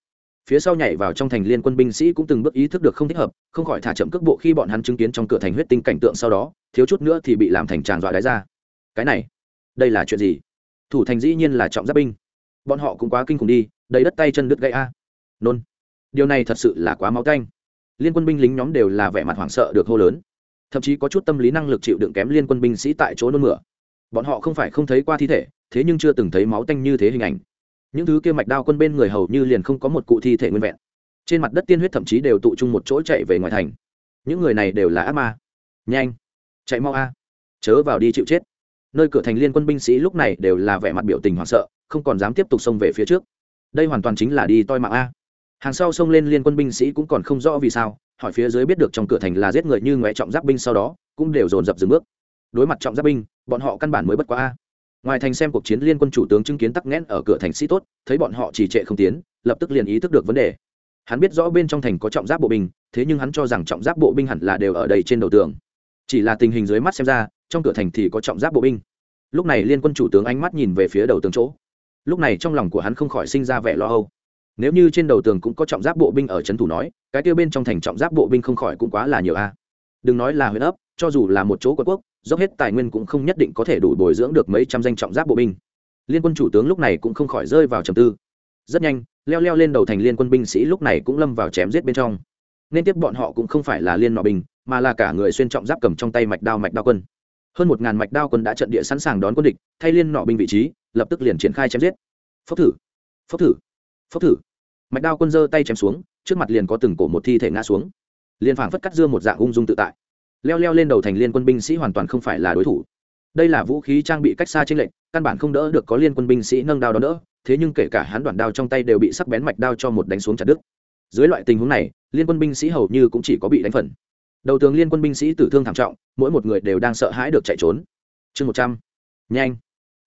Phía sau nhảy vào trong thành liên quân binh sĩ cũng từng bước ý thức được không thích hợp, không khỏi thả chậm cước bộ khi bọn hắn chứng kiến trong cửa thành huyết tinh cảnh tượng sau đó, thiếu chút nữa thì bị làm thành tràn dọa đáy ra. Cái này, đây là chuyện gì? Thủ thành dĩ nhiên là trọng giáp binh. Bọn họ cũng quá kinh khủng đi đầy đất tay chân đứt gãy a. Nôn. Điều này thật sự là quá máu canh. Liên quân binh lính nhóm đều là vẻ mặt hoảng sợ được hô lớn. Thậm chí có chút tâm lý năng lực chịu đựng kém liên quân binh sĩ tại chỗ nôn mửa. Bọn họ không phải không thấy qua thi thể, thế nhưng chưa từng thấy máu tanh như thế hình ảnh. Những thứ kia mạch đao quân bên người hầu như liền không có một cụ thi thể nguyên vẹn. Trên mặt đất tiên huyết thậm chí đều tụ chung một chỗ chạy về ngoài thành. Những người này đều là ác ma. Nhanh. Chạy mau a. Chớ vào đi chịu chết. Nơi cửa thành liên quân binh sĩ lúc này đều là vẻ mặt biểu tình hoảng sợ, không còn dám tiếp tục xông về phía trước đây hoàn toàn chính là đi toi mạng a. Hàng sau xông lên liên quân binh sĩ cũng còn không rõ vì sao, hỏi phía dưới biết được trong cửa thành là giết người như ngoại trọng giáp binh sau đó, cũng đều dồn dập dừng bước. Đối mặt trọng giáp binh, bọn họ căn bản mới bất quá a. Ngoài thành xem cuộc chiến liên quân chủ tướng chứng kiến tắc nghẽn ở cửa thành sĩ tốt, thấy bọn họ chỉ trệ không tiến, lập tức liền ý thức được vấn đề. Hắn biết rõ bên trong thành có trọng giáp bộ binh, thế nhưng hắn cho rằng trọng giáp bộ binh hẳn là đều ở đây trên đầu tường. Chỉ là tình hình dưới mắt xem ra, trong cửa thành thì có trọng giáp bộ binh. Lúc này liên quân chủ tướng ánh mắt nhìn về phía đầu tường chỗ lúc này trong lòng của hắn không khỏi sinh ra vẻ lo âu. Nếu như trên đầu tường cũng có trọng giáp bộ binh ở trấn thủ nói cái tiêu bên trong thành trọng giáp bộ binh không khỏi cũng quá là nhiều a. Đừng nói là huyện ấp cho dù là một chỗ quân quốc dốc hết tài nguyên cũng không nhất định có thể đủ bồi dưỡng được mấy trăm danh trọng giáp bộ binh. Liên quân chủ tướng lúc này cũng không khỏi rơi vào trầm tư. Rất nhanh leo leo lên đầu thành liên quân binh sĩ lúc này cũng lâm vào chém giết bên trong. Nên tiếp bọn họ cũng không phải là liên nọ bình, mà là cả người xuyên trọng giáp cầm trong tay mạch đao mạch đao quân. Hơn một ngàn mạch đao quân đã trận địa sẵn sàng đón quân địch thay liên nọ binh vị trí lập tức liền triển khai chém giết. Phốc thử phốc thử phốc thử. Mạch đao quân giơ tay chém xuống, trước mặt liền có từng cổ một thi thể ngã xuống. Liền phảng phất cắt dưa một dạng ung dung tự tại. Leo leo lên đầu thành liên quân binh sĩ hoàn toàn không phải là đối thủ. Đây là vũ khí trang bị cách xa trên lệnh căn bản không đỡ được có liên quân binh sĩ nâng đao đó đỡ, thế nhưng kể cả hắn đoạn đao trong tay đều bị sắc bén mạch đao cho một đánh xuống chặt đứt. Dưới loại tình huống này, liên quân binh sĩ hầu như cũng chỉ có bị đánh phần. Đầu tướng liên quân binh sĩ tử thương thảm trọng, mỗi một người đều đang sợ hãi được chạy trốn. Chương một trăm. Nhanh.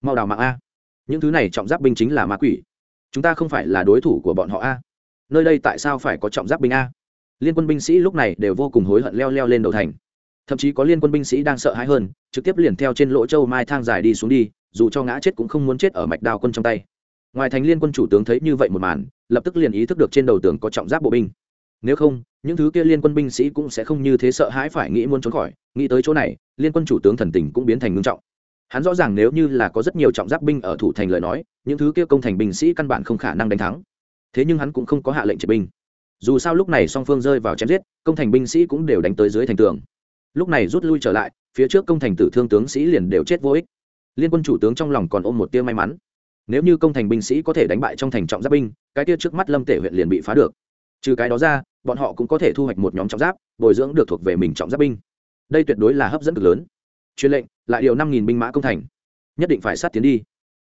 Mau đào mạng a những thứ này trọng giáp binh chính là ma quỷ. Chúng ta không phải là đối thủ của bọn họ a. Nơi đây tại sao phải có trọng giáp binh a? Liên quân binh sĩ lúc này đều vô cùng hối hận leo leo lên đầu thành. Thậm chí có liên quân binh sĩ đang sợ hãi hơn, trực tiếp liền theo trên lỗ châu mai thang dài đi xuống đi, dù cho ngã chết cũng không muốn chết ở mạch đào quân trong tay. Ngoài thành liên quân chủ tướng thấy như vậy một màn, lập tức liền ý thức được trên đầu tường có trọng giáp bộ binh. Nếu không, những thứ kia liên quân binh sĩ cũng sẽ không như thế sợ hãi phải nghĩ muốn trốn khỏi. Nghĩ tới chỗ này, liên quân chủ tướng thần tình cũng biến thành ngưng trọng hắn rõ ràng nếu như là có rất nhiều trọng giáp binh ở thủ thành lời nói, những thứ kia công thành binh sĩ căn bản không khả năng đánh thắng. Thế nhưng hắn cũng không có hạ lệnh triệt binh. Dù sao lúc này song phương rơi vào chém giết, công thành binh sĩ cũng đều đánh tới dưới thành tường. Lúc này rút lui trở lại, phía trước công thành tử thương tướng sĩ liền đều chết vô ích. Liên quân chủ tướng trong lòng còn ôm một tia may mắn. Nếu như công thành binh sĩ có thể đánh bại trong thành trọng giáp binh, cái tia trước mắt lâm tể huyện liền bị phá được. Trừ cái đó ra, bọn họ cũng có thể thu hoạch một nhóm trọng giáp, bồi dưỡng được thuộc về mình trọng giáp binh. Đây tuyệt đối là hấp dẫn cực lớn. Truyền lệnh lại điều năm nghìn binh mã công thành. Nhất định phải sát tiến đi.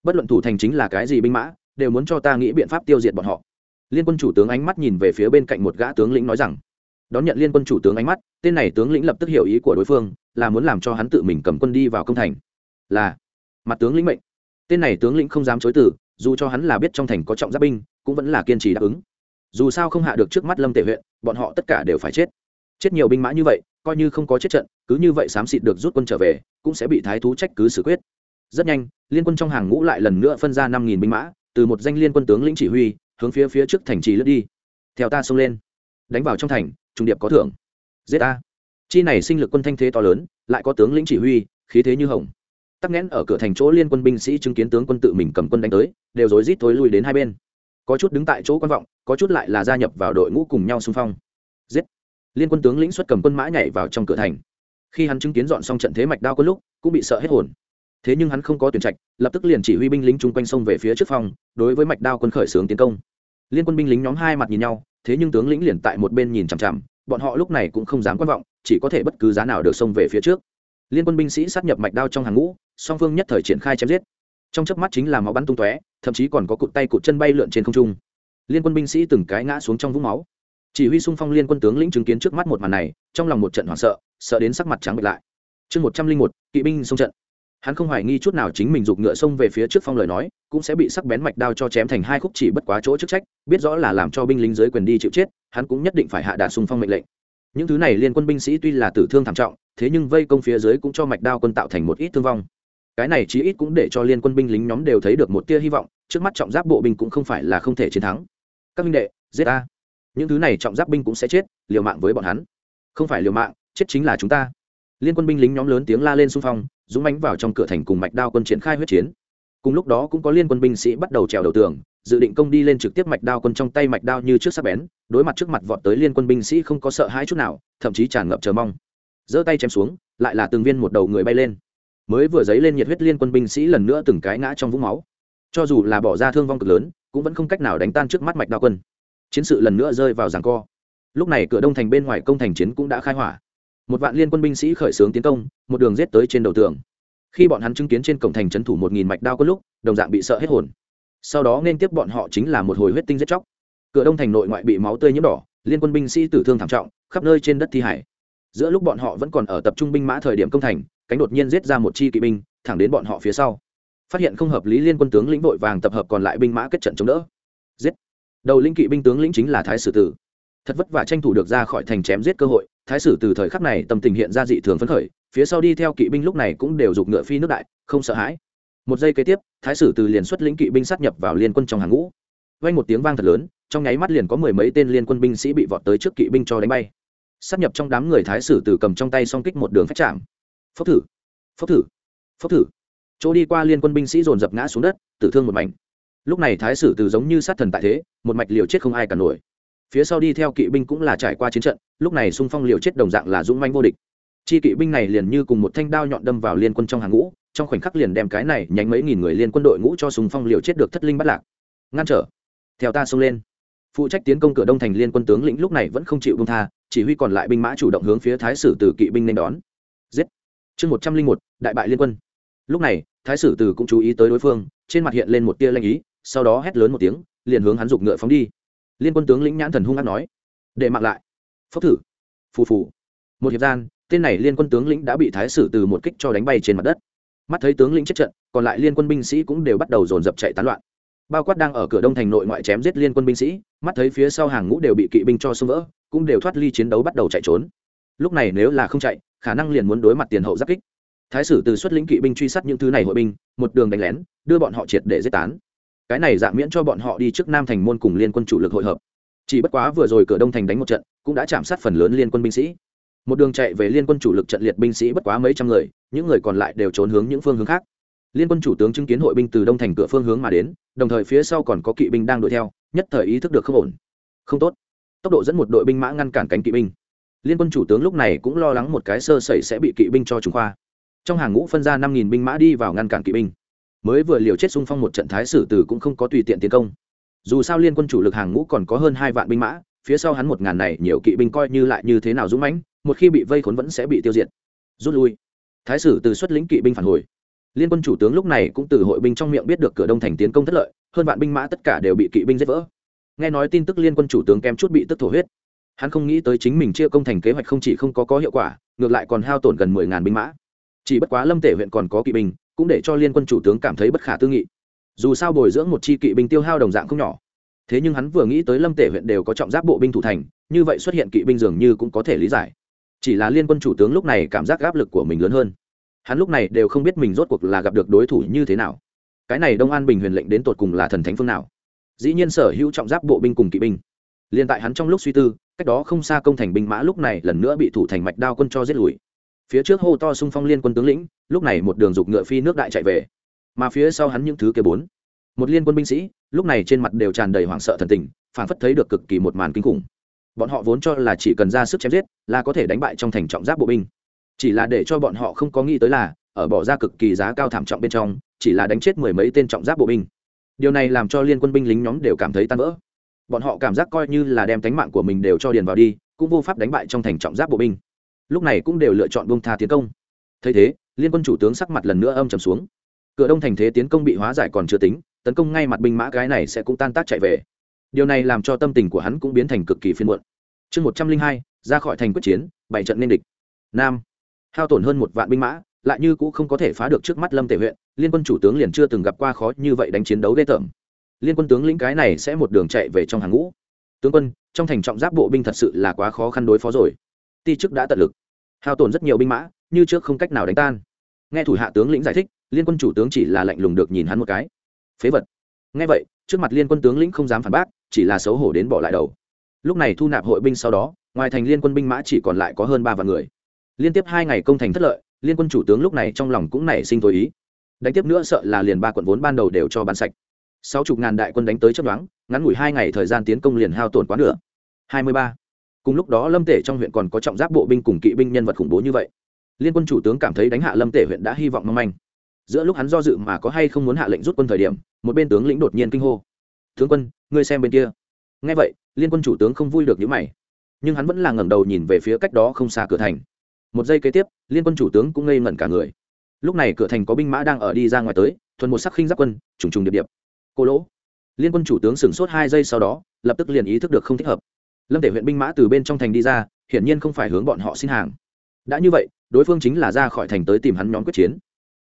Bất luận thủ thành chính là cái gì binh mã, đều muốn cho ta nghĩ biện pháp tiêu diệt bọn họ. Liên quân chủ tướng ánh mắt nhìn về phía bên cạnh một gã tướng lĩnh nói rằng, đón nhận liên quân chủ tướng ánh mắt, tên này tướng lĩnh lập tức hiểu ý của đối phương, là muốn làm cho hắn tự mình cầm quân đi vào công thành. Là, mặt tướng lĩnh mệnh. Tên này tướng lĩnh không dám chối từ, dù cho hắn là biết trong thành có trọng giáp binh, cũng vẫn là kiên trì đáp ứng. Dù sao không hạ được trước mắt lâm tể huyện, bọn họ tất cả đều phải chết. Chết nhiều binh mã như vậy coi như không có chết trận, cứ như vậy xám xịt được rút quân trở về, cũng sẽ bị thái thú trách cứ xử quyết. Rất nhanh, liên quân trong hàng ngũ lại lần nữa phân ra năm nghìn binh mã, từ một danh liên quân tướng lĩnh chỉ huy, hướng phía phía trước thành trì lướt đi. Theo ta xông lên. Đánh vào trong thành, trung điệp có thưởng. Giết ta. Chi này sinh lực quân thanh thế to lớn, lại có tướng lĩnh chỉ huy, khí thế như hồng. Tắc nghẽn ở cửa thành chỗ liên quân binh sĩ chứng kiến tướng quân tự mình cầm quân đánh tới, đều rối rít thối lui đến hai bên. Có chút đứng tại chỗ quan vọng, có chút lại là gia nhập vào đội ngũ cùng nhau xung phong. Giết liên quân tướng lĩnh xuất cầm quân mã nhảy vào trong cửa thành. Khi hắn chứng kiến dọn xong trận thế mạch đao quân lúc, cũng bị sợ hết hồn. Thế nhưng hắn không có tuyển trạch, lập tức liền chỉ huy binh lính chung quanh sông về phía trước phòng, đối với mạch đao quân khởi xướng tiến công. Liên quân binh lính nhóm hai mặt nhìn nhau, thế nhưng tướng lĩnh liền tại một bên nhìn chằm chằm, bọn họ lúc này cũng không dám quan vọng, chỉ có thể bất cứ giá nào được xông về phía trước. Liên quân binh sĩ sát nhập mạch đao trong hàng ngũ, song phương nhất thời triển khai chém giết. Trong chớp mắt chính là máu bắn tung tóe, thậm chí còn có cụt tay cụt chân bay lượn trên không trung. Liên quân binh sĩ từng cái ngã xuống trong vũng máu chỉ huy xung phong liên quân tướng lĩnh chứng kiến trước mắt một màn này, trong lòng một trận hoảng sợ sợ đến sắc mặt trắng bệch lại. Chương một trăm linh một, kỵ binh xông trận. Hắn không hoài nghi chút nào chính mình giục ngựa xông về phía trước phong lời nói, cũng sẽ bị sắc bén mạch đao cho chém thành hai khúc chỉ bất quá chỗ chức trách, biết rõ là làm cho binh lính dưới quyền đi chịu chết, hắn cũng nhất định phải hạ đạt xung phong mệnh lệnh. Những thứ này liên quân binh sĩ tuy là tử thương thảm trọng, thế nhưng vây công phía dưới cũng cho mạch đao quân tạo thành một ít thương vong. Cái này chí ít cũng để cho liên quân binh lính nhóm đều thấy được một tia hy vọng, trước mắt trọng giáp bộ binh cũng không phải là không thể chiến thắng. Các minh đệ, giết a những thứ này trọng giáp binh cũng sẽ chết, liều mạng với bọn hắn. Không phải liều mạng, chết chính là chúng ta. Liên quân binh lính nhóm lớn tiếng la lên xung phong, dũng mánh vào trong cửa thành cùng mạch đao quân triển khai huyết chiến. Cùng lúc đó cũng có liên quân binh sĩ bắt đầu trèo đầu tường, dự định công đi lên trực tiếp mạch đao quân trong tay mạch đao như trước sắc bén, đối mặt trước mặt vọt tới liên quân binh sĩ không có sợ hãi chút nào, thậm chí tràn ngập chờ mong. Giơ tay chém xuống, lại là từng viên một đầu người bay lên. Mới vừa dấy lên nhiệt huyết liên quân binh sĩ lần nữa từng cái ngã trong vũng máu. Cho dù là bỏ ra thương vong cực lớn, cũng vẫn không cách nào đánh tan trước mắt mạch đao quân chiến sự lần nữa rơi vào giằng co. Lúc này cửa đông thành bên ngoài công thành chiến cũng đã khai hỏa. Một vạn liên quân binh sĩ khởi xướng tiến công, một đường rết tới trên đầu tường. Khi bọn hắn chứng kiến trên cổng thành trấn thủ một nghìn mạch đao có lúc, đồng dạng bị sợ hết hồn. Sau đó nên tiếp bọn họ chính là một hồi huyết tinh giết chóc. Cửa đông thành nội ngoại bị máu tươi nhiễm đỏ, liên quân binh sĩ tử thương thảm trọng, khắp nơi trên đất thi hải. Giữa lúc bọn họ vẫn còn ở tập trung binh mã thời điểm công thành, cánh đột nhiên giết ra một chi kỵ binh, thẳng đến bọn họ phía sau. Phát hiện không hợp lý liên quân tướng lĩnh vội vàng tập hợp còn lại binh mã kết trận chống đỡ. Giết! Đầu linh kỵ binh tướng lĩnh chính là thái sử tử thật vất vả tranh thủ được ra khỏi thành chém giết cơ hội, thái sử từ thời khắc này tâm tình hiện ra dị thường phấn khởi, phía sau đi theo kỵ binh lúc này cũng đều giục ngựa phi nước đại, không sợ hãi. Một giây kế tiếp, thái sử từ liền xuất lĩnh kỵ binh sát nhập vào liên quân trong hàng ngũ. Vang một tiếng vang thật lớn, trong nháy mắt liền có mười mấy tên liên quân binh sĩ bị vọt tới trước kỵ binh cho đánh bay. Sát nhập trong đám người thái sử từ cầm trong tay song kích một đường phách chạm. Phốc thử phốc thử phốc thử. Chỗ đi qua liên quân binh sĩ dồn dập ngã xuống đất, tử thương một mảnh lúc này thái sử từ giống như sát thần tại thế, một mạch liều chết không ai cả nổi. Phía sau đi theo kỵ binh cũng là trải qua chiến trận, lúc này xung phong liều chết đồng dạng là dũng manh vô địch. Chi kỵ binh này liền như cùng một thanh đao nhọn đâm vào liên quân trong hàng ngũ, trong khoảnh khắc liền đem cái này nhánh mấy nghìn người liên quân đội ngũ cho súng phong liều chết được thất linh bắt lạc. Ngăn trở. Theo ta xông lên. Phụ trách tiến công cửa đông thành liên quân tướng lĩnh lúc này vẫn không chịu bông tha, chỉ huy còn lại binh mã chủ động hướng phía thái sử từ kỵ binh nên đón. Giết. Chương một trăm linh một, đại bại liên quân. Lúc này, thái sử từ cũng chú ý tới đối phương, trên mặt hiện lên một tia lanh ý sau đó hét lớn một tiếng, liền hướng hắn giục ngựa phóng đi. Liên quân tướng lĩnh nhãn thần hung hát nói, để mặc lại, phốc thử. Phù phù. Một hiệp gian, tên này liên quân tướng lĩnh đã bị thái sử từ một kích cho đánh bay trên mặt đất. Mắt thấy tướng lĩnh chết trận, còn lại liên quân binh sĩ cũng đều bắt đầu dồn dập chạy tán loạn. Bao quát đang ở cửa đông thành nội ngoại chém giết liên quân binh sĩ, mắt thấy phía sau hàng ngũ đều bị kỵ binh cho xông vỡ, cũng đều thoát ly chiến đấu bắt đầu chạy trốn. Lúc này nếu là không chạy, khả năng liền muốn đối mặt tiền hậu giáp kích. Thái sử từ xuất lĩnh kỵ binh truy sát những thứ này hội binh, một đường đánh lén, đưa bọn họ triệt để giết tán cái này dạng miễn cho bọn họ đi trước nam thành môn cùng liên quân chủ lực hội hợp. Chỉ bất quá vừa rồi cửa đông thành đánh một trận, cũng đã chạm sát phần lớn liên quân binh sĩ. Một đường chạy về liên quân chủ lực trận liệt binh sĩ bất quá mấy trăm người, những người còn lại đều trốn hướng những phương hướng khác. Liên quân chủ tướng chứng kiến hội binh từ đông thành cửa phương hướng mà đến, đồng thời phía sau còn có kỵ binh đang đuổi theo, nhất thời ý thức được không ổn. Không tốt. Tốc độ dẫn một đội binh mã ngăn cản cánh kỵ binh. Liên quân chủ tướng lúc này cũng lo lắng một cái sơ sẩy sẽ bị kỵ binh cho chúng khoa. Trong hàng ngũ phân ra năm nghìn binh mã đi vào ngăn cản kỵ binh mới vừa liều chết xung phong một trận thái sử tử cũng không có tùy tiện tiến công. Dù sao liên quân chủ lực hàng ngũ còn có hơn hai vạn binh mã, phía sau hắn một ngàn này nhiều kỵ binh coi như lại như thế nào dũng mãnh, một khi bị vây khốn vẫn sẽ bị tiêu diệt. Rút lui. Thái sử từ xuất lĩnh kỵ binh phản hồi. Liên quân chủ tướng lúc này cũng từ hội binh trong miệng biết được cửa đông thành tiến công thất lợi, hơn vạn binh mã tất cả đều bị kỵ binh giết vỡ. Nghe nói tin tức liên quân chủ tướng kém chút bị tức thổ huyết. Hắn không nghĩ tới chính mình chia công thành kế hoạch không chỉ không có có hiệu quả, ngược lại còn hao tổn gần mười ngàn binh mã. Chỉ bất quá lâm tể huyện còn có kỵ binh cũng để cho liên quân chủ tướng cảm thấy bất khả tư nghị. Dù sao bồi dưỡng một chi kỵ binh tiêu hao đồng dạng không nhỏ. Thế nhưng hắn vừa nghĩ tới lâm tể huyện đều có trọng giáp bộ binh thủ thành, như vậy xuất hiện kỵ binh dường như cũng có thể lý giải. Chỉ là liên quân chủ tướng lúc này cảm giác áp lực của mình lớn hơn. Hắn lúc này đều không biết mình rốt cuộc là gặp được đối thủ như thế nào. Cái này đông an bình huyền lệnh đến tột cùng là thần thánh phương nào? Dĩ nhiên sở hữu trọng giáp bộ binh cùng kỵ binh. Liền tại hắn trong lúc suy tư, cách đó không xa công thành binh mã lúc này lần nữa bị thủ thành mạch đao quân cho giết lùi phía trước hô to xung phong liên quân tướng lĩnh, lúc này một đường dục ngựa phi nước đại chạy về. Mà phía sau hắn những thứ kia bốn, một liên quân binh sĩ, lúc này trên mặt đều tràn đầy hoảng sợ thần tình phản phất thấy được cực kỳ một màn kinh khủng. Bọn họ vốn cho là chỉ cần ra sức chém giết là có thể đánh bại trong thành trọng giáp bộ binh. Chỉ là để cho bọn họ không có nghĩ tới là, ở bỏ ra cực kỳ giá cao thảm trọng bên trong, chỉ là đánh chết mười mấy tên trọng giáp bộ binh. Điều này làm cho liên quân binh lính nhóm đều cảm thấy tan vỡ. Bọn họ cảm giác coi như là đem tánh mạng của mình đều cho điền vào đi, cũng vô pháp đánh bại trong thành trọng giáp bộ binh lúc này cũng đều lựa chọn bông tha tiến công. Thấy thế, liên quân chủ tướng sắc mặt lần nữa âm trầm xuống. Cửa đông thành thế tiến công bị hóa giải còn chưa tính, tấn công ngay mặt binh mã cái này sẽ cũng tan tác chạy về. Điều này làm cho tâm tình của hắn cũng biến thành cực kỳ phiên muộn. Chương một trăm linh hai, ra khỏi thành quyết chiến, bảy trận nên địch. Nam. Hao tổn hơn một vạn binh mã, lại như cũng không có thể phá được trước mắt lâm tể huyện, liên quân chủ tướng liền chưa từng gặp qua khó như vậy đánh chiến đấu ghê tởm. Liên quân tướng lĩnh cái này sẽ một đường chạy về trong hàng ngũ. Tướng quân, trong thành trọng giáp bộ binh thật sự là quá khó khăn đối phó rồi. Ti chức đã tận lực hao tổn rất nhiều binh mã, như trước không cách nào đánh tan. Nghe thủ hạ tướng lĩnh giải thích, liên quân chủ tướng chỉ là lạnh lùng được nhìn hắn một cái. Phế vật. Nghe vậy, trước mặt liên quân tướng lĩnh không dám phản bác, chỉ là xấu hổ đến bỏ lại đầu. Lúc này thu nạp hội binh sau đó, ngoài thành liên quân binh mã chỉ còn lại có hơn ba vạn người. Liên tiếp hai ngày công thành thất lợi, liên quân chủ tướng lúc này trong lòng cũng nảy sinh tối ý. Đánh tiếp nữa sợ là liền ba quận vốn ban đầu đều cho bán sạch. Sáu chục ngàn đại quân đánh tới chấp đoán ngắn ngủi hai ngày thời gian tiến công liền hao tổn quá nửa. Hai mươi ba cùng lúc đó lâm tể trong huyện còn có trọng giáp bộ binh cùng kỵ binh nhân vật khủng bố như vậy. Liên quân chủ tướng cảm thấy đánh hạ lâm tể huyện đã hy vọng mong manh. Giữa lúc hắn do dự mà có hay không muốn hạ lệnh rút quân thời điểm, một bên tướng lĩnh đột nhiên kinh hô. Tướng quân, ngươi xem bên kia. Nghe vậy, liên quân chủ tướng không vui được những mày. Nhưng hắn vẫn là ngẩng đầu nhìn về phía cách đó không xa cửa thành. Một giây kế tiếp, liên quân chủ tướng cũng ngây ngẩn cả người. Lúc này cửa thành có binh mã đang ở đi ra ngoài tới, thuần một sắc khinh giáp quân, trùng trùng điệp điệp. Cô lỗ. Liên quân chủ tướng sửng sốt hai giây sau đó, lập tức liền ý thức được không thích hợp lâm tể huyện binh mã từ bên trong thành đi ra, hiển nhiên không phải hướng bọn họ xin hàng. Đã như vậy, đối phương chính là ra khỏi thành tới tìm hắn nhóm quyết chiến.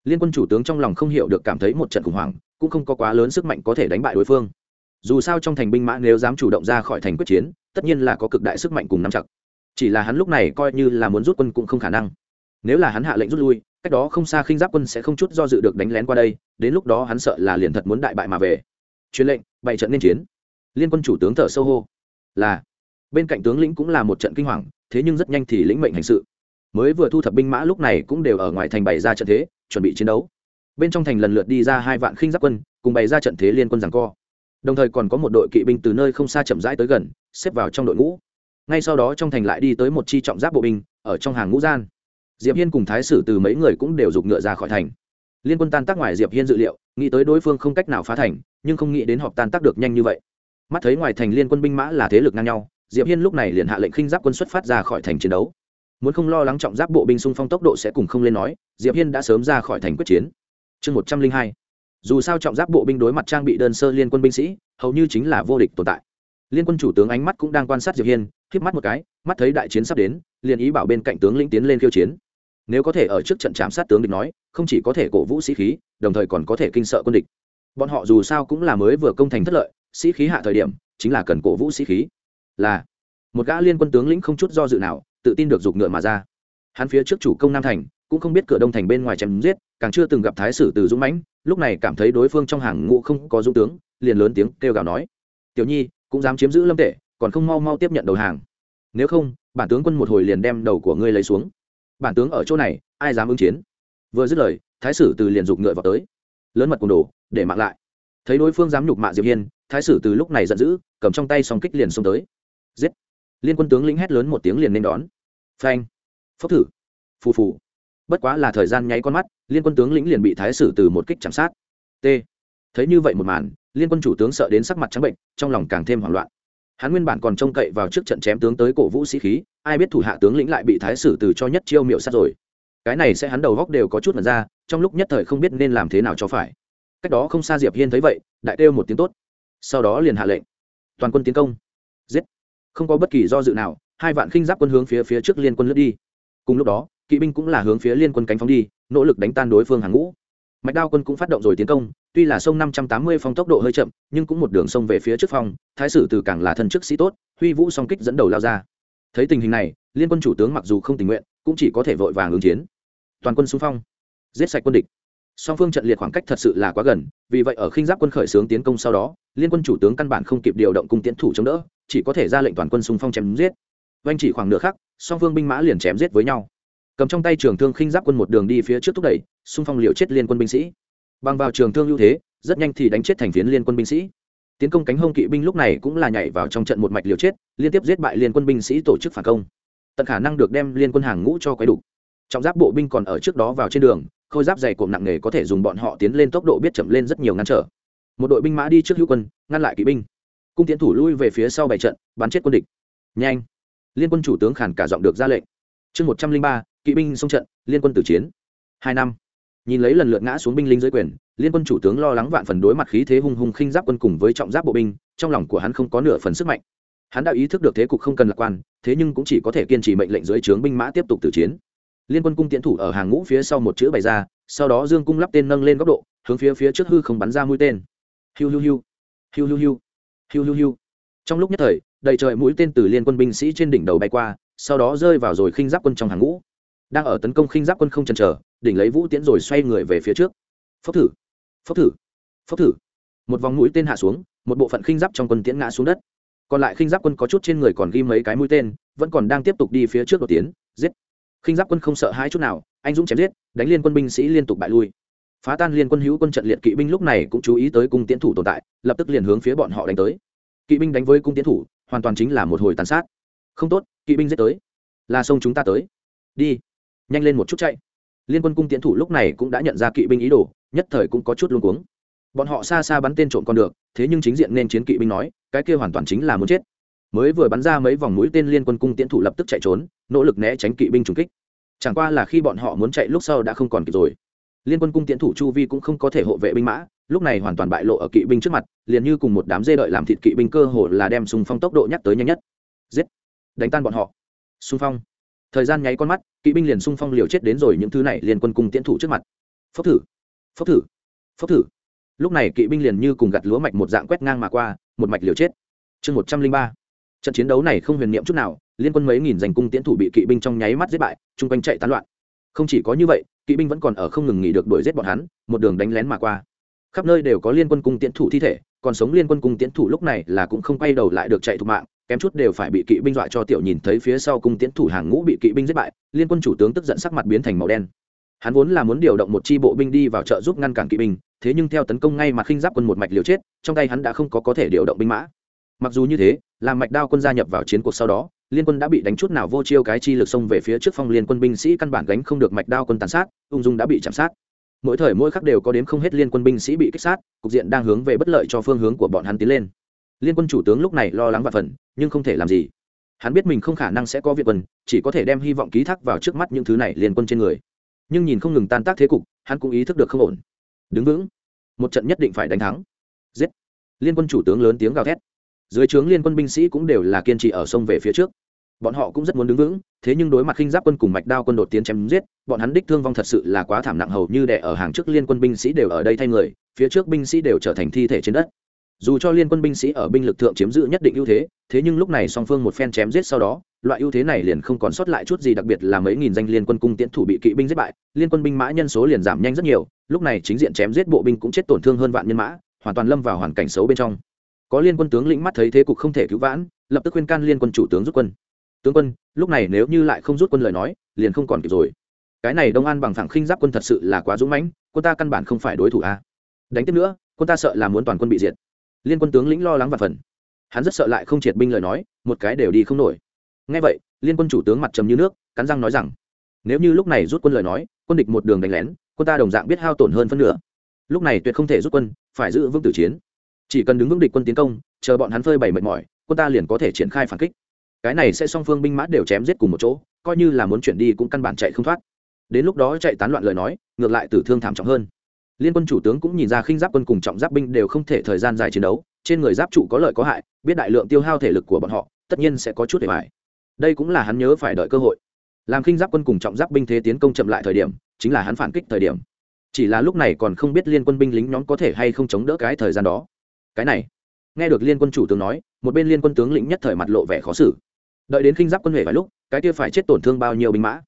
Liên quân chủ tướng trong lòng không hiểu được cảm thấy một trận khủng hoảng, cũng không có quá lớn sức mạnh có thể đánh bại đối phương. Dù sao trong thành binh mã nếu dám chủ động ra khỏi thành quyết chiến, tất nhiên là có cực đại sức mạnh cùng nắm chặt. Chỉ là hắn lúc này coi như là muốn rút quân cũng không khả năng. Nếu là hắn hạ lệnh rút lui, cách đó không xa khinh giáp quân sẽ không chút do dự được đánh lén qua đây, đến lúc đó hắn sợ là liền thật muốn đại bại mà về. Truyền lệnh, bày trận nên chiến. Liên quân chủ tướng thở sâu hô. Là bên cạnh tướng lĩnh cũng là một trận kinh hoàng, thế nhưng rất nhanh thì lĩnh mệnh hành sự. Mới vừa thu thập binh mã lúc này cũng đều ở ngoài thành bày ra trận thế, chuẩn bị chiến đấu. Bên trong thành lần lượt đi ra hai vạn khinh giáp quân, cùng bày ra trận thế liên quân rằng co. Đồng thời còn có một đội kỵ binh từ nơi không xa chậm rãi tới gần, xếp vào trong đội ngũ. Ngay sau đó trong thành lại đi tới một chi trọng giáp bộ binh, ở trong hàng ngũ gian. Diệp hiên cùng thái sử từ mấy người cũng đều giục ngựa ra khỏi thành. Liên quân tan tác ngoài diệp hiên dự liệu, nghĩ tới đối phương không cách nào phá thành, nhưng không nghĩ đến họp tan tác được nhanh như vậy. Mắt thấy ngoài thành liên quân binh mã là thế lực ngang nhau diệp hiên lúc này liền hạ lệnh khinh giáp quân xuất phát ra khỏi thành chiến đấu. Muốn không lo lắng trọng giáp bộ binh xung phong tốc độ sẽ cùng không lên nói, diệp hiên đã sớm ra khỏi thành quyết chiến. Chương một trăm linh hai. Dù sao trọng giáp bộ binh đối mặt trang bị đơn sơ liên quân binh sĩ, hầu như chính là vô địch tồn tại. Liên quân chủ tướng ánh mắt cũng đang quan sát diệp hiên, híp mắt một cái, mắt thấy đại chiến sắp đến, liền ý bảo bên cạnh tướng lĩnh tiến lên khiêu chiến. Nếu có thể ở trước trận chạm sát tướng địch nói, không chỉ có thể cổ vũ sĩ khí, đồng thời còn có thể kinh sợ quân địch. Bọn họ dù sao cũng là mới vừa công thành thất lợi, sĩ khí hạ thời điểm, chính là cần cổ vũ sĩ khí là một gã liên quân tướng lĩnh không chút do dự nào tự tin được giục ngựa mà ra. Hắn phía trước chủ công nam thành cũng không biết cửa đông thành bên ngoài chém giết, càng chưa từng gặp thái sử từ dũng mãnh, lúc này cảm thấy đối phương trong hàng ngũ không có dũng tướng, liền lớn tiếng kêu gào nói, tiểu nhi, cũng dám chiếm giữ lâm tệ còn không mau mau tiếp nhận đầu hàng. Nếu không, bản tướng quân một hồi liền đem đầu của ngươi lấy xuống. Bản tướng ở chỗ này, ai dám ứng chiến? Vừa dứt lời, thái sử từ liền giục ngựa vào tới. Lớn mật cùng đồ, để mạng lại. Thấy đối phương dám nhục mạ diệp hiên, thái sử từ lúc này giận dữ, cầm trong tay song kích liền xông tới giết. Liên quân tướng lĩnh hét lớn một tiếng liền nên đón. Phanh. Phốc thử. Phù phù. Bất quá là thời gian nháy con mắt, liên quân tướng lĩnh liền bị thái sử từ một kích chạm sát. T. Thấy như vậy một màn, liên quân chủ tướng sợ đến sắc mặt trắng bệnh, trong lòng càng thêm hoảng loạn. Hắn nguyên bản còn trông cậy vào trước trận chém tướng tới cổ vũ sĩ khí, ai biết thủ hạ tướng lĩnh lại bị thái sử từ cho nhất chiêu miệu sát rồi. Cái này sẽ hắn đầu góc đều có chút mật ra, trong lúc nhất thời không biết nên làm thế nào cho phải. Cách đó không xa diệp hiên thấy vậy, đại kêu một tiếng tốt. Sau đó liền hạ lệnh. Toàn quân tiến công. Giết không có bất kỳ do dự nào, hai vạn khinh giáp quân hướng phía phía trước liên quân lướt đi. Cùng lúc đó, kỵ binh cũng là hướng phía liên quân cánh phóng đi, nỗ lực đánh tan đối phương hàng ngũ. Mạch đao quân cũng phát động rồi tiến công, tuy là sông năm trăm tám mươi phong tốc độ hơi chậm, nhưng cũng một đường sông về phía trước phong thái sử từ càng là thân chức sĩ tốt, huy vũ song kích dẫn đầu lao ra. Thấy tình hình này, liên quân chủ tướng mặc dù không tình nguyện, cũng chỉ có thể vội vàng ứng chiến. Toàn quân xung phong. Giết sạch quân địch. Song phương trận liệt khoảng cách thật sự là quá gần, vì vậy ở khinh giáp quân khởi xướng tiến công sau đó, liên quân chủ tướng căn bản không kịp điều động cung tiến thủ chống đỡ chỉ có thể ra lệnh toàn quân xung phong chém giết. Vanh chỉ khoảng nửa khắc, song phương binh mã liền chém giết với nhau. Cầm trong tay trường thương khinh giáp quân một đường đi phía trước thúc đẩy, xung phong liều chết liên quân binh sĩ. Bằng vào trường thương ưu thế, rất nhanh thì đánh chết thành phiến liên quân binh sĩ. Tiến công cánh hông kỵ binh lúc này cũng là nhảy vào trong trận một mạch liều chết, liên tiếp giết bại liên quân binh sĩ tổ chức phản công. Tận khả năng được đem liên quân hàng ngũ cho quấy đủ. Trọng giáp bộ binh còn ở trước đó vào trên đường, khôi giáp dày cộm nặng nề có thể dùng bọn họ tiến lên tốc độ biết chậm lên rất nhiều ngăn trở. Một đội binh mã đi trước hữu quân, ngăn lại kỵ binh cung tiến thủ lui về phía sau bảy trận, bắn chết quân địch. Nhanh. Liên quân chủ tướng khản cả giọng được ra lệnh. Chương một trăm linh ba, kỵ binh xông trận, liên quân tử chiến. Hai năm. Nhìn lấy lần lượt ngã xuống binh lính dưới quyền, liên quân chủ tướng lo lắng vạn phần đối mặt khí thế hung hung khinh giáp quân cùng với trọng giáp bộ binh, trong lòng của hắn không có nửa phần sức mạnh. Hắn đã ý thức được thế cục không cần lạc quan, thế nhưng cũng chỉ có thể kiên trì mệnh lệnh dưới trướng binh mã tiếp tục tử chiến. Liên quân cung tiến thủ ở hàng ngũ phía sau một chữ bày ra, sau đó dương cung lắp tên nâng lên góc độ, hướng phía phía trước hư không bắn ra mũi tên. Hiu hiu hiu. Hiu hiu hiu hiu hiu hiu. Trong lúc nhất thời, đầy trời mũi tên từ liên quân binh sĩ trên đỉnh đầu bay qua, sau đó rơi vào rồi khinh giáp quân trong hàng ngũ. Đang ở tấn công khinh giáp quân không chần chờ, đỉnh lấy vũ tiễn rồi xoay người về phía trước. Phốc thử phốc thử phốc thử. Một vòng mũi tên hạ xuống, một bộ phận khinh giáp trong quân tiễn ngã xuống đất. Còn lại khinh giáp quân có chút trên người còn ghi mấy cái mũi tên, vẫn còn đang tiếp tục đi phía trước đột tiến. Giết. Khinh giáp quân không sợ hãi chút nào, anh dũng chém giết, đánh liên quân binh sĩ liên tục bại lui phá tan liên quân hữu quân trận liệt kỵ binh lúc này cũng chú ý tới cung tiến thủ tồn tại, lập tức liền hướng phía bọn họ đánh tới. Kỵ binh đánh với cung tiến thủ, hoàn toàn chính là một hồi tàn sát. Không tốt, kỵ binh giết tới. Là sông chúng ta tới. Đi, nhanh lên một chút chạy. Liên quân cung tiến thủ lúc này cũng đã nhận ra kỵ binh ý đồ, nhất thời cũng có chút luống cuống. Bọn họ xa xa bắn tên trộm còn được, thế nhưng chính diện nên chiến kỵ binh nói, cái kia hoàn toàn chính là muốn chết. Mới vừa bắn ra mấy vòng mũi tên liên quân cung tiến thủ lập tức chạy trốn, nỗ lực né tránh kỵ binh trùng kích. Chẳng qua là khi bọn họ muốn chạy lúc sau đã không còn kịp rồi liên quân cung tiến thủ chu vi cũng không có thể hộ vệ binh mã, lúc này hoàn toàn bại lộ ở kỵ binh trước mặt, liền như cùng một đám dê đợi làm thịt kỵ binh cơ hồ là đem sùng phong tốc độ nhắc tới nhanh nhất. Giết! Đánh tan bọn họ. Xung phong. Thời gian nháy con mắt, kỵ binh liền xung phong liều chết đến rồi những thứ này liền quân cung tiến thủ trước mặt. Phốc thử! Phốc thử! Phốc thử! Lúc này kỵ binh liền như cùng gặt lúa mạch một dạng quét ngang mà qua, một mạch liều chết. Chương một trăm linh ba. Trận chiến đấu này không huyền niệm chút nào, liên quân mấy nghìn giành cung tiến thủ bị kỵ binh trong nháy mắt giết bại, chung quanh chạy tán loạn. Không chỉ có như vậy kỵ binh vẫn còn ở không ngừng nghỉ được đuổi giết bọn hắn, một đường đánh lén mà qua. Khắp nơi đều có liên quân cung tiến thủ thi thể, còn sống liên quân cung tiến thủ lúc này là cũng không quay đầu lại được chạy thục mạng, kém chút đều phải bị kỵ binh dọa cho tiểu nhìn thấy phía sau cung tiến thủ hàng ngũ bị kỵ binh giết bại, liên quân chủ tướng tức giận sắc mặt biến thành màu đen. Hắn vốn là muốn điều động một chi bộ binh đi vào trợ giúp ngăn cản kỵ binh, thế nhưng theo tấn công ngay mặt khinh giáp quân một mạch liều chết, trong tay hắn đã không có có thể điều động binh mã. Mặc dù như thế, làm mạch đao quân gia nhập vào chiến cuộc sau đó liên quân đã bị đánh chút nào vô chiêu cái chi lực xông về phía trước phong liên quân binh sĩ căn bản gánh không được mạch đao quân tàn sát, ung dung đã bị chạm sát. Mỗi thời mỗi khắc đều có đếm không hết liên quân binh sĩ bị kích sát, cục diện đang hướng về bất lợi cho phương hướng của bọn hắn tiến lên. Liên quân chủ tướng lúc này lo lắng và phần nhưng không thể làm gì. Hắn biết mình không khả năng sẽ có viện quân, chỉ có thể đem hy vọng ký thác vào trước mắt những thứ này liên quân trên người. Nhưng nhìn không ngừng tan tác thế cục, hắn cũng ý thức được không ổn. Đứng vững. Một trận nhất định phải đánh thắng. Giết. Liên quân chủ tướng lớn tiếng gào thét dưới trướng liên quân binh sĩ cũng đều là kiên trì ở sông về phía trước. Bọn họ cũng rất muốn đứng vững, thế nhưng đối mặt khinh giáp quân cùng mạch đao quân đột tiến chém giết, bọn hắn đích thương vong thật sự là quá thảm nặng, hầu như đẻ ở hàng trước liên quân binh sĩ đều ở đây thay người, phía trước binh sĩ đều trở thành thi thể trên đất. Dù cho liên quân binh sĩ ở binh lực thượng chiếm giữ nhất định ưu thế thế nhưng lúc này song phương một phen chém giết sau đó, loại ưu thế này liền không còn sót lại chút gì, đặc biệt là mấy nghìn danh liên quân cung tiễn thủ bị kỵ binh giết bại, liên quân binh mã nhân số liền giảm nhanh rất nhiều, lúc này chính diện chém giết bộ binh cũng chết tổn thương hơn vạn nhân mã, hoàn toàn lâm vào hoàn cảnh xấu bên trong có liên quân tướng lĩnh mắt thấy thế cục không thể cứu vãn, lập tức khuyên can liên quân chủ tướng rút quân. Tướng quân, lúc này nếu như lại không rút quân lời nói, liền không còn kịp rồi. Cái này đông an bằng thẳng khinh giáp quân thật sự là quá dũng mãnh, quân ta căn bản không phải đối thủ a. Đánh tiếp nữa, quân ta sợ là muốn toàn quân bị diệt. Liên quân tướng lĩnh lo lắng và phần hắn rất sợ lại không triệt binh lời nói, một cái đều đi không nổi. Ngay vậy, liên quân chủ tướng mặt trầm như nước, cắn răng nói rằng, nếu như lúc này rút quân lời nói, quân địch một đường đánh lén, quân ta đồng dạng biết hao tổn hơn phân nửa. Lúc này tuyệt không thể rút quân, phải giữ vững tử chiến chỉ cần đứng vững địch quân tiến công, chờ bọn hắn phơi bày mệt mỏi, quân ta liền có thể triển khai phản kích. Cái này sẽ song phương binh mã đều chém giết cùng một chỗ, coi như là muốn chuyển đi cũng căn bản chạy không thoát. Đến lúc đó chạy tán loạn lời nói, ngược lại tử thương thảm trọng hơn. Liên quân chủ tướng cũng nhìn ra khinh giáp quân cùng trọng giáp binh đều không thể thời gian dài chiến đấu, trên người giáp trụ có lợi có hại, biết đại lượng tiêu hao thể lực của bọn họ, tất nhiên sẽ có chút để bài đây cũng là hắn nhớ phải đợi cơ hội. Làm khinh giáp quân cùng trọng giáp binh thế tiến công chậm lại thời điểm, chính là hắn phản kích thời điểm. Chỉ là lúc này còn không biết liên quân binh lính nhóm có thể hay không chống đỡ cái thời gian đó cái này. Nghe được liên quân chủ tướng nói, một bên liên quân tướng lĩnh nhất thời mặt lộ vẻ khó xử. Đợi đến khinh giáp quân huệ vài lúc, cái kia phải chết tổn thương bao nhiêu binh mã.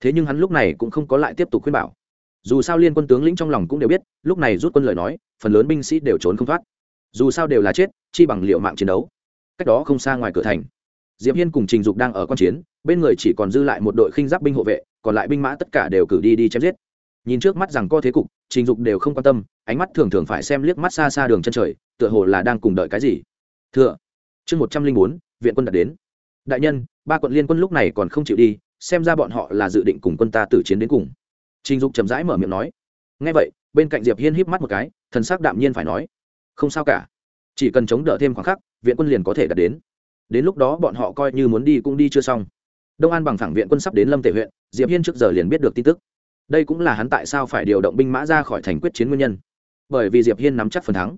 Thế nhưng hắn lúc này cũng không có lại tiếp tục khuyên bảo. Dù sao liên quân tướng lĩnh trong lòng cũng đều biết, lúc này rút quân lời nói, phần lớn binh sĩ đều trốn không thoát. Dù sao đều là chết, chi bằng liệu mạng chiến đấu. Cách đó không xa ngoài cửa thành, diệp hiên cùng trình dục đang ở q chiến, bên người chỉ còn dư lại một đội khinh giáp binh hộ vệ, còn lại binh mã tất cả đều cử đi đi chém giết. Nhìn trước mắt rằng co thế cục trình dục đều không quan tâm, ánh mắt thường thường phải xem liếc mắt xa xa đường chân trời, tựa hồ là đang cùng đợi cái gì. Thưa, chương một trăm linh bốn, viện quân đặt đến. Đại nhân, ba quận liên quân lúc này còn không chịu đi, xem ra bọn họ là dự định cùng quân ta tử chiến đến cùng. Trình dục chậm rãi mở miệng nói. Ngay vậy, bên cạnh diệp hiên híp mắt một cái, thần sắc đạm nhiên phải nói. Không sao cả. Chỉ cần chống đỡ thêm khoảng khắc, viện quân liền có thể đạt đến. Đến lúc đó bọn họ coi như muốn đi cũng đi chưa xong. Đông an bằng thẳng viện quân sắp đến lâm tể huyện, diệp hiên trước giờ liền biết được tin tức đây cũng là hắn tại sao phải điều động binh mã ra khỏi thành quyết chiến nguyên nhân. Bởi vì diệp hiên nắm chắc phần thắng.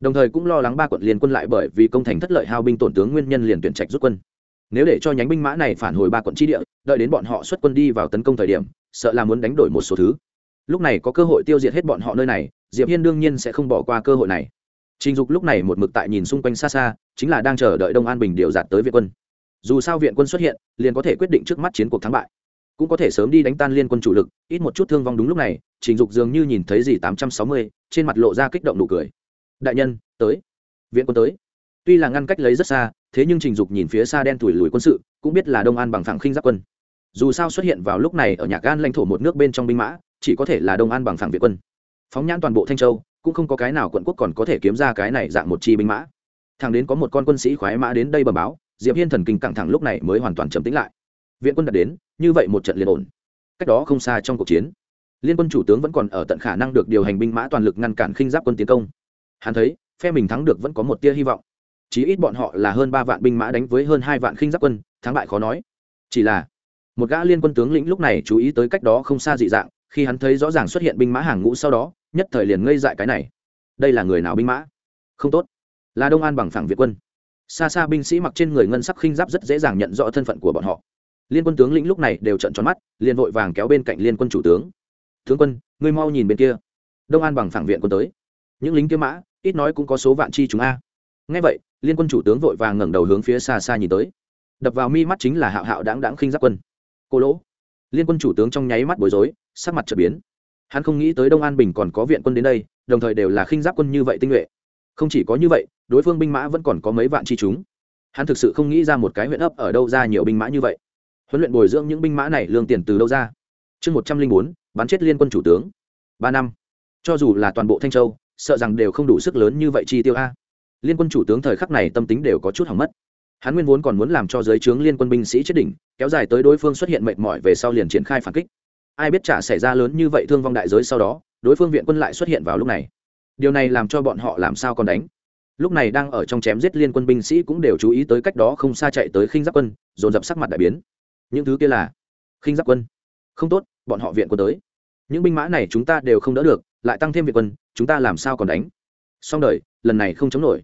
Đồng thời cũng lo lắng ba quận liên quân lại bởi vì công thành thất lợi hao binh tổn tướng nguyên nhân liền tuyển trạch rút quân. Nếu để cho nhánh binh mã này phản hồi ba quận tri địa, đợi đến bọn họ xuất quân đi vào tấn công thời điểm, sợ là muốn đánh đổi một số thứ. Lúc này có cơ hội tiêu diệt hết bọn họ nơi này, diệp hiên đương nhiên sẽ không bỏ qua cơ hội này. Trình dục lúc này một mực tại nhìn xung quanh xa xa, chính là đang chờ đợi đông an bình điều giạt tới viện quân. Dù sao viện quân xuất hiện, liền có thể quyết định trước mắt chiến cuộc thắng bại cũng có thể sớm đi đánh tan liên quân chủ lực, ít một chút thương vong đúng lúc này, trình dục dường như nhìn thấy gì tám trăm sáu mươi, trên mặt lộ ra kích động nụ cười. Đại nhân, tới. Viện quân tới. Tuy là ngăn cách lấy rất xa, thế nhưng trình dục nhìn phía xa đen tủi lùi quân sự, cũng biết là đông an bằng phẳng khinh giáp quân. Dù sao xuất hiện vào lúc này ở nhà gan lãnh thổ một nước bên trong binh mã, chỉ có thể là đông an bằng phẳng việt quân. Phóng nhãn toàn bộ thanh châu, cũng không có cái nào quận quốc còn có thể kiếm ra cái này dạng một chi binh mã. Thằng đến có một con quân sĩ khoái mã đến đây bờ báo, diệp hiên thần kinh căng thẳng lúc này mới hoàn toàn trầm tĩnh lại viện quân đặt đến, như vậy một trận liền ổn. Cách đó không xa trong cuộc chiến, liên quân chủ tướng vẫn còn ở tận khả năng được điều hành binh mã toàn lực ngăn cản khinh giáp quân tiến công. Hắn thấy, phe mình thắng được vẫn có một tia hy vọng. Chí ít bọn họ là hơn ba vạn binh mã đánh với hơn hai vạn khinh giáp quân, thắng bại khó nói. Chỉ là, một gã liên quân tướng lĩnh lúc này chú ý tới cách đó không xa dị dạng, khi hắn thấy rõ ràng xuất hiện binh mã hàng ngũ sau đó, nhất thời liền ngây dại cái này. Đây là người nào binh mã? Không tốt. Là đông an bằng phẳng việt quân. Xa xa binh sĩ mặc trên người ngân sắc khinh giáp rất dễ dàng nhận rõ thân phận của bọn họ liên quân tướng lĩnh lúc này đều trận tròn mắt, liền vội vàng kéo bên cạnh liên quân chủ tướng. Tướng quân, ngươi mau nhìn bên kia. Đông an bằng phẳng viện quân tới. Những lính kia mã, ít nói cũng có số vạn chi chúng a. Ngay vậy, liên quân chủ tướng vội vàng ngẩng đầu hướng phía xa xa nhìn tới. Đập vào mi mắt chính là hạo hạo đáng đáng khinh giáp quân. Cô lỗ. Liên quân chủ tướng trong nháy mắt bối rối, sắc mặt trở biến. Hắn không nghĩ tới đông an bình còn có viện quân đến đây, đồng thời đều là khinh giáp quân như vậy tinh nhuệ. Không chỉ có như vậy, đối phương binh mã vẫn còn có mấy vạn chi chúng. Hắn thực sự không nghĩ ra một cái huyện ấp ở đâu ra nhiều binh mã như vậy huấn luyện bồi dưỡng những binh mã này lương tiền từ đâu ra? Chương một trăm linh bốn, bắn chết liên quân chủ tướng. Ba năm. Cho dù là toàn bộ thanh châu, sợ rằng đều không đủ sức lớn như vậy chi tiêu a. Liên quân chủ tướng thời khắc này tâm tính đều có chút hỏng mất. Hắn nguyên vốn còn muốn làm cho giới trướng liên quân binh sĩ chết đỉnh, kéo dài tới đối phương xuất hiện mệt mỏi về sau liền triển khai phản kích. Ai biết trả xảy ra lớn như vậy thương vong đại giới sau đó, đối phương viện quân lại xuất hiện vào lúc này. Điều này làm cho bọn họ làm sao còn đánh? Lúc này đang ở trong chém giết liên quân binh sĩ cũng đều chú ý tới cách đó không xa chạy tới khinh giáp quân, dồn dập sắc mặt đại biến những thứ kia là khinh giáp quân. Không tốt, bọn họ viện quân tới. Những binh mã này chúng ta đều không đỡ được, lại tăng thêm viện quân, chúng ta làm sao còn đánh? Xong đời, lần này không chống nổi.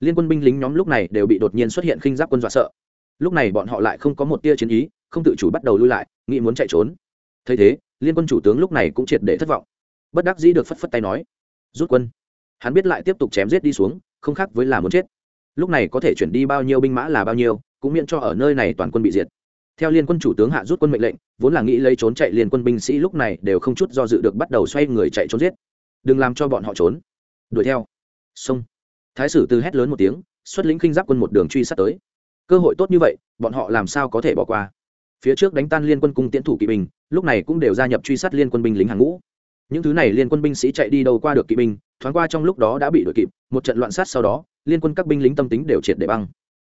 Liên quân binh lính nhóm lúc này đều bị đột nhiên xuất hiện khinh giáp quân dọa sợ. Lúc này bọn họ lại không có một tia chiến ý, không tự chủ bắt đầu lui lại, nghĩ muốn chạy trốn. Thấy thế, liên quân chủ tướng lúc này cũng triệt để thất vọng. Bất đắc dĩ được phất phất tay nói, rút quân. Hắn biết lại tiếp tục chém giết đi xuống, không khác với là muốn chết. Lúc này có thể chuyển đi bao nhiêu binh mã là bao nhiêu, cũng miễn cho ở nơi này toàn quân bị diệt theo liên quân chủ tướng hạ rút quân mệnh lệnh, vốn là nghĩ lấy trốn chạy liên quân binh sĩ lúc này đều không chút do dự được bắt đầu xoay người chạy trốn giết. Đừng làm cho bọn họ trốn. Đuổi theo. Xông thái sử tư hét lớn một tiếng, xuất lĩnh khinh giáp quân một đường truy sát tới. Cơ hội tốt như vậy, bọn họ làm sao có thể bỏ qua? Phía trước đánh tan liên quân cung tiễn thủ kỵ binh, lúc này cũng đều gia nhập truy sát liên quân binh lính hàng ngũ. Những thứ này liên quân binh sĩ chạy đi đâu qua được kỵ binh, thoáng qua trong lúc đó đã bị đuổi kịp, một trận loạn sát sau đó, liên quân các binh lính tâm tính đều triệt để băng.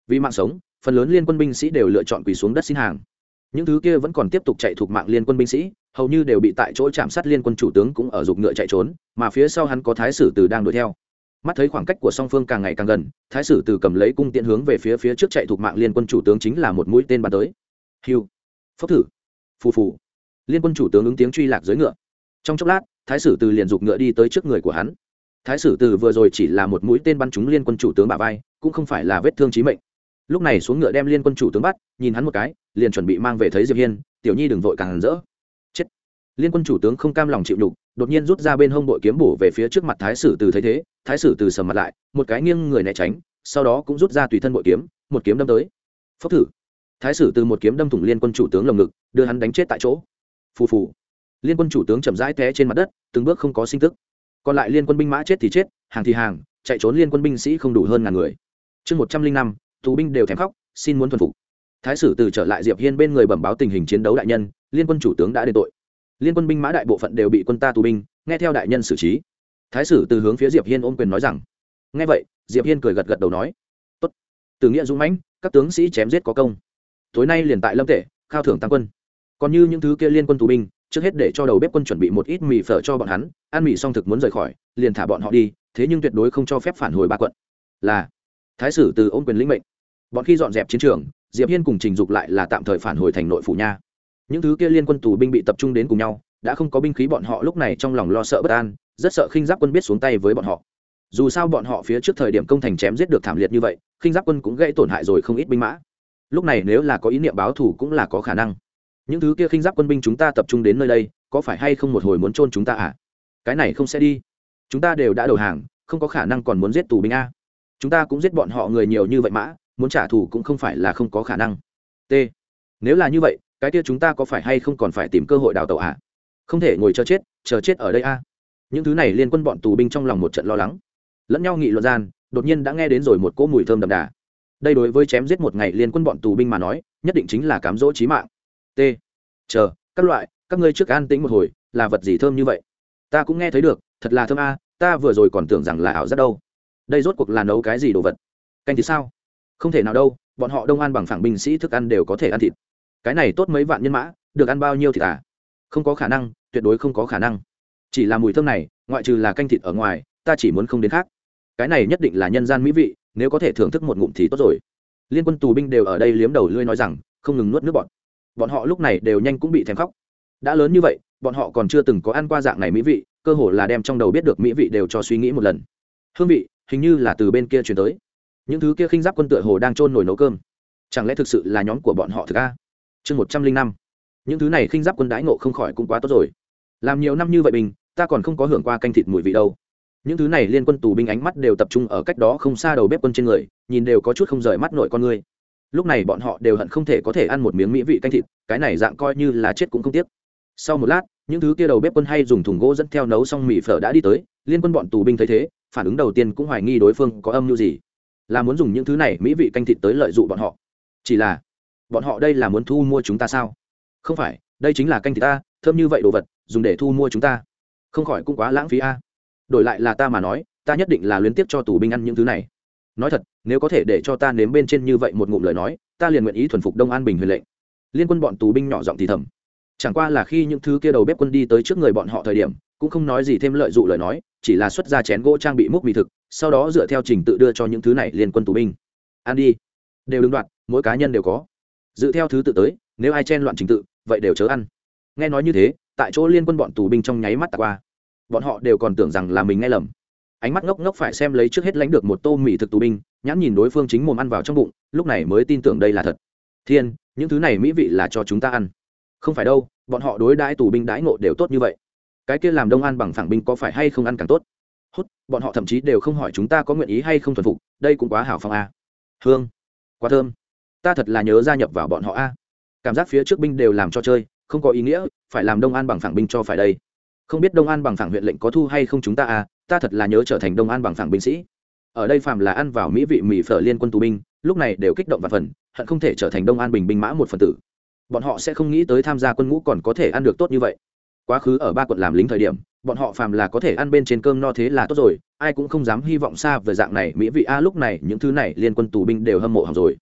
Vì mạng sống phần lớn liên quân binh sĩ đều lựa chọn quỳ xuống đất xin hàng. Những thứ kia vẫn còn tiếp tục chạy thuộc mạng liên quân binh sĩ, hầu như đều bị tại chỗ chạm sát liên quân chủ tướng cũng ở dục ngựa chạy trốn, mà phía sau hắn có thái sử từ đang đuổi theo. Mắt thấy khoảng cách của song phương càng ngày càng gần, thái sử từ cầm lấy cung tiện hướng về phía phía trước chạy thuộc mạng liên quân chủ tướng chính là một mũi tên bắn tới. Hiu, phốc thử, phù phù. Liên quân chủ tướng ứng tiếng truy lạc dưới ngựa. Trong chốc lát, thái sử từ liền dục ngựa đi tới trước người của hắn. Thái sử từ vừa rồi chỉ là một mũi tên bắn trúng liên quân chủ tướng bà vai, cũng không phải là vết thương chí mệnh lúc này xuống ngựa đem liên quân chủ tướng bắt, nhìn hắn một cái, liền chuẩn bị mang về thấy diệp hiên, tiểu nhi đừng vội càng hẳn rỡ. Chết. Liên quân chủ tướng không cam lòng chịu đục đột nhiên rút ra bên hông bội kiếm bổ về phía trước mặt thái sử từ thấy thế, thái sử từ sầm mặt lại, một cái nghiêng người né tránh, sau đó cũng rút ra tùy thân bội kiếm, một kiếm đâm tới. Phốc thử. Thái sử từ một kiếm đâm thủng liên quân chủ tướng lồng ngực, đưa hắn đánh chết tại chỗ. Phù phù. Liên quân chủ tướng chậm rãi té trên mặt đất, từng bước không có sinh tức. Còn lại liên quân binh mã chết thì chết, hàng thì hàng, chạy trốn liên quân binh sĩ không đủ hơn ngàn người. Chương một trăm linh năm tù binh đều thèm khóc, xin muốn thuần phục. Thái sử từ trở lại diệp hiên bên người bẩm báo tình hình chiến đấu đại nhân, liên quân chủ tướng đã đền tội. Liên quân binh mã đại bộ phận đều bị quân ta tù binh, nghe theo đại nhân xử trí. Thái sử từ hướng phía diệp hiên ôm quyền nói rằng, nghe vậy, diệp hiên cười gật gật đầu nói, tốt. Từ nghĩa dũng mãnh, các tướng sĩ chém giết có công. Tối nay liền tại lâm tể, khao thưởng tăng quân. Còn như những thứ kia liên quân tù binh, trước hết để cho đầu bếp quân chuẩn bị một ít mì phở cho bọn hắn, ăn mì xong thực muốn rời khỏi, liền thả bọn họ đi, thế nhưng tuyệt đối không cho phép phản hồi ba quận. Là thái sử từ ôm quyền lĩnh mệnh. Bọn khi dọn dẹp chiến trường, diệp hiên cùng trình dục lại là tạm thời phản hồi thành nội phủ nha. Những thứ kia liên quân tù binh bị tập trung đến cùng nhau, đã không có binh khí bọn họ lúc này trong lòng lo sợ bất an, rất sợ khinh giáp quân biết xuống tay với bọn họ. Dù sao bọn họ phía trước thời điểm công thành chém giết được thảm liệt như vậy, khinh giáp quân cũng gây tổn hại rồi không ít binh mã. Lúc này nếu là có ý niệm báo thù cũng là có khả năng. Những thứ kia khinh giáp quân binh chúng ta tập trung đến nơi đây, có phải hay không một hồi muốn trôn chúng ta à? Cái này không sẽ đi. Chúng ta đều đã đầu hàng, không có khả năng còn muốn giết tù binh a chúng ta cũng giết bọn họ người nhiều như vậy mã, muốn trả thù cũng không phải là không có khả năng. T. Nếu là như vậy, cái kia chúng ta có phải hay không còn phải tìm cơ hội đào tẩu à? Không thể ngồi chờ chết chờ chết ở đây a những thứ này liên quân bọn tù binh trong lòng một trận lo lắng. Lẫn nhau nghị luận gian, đột nhiên đã nghe đến rồi một cỗ mùi thơm đậm đà. Đây đối với chém giết một ngày liên quân bọn tù binh mà nói, nhất định chính là cám dỗ trí mạng. T. Chờ, các loại, các ngươi trước an tĩnh một hồi, là vật gì thơm như vậy? Ta cũng nghe thấy được, thật là thơm a, ta vừa rồi còn tưởng rằng là ảo giác đâu đây rốt cuộc là nấu cái gì đồ vật? Canh thì sao? Không thể nào đâu, bọn họ đông an bằng phẳng binh sĩ thức ăn đều có thể ăn thịt. Cái này tốt mấy vạn nhân mã, được ăn bao nhiêu thịt à? Không có khả năng, tuyệt đối không có khả năng. Chỉ là mùi thơm này, ngoại trừ là canh thịt ở ngoài, ta chỉ muốn không đến khác. Cái này nhất định là nhân gian mỹ vị, nếu có thể thưởng thức một ngụm thì tốt rồi. Liên quân tù binh đều ở đây liếm đầu lưỡi nói rằng, không ngừng nuốt nước bọn. Bọn họ lúc này đều nhanh cũng bị thèm khóc. Đã lớn như vậy, bọn họ còn chưa từng có ăn qua dạng này mỹ vị, cơ hồ là đem trong đầu biết được mỹ vị đều cho suy nghĩ một lần. Hương vị hình như là từ bên kia chuyển tới. Những thứ kia khinh giáp quân tựa hồ đang trôn nổi nấu cơm. Chẳng lẽ thực sự là nhóm của bọn họ thực a? Chương một trăm linh năm. Những thứ này khinh giáp quân đãi ngộ không khỏi cũng quá tốt rồi. Làm nhiều năm như vậy bình, ta còn không có hưởng qua canh thịt mùi vị đâu. Những thứ này liên quân tù binh ánh mắt đều tập trung ở cách đó không xa đầu bếp quân trên người, nhìn đều có chút không rời mắt nội con người. Lúc này bọn họ đều hận không thể có thể ăn một miếng mỹ vị canh thịt, cái này dạng coi như là chết cũng không tiếc. Sau một lát, những thứ kia đầu bếp quân hay dùng thùng gỗ dẫn theo nấu xong mì phở đã đi tới, liên quân bọn tù binh thấy thế phản ứng đầu tiên cũng hoài nghi đối phương có âm mưu gì, là muốn dùng những thứ này mỹ vị canh thịt tới lợi dụng bọn họ. Chỉ là, bọn họ đây là muốn thu mua chúng ta sao? Không phải, đây chính là canh thịt ta, thơm như vậy đồ vật, dùng để thu mua chúng ta. Không khỏi cũng quá lãng phí a. Đổi lại là ta mà nói, ta nhất định là luyến tiếp cho tù binh ăn những thứ này. Nói thật, nếu có thể để cho ta nếm bên trên như vậy một ngụm lời nói, ta liền nguyện ý thuần phục đông an bình huyền lệnh. Liên quân bọn tù binh nhỏ giọng thì thầm chẳng qua là khi những thứ kia đầu bếp quân đi tới trước người bọn họ thời điểm, cũng không nói gì thêm lợi dụng lời nói, chỉ là xuất ra chén gỗ trang bị múc mì thực, sau đó dựa theo trình tự đưa cho những thứ này liên quân tù binh. Ăn đi. Đều đứng đoạn, mỗi cá nhân đều có. Dự theo thứ tự tới, nếu ai chen loạn trình tự, vậy đều chớ ăn. Nghe nói như thế, tại chỗ liên quân bọn tù binh trong nháy mắt tạt qua. Bọn họ đều còn tưởng rằng là mình nghe lầm. Ánh mắt ngốc ngốc phải xem lấy trước hết lánh được một tô mì thực tù binh, nhãn nhìn đối phương chính mồm ăn vào trong bụng, lúc này mới tin tưởng đây là thật. Thiên, những thứ này mỹ vị là cho chúng ta ăn không phải đâu, bọn họ đối đãi tù binh đãi ngộ đều tốt như vậy. Cái kia làm đông an bằng phẳng binh có phải hay không ăn càng tốt? Hút, bọn họ thậm chí đều không hỏi chúng ta có nguyện ý hay không thuần phục, đây cũng quá hảo phong a. Hương, quá thơm. Ta thật là nhớ gia nhập vào bọn họ a. Cảm giác phía trước binh đều làm cho chơi, không có ý nghĩa, phải làm đông an bằng phẳng binh cho phải đây. Không biết đông an bằng phẳng huyện lệnh có thu hay không chúng ta a, ta thật là nhớ trở thành đông an bằng phẳng binh sĩ. Ở đây phàm là ăn vào mỹ vị mỹ phở liên quân tù binh, lúc này đều kích động và phần hận không thể trở thành đông an bình binh mã một phần tử bọn họ sẽ không nghĩ tới tham gia quân ngũ còn có thể ăn được tốt như vậy. Quá khứ ở ba quận làm lính thời điểm, bọn họ phàm là có thể ăn bên trên cơm no thế là tốt rồi, ai cũng không dám hy vọng xa về dạng này, mỹ vị a, lúc này những thứ này liên quân tù binh đều hâm mộ hỏng rồi.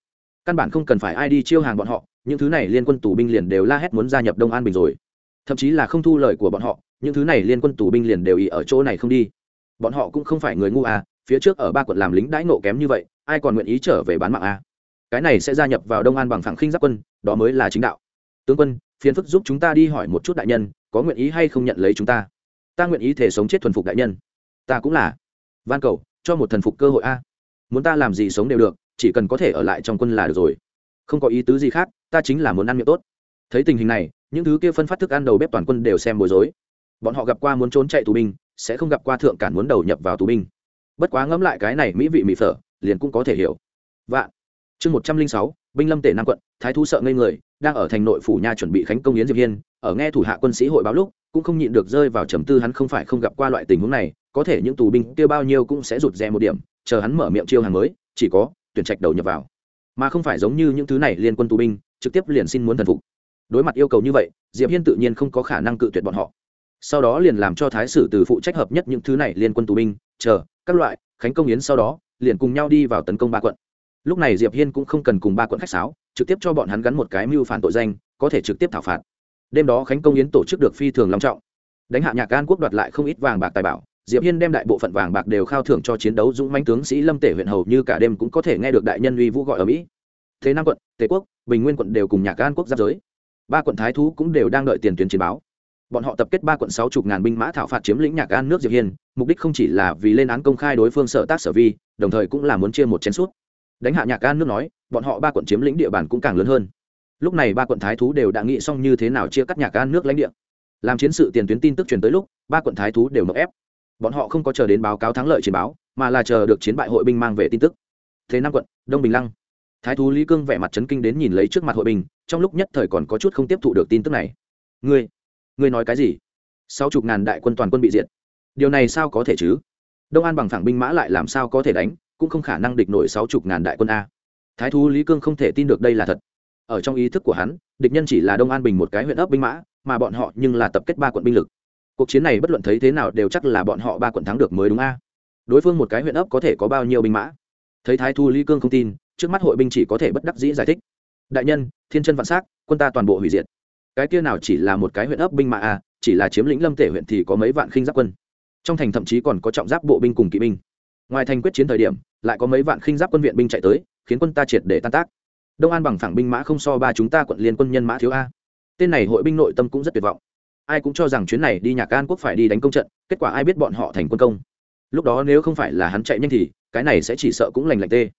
Căn bản không cần phải ai đi chiêu hàng bọn họ, những thứ này liên quân tù binh liền đều la hét muốn gia nhập đông an bình rồi. Thậm chí là không thu lời của bọn họ, những thứ này liên quân tù binh liền đều ý ở chỗ này không đi. Bọn họ cũng không phải người ngu à phía trước ở ba quận làm lính đãi nộ kém như vậy, ai còn nguyện ý trở về bán mạng à? Cái này sẽ gia nhập vào đông an bằng phẳng khinh giáp quân, đó mới là chính đạo. Tướng quân, phiền phức giúp chúng ta đi hỏi một chút đại nhân, có nguyện ý hay không nhận lấy chúng ta? Ta nguyện ý thể sống chết thuần phục đại nhân. Ta cũng là. Van cầu, cho một thần phục cơ hội a. Muốn ta làm gì sống đều được, chỉ cần có thể ở lại trong quân là được rồi. Không có ý tứ gì khác, ta chính là muốn ăn miệng tốt. Thấy tình hình này, những thứ kia phân phát thức ăn đầu bếp toàn quân đều xem bối rối. Bọn họ gặp qua muốn trốn chạy tù binh, sẽ không gặp qua thượng cản muốn đầu nhập vào tù binh. Bất quá ngẫm lại cái này mỹ vị mỹ phở, liền cũng có thể hiểu. Vạn chương một trăm linh sáu, binh lâm tể nam quận, thái thú sợ ngây người, đang ở thành nội phủ nha chuẩn bị khánh công yến diệp hiên, ở nghe thủ hạ quân sĩ hội báo lúc, cũng không nhịn được rơi vào trầm tư hắn không phải không gặp qua loại tình huống này, có thể những tù binh kia bao nhiêu cũng sẽ rụt rè một điểm, chờ hắn mở miệng chiêu hàng mới, chỉ có tuyển trạch đầu nhập vào. Mà không phải giống như những thứ này liên quân tù binh, trực tiếp liền xin muốn thần phục. Đối mặt yêu cầu như vậy, diệp hiên tự nhiên không có khả năng cự tuyệt bọn họ. Sau đó liền làm cho thái sử từ phụ trách hợp nhất những thứ này liên quân tù binh, chờ, các loại, khánh công yến sau đó, liền cùng nhau đi vào tấn công ba quận lúc này diệp hiên cũng không cần cùng ba quận khách sáo, trực tiếp cho bọn hắn gắn một cái mưu phản tội danh, có thể trực tiếp thảo phạt. Đêm đó khánh công yến tổ chức được phi thường long trọng. Đánh hạ nhạc an quốc đoạt lại không ít vàng bạc tài bảo, diệp hiên đem đại bộ phận vàng bạc đều khao thưởng cho chiến đấu dũng mãnh tướng sĩ lâm tể huyện hầu như cả đêm cũng có thể nghe được đại nhân uy vũ gọi ở mỹ. Thế nam quận, tề quốc, bình nguyên quận đều cùng nhạc an quốc giáp giới. Ba quận thái thú cũng đều đang đợi tiền tuyến chiến báo. Bọn họ tập kết ba quận sáu chục ngàn binh mã thảo phạt chiếm lĩnh nhạc an nước diệp hiên, mục đích không chỉ là vì lên án công khai đối phương sở tác sở vi, đồng thời cũng là muốn chia một chén suốt đánh hạ nhạc an nước nói, bọn họ ba quận chiếm lĩnh địa bàn cũng càng lớn hơn. Lúc này ba quận thái thú đều đã nghĩ xong như thế nào chia cắt nhạc an nước lãnh địa. Làm chiến sự tiền tuyến tin tức truyền tới lúc, ba quận thái thú đều nộp ép. Bọn họ không có chờ đến báo cáo thắng lợi chiến báo, mà là chờ được chiến bại hội binh mang về tin tức. Thế năm quận, đông bình lăng. Thái thú lý cương vẻ mặt chấn kinh đến nhìn lấy trước mặt hội binh, trong lúc nhất thời còn có chút không tiếp thụ được tin tức này. Ngươi ngươi nói cái gì? Sáu chục ngàn đại quân toàn quân bị diệt. Điều này sao có thể chứ? Đông an bằng phẳng binh mã lại làm sao có thể đánh? Cũng không khả năng địch nổi sáu chục ngàn đại quân a. Thái thú lý cương không thể tin được đây là thật. Ở trong ý thức của hắn, địch nhân chỉ là đông an bình một cái huyện ấp binh mã, mà bọn họ nhưng là tập kết ba quận binh lực. Cuộc chiến này bất luận thấy thế nào đều chắc là bọn họ ba quận thắng được mới đúng a. Đối phương một cái huyện ấp có thể có bao nhiêu binh mã? Thấy thái thu lý cương không tin, trước mắt hội binh chỉ có thể bất đắc dĩ giải thích. Đại nhân, thiên chân vạn s á c quân ta toàn bộ hủy diệt. Cái kia nào chỉ là một cái huyện ấp binh mã a, chỉ là chiếm lĩnh lâm tể huyện thì có mấy vạn khinh giáp quân. Trong thành thậm chí còn có trọng giáp bộ binh cùng kỵ binh ngoài thành quyết chiến thời điểm, lại có mấy vạn khinh giáp quân viện binh chạy tới, khiến quân ta triệt để tan tác. Đông an bằng phẳng binh mã không so ba chúng ta quận liên quân nhân mã thiếu a. Tên này hội binh nội tâm cũng rất tuyệt vọng. Ai cũng cho rằng chuyến này đi nhạc an quốc phải đi đánh công trận, kết quả ai biết bọn họ thành quân công. Lúc đó nếu không phải là hắn chạy nhanh thì, cái này sẽ chỉ sợ cũng lành lạnh tê.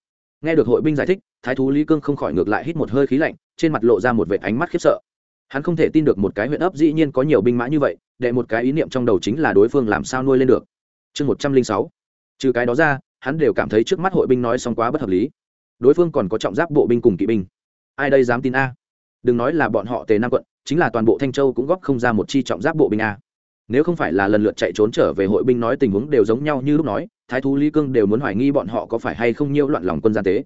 Nghe được hội binh giải thích, thái thú lý cương không khỏi ngược lại hít một hơi khí lạnh, trên mặt lộ ra một vệ ánh mắt khiếp sợ. Hắn không thể tin được một cái huyện ấp dĩ nhiên có nhiều binh mã như vậy để một cái ý niệm trong đầu chính là đối phương làm sao nuôi lên được. Chương một trăm linh sáu trừ cái đó ra, hắn đều cảm thấy trước mắt hội binh nói xong quá bất hợp lý. Đối phương còn có trọng giáp bộ binh cùng kỵ binh. Ai đây dám tin a? Đừng nói là bọn họ tề nam quận, chính là toàn bộ thanh châu cũng góp không ra một chi trọng giáp bộ binh a. Nếu không phải là lần lượt chạy trốn trở về hội binh nói tình huống đều giống nhau như lúc nói, thái thú lý cương đều muốn hoài nghi bọn họ có phải hay không nhiêu loạn lòng quân gian tế.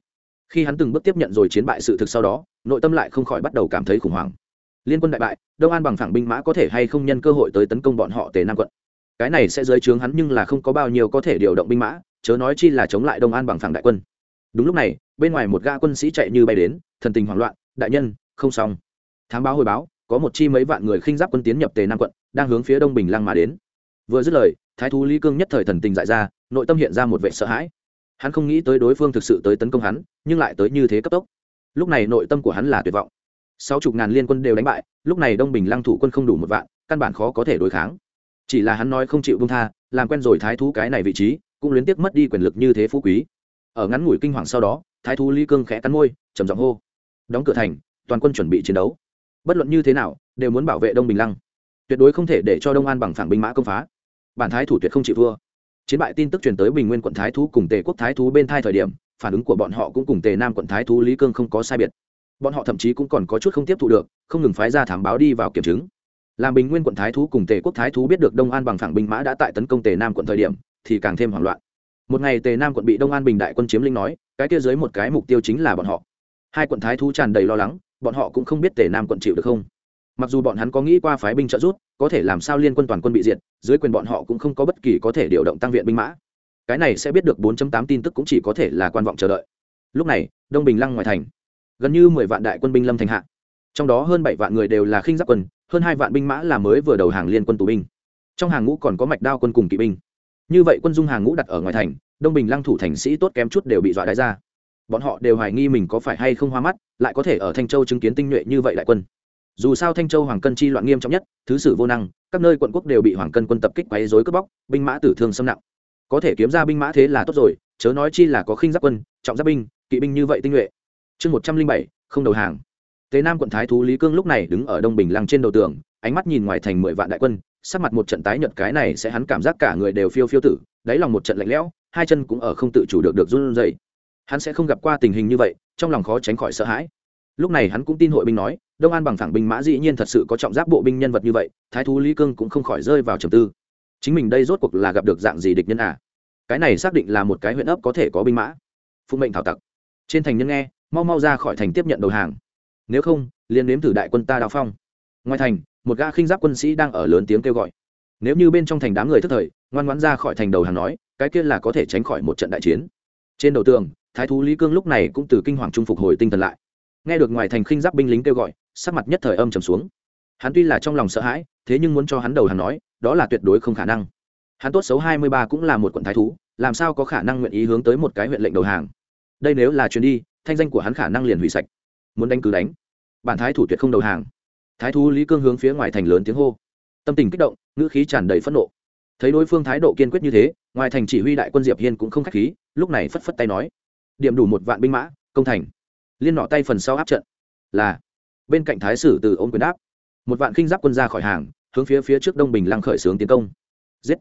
Khi hắn từng bước tiếp nhận rồi chiến bại sự thực sau đó, nội tâm lại không khỏi bắt đầu cảm thấy khủng hoảng. Liên quân đại bại, đông an bằng phẳng binh mã có thể hay không nhân cơ hội tới tấn công bọn họ tề nam quận? Cái này sẽ giới trướng hắn nhưng là không có bao nhiêu có thể điều động binh mã, chớ nói chi là chống lại đông an bằng phẳng đại quân. Đúng lúc này, bên ngoài một gã quân sĩ chạy như bay đến, thần tình hoảng loạn, đại nhân, không xong. Thám báo hồi báo, có một chi mấy vạn người khinh giáp quân tiến nhập tề nam quận, đang hướng phía đông bình lăng mà đến. Vừa dứt lời, thái thú lý cương nhất thời thần tình dại ra, nội tâm hiện ra một vệ sợ hãi. Hắn không nghĩ tới đối phương thực sự tới tấn công hắn, nhưng lại tới như thế cấp tốc. Lúc này nội tâm của hắn là tuyệt vọng. Sáu chục ngàn liên quân đều đánh bại, lúc này đông bình lăng thủ quân không đủ một vạn, căn bản khó có thể đối kháng chỉ là hắn nói không chịu bông tha, làm quen rồi thái thú cái này vị trí, cũng luyến tiếc mất đi quyền lực như thế phú quý. Ở ngắn ngủi kinh hoàng sau đó, thái thú lý cương khẽ cắn môi, trầm giọng hô. Đóng cửa thành, toàn quân chuẩn bị chiến đấu. Bất luận như thế nào, đều muốn bảo vệ đông bình lăng. Tuyệt đối không thể để cho đông an bằng phản binh mã công phá. Bản thái thủ tuyệt không chịu thua. Chiến bại tin tức truyền tới bình nguyên quận thái thú cùng tề quốc thái thú bên thai thời điểm, phản ứng của bọn họ cũng cùng tề nam quận thái thú lý cương không có sai biệt. Bọn họ thậm chí cũng còn có chút không tiếp thu được, không ngừng phái ra thám báo đi vào kiểm chứng làm bình nguyên quận thái thú cùng tề quốc thái thú biết được đông an bằng phẳng binh mã đã tại tấn công tề nam quận thời điểm, thì càng thêm hoảng loạn. Một ngày tề nam quận bị đông an bình đại quân chiếm linh nói, cái kia dưới một cái mục tiêu chính là bọn họ. Hai quận thái thú tràn đầy lo lắng, bọn họ cũng không biết tề nam quận chịu được không. Mặc dù bọn hắn có nghĩ qua phái binh trợ rút có thể làm sao liên quân toàn quân bị diệt, dưới quyền bọn họ cũng không có bất kỳ có thể điều động tăng viện binh mã. Cái này sẽ biết được 4.8 tin tức cũng chỉ có thể là quan vọng chờ đợi. Lúc này, đông bình lăng ngoài thành. Gần như mười vạn đại quân binh lâm thành hạ trong đó hơn bảy vạn người đều là khinh giáp quân, hơn hai vạn binh mã là mới vừa đầu hàng liên quân tù binh. Trong hàng ngũ còn có mạch đao quân cùng kỵ binh. Như vậy quân dung hàng ngũ đặt ở ngoài thành, đông bình lăng thủ thành sĩ tốt kém chút đều bị dọa đáy ra bọn họ đều hoài nghi mình có phải hay không hoa mắt, lại có thể ở thanh châu chứng kiến tinh nhuệ như vậy đại quân. Dù sao thanh châu hoàng cân chi loạn nghiêm trọng nhất, thứ sử vô năng, các nơi quận quốc đều bị hoàng cân quân tập kích quấy dối cướp bóc, binh mã tử thương xâm nặng. Có thể kiếm ra binh mã thế là tốt rồi, chớ nói chi là có khinh giáp quân, trọng giáp binh, kỵ binh như vậy tinh nhuệ. Chương một trăm linh bảy, không đầu hàng tế nam quận thái thú lý cương lúc này đứng ở đông bình lăng trên đầu tường, ánh mắt nhìn ngoài thành mười vạn đại quân, sắc mặt một trận tái nhợt, cái này sẽ hắn cảm giác cả người đều phiêu phiêu tử, đáy lòng một trận lạnh lẽo, hai chân cũng ở không tự chủ được được run rẩy. Hắn sẽ không gặp qua tình hình như vậy, trong lòng khó tránh khỏi sợ hãi. Lúc này hắn cũng tin hội binh nói, đông an bằng phẳng binh mã dĩ nhiên thật sự có trọng giáp bộ binh nhân vật như vậy, thái thú lý cương cũng không khỏi rơi vào trầm tư. Chính mình đây rốt cuộc là gặp được dạng gì địch nhân à? Cái này xác định là một cái huyện ấp có thể có binh mã. Phụ mệnh thảo tặc. Trên thành nhân nghe, mau mau ra khỏi thành tiếp nhận đầu hàng nếu không, liền nếm thử đại quân ta đào phong. Ngoài thành, một gã khinh giáp quân sĩ đang ở lớn tiếng kêu gọi. Nếu như bên trong thành đám người thức thời, ngoan ngoãn ra khỏi thành đầu hàng nói, cái kia là có thể tránh khỏi một trận đại chiến. Trên đầu tường, thái thú lý cương lúc này cũng từ kinh hoàng trung phục hồi tinh thần lại. Nghe được ngoài thành khinh giáp binh lính kêu gọi, sắc mặt nhất thời âm trầm xuống. Hắn tuy là trong lòng sợ hãi, thế nhưng muốn cho hắn đầu hàng nói, đó là tuyệt đối không khả năng. Hắn tốt xấu hai mươi ba cũng là một quận thái thú, làm sao có khả năng nguyện ý hướng tới một cái huyện lệnh đầu hàng? Đây nếu là chuyến đi, thanh danh của hắn khả năng liền hủy sạch muốn đánh cứ đánh. Bản thái thủ tuyệt không đầu hàng. Thái thú lý cương hướng phía ngoài thành lớn tiếng hô. Tâm tình kích động, ngữ khí tràn đầy phẫn nộ. Thấy đối phương thái độ kiên quyết như thế, ngoài thành chỉ huy đại quân diệp hiên cũng không k h á c h khí, lúc này phất phất tay nói, điểm đủ một vạn binh mã, công thành. Liên nọ tay phần sau áp trận. Là, bên cạnh thái sử từ ôm quyền đáp, một vạn khinh giáp quân ra khỏi hàng, hướng phía phía trước đông bình lăng khởi xướng tiến công. Giết.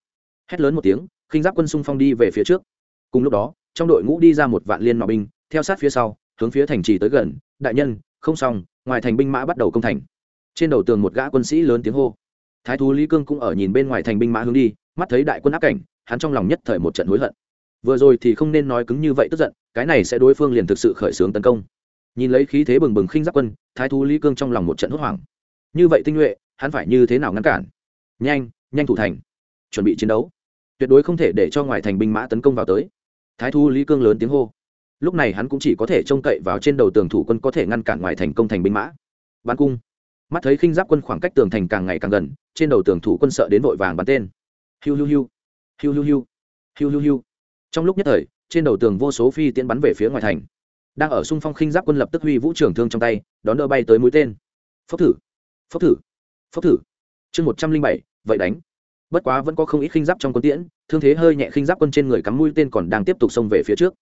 Hét lớn một tiếng, khinh giáp quân xung phong đi về phía trước. Cùng lúc đó, trong đội ngũ đi ra một vạn liên nọ binh, theo sát phía sau hướng phía thành trì tới gần, đại nhân, không xong, ngoài thành binh mã bắt đầu công thành. Trên đầu tường một gã quân sĩ lớn tiếng hô. Thái thú lý cương cũng ở nhìn bên ngoài thành binh mã hướng đi, mắt thấy đại quân áp cảnh, hắn trong lòng nhất thời một trận hối hận. Vừa rồi thì không nên nói cứng như vậy tức giận, cái này sẽ đối phương liền thực sự khởi xướng tấn công. Nhìn lấy khí thế bừng bừng khinh giáp quân, thái thú lý cương trong lòng một trận hốt hoảng. Như vậy tinh nhuệ, hắn phải như thế nào ngăn cản? Nhanh nhanh thủ thành. Chuẩn bị chiến đấu. Tuyệt đối không thể để cho ngoài thành binh mã tấn công vào tới. Thái thú lý cương lớn tiếng hô lúc này hắn cũng chỉ có thể trông cậy vào trên đầu tường thủ quân có thể ngăn cản ngoài thành công thành binh mã. Bắn cung. Mắt thấy khinh giáp quân khoảng cách tường thành càng ngày càng gần, trên đầu tường thủ quân sợ đến vội vàng bắn tên. Hiu hiu hiu. Hiu hiu hiu. Hiu hiu hiu. Trong lúc nhất thời, trên đầu tường vô số phi tiễn bắn về phía ngoài thành. Đang ở xung phong khinh giáp quân lập tức huy vũ trưởng thương trong tay, đón đỡ bay tới mũi tên. Phốc thử. Phốc thử. Phốc thử. Chương một trăm linh bảy, vậy đánh. Bất quá vẫn có không ít khinh giáp trong quân tiễn, thương thế hơi nhẹ khinh giáp quân trên người cắm mũi tên còn đang tiếp tục xông về phía trước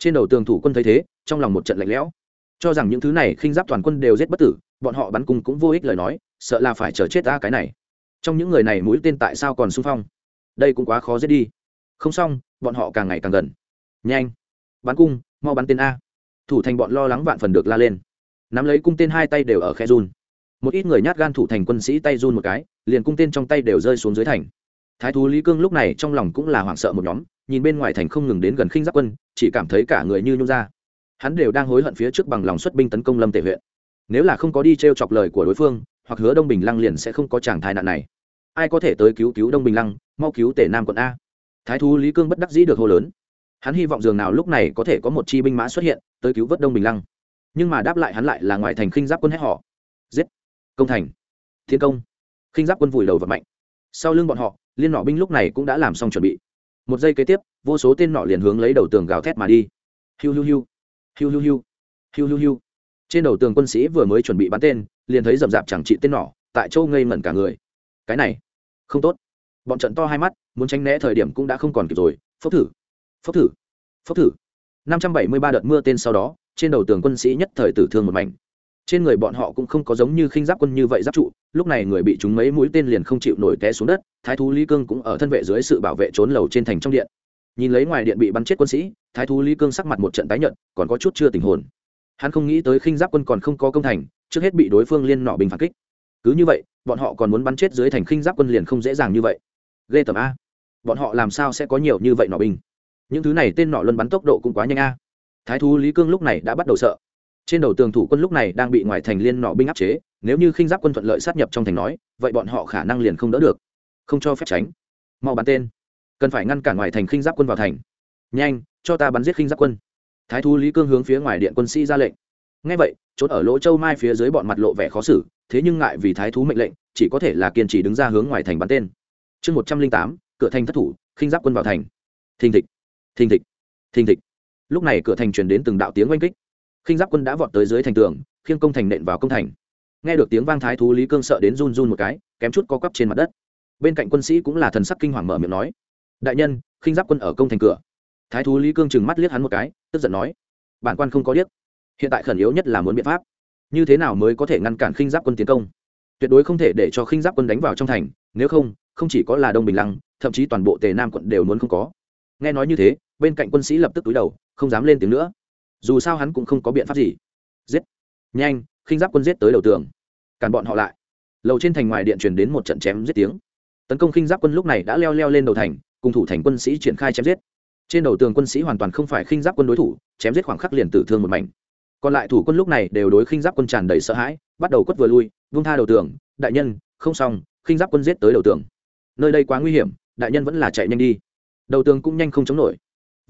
trên đầu tường thủ quân thấy thế, trong lòng một trận lạnh lẽo. Cho rằng những thứ này khinh giáp toàn quân đều giết bất tử, bọn họ bắn cung cũng vô ích lời nói, sợ là phải chờ chết ta cái này. Trong những người này mũi tên tại sao còn xung phong? Đây cũng quá khó giết đi. Không xong, bọn họ càng ngày càng gần. Nhanh. Bắn cung, mau bắn tên a. Thủ thành bọn lo lắng vạn phần được la lên. Nắm lấy cung tên hai tay đều ở khe run. Một ít người nhát gan thủ thành quân sĩ tay run một cái, liền cung tên trong tay đều rơi xuống dưới thành. Thái thú lý cương lúc này trong lòng cũng là hoảng sợ một nhóm nhìn bên ngoài thành không ngừng đến gần khinh giáp quân, chỉ cảm thấy cả người như nhung ra. Hắn đều đang hối hận phía trước bằng lòng xuất binh tấn công lâm tể huyện. Nếu là không có đi t r e o chọc lời của đối phương, hoặc hứa đông bình lăng liền sẽ không có chàng thai nạn này. Ai có thể tới cứu cứu đông bình lăng, mau cứu tể nam quận a. Thái thú lý cương bất đắc dĩ được hô lớn. Hắn hy vọng dường nào lúc này có thể có một chi binh mã xuất hiện, tới cứu vớt đông bình lăng. Nhưng mà đáp lại hắn lại là ngoài thành khinh giáp quân hét họ giết! Công thành! Thiên công! Khinh giáp quân vùi đầu vật mạnh sau lưng bọn họ, liên nọ binh lúc này cũng đã làm xong chuẩn bị một giây kế tiếp, vô số tên nọ liền hướng lấy đầu tường gào thét mà đi. Hiu hiu hiu. Hiu hiu hiu. Hiu hiu hiu. Trên đầu tường quân sĩ vừa mới chuẩn bị bắn tên, liền thấy rậm rạp chẳng trị tên nọ, tại châu ngây ngẩn cả người. Cái này, không tốt. Bọn trận to hai mắt, muốn tránh né thời điểm cũng đã không còn kịp rồi. Phốc thử. Phốc thử. Phốc thử. Năm trăm bảy mươi ba đợt mưa tên sau đó, trên đầu tường quân sĩ nhất thời tử thương một mảnh trên người bọn họ cũng không có giống như khinh giáp quân như vậy giáp trụ, lúc này người bị chúng mấy mũi tên liền không chịu nổi té xuống đất, thái thú lý cương cũng ở thân vệ dưới sự bảo vệ trốn lầu trên thành trong điện. Nhìn lấy ngoài điện bị bắn chết quân sĩ, thái thú lý cương sắc mặt một trận tái nhận còn có chút chưa tình hồn. Hắn không nghĩ tới khinh giáp quân còn không có công thành, trước hết bị đối phương liên nọ bình phản kích. Cứ như vậy, bọn họ còn muốn bắn chết dưới thành khinh giáp quân liền không dễ dàng như vậy. Ghê tởm a. Bọn họ làm sao sẽ có nhiều như vậy nọ binh? Những thứ này tên nọ luân bắn tốc độ cũng quá nhanh a. Thái thú lý cương lúc này đã bắt đầu sợ trên đầu tường thủ quân lúc này đang bị ngoài thành liên nọ binh áp chế, nếu như khinh giáp quân thuận lợi sát nhập trong thành nói, vậy bọn họ khả năng liền không đỡ được. Không cho phép tránh. Mau bắn tên. Cần phải ngăn cản ngoài thành khinh giáp quân vào thành. Nhanh, cho ta bắn giết khinh giáp quân. Thái thú lý cương hướng phía ngoài điện quân sĩ ra lệnh. Ngay vậy trốn ở lỗ châu mai phía dưới bọn mặt lộ vẻ khó xử, thế nhưng ngại vì thái thú mệnh lệnh, chỉ có thể là kiên trì đứng ra hướng ngoài thành bắn tên. Chương một trăm linh tám, cửa thành thất thủ, khinh giáp quân vào thành. Thình thịch. Thình thịch. Thình thịch. Lúc này cửa thành truyền đến từng đạo tiếng oanh kích khinh giáp quân đã vọt tới dưới thành tường, khiêng công thành nện vào công thành. Nghe được tiếng vang thái thú lý cương sợ đến run run một cái, kém chút co quắp trên mặt đất. Bên cạnh quân sĩ cũng là thần sắc kinh hoàng mở miệng nói, đại nhân, khinh giáp quân ở công thành cửa. Thái thú lý cương chừng mắt liếc hắn một cái, tức giận nói, bản quan không có điếc. Hiện tại khẩn yếu nhất là muốn biện pháp. Như thế nào mới có thể ngăn cản khinh giáp quân tiến công? Tuyệt đối không thể để cho khinh giáp quân đánh vào trong thành, nếu không không chỉ có là đông bình lăng, thậm chí toàn bộ tề nam quận đều muốn không có. Nghe nói như thế, bên cạnh quân sĩ lập tức túi đầu, không dám lên tiếng nữa dù sao hắn cũng không có biện pháp gì. Giết. Nhanh, khinh giáp quân giết tới đầu tường. Cản bọn họ lại. Lầu trên thành ngoài điện truyền đến một trận chém giết tiếng. Tấn công khinh giáp quân lúc này đã leo leo lên đầu thành, cùng thủ thành quân sĩ triển khai chém giết. Trên đầu tường quân sĩ hoàn toàn không phải khinh giáp quân đối thủ, chém giết khoảng khắc liền tử thương một mảnh. Còn lại thủ quân lúc này đều đối khinh giáp quân tràn đầy sợ hãi, bắt đầu quất vừa lui, vung tha đầu tường, đại nhân, không xong, khinh giáp quân giết tới đầu tường. Nơi đây quá nguy hiểm, đại nhân vẫn là chạy nhanh đi. Đầu tường cũng nhanh không chống nổi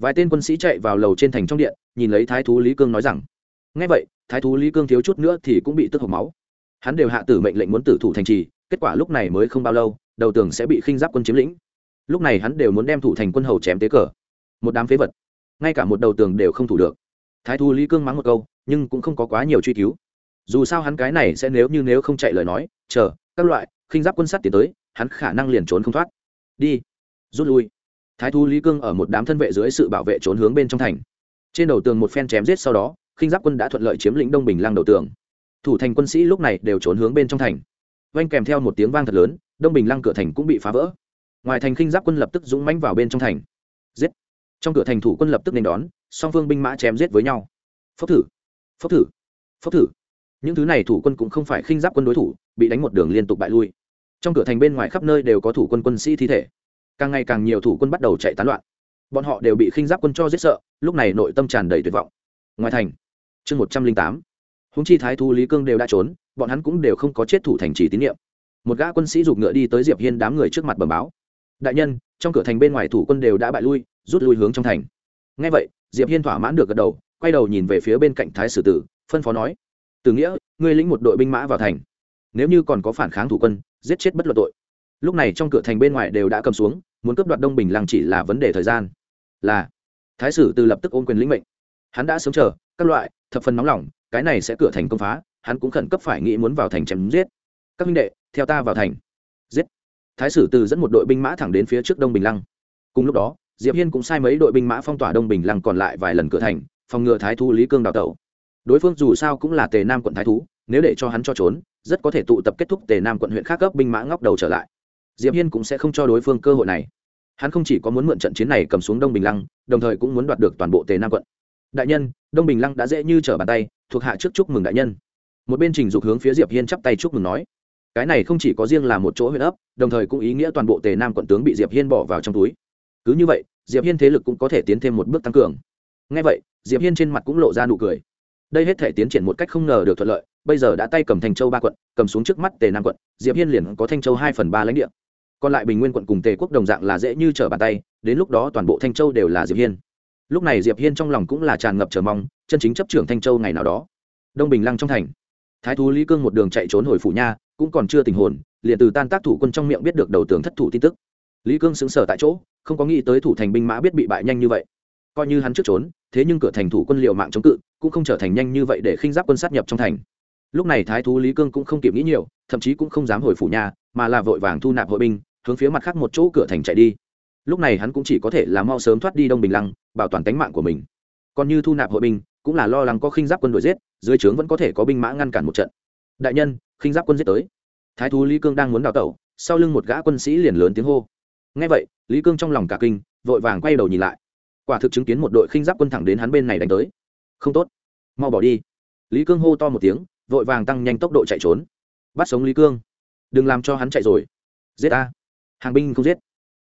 vài tên quân sĩ chạy vào lầu trên thành trong điện, nhìn lấy thái thú lý cương nói rằng ngay vậy, thái thú lý cương thiếu chút nữa thì cũng bị tức hộc máu. Hắn đều hạ tử mệnh lệnh muốn tử thủ thành trì, kết quả lúc này mới không bao lâu, đầu tường sẽ bị khinh giáp quân chiếm lĩnh. Lúc này hắn đều muốn đem thủ thành quân hầu chém tế cờ. Một đám phế vật, ngay cả một đầu tường đều không thủ được. Thái thú lý cương mắng một câu, nhưng cũng không có quá nhiều truy cứu. Dù sao hắn cái này sẽ nếu như nếu không chạy lời nói, chờ, các loại, khinh giáp quân sát tiến tới, hắn khả năng liền trốn không thoát. Đi, rút lui thái thú lý cương ở một đám thân vệ dưới sự bảo vệ trốn hướng bên trong thành. Trên đầu tường một phen chém giết sau đó, khinh giáp quân đã thuận lợi chiếm lĩnh đông bình lăng đầu tường. Thủ thành quân sĩ lúc này đều trốn hướng bên trong thành. Oanh kèm theo một tiếng vang thật lớn, đông bình lăng cửa thành cũng bị phá vỡ. Ngoài thành khinh giáp quân lập tức dũng mãnh vào bên trong thành. Giết! Trong cửa thành thủ quân lập tức nên đón, song phương binh mã chém giết với nhau. Phốc thử! Phốc thử! Phốc thử! Những thứ này thủ quân cũng không phải khinh giáp quân đối thủ, bị đánh một đường liên tục bại lui. Trong cửa thành bên ngoài khắp nơi đều có thủ quân quân sĩ thi thể càng ngày càng nhiều thủ quân bắt đầu chạy tán loạn. Bọn họ đều bị khinh giáp quân cho giết sợ, lúc này nội tâm tràn đầy tuyệt vọng. Ngoài thành, chương một trăm linh tám húng chi thái thu lý cương đều đã trốn, bọn hắn cũng đều không có chết thủ thành trì tín nhiệm. Một gã quân sĩ giục ngựa đi tới diệp hiên đám người trước mặt bẩm báo. Đại nhân, trong cửa thành bên ngoài thủ quân đều đã bại lui, rút lui hướng trong thành. Ngay vậy, diệp hiên thỏa mãn được gật đầu, quay đầu nhìn về phía bên cạnh thái sử tử, phân phó nói từ nghĩa, ngươi lĩnh một đội binh mã vào thành. Nếu như còn có phản kháng thủ quân, giết chết bất luận tội lúc này trong cửa thành bên ngoài đều đã cầm xuống, muốn cướp đoạt đông bình lăng chỉ là vấn đề thời gian. Là, thái sử từ lập tức ôm quyền lĩnh mệnh. Hắn đã sớm chờ, các loại, thập phần nóng lòng, cái này sẽ cửa thành công phá, hắn cũng khẩn cấp phải nghĩ muốn vào thành chém giết. Các minh đệ, theo ta vào thành. Giết. Thái sử từ dẫn một đội binh mã thẳng đến phía trước đông bình lăng. Cùng lúc đó, diệp hiên cũng sai mấy đội binh mã phong tỏa đông bình lăng còn lại vài lần cửa thành, phòng ngừa thái thú lý cương đào tẩu. Đối phương dù sao cũng là tề nam quận thái thú, nếu để cho hắn cho trốn, rất có thể tụ tập kết thúc tề nam quận huyện khác cấp binh mã ngóc đầu trở lại diệp hiên cũng sẽ không cho đối phương cơ hội này. Hắn không chỉ có muốn mượn trận chiến này cầm xuống đông bình lăng, đồng thời cũng muốn đoạt được toàn bộ tề nam quận. Đại nhân, đông bình lăng đã dễ như trở bàn tay, thuộc hạ trước chúc mừng đại nhân. Một bên trình dục hướng phía diệp hiên chắp tay chúc mừng nói. Cái này không chỉ có riêng là một chỗ huyện ấp, đồng thời cũng ý nghĩa toàn bộ tề nam quận tướng bị diệp hiên bỏ vào trong túi. Cứ như vậy, diệp hiên thế lực cũng có thể tiến thêm một bước tăng cường. Ngay vậy, diệp hiên trên mặt cũng lộ ra nụ cười. Đây hết thể tiến triển một cách không ngờ được thuận lợi, bây giờ đã tay cầm thành châu ba quận, cầm xuống trước mắt tề nam quận, diệp hiên liền có thanh châu hai phần ba lãnh địa còn lại bình nguyên quận cùng tề quốc đồng dạng là dễ như trở bàn tay, đến lúc đó toàn bộ thanh châu đều là diệp hiên. Lúc này diệp hiên trong lòng cũng là tràn ngập chờ mong, chân chính chấp trưởng thanh châu ngày nào đó. Đông bình lăng trong thành. Thái thú lý cương một đường chạy trốn hồi phủ nha, cũng còn chưa tình hồn, liền từ tan tác thủ quân trong miệng biết được đầu tướng thất thủ tin tức. Lý cương xứng sở tại chỗ, không có nghĩ tới thủ thành binh mã biết bị bại nhanh như vậy. Coi như hắn trước trốn, thế nhưng cửa thành thủ quân liệu mạng chống cự, cũng không trở thành nhanh như vậy để khinh giáp quân sát nhập trong thành. Lúc này thái thú lý cương cũng không kịp nghĩ nhiều, thậm chí cũng không dám hồi phủ nhà mà là vội vàng thu nạp hội binh hướng phía mặt khác một chỗ cửa thành chạy đi. Lúc này hắn cũng chỉ có thể là mau sớm thoát đi đông bình lăng, bảo toàn tính mạng của mình. Còn như thu nạp hội binh, cũng là lo lắng có khinh giáp quân đuổi giết, dưới trướng vẫn có thể có binh mã ngăn cản một trận. Đại nhân, khinh giáp quân giết tới. Thái thú lý cương đang muốn đào tẩu, sau lưng một gã quân sĩ liền lớn tiếng hô. Ngay vậy, lý cương trong lòng cả kinh, vội vàng quay đầu nhìn lại. Quả thực chứng kiến một đội khinh giáp quân thẳng đến hắn bên này đánh tới. Không tốt. Mau bỏ đi. Lý cương hô to một tiếng, vội vàng tăng nhanh tốc độ chạy trốn. Bắt sống lý cương. Đừng làm cho hắn chạy rồi. Giết ta hàng binh không giết.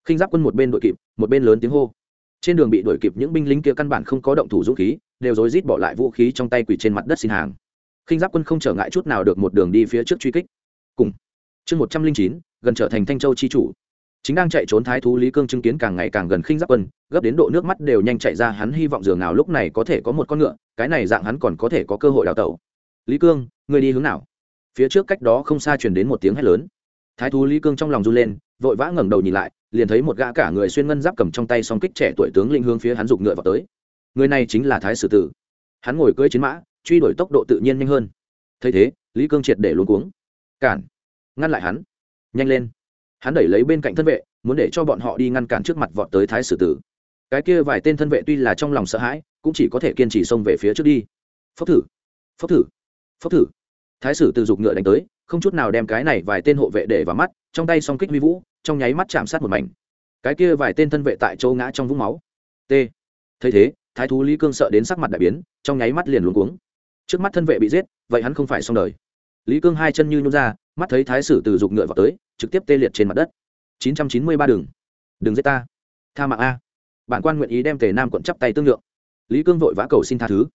Khinh giáp quân một bên đội kịp, một bên lớn tiếng hô. Trên đường bị đuổi kịp những binh lính kia căn bản không có động thủ dũng khí, đều rối rít bỏ lại vũ khí trong tay quỳ trên mặt đất xin hàng. Khinh giáp quân không trở ngại chút nào được một đường đi phía trước truy kích. Cùng. Chương một trăm linh chín, gần trở thành thanh châu chi chủ. Chính đang chạy trốn thái thú lý cương chứng kiến càng ngày càng gần khinh giáp quân, gấp đến độ nước mắt đều nhanh chạy ra, hắn hy vọng dường nào lúc này có thể có một con ngựa, cái này dạng hắn còn có thể có cơ hội đào tẩu. Lý cương người đi hướng nào? Phía trước cách đó không xa truyền đến một tiếng hét lớn. Thái thú lý cương trong lòng run lên vội vã ngẩng đầu nhìn lại, liền thấy một gã cả người xuyên ngân giáp cầm trong tay song kích trẻ tuổi tướng linh hướng phía hắn giục ngựa vào tới. Người này chính là thái sử tử. Hắn ngồi cưỡi chiến mã, truy đuổi tốc độ tự nhiên nhanh hơn. Thấy thế, lý cương triệt để luống cuống. Cản. Ngăn lại hắn. Nhanh lên. Hắn đẩy lấy bên cạnh thân vệ, muốn để cho bọn họ đi ngăn cản trước mặt vọt tới thái sử tử. Cái kia vài tên thân vệ tuy là trong lòng sợ hãi, cũng chỉ có thể kiên trì xông về phía trước đi. Phốc thử. Phốc thử. Phốc thử. Thái sử từ dục ngựa đánh tới không chút nào đem cái này vài tên hộ vệ để vào mắt, trong tay song kích huy vũ, trong nháy mắt chạm sát một mảnh. Cái kia vài tên thân vệ tại chỗ ngã trong vũng máu. T. Thấy thế, thái thú lý cương sợ đến sắc mặt đại biến, trong nháy mắt liền luống cuống. Trước mắt thân vệ bị giết, vậy hắn không phải xong đời. Lý cương hai chân như nhún ra, mắt thấy thái sử từ dục ngựa vào tới, trực tiếp tê liệt trên mặt đất. 993 đường. Đừng giết ta. Tha mạng a. Bản quan nguyện ý đem tề nam quận chắp tay tương lượng. Lý cương vội vã cầu xin tha thứ.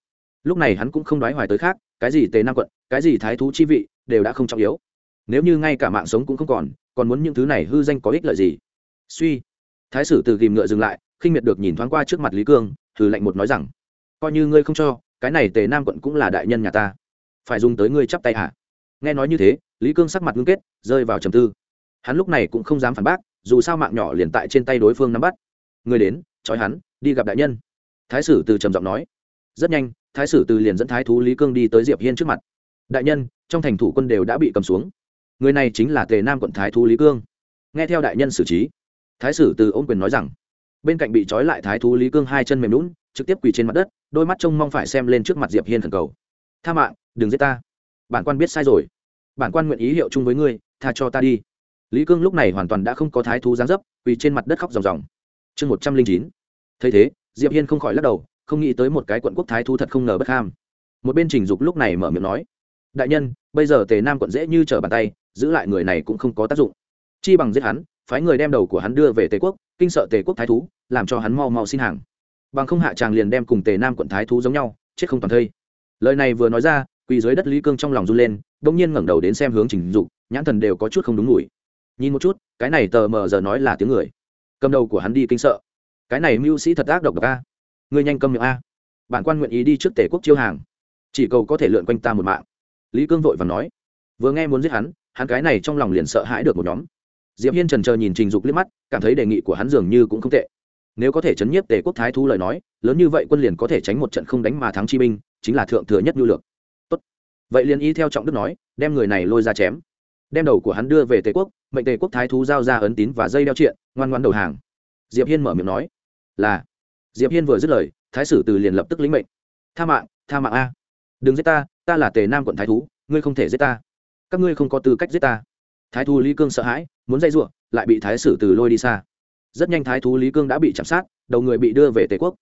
Lúc này hắn cũng không đoái hoài tới khác cái gì tề nam quận, cái gì thái thú chi vị, đều đã không trọng yếu. Nếu như ngay cả mạng sống cũng không còn còn muốn những thứ này hư danh có ích lợi gì? Suy. Thái sử từ ghìm ngựa dừng lại, khinh miệt được nhìn thoáng qua trước mặt lý cương thử lạnh một nói rằng, coi như ngươi không cho, cái này tề nam quận cũng là đại nhân nhà ta. Phải dùng tới ngươi chắp tay hả? Nghe nói như thế, lý cương sắc mặt ngưng kết, rơi vào trầm tư. Hắn lúc này cũng không dám phản bác, dù sao mạng nhỏ liền tại trên tay đối phương nắm bắt. Người đến, trói hắn, đi gặp đại nhân. Thái sử từ trầm giọng nói. Rất nhanh thái sử từ liền dẫn thái thú lý cương đi tới diệp hiên trước mặt đại nhân trong thành thủ quân đều đã bị cầm xuống người này chính là tề nam quận thái thú lý cương nghe theo đại nhân xử trí thái sử từ ôm quyền nói rằng bên cạnh bị trói lại thái thú lý cương hai chân mềm lún trực tiếp quỳ trên mặt đất đôi mắt trông mong phải xem lên trước mặt diệp hiên thần cầu tha mạng đừng giết ta bản quan biết sai rồi bản quan nguyện ý hiệu chung với ngươi tha cho ta đi lý cương lúc này hoàn toàn đã không có thái thú giáng dấp quỳ trên mặt đất khóc ròng ròng chương một trăm linh chín thấy thế diệp hiên không khỏi lắc đầu không nghĩ tới một cái quận quốc thái thú thật không ngờ bất ham một bên trình dục lúc này mở miệng nói, đại nhân, bây giờ tề nam quận dễ như trở bàn tay, giữ lại người này cũng không có tác dụng. Chi bằng giết hắn, phái người đem đầu của hắn đưa về tề quốc, kinh sợ tề quốc thái thú, làm cho hắn mau mau xin hàng. Bằng không hạ tràng liền đem cùng tề nam quận thái thú giống nhau, chết không toàn thây. Lời này vừa nói ra, quỳ dưới đất lý cương trong lòng run lên, bỗng nhiên ngẩng đầu đến xem hướng trình dục, nhãn thần đều có chút không đúng mũi nhìn một chút, cái này tờ mờ giờ nói là tiếng người. Cầm đầu của hắn đi kinh sợ. Cái này mưu sĩ thật ác độc độc a ngươi nhanh cầm miệng a. Bản quan nguyện ý đi trước tể quốc chiêu hàng. Chỉ cầu có thể lượn quanh ta một mạng. Lý cương vội và nói. Vừa nghe muốn giết hắn hắn cái này trong lòng liền sợ hãi được một nhóm. Diệp hiên trần chờ nhìn trình dục liếc mắt, cảm thấy đề nghị của hắn dường như cũng không tệ. Nếu có thể chấn nhiếp tề quốc thái thú lời nói, lớn như vậy quân liền có thể tránh một trận không đánh mà thắng chi binh, chính là thượng thừa nhất nhu lược. Tốt. Vậy liền y theo trọng đức nói, đem người này lôi ra chém. Đem đầu của hắn đưa về tề quốc, mệnh tề quốc thái thú giao ra ấn tín và dây đeo triện, ngoan ngoan đầu hàng. Diệp hiên mở miệng nói, là diệp hiên vừa dứt lời, thái sử từ liền lập tức lĩnh mệnh. Tha mạng tha mạng a. Đừng giết ta ta là tề nam quận thái thú, ngươi không thể giết ta. Các ngươi không có tư cách giết ta. Thái thú lý cương sợ hãi, muốn dây ruộng lại bị thái sử từ lôi đi xa. Rất nhanh thái thú lý cương đã bị chạm sát, đầu người bị đưa về tề quốc.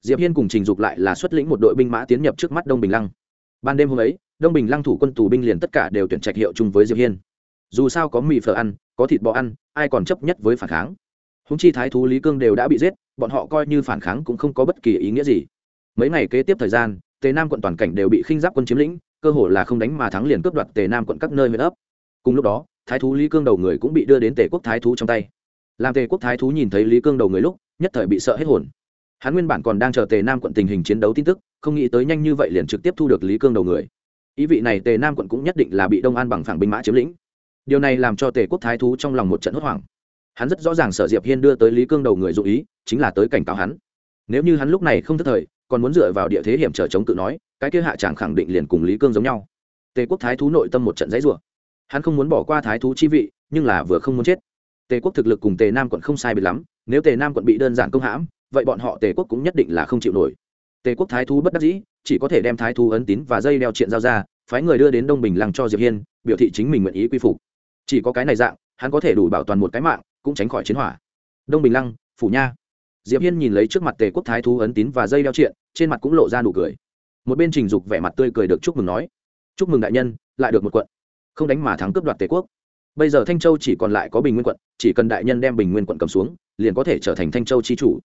Diệp hiên cùng trình dục lại là xuất lĩnh một đội binh mã tiến nhập trước mắt đông bình lăng. Ban đêm hôm ấy, đông bình lăng thủ quân tù binh liền tất cả đều tuyển trạch hiệu chung với diệp hiên. Dù sao có mì phở ăn, có thịt bò ăn, ai còn chấp nhất với phản kháng? Húng chi thái thú lý cương đều đã bị giết, bọn họ coi như phản kháng cũng không có bất kỳ ý nghĩa gì. Mấy ngày kế tiếp thời gian, tề nam quận toàn cảnh đều bị khinh giáp quân chiếm lĩnh, cơ hồ là không đánh mà thắng liền cướp đoạt tề nam quận các nơi huyện ấp. Cùng lúc đó, thái thú lý cương đầu người cũng bị đưa đến tề quốc thái thú trong tay. Làm tề quốc thái thú nhìn thấy lý cương đầu người lúc, nhất thời bị sợ hết hồn. Hắn nguyên bản còn đang chờ tề nam quận tình hình chiến đấu tin tức, không nghĩ tới nhanh như vậy liền trực tiếp thu được lý cương đầu người. Ý vị này tề nam quận cũng nhất định là bị đông an bằng phẳng binh mã chiếm lĩnh. Điều này làm cho tề quốc thái thú trong lòng một trận hốt hoảng hắn rất rõ ràng sở diệp hiên đưa tới lý cương đầu người dụ ý, chính là tới cảnh cáo hắn. Nếu như hắn lúc này không thất thời, còn muốn dựa vào địa thế hiểm trở chống tự nói, cái kia hạ chẳng khẳng định liền cùng lý cương giống nhau. Tề quốc thái thú nội tâm một trận dãy rủa. Hắn không muốn bỏ qua thái thú chi vị, nhưng là vừa không muốn chết. Tề quốc thực lực cùng tề nam quận không sai biệt lắm, nếu tề nam quận bị đơn giản công hãm, vậy bọn họ tề quốc cũng nhất định là không chịu nổi. Tề quốc thái thú bất đắc dĩ, chỉ có thể đem thái thú ấn tín và dây đeo triện giao ra, phái người đưa đến đông bình lăng cho diệp hiên, biểu thị chính mình nguyện ý quy phục. Chỉ có cái này dạng, hắn có thể đủ bảo toàn một cái mạng cũng tránh khỏi chiến hỏa. Đông bình lăng, phủ nha. Diệp hiên nhìn lấy trước mặt tề quốc thái thú ấn tín và dây đeo triện, trên mặt cũng lộ ra nụ cười. Một bên trình dục vẻ mặt tươi cười được chúc mừng nói, chúc mừng đại nhân, lại được một quận. Không đánh mà thắng cướp đoạt tề quốc. Bây giờ thanh châu chỉ còn lại có bình nguyên quận, chỉ cần đại nhân đem bình nguyên quận cầm xuống, liền có thể trở thành thanh châu chi chủ.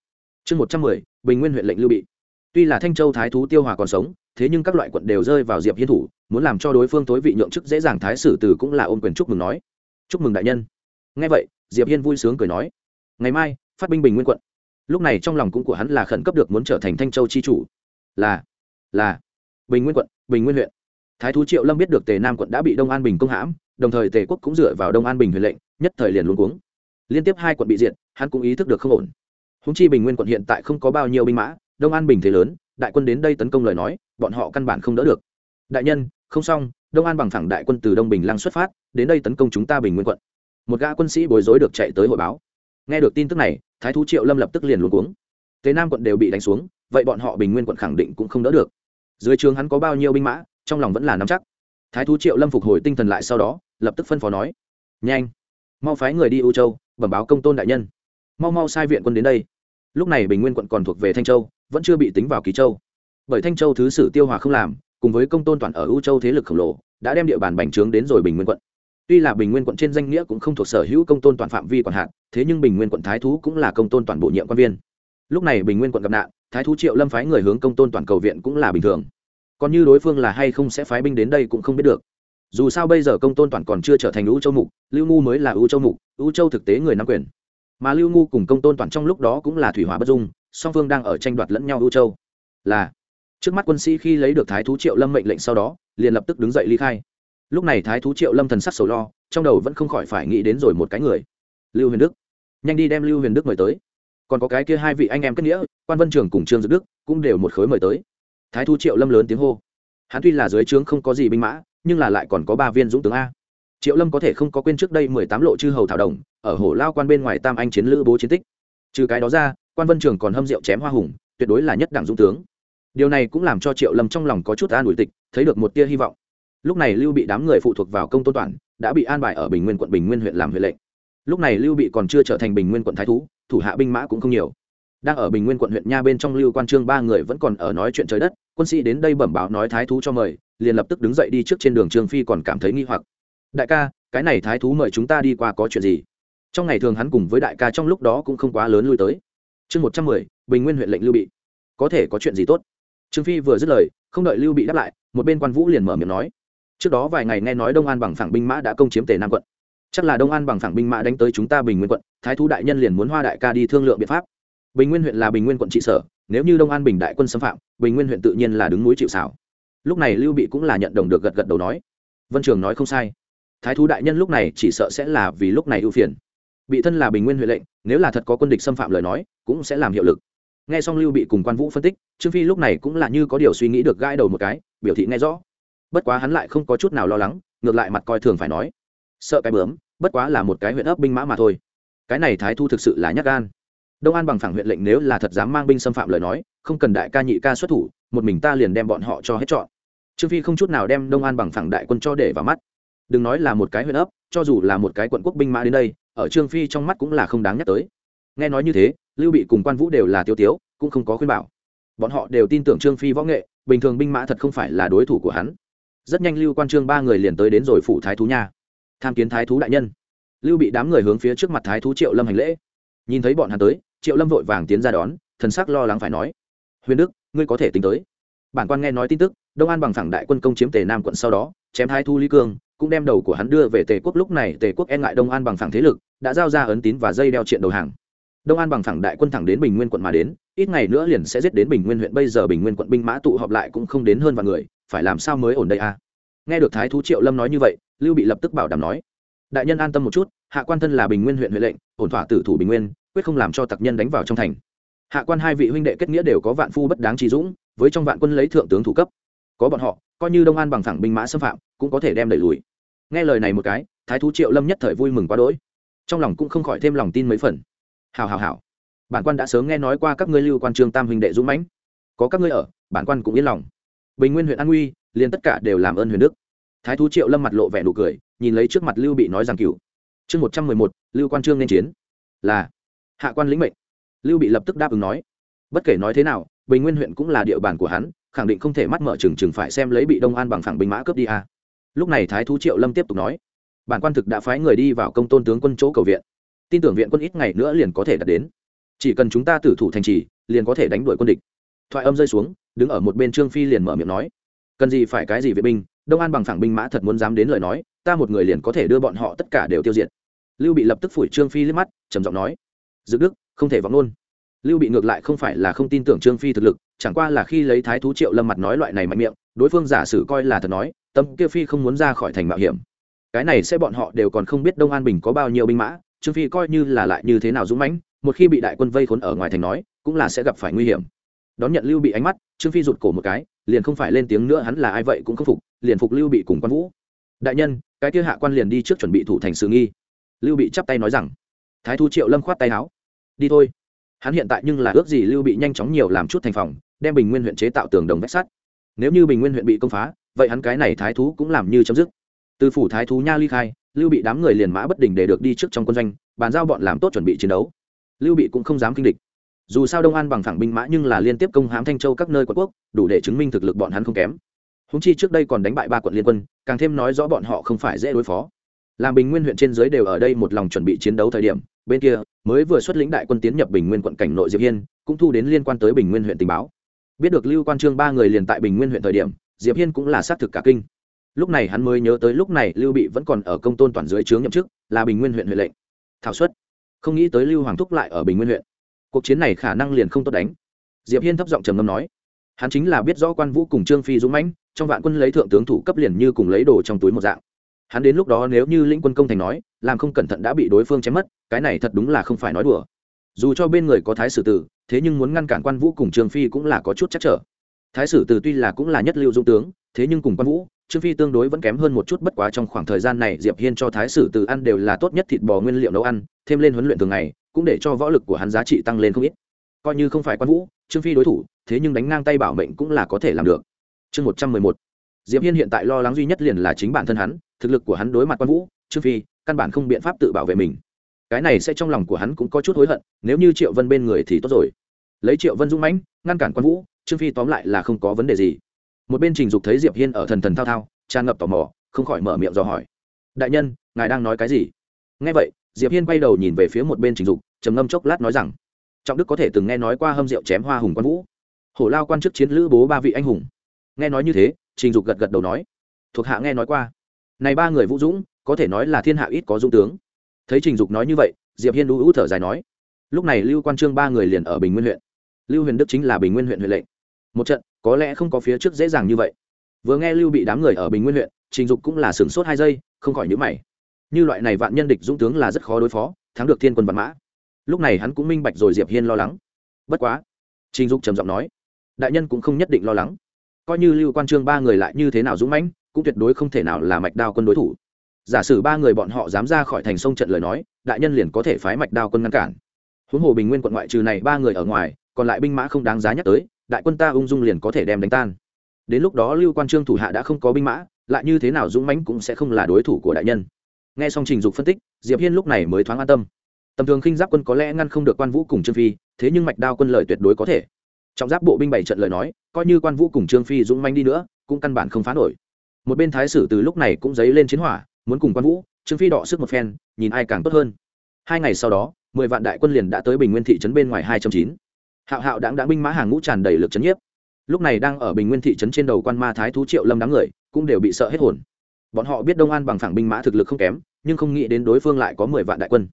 Chương một trăm mười, bình nguyên huyện lệnh lưu bị. Tuy là thanh châu thái thú tiêu hòa còn sống, thế nhưng các loại quận đều rơi vào diệp hiên thủ, muốn làm cho đối phương tối vị nhượng chức dễ dàng thái sử từ cũng là ôm quyền chúc mừng nói. Chúc mừng đại nhân. Nghe vậy diệp hiên vui sướng cười nói, ngày mai, phát binh bình nguyên quận. Lúc này trong lòng cũng của hắn là khẩn cấp được muốn trở thành thanh châu chi chủ. Là là, bình nguyên quận, bình nguyên huyện. Thái thú triệu lâm biết được tề nam quận đã bị đông an bình công hãm, đồng thời tề quốc cũng dựa vào đông an bình huyện lệnh, nhất thời liền luôn cuống. Liên tiếp hai quận bị diệt, hắn cũng ý thức được không ổn. Húng chi bình nguyên quận hiện tại không có bao nhiêu binh mã, đông an bình thế lớn, đại quân đến đây tấn công lời nói, bọn họ căn bản không đỡ được. Đại nhân, không xong, đông an bằng thẳng đại quân từ đông bình lăng xuất phát, đến đây tấn công chúng ta bình nguyên quận một gã quân sĩ bối rối được chạy tới hội báo. Nghe được tin tức này, thái thú triệu lâm lập tức liền luống cuống. Tế nam quận đều bị đánh xuống, vậy bọn họ bình nguyên quận khẳng định cũng không đỡ được. Dưới trường hắn có bao nhiêu binh mã, trong lòng vẫn là nắm chắc. Thái thú triệu lâm phục hồi tinh thần lại sau đó, lập tức phân phó nói, nhanh, mau phái người đi u châu, bẩm báo công tôn đại nhân. Mau mau sai viện quân đến đây. Lúc này bình nguyên quận còn thuộc về thanh châu, vẫn chưa bị tính vào kỳ châu. Bởi thanh châu thứ sử tiêu hòa không làm, cùng với công tôn toàn ở u châu thế lực khổng lồ, đã đem địa bàn bành trướng đến rồi bình nguyên quận tuy là bình nguyên quận trên danh nghĩa cũng không thuộc sở hữu công tôn toàn phạm vi quản hạt, thế nhưng bình nguyên quận thái thú cũng là công tôn toàn bộ nhiệm quan viên. Lúc này bình nguyên quận gặp nạn, thái thú triệu lâm phái người hướng công tôn toàn cầu viện cũng là bình thường. Còn như đối phương là hay không sẽ phái binh đến đây cũng không biết được. Dù sao bây giờ công tôn toàn còn chưa trở thành ưu châu mục, lưu ngu mới là ưu châu mục ưu châu thực tế người nắm quyền. Mà lưu ngu cùng công tôn toàn trong lúc đó cũng là thủy hỏa bất dung, song phương đang ở tranh đoạt lẫn nhau ưu châu. Là, trước mắt quân sĩ khi lấy được thái thú triệu lâm mệnh lệnh sau đó, liền lập tức đứng dậy ly khai lúc này thái thú triệu lâm thần sắc sầu lo, trong đầu vẫn không khỏi phải nghĩ đến rồi một cái người. Lưu huyền đức. Nhanh đi đem lưu huyền đức mời tới. Còn có cái kia hai vị anh em kết nghĩa, quan vân trường cùng trương dực đức, cũng đều một khối mời tới. Thái thú triệu lâm lớn tiếng hô. Hắn tuy là dưới trướng không có gì binh mã, nhưng là lại còn có ba viên dũng tướng a. Triệu lâm có thể không có quên trước đây mười tám lộ chư hầu thảo đồng, ở hồ lao quan bên ngoài tam anh chiến lữ bố chiến tích. Trừ cái đó ra, quan vân trường còn hâm rượu chém hoa hùng, tuyệt đối là nhất đảng dũng tướng. Điều này cũng làm cho triệu lâm trong lòng có chút an ủi tịch, thấy được một tia hy vọng lúc này lưu bị đám người phụ thuộc vào công tôn toàn, đã bị an bài ở bình nguyên quận bình nguyên huyện làm huyện lệnh. Lúc này lưu bị còn chưa trở thành bình nguyên quận thái thú, thủ hạ binh mã cũng không nhiều. Đang ở bình nguyên quận huyện nha bên trong lưu quan trương ba người vẫn còn ở nói chuyện trời đất, quân sĩ đến đây bẩm báo nói thái thú cho mời, liền lập tức đứng dậy đi trước trên đường trương phi còn cảm thấy nghi hoặc. Đại ca, cái này thái thú mời chúng ta đi qua có chuyện gì? Trong ngày thường hắn cùng với đại ca trong lúc đó cũng không quá lớn lui tới. Chương một trăm mười, bình nguyên huyện lệnh lưu bị. Có thể có chuyện gì tốt? Trương phi vừa dứt lời, không đợi lưu bị đáp lại, một bên quan vũ liền mở miệng nói trước đó vài ngày nghe nói đông an bằng phẳng binh mã đã công chiếm tề nam quận. Chắc là đông an bằng phẳng binh mã đánh tới chúng ta bình nguyên quận, thái thú đại nhân liền muốn hoa đại ca đi thương lượng biện pháp. Bình nguyên huyện là bình nguyên quận trị sở, nếu như đông an bình đại quân xâm phạm, bình nguyên huyện tự nhiên là đứng núi chịu xảo lúc này lưu bị cũng là nhận đồng được gật gật đầu nói. Vân trường nói không sai. Thái thú đại nhân lúc này chỉ sợ sẽ là vì lúc này ưu phiền. Bị thân là bình nguyên huệ lệnh, nếu là thật có quân địch xâm phạm lời nói, cũng sẽ làm hiệu lực. Nghe xong lưu bị cùng quan vũ phân tích, trương phi lúc này cũng là như có điều suy nghĩ được gãi đầu một cái, biểu thị nghe rõ bất quá hắn lại không có chút nào lo lắng, ngược lại mặt coi thường phải nói. Sợ cái bướm, bất quá là một cái huyện ấp binh mã mà thôi. Cái này thái thu thực sự là nhắc gan. Đông an bằng phẳng huyện lệnh nếu là thật dám mang binh xâm phạm lời nói, không cần đại ca nhị ca xuất thủ, một mình ta liền đem bọn họ cho hết chọn trương phi không chút nào đem đông an bằng phẳng đại quân cho để vào mắt. Đừng nói là một cái huyện ấp, cho dù là một cái quận quốc binh mã đến đây, ở trương phi trong mắt cũng là không đáng nhắc tới. Nghe nói như thế, lưu bị cùng quan vũ đều là tiêu tiếu, cũng không có khuyên bảo. Bọn họ đều tin tưởng trương phi võ nghệ, bình thường binh mã thật không phải là đối thủ của hắn rất nhanh lưu quan trương ba người liền tới đến rồi phủ thái thú nha. Tham kiến thái thú đại nhân. Lưu bị đám người hướng phía trước mặt thái thú triệu lâm hành lễ. Nhìn thấy bọn hắn tới, triệu lâm vội vàng tiến ra đón, thần sắc lo lắng phải nói, huyền đức, ngươi có thể tính tới. Bản quan nghe nói tin tức, đông an bằng phẳng đại quân công chiếm tề nam quận sau đó, chém thái thu lý cương, cũng đem đầu của hắn đưa về tề quốc. Lúc này, tề quốc e ngại đông an bằng phẳng thế lực, đã giao ra ấn tín và dây đeo triện đầu hàng. Đông an bằng phẳng đại quân thẳng đến bình nguyên quận mà đến, ít ngày nữa liền sẽ giết đến bình nguyên huyện. Bây giờ bình nguyên quận binh mã tụ họp lại cũng không đến hơn vài người phải làm sao mới ổn đây à? Nghe được thái thú triệu lâm nói như vậy, lưu bị lập tức bảo đảm nói, đại nhân an tâm một chút, hạ quan thân là bình nguyên huyện huệ lệnh, ổn thỏa tử thủ bình nguyên, quyết không làm cho tặc nhân đánh vào trong thành. Hạ quan hai vị huynh đệ kết nghĩa đều có vạn phu bất đáng trí dũng, với trong vạn quân lấy thượng tướng thủ cấp. Có bọn họ, coi như đông an bằng thẳng binh mã xâm phạm, cũng có thể đem đẩy lùi. Nghe lời này một cái, thái thú triệu lâm nhất thời vui mừng quá đỗi. Trong lòng cũng không khỏi thêm lòng tin mấy phần. Hào hào hào bản quan đã sớm nghe nói qua các ngươi lưu quan trương tam huynh đệ dũng mãnh. Có các ngươi ở, bản quan cũng yên lòng bình nguyên huyện an uy, liền tất cả đều làm ơn huyền đức. Thái thú triệu lâm mặt lộ vẻ nụ cười, nhìn lấy trước mặt lưu bị nói rằng cựu chương một trăm mười một, lưu quan trương nên chiến. Là, hạ quan lĩnh mệnh. Lưu bị lập tức đáp ứng nói. Bất kể nói thế nào, bình nguyên huyện cũng là địa bàn của hắn, khẳng định không thể mắt mở chừng chừng phải xem lấy bị đông an bằng phẳng binh mã cướp đi a à. lúc này thái thú triệu lâm tiếp tục nói. Bản quan thực đã phái người đi vào công tôn tướng quân chỗ cầu viện. Tin tưởng viện quân ít ngày nữa liền có thể đạt đến. Chỉ cần chúng ta tử thủ thành trì, liền có thể đánh đuổi quân địch thoại âm rơi xuống, đứng ở một bên trương phi liền mở miệng nói, cần gì phải cái gì vệ binh, đông an bằng phẳng binh mã thật muốn dám đến lời nói, ta một người liền có thể đưa bọn họ tất cả đều tiêu diệt. Lưu bị lập tức phủi trương phi liếc mắt, trầm giọng nói, dự đức, không thể vọng luôn. Lưu bị ngược lại không phải là không tin tưởng trương phi thực lực, chẳng qua là khi lấy thái thú triệu lâm mặt nói loại này mạnh miệng, đối phương giả sử coi là thật nói, tâm kia phi không muốn ra khỏi thành mạo hiểm. Cái này sẽ bọn họ đều còn không biết đông an bình có bao nhiêu binh mã, trương phi coi như là lại như thế nào dũng mãnh, một khi bị đại quân vây khốn ở ngoài thành nói, cũng là sẽ gặp phải nguy hiểm đón nhận lưu bị ánh mắt, trương phi rụt cổ một cái, liền không phải lên tiếng nữa, hắn là ai vậy cũng không phục, liền phục lưu bị cùng quan vũ. Đại nhân, cái kia hạ quan liền đi trước chuẩn bị thủ thành sự nghi. Lưu bị chắp tay nói rằng, thái thu triệu lâm khoát tay áo, đi thôi. Hắn hiện tại nhưng là ước gì lưu bị nhanh chóng nhiều làm chút thành phòng, đem bình nguyên huyện chế tạo tường đồng vách sắt. Nếu như bình nguyên huyện bị công phá, vậy hắn cái này thái thú cũng làm như chấm dứt. Từ phủ thái thú nha ly khai, lưu bị đám người liền mã bất đình để được đi trước trong quân doanh, bàn giao bọn làm tốt chuẩn bị chiến đấu. Lưu bị cũng không dám kinh địch dù sao đông an bằng phẳng binh mã nhưng là liên tiếp công hãm thanh châu các nơi quận quốc, đủ để chứng minh thực lực bọn hắn không kém. Húng chi trước đây còn đánh bại ba quận liên quân, càng thêm nói rõ bọn họ không phải dễ đối phó. Làm bình nguyên huyện trên dưới đều ở đây một lòng chuẩn bị chiến đấu thời điểm, bên kia mới vừa xuất lĩnh đại quân tiến nhập bình nguyên quận cảnh nội diệp hiên, cũng thu đến liên quan tới bình nguyên huyện tình báo. Biết được lưu quan trương ba người liền tại bình nguyên huyện thời điểm, diệp hiên cũng là xác thực cả kinh. Lúc này hắn mới nhớ tới lúc này lưu bị vẫn còn ở công tôn toàn dưới trướng nhậm chức, là bình nguyên huyện huyện lệnh. Thảo suất. Không nghĩ tới lưu hoàng thúc lại ở bình nguyên huyện cuộc chiến này khả năng liền không tốt đánh. Diệp hiên thấp giọng trầm ngâm nói, hắn chính là biết rõ quan vũ cùng trương phi dũng mãnh, trong vạn quân lấy thượng tướng thủ cấp liền như cùng lấy đồ trong túi một dạng. Hắn đến lúc đó nếu như lĩnh quân công thành nói, làm không cẩn thận đã bị đối phương chém mất, cái này thật đúng là không phải nói đùa. Dù cho bên người có thái sử tử, thế nhưng muốn ngăn cản quan vũ cùng trương phi cũng là có chút chắc trở. Thái sử tử tuy là cũng là nhất lưu dũng tướng thế nhưng cùng quan vũ, trương phi tương đối vẫn kém hơn một chút, bất quá trong khoảng thời gian này, diệp hiên cho thái sử từ ăn đều là tốt nhất thịt bò nguyên liệu nấu ăn, thêm lên huấn luyện thường ngày, cũng để cho võ lực của hắn giá trị tăng lên không ít. Coi như không phải quan vũ, trương phi đối thủ, thế nhưng đánh ngang tay bảo mệnh cũng là có thể làm được. Chương một trăm mười một. Diệp hiên hiện tại lo lắng duy nhất liền là chính bản thân hắn, thực lực của hắn đối mặt quan vũ, trương phi, căn bản không biện pháp tự bảo vệ mình. Cái này sẽ trong lòng của hắn cũng có chút hối hận, nếu như triệu vân bên người thì tốt rồi. Lấy triệu vân dũng mãnh, ngăn cản quan vũ, trương phi tóm lại là không có vấn đề gì một bên trình dục thấy diệp hiên ở thần thần thao thao, tràn ngập tò mò, không khỏi mở miệng dò hỏi. Đại nhân, ngài đang nói cái gì? Nghe vậy, diệp hiên quay đầu nhìn về phía một bên trình dục, trầm ngâm chốc lát nói rằng, trọng đức có thể từng nghe nói qua hâm rượu chém hoa hùng quan vũ. Hổ lao quan chức chiến lữ bố ba vị anh hùng. Nghe nói như thế, trình dục gật gật đầu nói, thuộc hạ nghe nói qua. Này ba người vũ dũng, có thể nói là thiên hạ ít có dũng tướng. Thấy trình dục nói như vậy, diệp hiên đu hữu thở dài nói, lúc này lưu quan trương ba người liền ở bình nguyên huyện. Lưu huyền đức chính là bình nguyên huyện huyện lệnh. Một trận có lẽ không có phía trước dễ dàng như vậy. Vừa nghe lưu bị đám người ở bình nguyên huyện, trình dục cũng là sửng sốt hai giây, không khỏi nhữ mày. Như loại này vạn nhân địch dũng tướng là rất khó đối phó, thắng được thiên quân văn mã. Lúc này hắn cũng minh bạch rồi diệp hiên lo lắng. Bất quá, trình dục trầm giọng nói, đại nhân cũng không nhất định lo lắng. Coi như lưu quan trương ba người lại như thế nào dũng mãnh, cũng tuyệt đối không thể nào là mạch đao quân đối thủ. Giả sử ba người bọn họ dám ra khỏi thành sông trận lời nói, đại nhân liền có thể phái mạch đao quân ngăn cản. Huống hồ bình nguyên quận ngoại trừ này ba người ở ngoài, còn lại binh mã không đáng giá nhắc tới đại quân ta ung dung liền có thể đem đánh tan. Đến lúc đó lưu quan trương thủ hạ đã không có binh mã, lại như thế nào dũng mãnh cũng sẽ không là đối thủ của đại nhân. Nghe xong trình dục phân tích, diệp hiên lúc này mới thoáng an tâm. Tầm thường khinh giáp quân có lẽ ngăn không được quan vũ cùng trương phi, thế nhưng mạch đao quân lợi tuyệt đối có thể. Trọng giáp bộ binh bảy trận lời nói, coi như quan vũ cùng trương phi dũng manh đi nữa, cũng căn bản không phá nổi. Một bên thái sử từ lúc này cũng dấy lên chiến hỏa, muốn cùng quan vũ, trương phi đọ sức một phen, nhìn ai càng tốt hơn. Hai ngày sau đó, mười vạn đại quân liền đã tới bình nguyên thị trấn bên ngoài hai trăm chín hạo hạo đáng đáng binh mã hàng ngũ tràn đầy lực trấn nhiếp. Lúc này đang ở bình nguyên thị trấn trên đầu quan ma thái thú triệu lâm đám người, cũng đều bị sợ hết hồn. Bọn họ biết đông an bằng phẳng binh mã thực lực không kém, nhưng không nghĩ đến đối phương lại có mười vạn đại quân.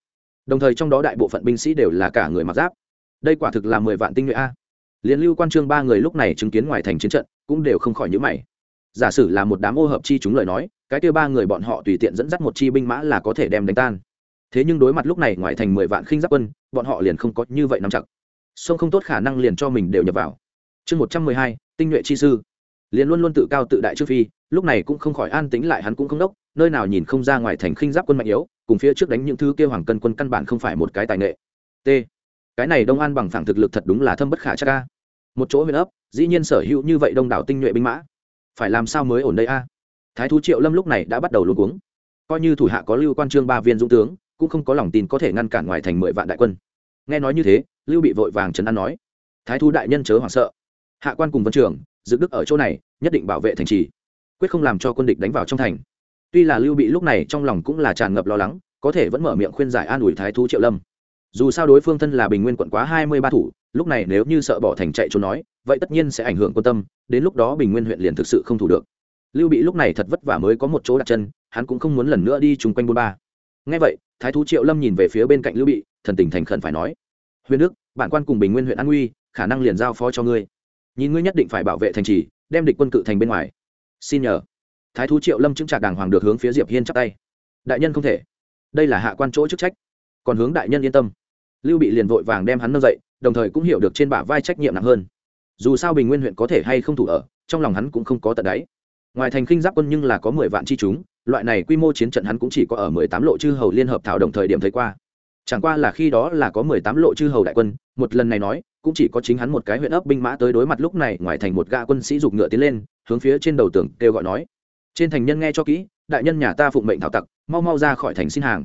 Đồng thời trong đó đại bộ phận binh sĩ đều là cả người mặc giáp. Đây quả thực là mười vạn tinh nhuệ a. Liên lưu quan trương ba người lúc này chứng kiến ngoài thành chiến trận, cũng đều không khỏi nhữ mày. Giả sử là một đám ô hợp chi chúng lời nói, cái kêu ba người bọn họ tùy tiện dẫn dắt một chi binh mã là có thể đem đánh tan. Thế nhưng đối mặt lúc này ngoài thành mười vạn khinh giáp quân, bọn họ liền không có như vậy nắm chặt sông không tốt khả năng liền cho mình đều nhập vào. Chương một trăm mười hai, tinh nhuệ chi sư. Liền luôn luôn tự cao tự đại trước phi, lúc này cũng không khỏi an tĩnh lại, hắn cũng không đốc, nơi nào nhìn không ra ngoài thành khinh giáp quân mạnh yếu, cùng phía trước đánh những thứ kêu hoàng cân quân căn bản không phải một cái tài nghệ. T. Cái này đông an bằng phẳng thực lực thật đúng là thâm bất khả chắc ca một chỗ huyện ấp, dĩ nhiên sở hữu như vậy đông đảo tinh nhuệ binh mã. Phải làm sao mới ổn đây a? Thái thú triệu lâm lúc này đã bắt đầu luôn cuống. Coi như thủ hạ có lưu quan trương ba viên dũng tướng, cũng không có lòng tin có thể ngăn cản ngoài thành mười vạn đại quân. Nghe nói như thế lưu bị vội vàng trấn an nói, thái thú đại nhân chớ hoảng sợ. Hạ quan cùng vân trưởng dự đức ở chỗ này, nhất định bảo vệ thành trì, quyết không làm cho quân địch đánh vào trong thành. Tuy là lưu bị lúc này trong lòng cũng là tràn ngập lo lắng, có thể vẫn mở miệng khuyên giải an ủi thái thú triệu lâm. Dù sao đối phương thân là bình nguyên quận quá hai mươi ba thủ, lúc này nếu như sợ bỏ thành chạy trốn nói, vậy tất nhiên sẽ ảnh hưởng quan tâm, đến lúc đó bình nguyên huyện liền thực sự không thủ được. Lưu bị lúc này thật vất vả mới có một chỗ đặt chân, hắn cũng không muốn lần nữa đi chung quanh bôn ba. Ngay vậy, thái thú triệu lâm nhìn về phía bên cạnh lưu bị, thần tình thành khẩn phải nói, huyền đức bản quan cùng bình nguyên huyện an uy khả năng liền giao phó cho ngươi. Nhìn ngươi nhất định phải bảo vệ thành trì, đem địch quân cự thành bên ngoài. Xin nhờ. Thái thú triệu lâm chứng trạc đàng hoàng được hướng phía diệp hiên chắp tay. Đại nhân không thể. Đây là hạ quan chỗ chức trách. Còn hướng đại nhân yên tâm. Lưu bị liền vội vàng đem hắn nâng dậy, đồng thời cũng hiểu được trên bả vai trách nhiệm nặng hơn. Dù sao bình nguyên huyện có thể hay không thủ ở, trong lòng hắn cũng không có tận đáy. Ngoài thành khinh giáp quân nhưng là có mười vạn chi chúng, loại này quy mô chiến trận hắn cũng chỉ có ở mười tám lộ chư hầu liên hợp thảo đồng thời điểm thấy qua chẳng qua là khi đó là có mười tám lộ chư hầu đại quân, một lần này nói, cũng chỉ có chính hắn một cái huyện ấp binh mã tới đối mặt lúc này, ngoài thành một gã quân sĩ giục ngựa tiến lên, hướng phía trên đầu tường kêu gọi nói. Trên thành nhân nghe cho kỹ, đại nhân nhà ta phụng mệnh thảo tặc, mau mau ra khỏi thành xin hàng.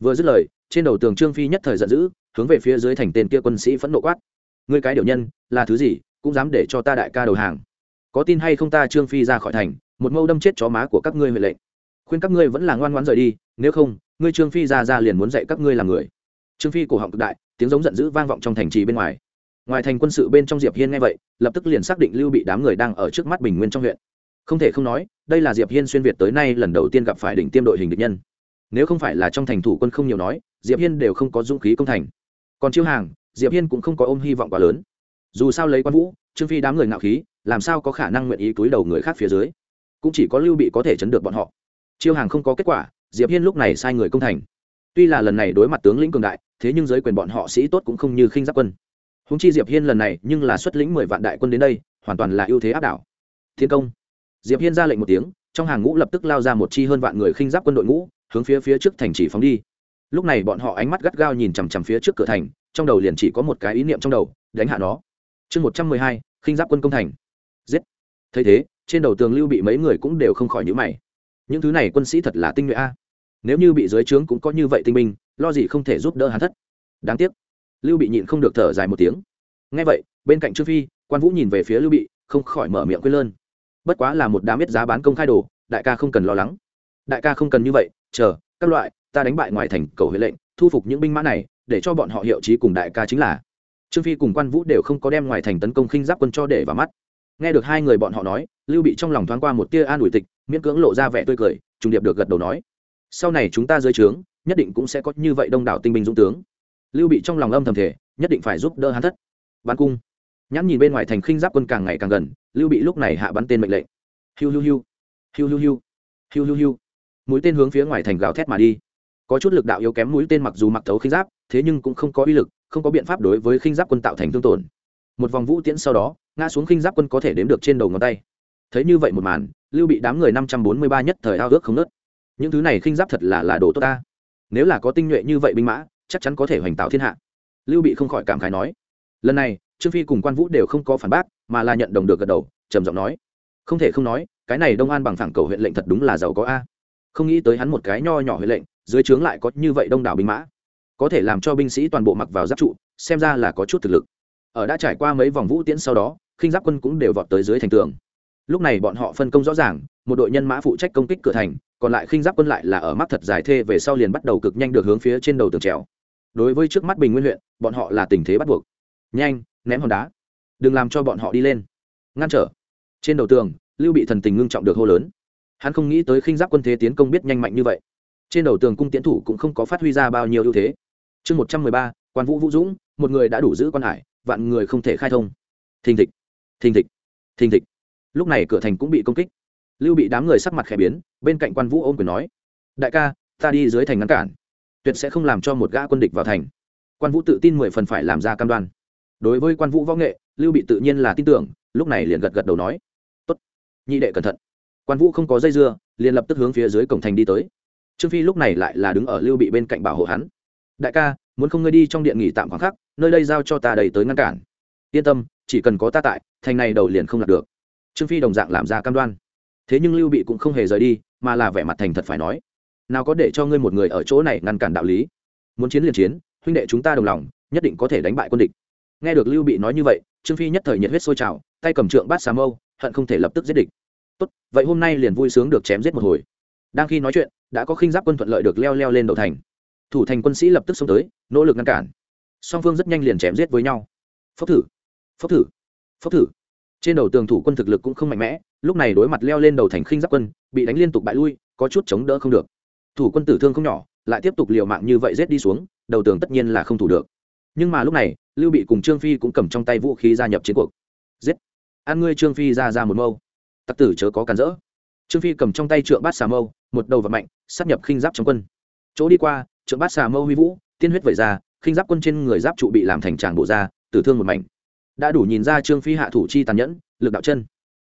Vừa dứt lời, trên đầu tường trương phi nhất thời giận dữ, hướng về phía dưới thành tên kia quân sĩ phẫn nộ quát. Ngươi cái điều nhân, là thứ gì, cũng dám để cho ta đại ca đầu hàng. Có tin hay không ta trương phi ra khỏi thành, một mâu đâm chết chó má của các ngươi huệ lệnh. Khuyên các ngươi vẫn là ngoan ngoãn rời đi, nếu không, ngươi trương phi ra ra liền muốn dạy các ngươi làm người trương phi cổ họng cực đại, tiếng giống giận dữ vang vọng trong thành trì bên ngoài. Ngoài thành quân sự bên trong diệp hiên nghe vậy, lập tức liền xác định lưu bị đám người đang ở trước mắt bình nguyên trong huyện. Không thể không nói, đây là diệp hiên xuyên việt tới nay lần đầu tiên gặp phải đỉnh tiêm đội hình địch nhân. Nếu không phải là trong thành thủ quân không nhiều nói, diệp hiên đều không có dũng khí công thành. Còn chiêu hàng, diệp hiên cũng không có ôm hy vọng quá lớn. Dù sao lấy quan vũ, trương phi đám người ngạo khí, làm sao có khả năng nguyện ý túi đầu người khác phía dưới? Cũng chỉ có lưu bị có thể chấn được bọn họ. Chiêu hàng không có kết quả, diệp hiên lúc này sai người công thành tuy là lần này đối mặt tướng lĩnh cường đại, thế nhưng giới quyền bọn họ sĩ tốt cũng không như khinh giáp quân. Húng chi diệp hiên lần này nhưng là xuất lĩnh mười vạn đại quân đến đây, hoàn toàn là ưu thế áp đảo. Thiên công. Diệp hiên ra lệnh một tiếng, trong hàng ngũ lập tức lao ra một chi hơn vạn người khinh giáp quân đội ngũ, hướng phía phía trước thành chỉ phóng đi. Lúc này bọn họ ánh mắt gắt gao nhìn chằm chằm phía trước cửa thành, trong đầu liền chỉ có một cái ý niệm trong đầu, đánh hạ nó. Chương một trăm mười hai, khinh giáp quân công thành. Giết. Thấy thế, trên đầu tường lưu bị mấy người cũng đều không khỏi nhữ mày. Những thứ này quân sĩ thật là tinh nhuệ a nếu như bị dưới trướng cũng có như vậy tinh minh lo gì không thể giúp đỡ hắn thất. Đáng tiếc, lưu bị nhịn không được thở dài một tiếng. Ngay vậy, bên cạnh trương phi, quan vũ nhìn về phía lưu bị, không khỏi mở miệng quên lơn. Bất quá là một đám biết giá bán công khai đồ, đại ca không cần lo lắng. Đại ca không cần như vậy, chờ, các loại, ta đánh bại ngoài thành cầu huệ lệnh, thu phục những binh mã này, để cho bọn họ hiệu trí cùng đại ca chính là. Trương phi cùng quan vũ đều không có đem ngoài thành tấn công khinh giáp quân cho để vào mắt. Nghe được hai người bọn họ nói, lưu bị trong lòng thoáng qua một tia an ủi tịch, miễn cưỡng lộ ra vẻ tươi cười, trùng điệp được gật đầu nói sau này chúng ta dưới trướng, nhất định cũng sẽ có như vậy đông đảo tinh binh dũng tướng. Lưu bị trong lòng âm thầm thể nhất định phải giúp đỡ hắn thất. Bắn cung. Nhãn nhìn bên ngoài thành khinh giáp quân càng ngày càng gần, lưu bị lúc này hạ bắn tên mệnh lệnh. Hiu hiu hiu. Hiu hiu hiu. Hiu hiu hiu. Mũi tên hướng phía ngoài thành gào thét mà đi. Có chút lực đạo yếu kém mũi tên mặc dù mặc thấu khinh giáp, thế nhưng cũng không có uy lực, không có biện pháp đối với khinh giáp quân tạo thành thương tổn. Một vòng vũ tiễn sau đó, ngã xuống khinh giáp quân có thể đếm được trên đầu ngón tay. Thấy như vậy một màn, lưu bị đám người năm trăm bốn mươi ba nhất thời ao ước không nớt những thứ này khinh giáp thật là là đồ tốt ta. Nếu là có tinh nhuệ như vậy binh mã, chắc chắn có thể hoành tạo thiên hạ. Lưu bị không khỏi cảm khái nói. Lần này, trương phi cùng quan vũ đều không có phản bác, mà là nhận đồng được gật đầu, trầm giọng nói. Không thể không nói, cái này đông an bằng phẳng cầu huyện lệnh thật đúng là giàu có a. Không nghĩ tới hắn một cái nho nhỏ huyện lệnh, dưới trướng lại có như vậy đông đảo binh mã. Có thể làm cho binh sĩ toàn bộ mặc vào giáp trụ, xem ra là có chút thực lực. Ở đã trải qua mấy vòng vũ tiễn sau đó, khinh giáp quân cũng đều vọt tới dưới thành tường. Lúc này bọn họ phân công rõ ràng một đội nhân mã phụ trách công kích cửa thành, còn lại khinh giáp quân lại là ở mắt thật dài thê về sau liền bắt đầu cực nhanh được hướng phía trên đầu tường trèo. Đối với trước mắt bình nguyên huyện, bọn họ là tình thế bắt buộc. Nhanh, ném hòn đá. Đừng làm cho bọn họ đi lên. Ngăn trở. Trên đầu tường, lưu bị thần tình ngưng trọng được hô lớn. Hắn không nghĩ tới khinh giáp quân thế tiến công biết nhanh mạnh như vậy. Trên đầu tường cung tiến thủ cũng không có phát huy ra bao nhiêu ưu thế. Chương một trăm mười ba, quan vũ vũ dũng, một người đã đủ giữ quan hải, vạn người không thể khai thông. Thình thịch thình thịch thình thịch. Lúc này cửa thành cũng bị công kích lưu bị đám người sắc mặt khẽ biến, bên cạnh quan vũ ôm quyền nói, đại ca, ta đi dưới thành ngăn cản, tuyệt sẽ không làm cho một gã quân địch vào thành. Quan vũ tự tin mười phần phải làm ra cam đoan. Đối với quan vũ võ nghệ, lưu bị tự nhiên là tin tưởng, lúc này liền gật gật đầu nói, tốt, nhị đệ cẩn thận. Quan vũ không có dây dưa, liền lập tức hướng phía dưới cổng thành đi tới. Trương phi lúc này lại là đứng ở lưu bị bên cạnh bảo hộ hắn. Đại ca, muốn không ngươi đi trong điện nghỉ tạm khoảng khắc, nơi đây giao cho ta đầy tới ngăn cản. Yên tâm, chỉ cần có ta tại, thành này đầu liền không đạt được. Trương phi đồng dạng làm ra cam đoan thế nhưng lưu bị cũng không hề rời đi, mà là vẻ mặt thành thật phải nói. Nào có để cho ngươi một người ở chỗ này ngăn cản đạo lý. Muốn chiến liền chiến, huynh đệ chúng ta đồng lòng, nhất định có thể đánh bại quân địch. Nghe được lưu bị nói như vậy, trương phi nhất thời nhiệt huyết sôi trào, tay cầm trượng bát xà mâu, hận không thể lập tức giết địch. Tốt, vậy hôm nay liền vui sướng được chém giết một hồi. Đang khi nói chuyện, đã có khinh giáp quân thuận lợi được leo leo lên đầu thành. Thủ thành quân sĩ lập tức xông tới, nỗ lực ngăn cản. Song phương rất nhanh liền chém giết với nhau. Phốc thử phốc thử phốc thử trên đầu tường thủ quân thực lực cũng không mạnh mẽ, lúc này đối mặt leo lên đầu thành khinh giáp quân, bị đánh liên tục bại lui, có chút chống đỡ không được. Thủ quân tử thương không nhỏ, lại tiếp tục liều mạng như vậy rết đi xuống, đầu tường tất nhiên là không thủ được. Nhưng mà lúc này, lưu bị cùng trương phi cũng cầm trong tay vũ khí gia nhập chiến cuộc. Giết! An ngươi trương phi ra ra một mâu. Tặc tử chớ có cản rỡ. Trương phi cầm trong tay trượng bát xà mâu, một đầu vật mạnh sát nhập khinh giáp trong quân. Chỗ đi qua, trượng bát xà mâu huy vũ, tiên huyết vẩy ra, khinh giáp quân trên người giáp trụ bị làm thành tràng bộ ra, tử thương một mảnh đã đủ nhìn ra trương phi hạ thủ chi tàn nhẫn, lực đạo chân.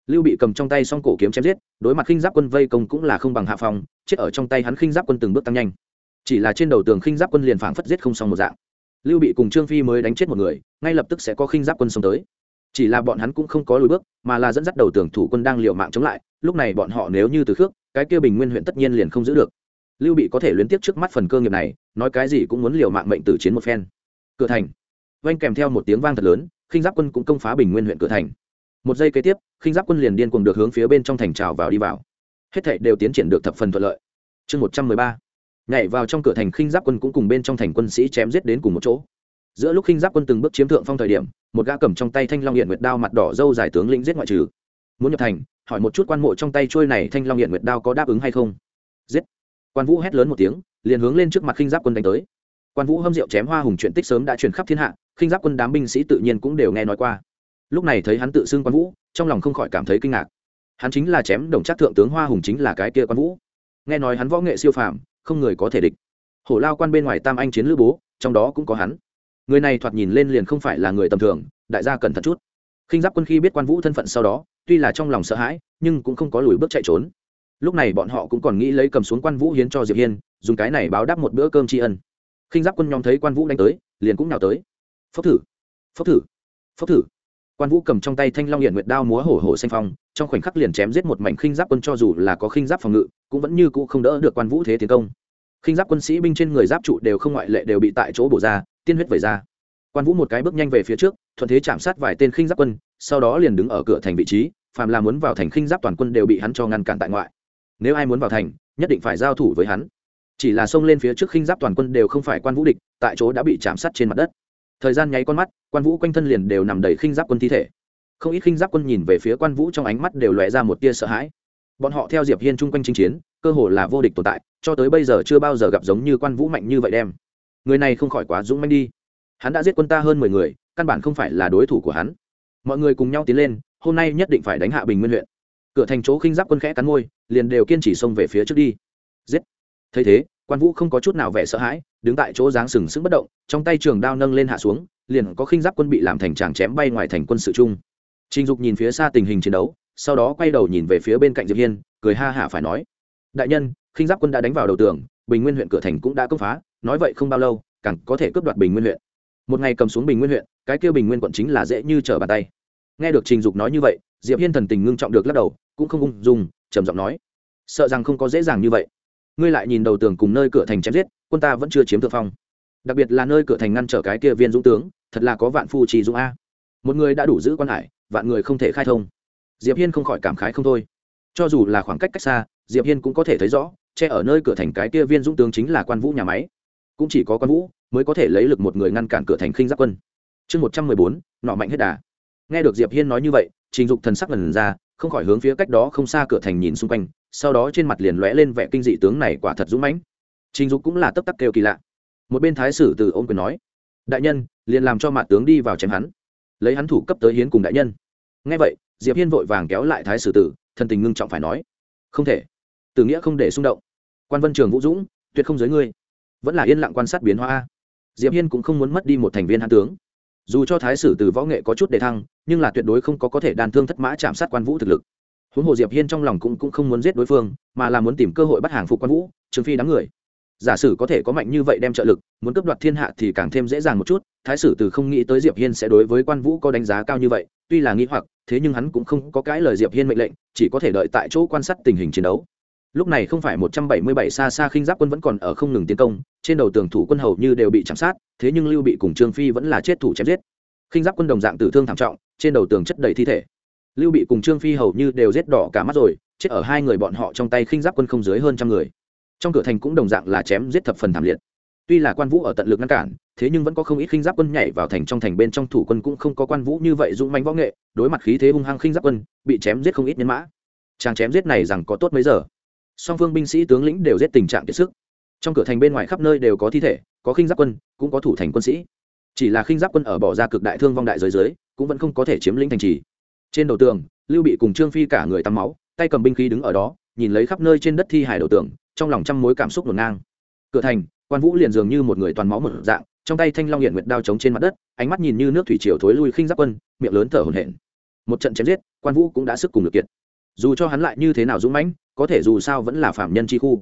Lưu bị cầm trong tay s o n g cổ kiếm chém giết, đối mặt khinh giáp quân vây công cũng là không bằng hạ phòng chết ở trong tay hắn khinh giáp quân từng bước tăng nhanh. Chỉ là trên đầu tường khinh giáp quân liền phảng phất giết không xong một dạng. Lưu bị cùng trương phi mới đánh chết một người, ngay lập tức sẽ có khinh giáp quân xông tới. Chỉ là bọn hắn cũng không có lùi bước, mà là dẫn dắt đầu tường thủ quân đang liều mạng chống lại, lúc này bọn họ nếu như từ khước, cái kia bình nguyên huyện tất nhiên liền không giữ được. Lưu bị có thể luyến tiếp trước mắt phần cơ nghiệp này, nói cái gì cũng muốn liều mạng mệnh tử chiến một phen. Cửa thành. Oanh kèm theo một tiếng vang thật lớn khinh giáp quân cũng công phá bình nguyên huyện cửa thành. Một giây kế tiếp, khinh giáp quân liền điên cùng được hướng phía bên trong thành trào vào đi vào. Hết thảy đều tiến triển được thập phần thuận lợi. Chương một trăm mười ba. Nhảy vào trong cửa thành, khinh giáp quân cũng cùng bên trong thành quân sĩ chém giết đến cùng một chỗ. Giữa lúc khinh giáp quân từng bước chiếm thượng phong thời điểm, một gã cầm trong tay thanh long hiện nguyệt đao mặt đỏ dâu giải tướng lĩnh giết ngoại trừ. Muốn nhập thành, hỏi một chút quan mộ trong tay trôi này thanh long hiện nguyệt đao có đáp ứng hay không? Giết. Quan vũ hét lớn một tiếng, liền hướng lên trước mặt khinh giáp quân đánh tới. Quan vũ hâm rượu chém hoa hùng chuyện tích sớm đã truyền khắp thiên hạ khinh giáp quân đám binh sĩ tự nhiên cũng đều nghe nói qua. Lúc này thấy hắn tự xưng quan vũ, trong lòng không khỏi cảm thấy kinh ngạc. Hắn chính là chém đồng chắc thượng tướng hoa hùng chính là cái kia quan vũ. Nghe nói hắn võ nghệ siêu phàm, không người có thể địch. Hổ lao quan bên ngoài tam anh chiến lữ bố, trong đó cũng có hắn. Người này thoạt nhìn lên liền không phải là người tầm thường, đại gia cẩn thận chút. Khinh giáp quân khi biết quan vũ thân phận sau đó, tuy là trong lòng sợ hãi, nhưng cũng không có lùi bước chạy trốn. Lúc này bọn họ cũng còn nghĩ lấy cầm xuống quan vũ hiến cho diệp hiên, dùng cái này báo đáp một bữa cơm tri ân. Khinh giáp quân nhóm thấy quan vũ đánh tới, liền cũng nào tới phốc thử. Phốc thử. Phốc thử. Quan vũ cầm trong tay thanh long hiện nguyệt đao múa hổ hổ xanh phong, trong khoảnh khắc liền chém giết một mảnh khinh giáp quân cho dù là có khinh giáp phòng ngự, cũng vẫn như cũ không đỡ được quan vũ thế tiến công. Khinh giáp quân sĩ binh trên người giáp trụ đều không ngoại lệ đều bị tại chỗ bổ ra, tiên huyết vẩy ra. Quan vũ một cái bước nhanh về phía trước, thuận thế chạm sát vài tên khinh giáp quân, sau đó liền đứng ở cửa thành vị trí, phàm là muốn vào thành khinh giáp toàn quân đều bị hắn cho ngăn cản tại ngoại. Nếu ai muốn vào thành, nhất định phải giao thủ với hắn. Chỉ là xông lên phía trước khinh giáp toàn quân đều không phải quan vũ địch, tại chỗ đã bị chạm sát trên mặt đất thời gian nháy con mắt, quan vũ quanh thân liền đều nằm đầy khinh giáp quân thi thể. Không ít khinh giáp quân nhìn về phía quan vũ trong ánh mắt đều lóe ra một tia sợ hãi. Bọn họ theo diệp hiên chung quanh chinh chiến, cơ hồ là vô địch tồn tại, cho tới bây giờ chưa bao giờ gặp giống như quan vũ mạnh như vậy đem. Người này không khỏi quá dũng manh đi. Hắn đã giết quân ta hơn mười người, căn bản không phải là đối thủ của hắn. Mọi người cùng nhau tiến lên, hôm nay nhất định phải đánh hạ bình nguyên huyện. Cửa thành chỗ khinh giáp quân khẽ cắn môi, liền đều kiên trì xông về phía trước đi. Giết. Thấy thế quan vũ không có chút nào vẻ sợ hãi đứng tại chỗ dáng sừng sững bất động trong tay trường đao nâng lên hạ xuống liền có khinh giáp quân bị làm thành tràng chém bay ngoài thành quân sự chung trình dục nhìn phía xa tình hình chiến đấu sau đó quay đầu nhìn về phía bên cạnh diệp hiên cười ha hả phải nói đại nhân khinh giáp quân đã đánh vào đầu tường bình nguyên huyện cửa thành cũng đã cướp phá nói vậy không bao lâu càng có thể cướp đoạt bình nguyên huyện một ngày cầm xuống bình nguyên huyện cái kia bình nguyên quận chính là dễ như trở bàn tay nghe được trình dục nói như vậy diệp hiên thần tình ngưng trọng được lắc đầu cũng không ung dung trầm giọng nói sợ rằng không có dễ dàng như vậy ngươi lại nhìn đầu tường cùng nơi cửa thành chém giết, quân ta vẫn chưa chiếm thượng phong. Đặc biệt là nơi cửa thành ngăn trở cái kia viên dũng tướng, thật là có vạn phu trì dũng a. Một người đã đủ giữ quan hải, vạn người không thể khai thông. Diệp hiên không khỏi cảm khái không thôi. Cho dù là khoảng cách cách xa, diệp hiên cũng có thể thấy rõ, che ở nơi cửa thành cái kia viên dũng tướng chính là quan vũ nhà máy. Cũng chỉ có quan vũ mới có thể lấy lực một người ngăn cản cửa thành khinh giáp quân. Chương một trăm mười bốn, nọ mạnh hết đà. Nghe được diệp hiên nói như vậy, trình dục thần sắc lần ra, không khỏi hướng phía cách đó không xa cửa thành nhìn xung quanh sau đó trên mặt liền lóe lên vẻ kinh dị tướng này quả thật dũng mãnh. Trình dục cũng là tấp tắc kêu kỳ lạ. Một bên thái sử từ ôm quyền nói, đại nhân, liền làm cho mạ tướng đi vào chém hắn. Lấy hắn thủ cấp tới hiến cùng đại nhân. Ngay vậy, diệp hiên vội vàng kéo lại thái sử tử, thần tình ngưng trọng phải nói, không thể. Từ nghĩa không để xung động. Quan vân trường vũ dũng, tuyệt không giới ngươi. Vẫn là yên lặng quan sát biến hóa diệp hiên cũng không muốn mất đi một thành viên hạ tướng. Dù cho thái sử từ võ nghệ có chút đề thăng, nhưng là tuyệt đối không có có thể đàn thương thất mã chạm sát quan vũ thực lực huống hồ diệp hiên trong lòng cũng, cũng không muốn giết đối phương mà là muốn tìm cơ hội bắt hàng phục quan vũ trương phi đám người. Giả sử có thể có mạnh như vậy đem trợ lực muốn cấp đoạt thiên hạ thì càng thêm dễ dàng một chút thái sử từ không nghĩ tới diệp hiên sẽ đối với quan vũ có đánh giá cao như vậy tuy là nghĩ hoặc thế nhưng hắn cũng không có cái lời diệp hiên mệnh lệnh chỉ có thể đợi tại chỗ quan sát tình hình chiến đấu. Lúc này không phải một trăm bảy mươi bảy xa xa khinh giáp quân vẫn còn ở không ngừng tiến công trên đầu tường thủ quân hầu như đều bị chạm sát thế nhưng lưu bị cùng trương phi vẫn là chết thủ chém giết. Khinh giáp quân đồng dạng tử thương thảm trọng trên đầu tường chất đầy thi thể lưu bị cùng trương phi hầu như đều rết đỏ cả mắt rồi, chết ở hai người bọn họ trong tay khinh giáp quân không dưới hơn trăm người. Trong cửa thành cũng đồng dạng là chém giết thập phần thảm liệt. Tuy là quan vũ ở tận lực ngăn cản, thế nhưng vẫn có không ít khinh giáp quân nhảy vào thành trong thành bên trong thủ quân cũng không có quan vũ như vậy dũng manh võ nghệ, đối mặt khí thế hung hăng khinh giáp quân, bị chém giết không ít nhân mã. Chàng chém giết này rằng có tốt mấy giờ? Song phương binh sĩ tướng lĩnh đều giết tình trạng kiệt sức. Trong cửa thành bên ngoài khắp nơi đều có thi thể, có khinh giáp quân, cũng có thủ thành quân sĩ. Chỉ là khinh giáp quân ở bỏ ra cực đại thương vong đại giới giới cũng vẫn không có thể chiếm lĩnh thành trì trên đầu tường, lưu bị cùng trương phi cả người tắm máu, tay cầm binh khí đứng ở đó, nhìn lấy khắp nơi trên đất thi hải đầu tường, trong lòng trăm mối cảm xúc ngổn ngang. Cửa thành, quan vũ liền dường như một người toàn máu một dạng, trong tay thanh long hiện nguyệt đao trống trên mặt đất, ánh mắt nhìn như nước thủy triều thối lui khinh giáp quân, miệng lớn thở hổn hển. Một trận chém giết, quan vũ cũng đã sức cùng lực kiệt. Dù cho hắn lại như thế nào dũng mãnh, có thể dù sao vẫn là phạm nhân chi khu.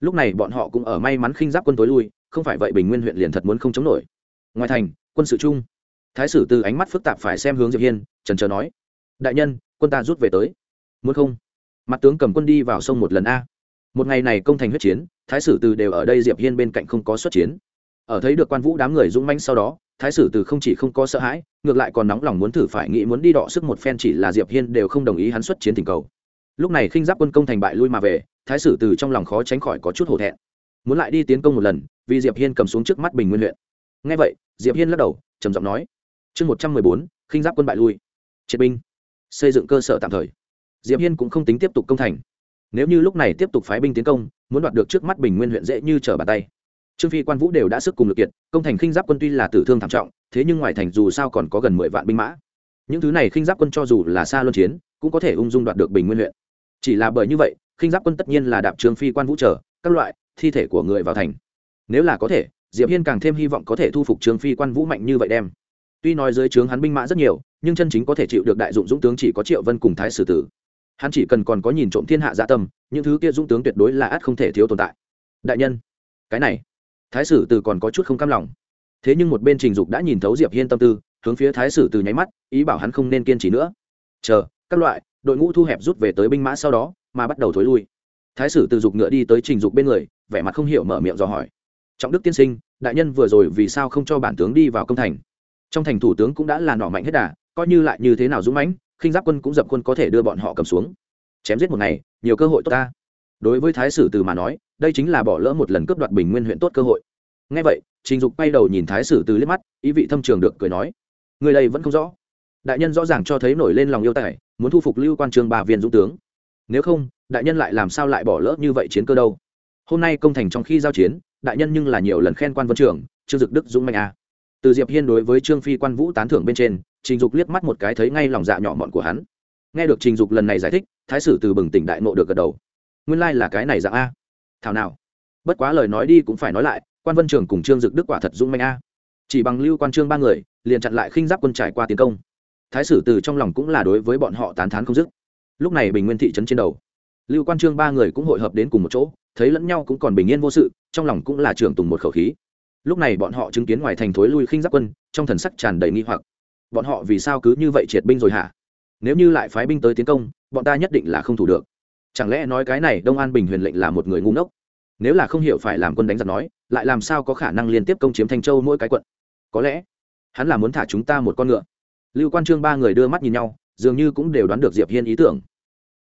Lúc này bọn họ cũng ở may mắn khinh giáp quân tối lui, không phải vậy bình nguyên huyện liền thật muốn không chống nổi. Ngoài thành, quân sự chung. Thái sử từ ánh mắt phức tạp phải xem hướng diệp hiên trần trờ nói đại nhân, quân ta rút về tới. Muốn không? Mặt tướng cầm quân đi vào sông một lần a. Một ngày này công thành huyết chiến, thái sử từ đều ở đây diệp hiên bên cạnh không có xuất chiến. Ở thấy được quan vũ đám người dũng manh sau đó, thái sử từ không chỉ không có sợ hãi, ngược lại còn nóng lòng muốn thử phải nghĩ muốn đi đọ sức một phen chỉ là diệp hiên đều không đồng ý hắn xuất chiến tình cầu. Lúc này khinh giáp quân công thành bại lui mà về, thái sử từ trong lòng khó tránh khỏi có chút hổ thẹn. Muốn lại đi tiến công một lần, vì diệp hiên cầm xuống trước mắt bình nguyên huyện. Ngay vậy, diệp hiên lắc đầu, trầm giọng nói, chương một trăm mười bốn, khinh giáp quân bại lui. Triệt binh xây dựng cơ sở tạm thời. Diệp hiên cũng không tính tiếp tục công thành. Nếu như lúc này tiếp tục phái binh tiến công, muốn đoạt được trước mắt bình nguyên huyện dễ như trở bàn tay. Trương phi, quan vũ đều đã sức cùng lực kiệt, công thành khinh giáp quân tuy là tử thương thảm trọng, thế nhưng ngoài thành dù sao còn có gần mười vạn binh mã. Những thứ này khinh giáp quân cho dù là xa luân chiến, cũng có thể ung dung đoạt được bình nguyên huyện. Chỉ là bởi như vậy, khinh giáp quân tất nhiên là đạp trương phi, quan vũ trở các loại, thi thể của người vào thành. Nếu là có thể, diệp hiên càng thêm hy vọng có thể thu phục trương phi, quan vũ mạnh như vậy đem. Tuy nói dưới trướng hắn binh mã rất nhiều nhưng chân chính có thể chịu được đại dụng dũng tướng chỉ có triệu vân cùng thái sử tử. Hắn chỉ cần còn có nhìn trộm thiên hạ dạ tâm, những thứ kia dũng tướng tuyệt đối là ắt không thể thiếu tồn tại. Đại nhân, cái này, thái sử từ còn có chút không cam lòng. Thế nhưng một bên trình dục đã nhìn thấu diệp hiên tâm tư, hướng phía thái sử từ nháy mắt, ý bảo hắn không nên kiên trì nữa. Chờ, các loại, đội ngũ thu hẹp rút về tới binh mã sau đó, mà bắt đầu thối lui. Thái sử từ dục ngựa đi tới trình dục bên người, vẻ mặt không hiểu mở miệng dò hỏi. Trọng đức tiên sinh, đại nhân vừa rồi vì sao không cho bản tướng đi vào công thành? Trong thành thủ tướng cũng đã là nọ mạnh hết đà coi như lại như thế nào dũng mãnh, khinh giáp quân cũng dập quân có thể đưa bọn họ cầm xuống. Chém giết một ngày, nhiều cơ hội tốt ta. Đối với thái sử từ mà nói, đây chính là bỏ lỡ một lần cướp đoạt bình nguyên huyện tốt cơ hội. Ngay vậy, trình dục bay đầu nhìn thái sử từ liếc mắt, ý vị thâm trường được cười nói, người đây vẫn không rõ. Đại nhân rõ ràng cho thấy nổi lên lòng yêu tài, muốn thu phục lưu quan trường bà viên dũng tướng. Nếu không, đại nhân lại làm sao lại bỏ lỡ như vậy chiến cơ đâu? Hôm nay công thành trong khi giao chiến, đại nhân nhưng là nhiều lần khen quan vân trưởng trương dực đức dũng mạnh a à. từ diệp hiên đối với trương phi quan vũ tán thưởng bên trên trình dục liếc mắt một cái thấy ngay lòng dạ nhỏ mọn của hắn. Nghe được trình dục lần này giải thích, thái sử từ bừng tỉnh đại nộ được gật đầu. Nguyên lai là cái này dạng a. Thảo nào. Bất quá lời nói đi cũng phải nói lại, quan vân trường cùng trương dực đức quả thật dũng manh a. Chỉ bằng lưu quan trương ba người, liền chặn lại khinh giáp quân trải qua tiến công. Thái sử từ trong lòng cũng là đối với bọn họ tán thán không dứt. Lúc này bình nguyên thị trấn trên đầu. Lưu quan trương ba người cũng hội hợp đến cùng một chỗ, thấy lẫn nhau cũng còn bình yên vô sự, trong lòng cũng là trường tùng một khẩu khí. Lúc này bọn họ chứng kiến ngoài thành thối lui khinh giáp quân, trong thần sắc tràn đầy nghi hoặc bọn họ vì sao cứ như vậy triệt binh rồi hả? Nếu như lại phái binh tới tiến công, bọn ta nhất định là không thủ được. Chẳng lẽ nói cái này đông an bình huyền lệnh là một người ngu ngốc? Nếu là không hiểu phải làm quân đánh giặc nói, lại làm sao có khả năng liên tiếp công chiếm thanh châu mỗi cái quận? Có lẽ, hắn là muốn thả chúng ta một con ngựa. Lưu quan trương ba người đưa mắt nhìn nhau, dường như cũng đều đoán được diệp hiên ý tưởng.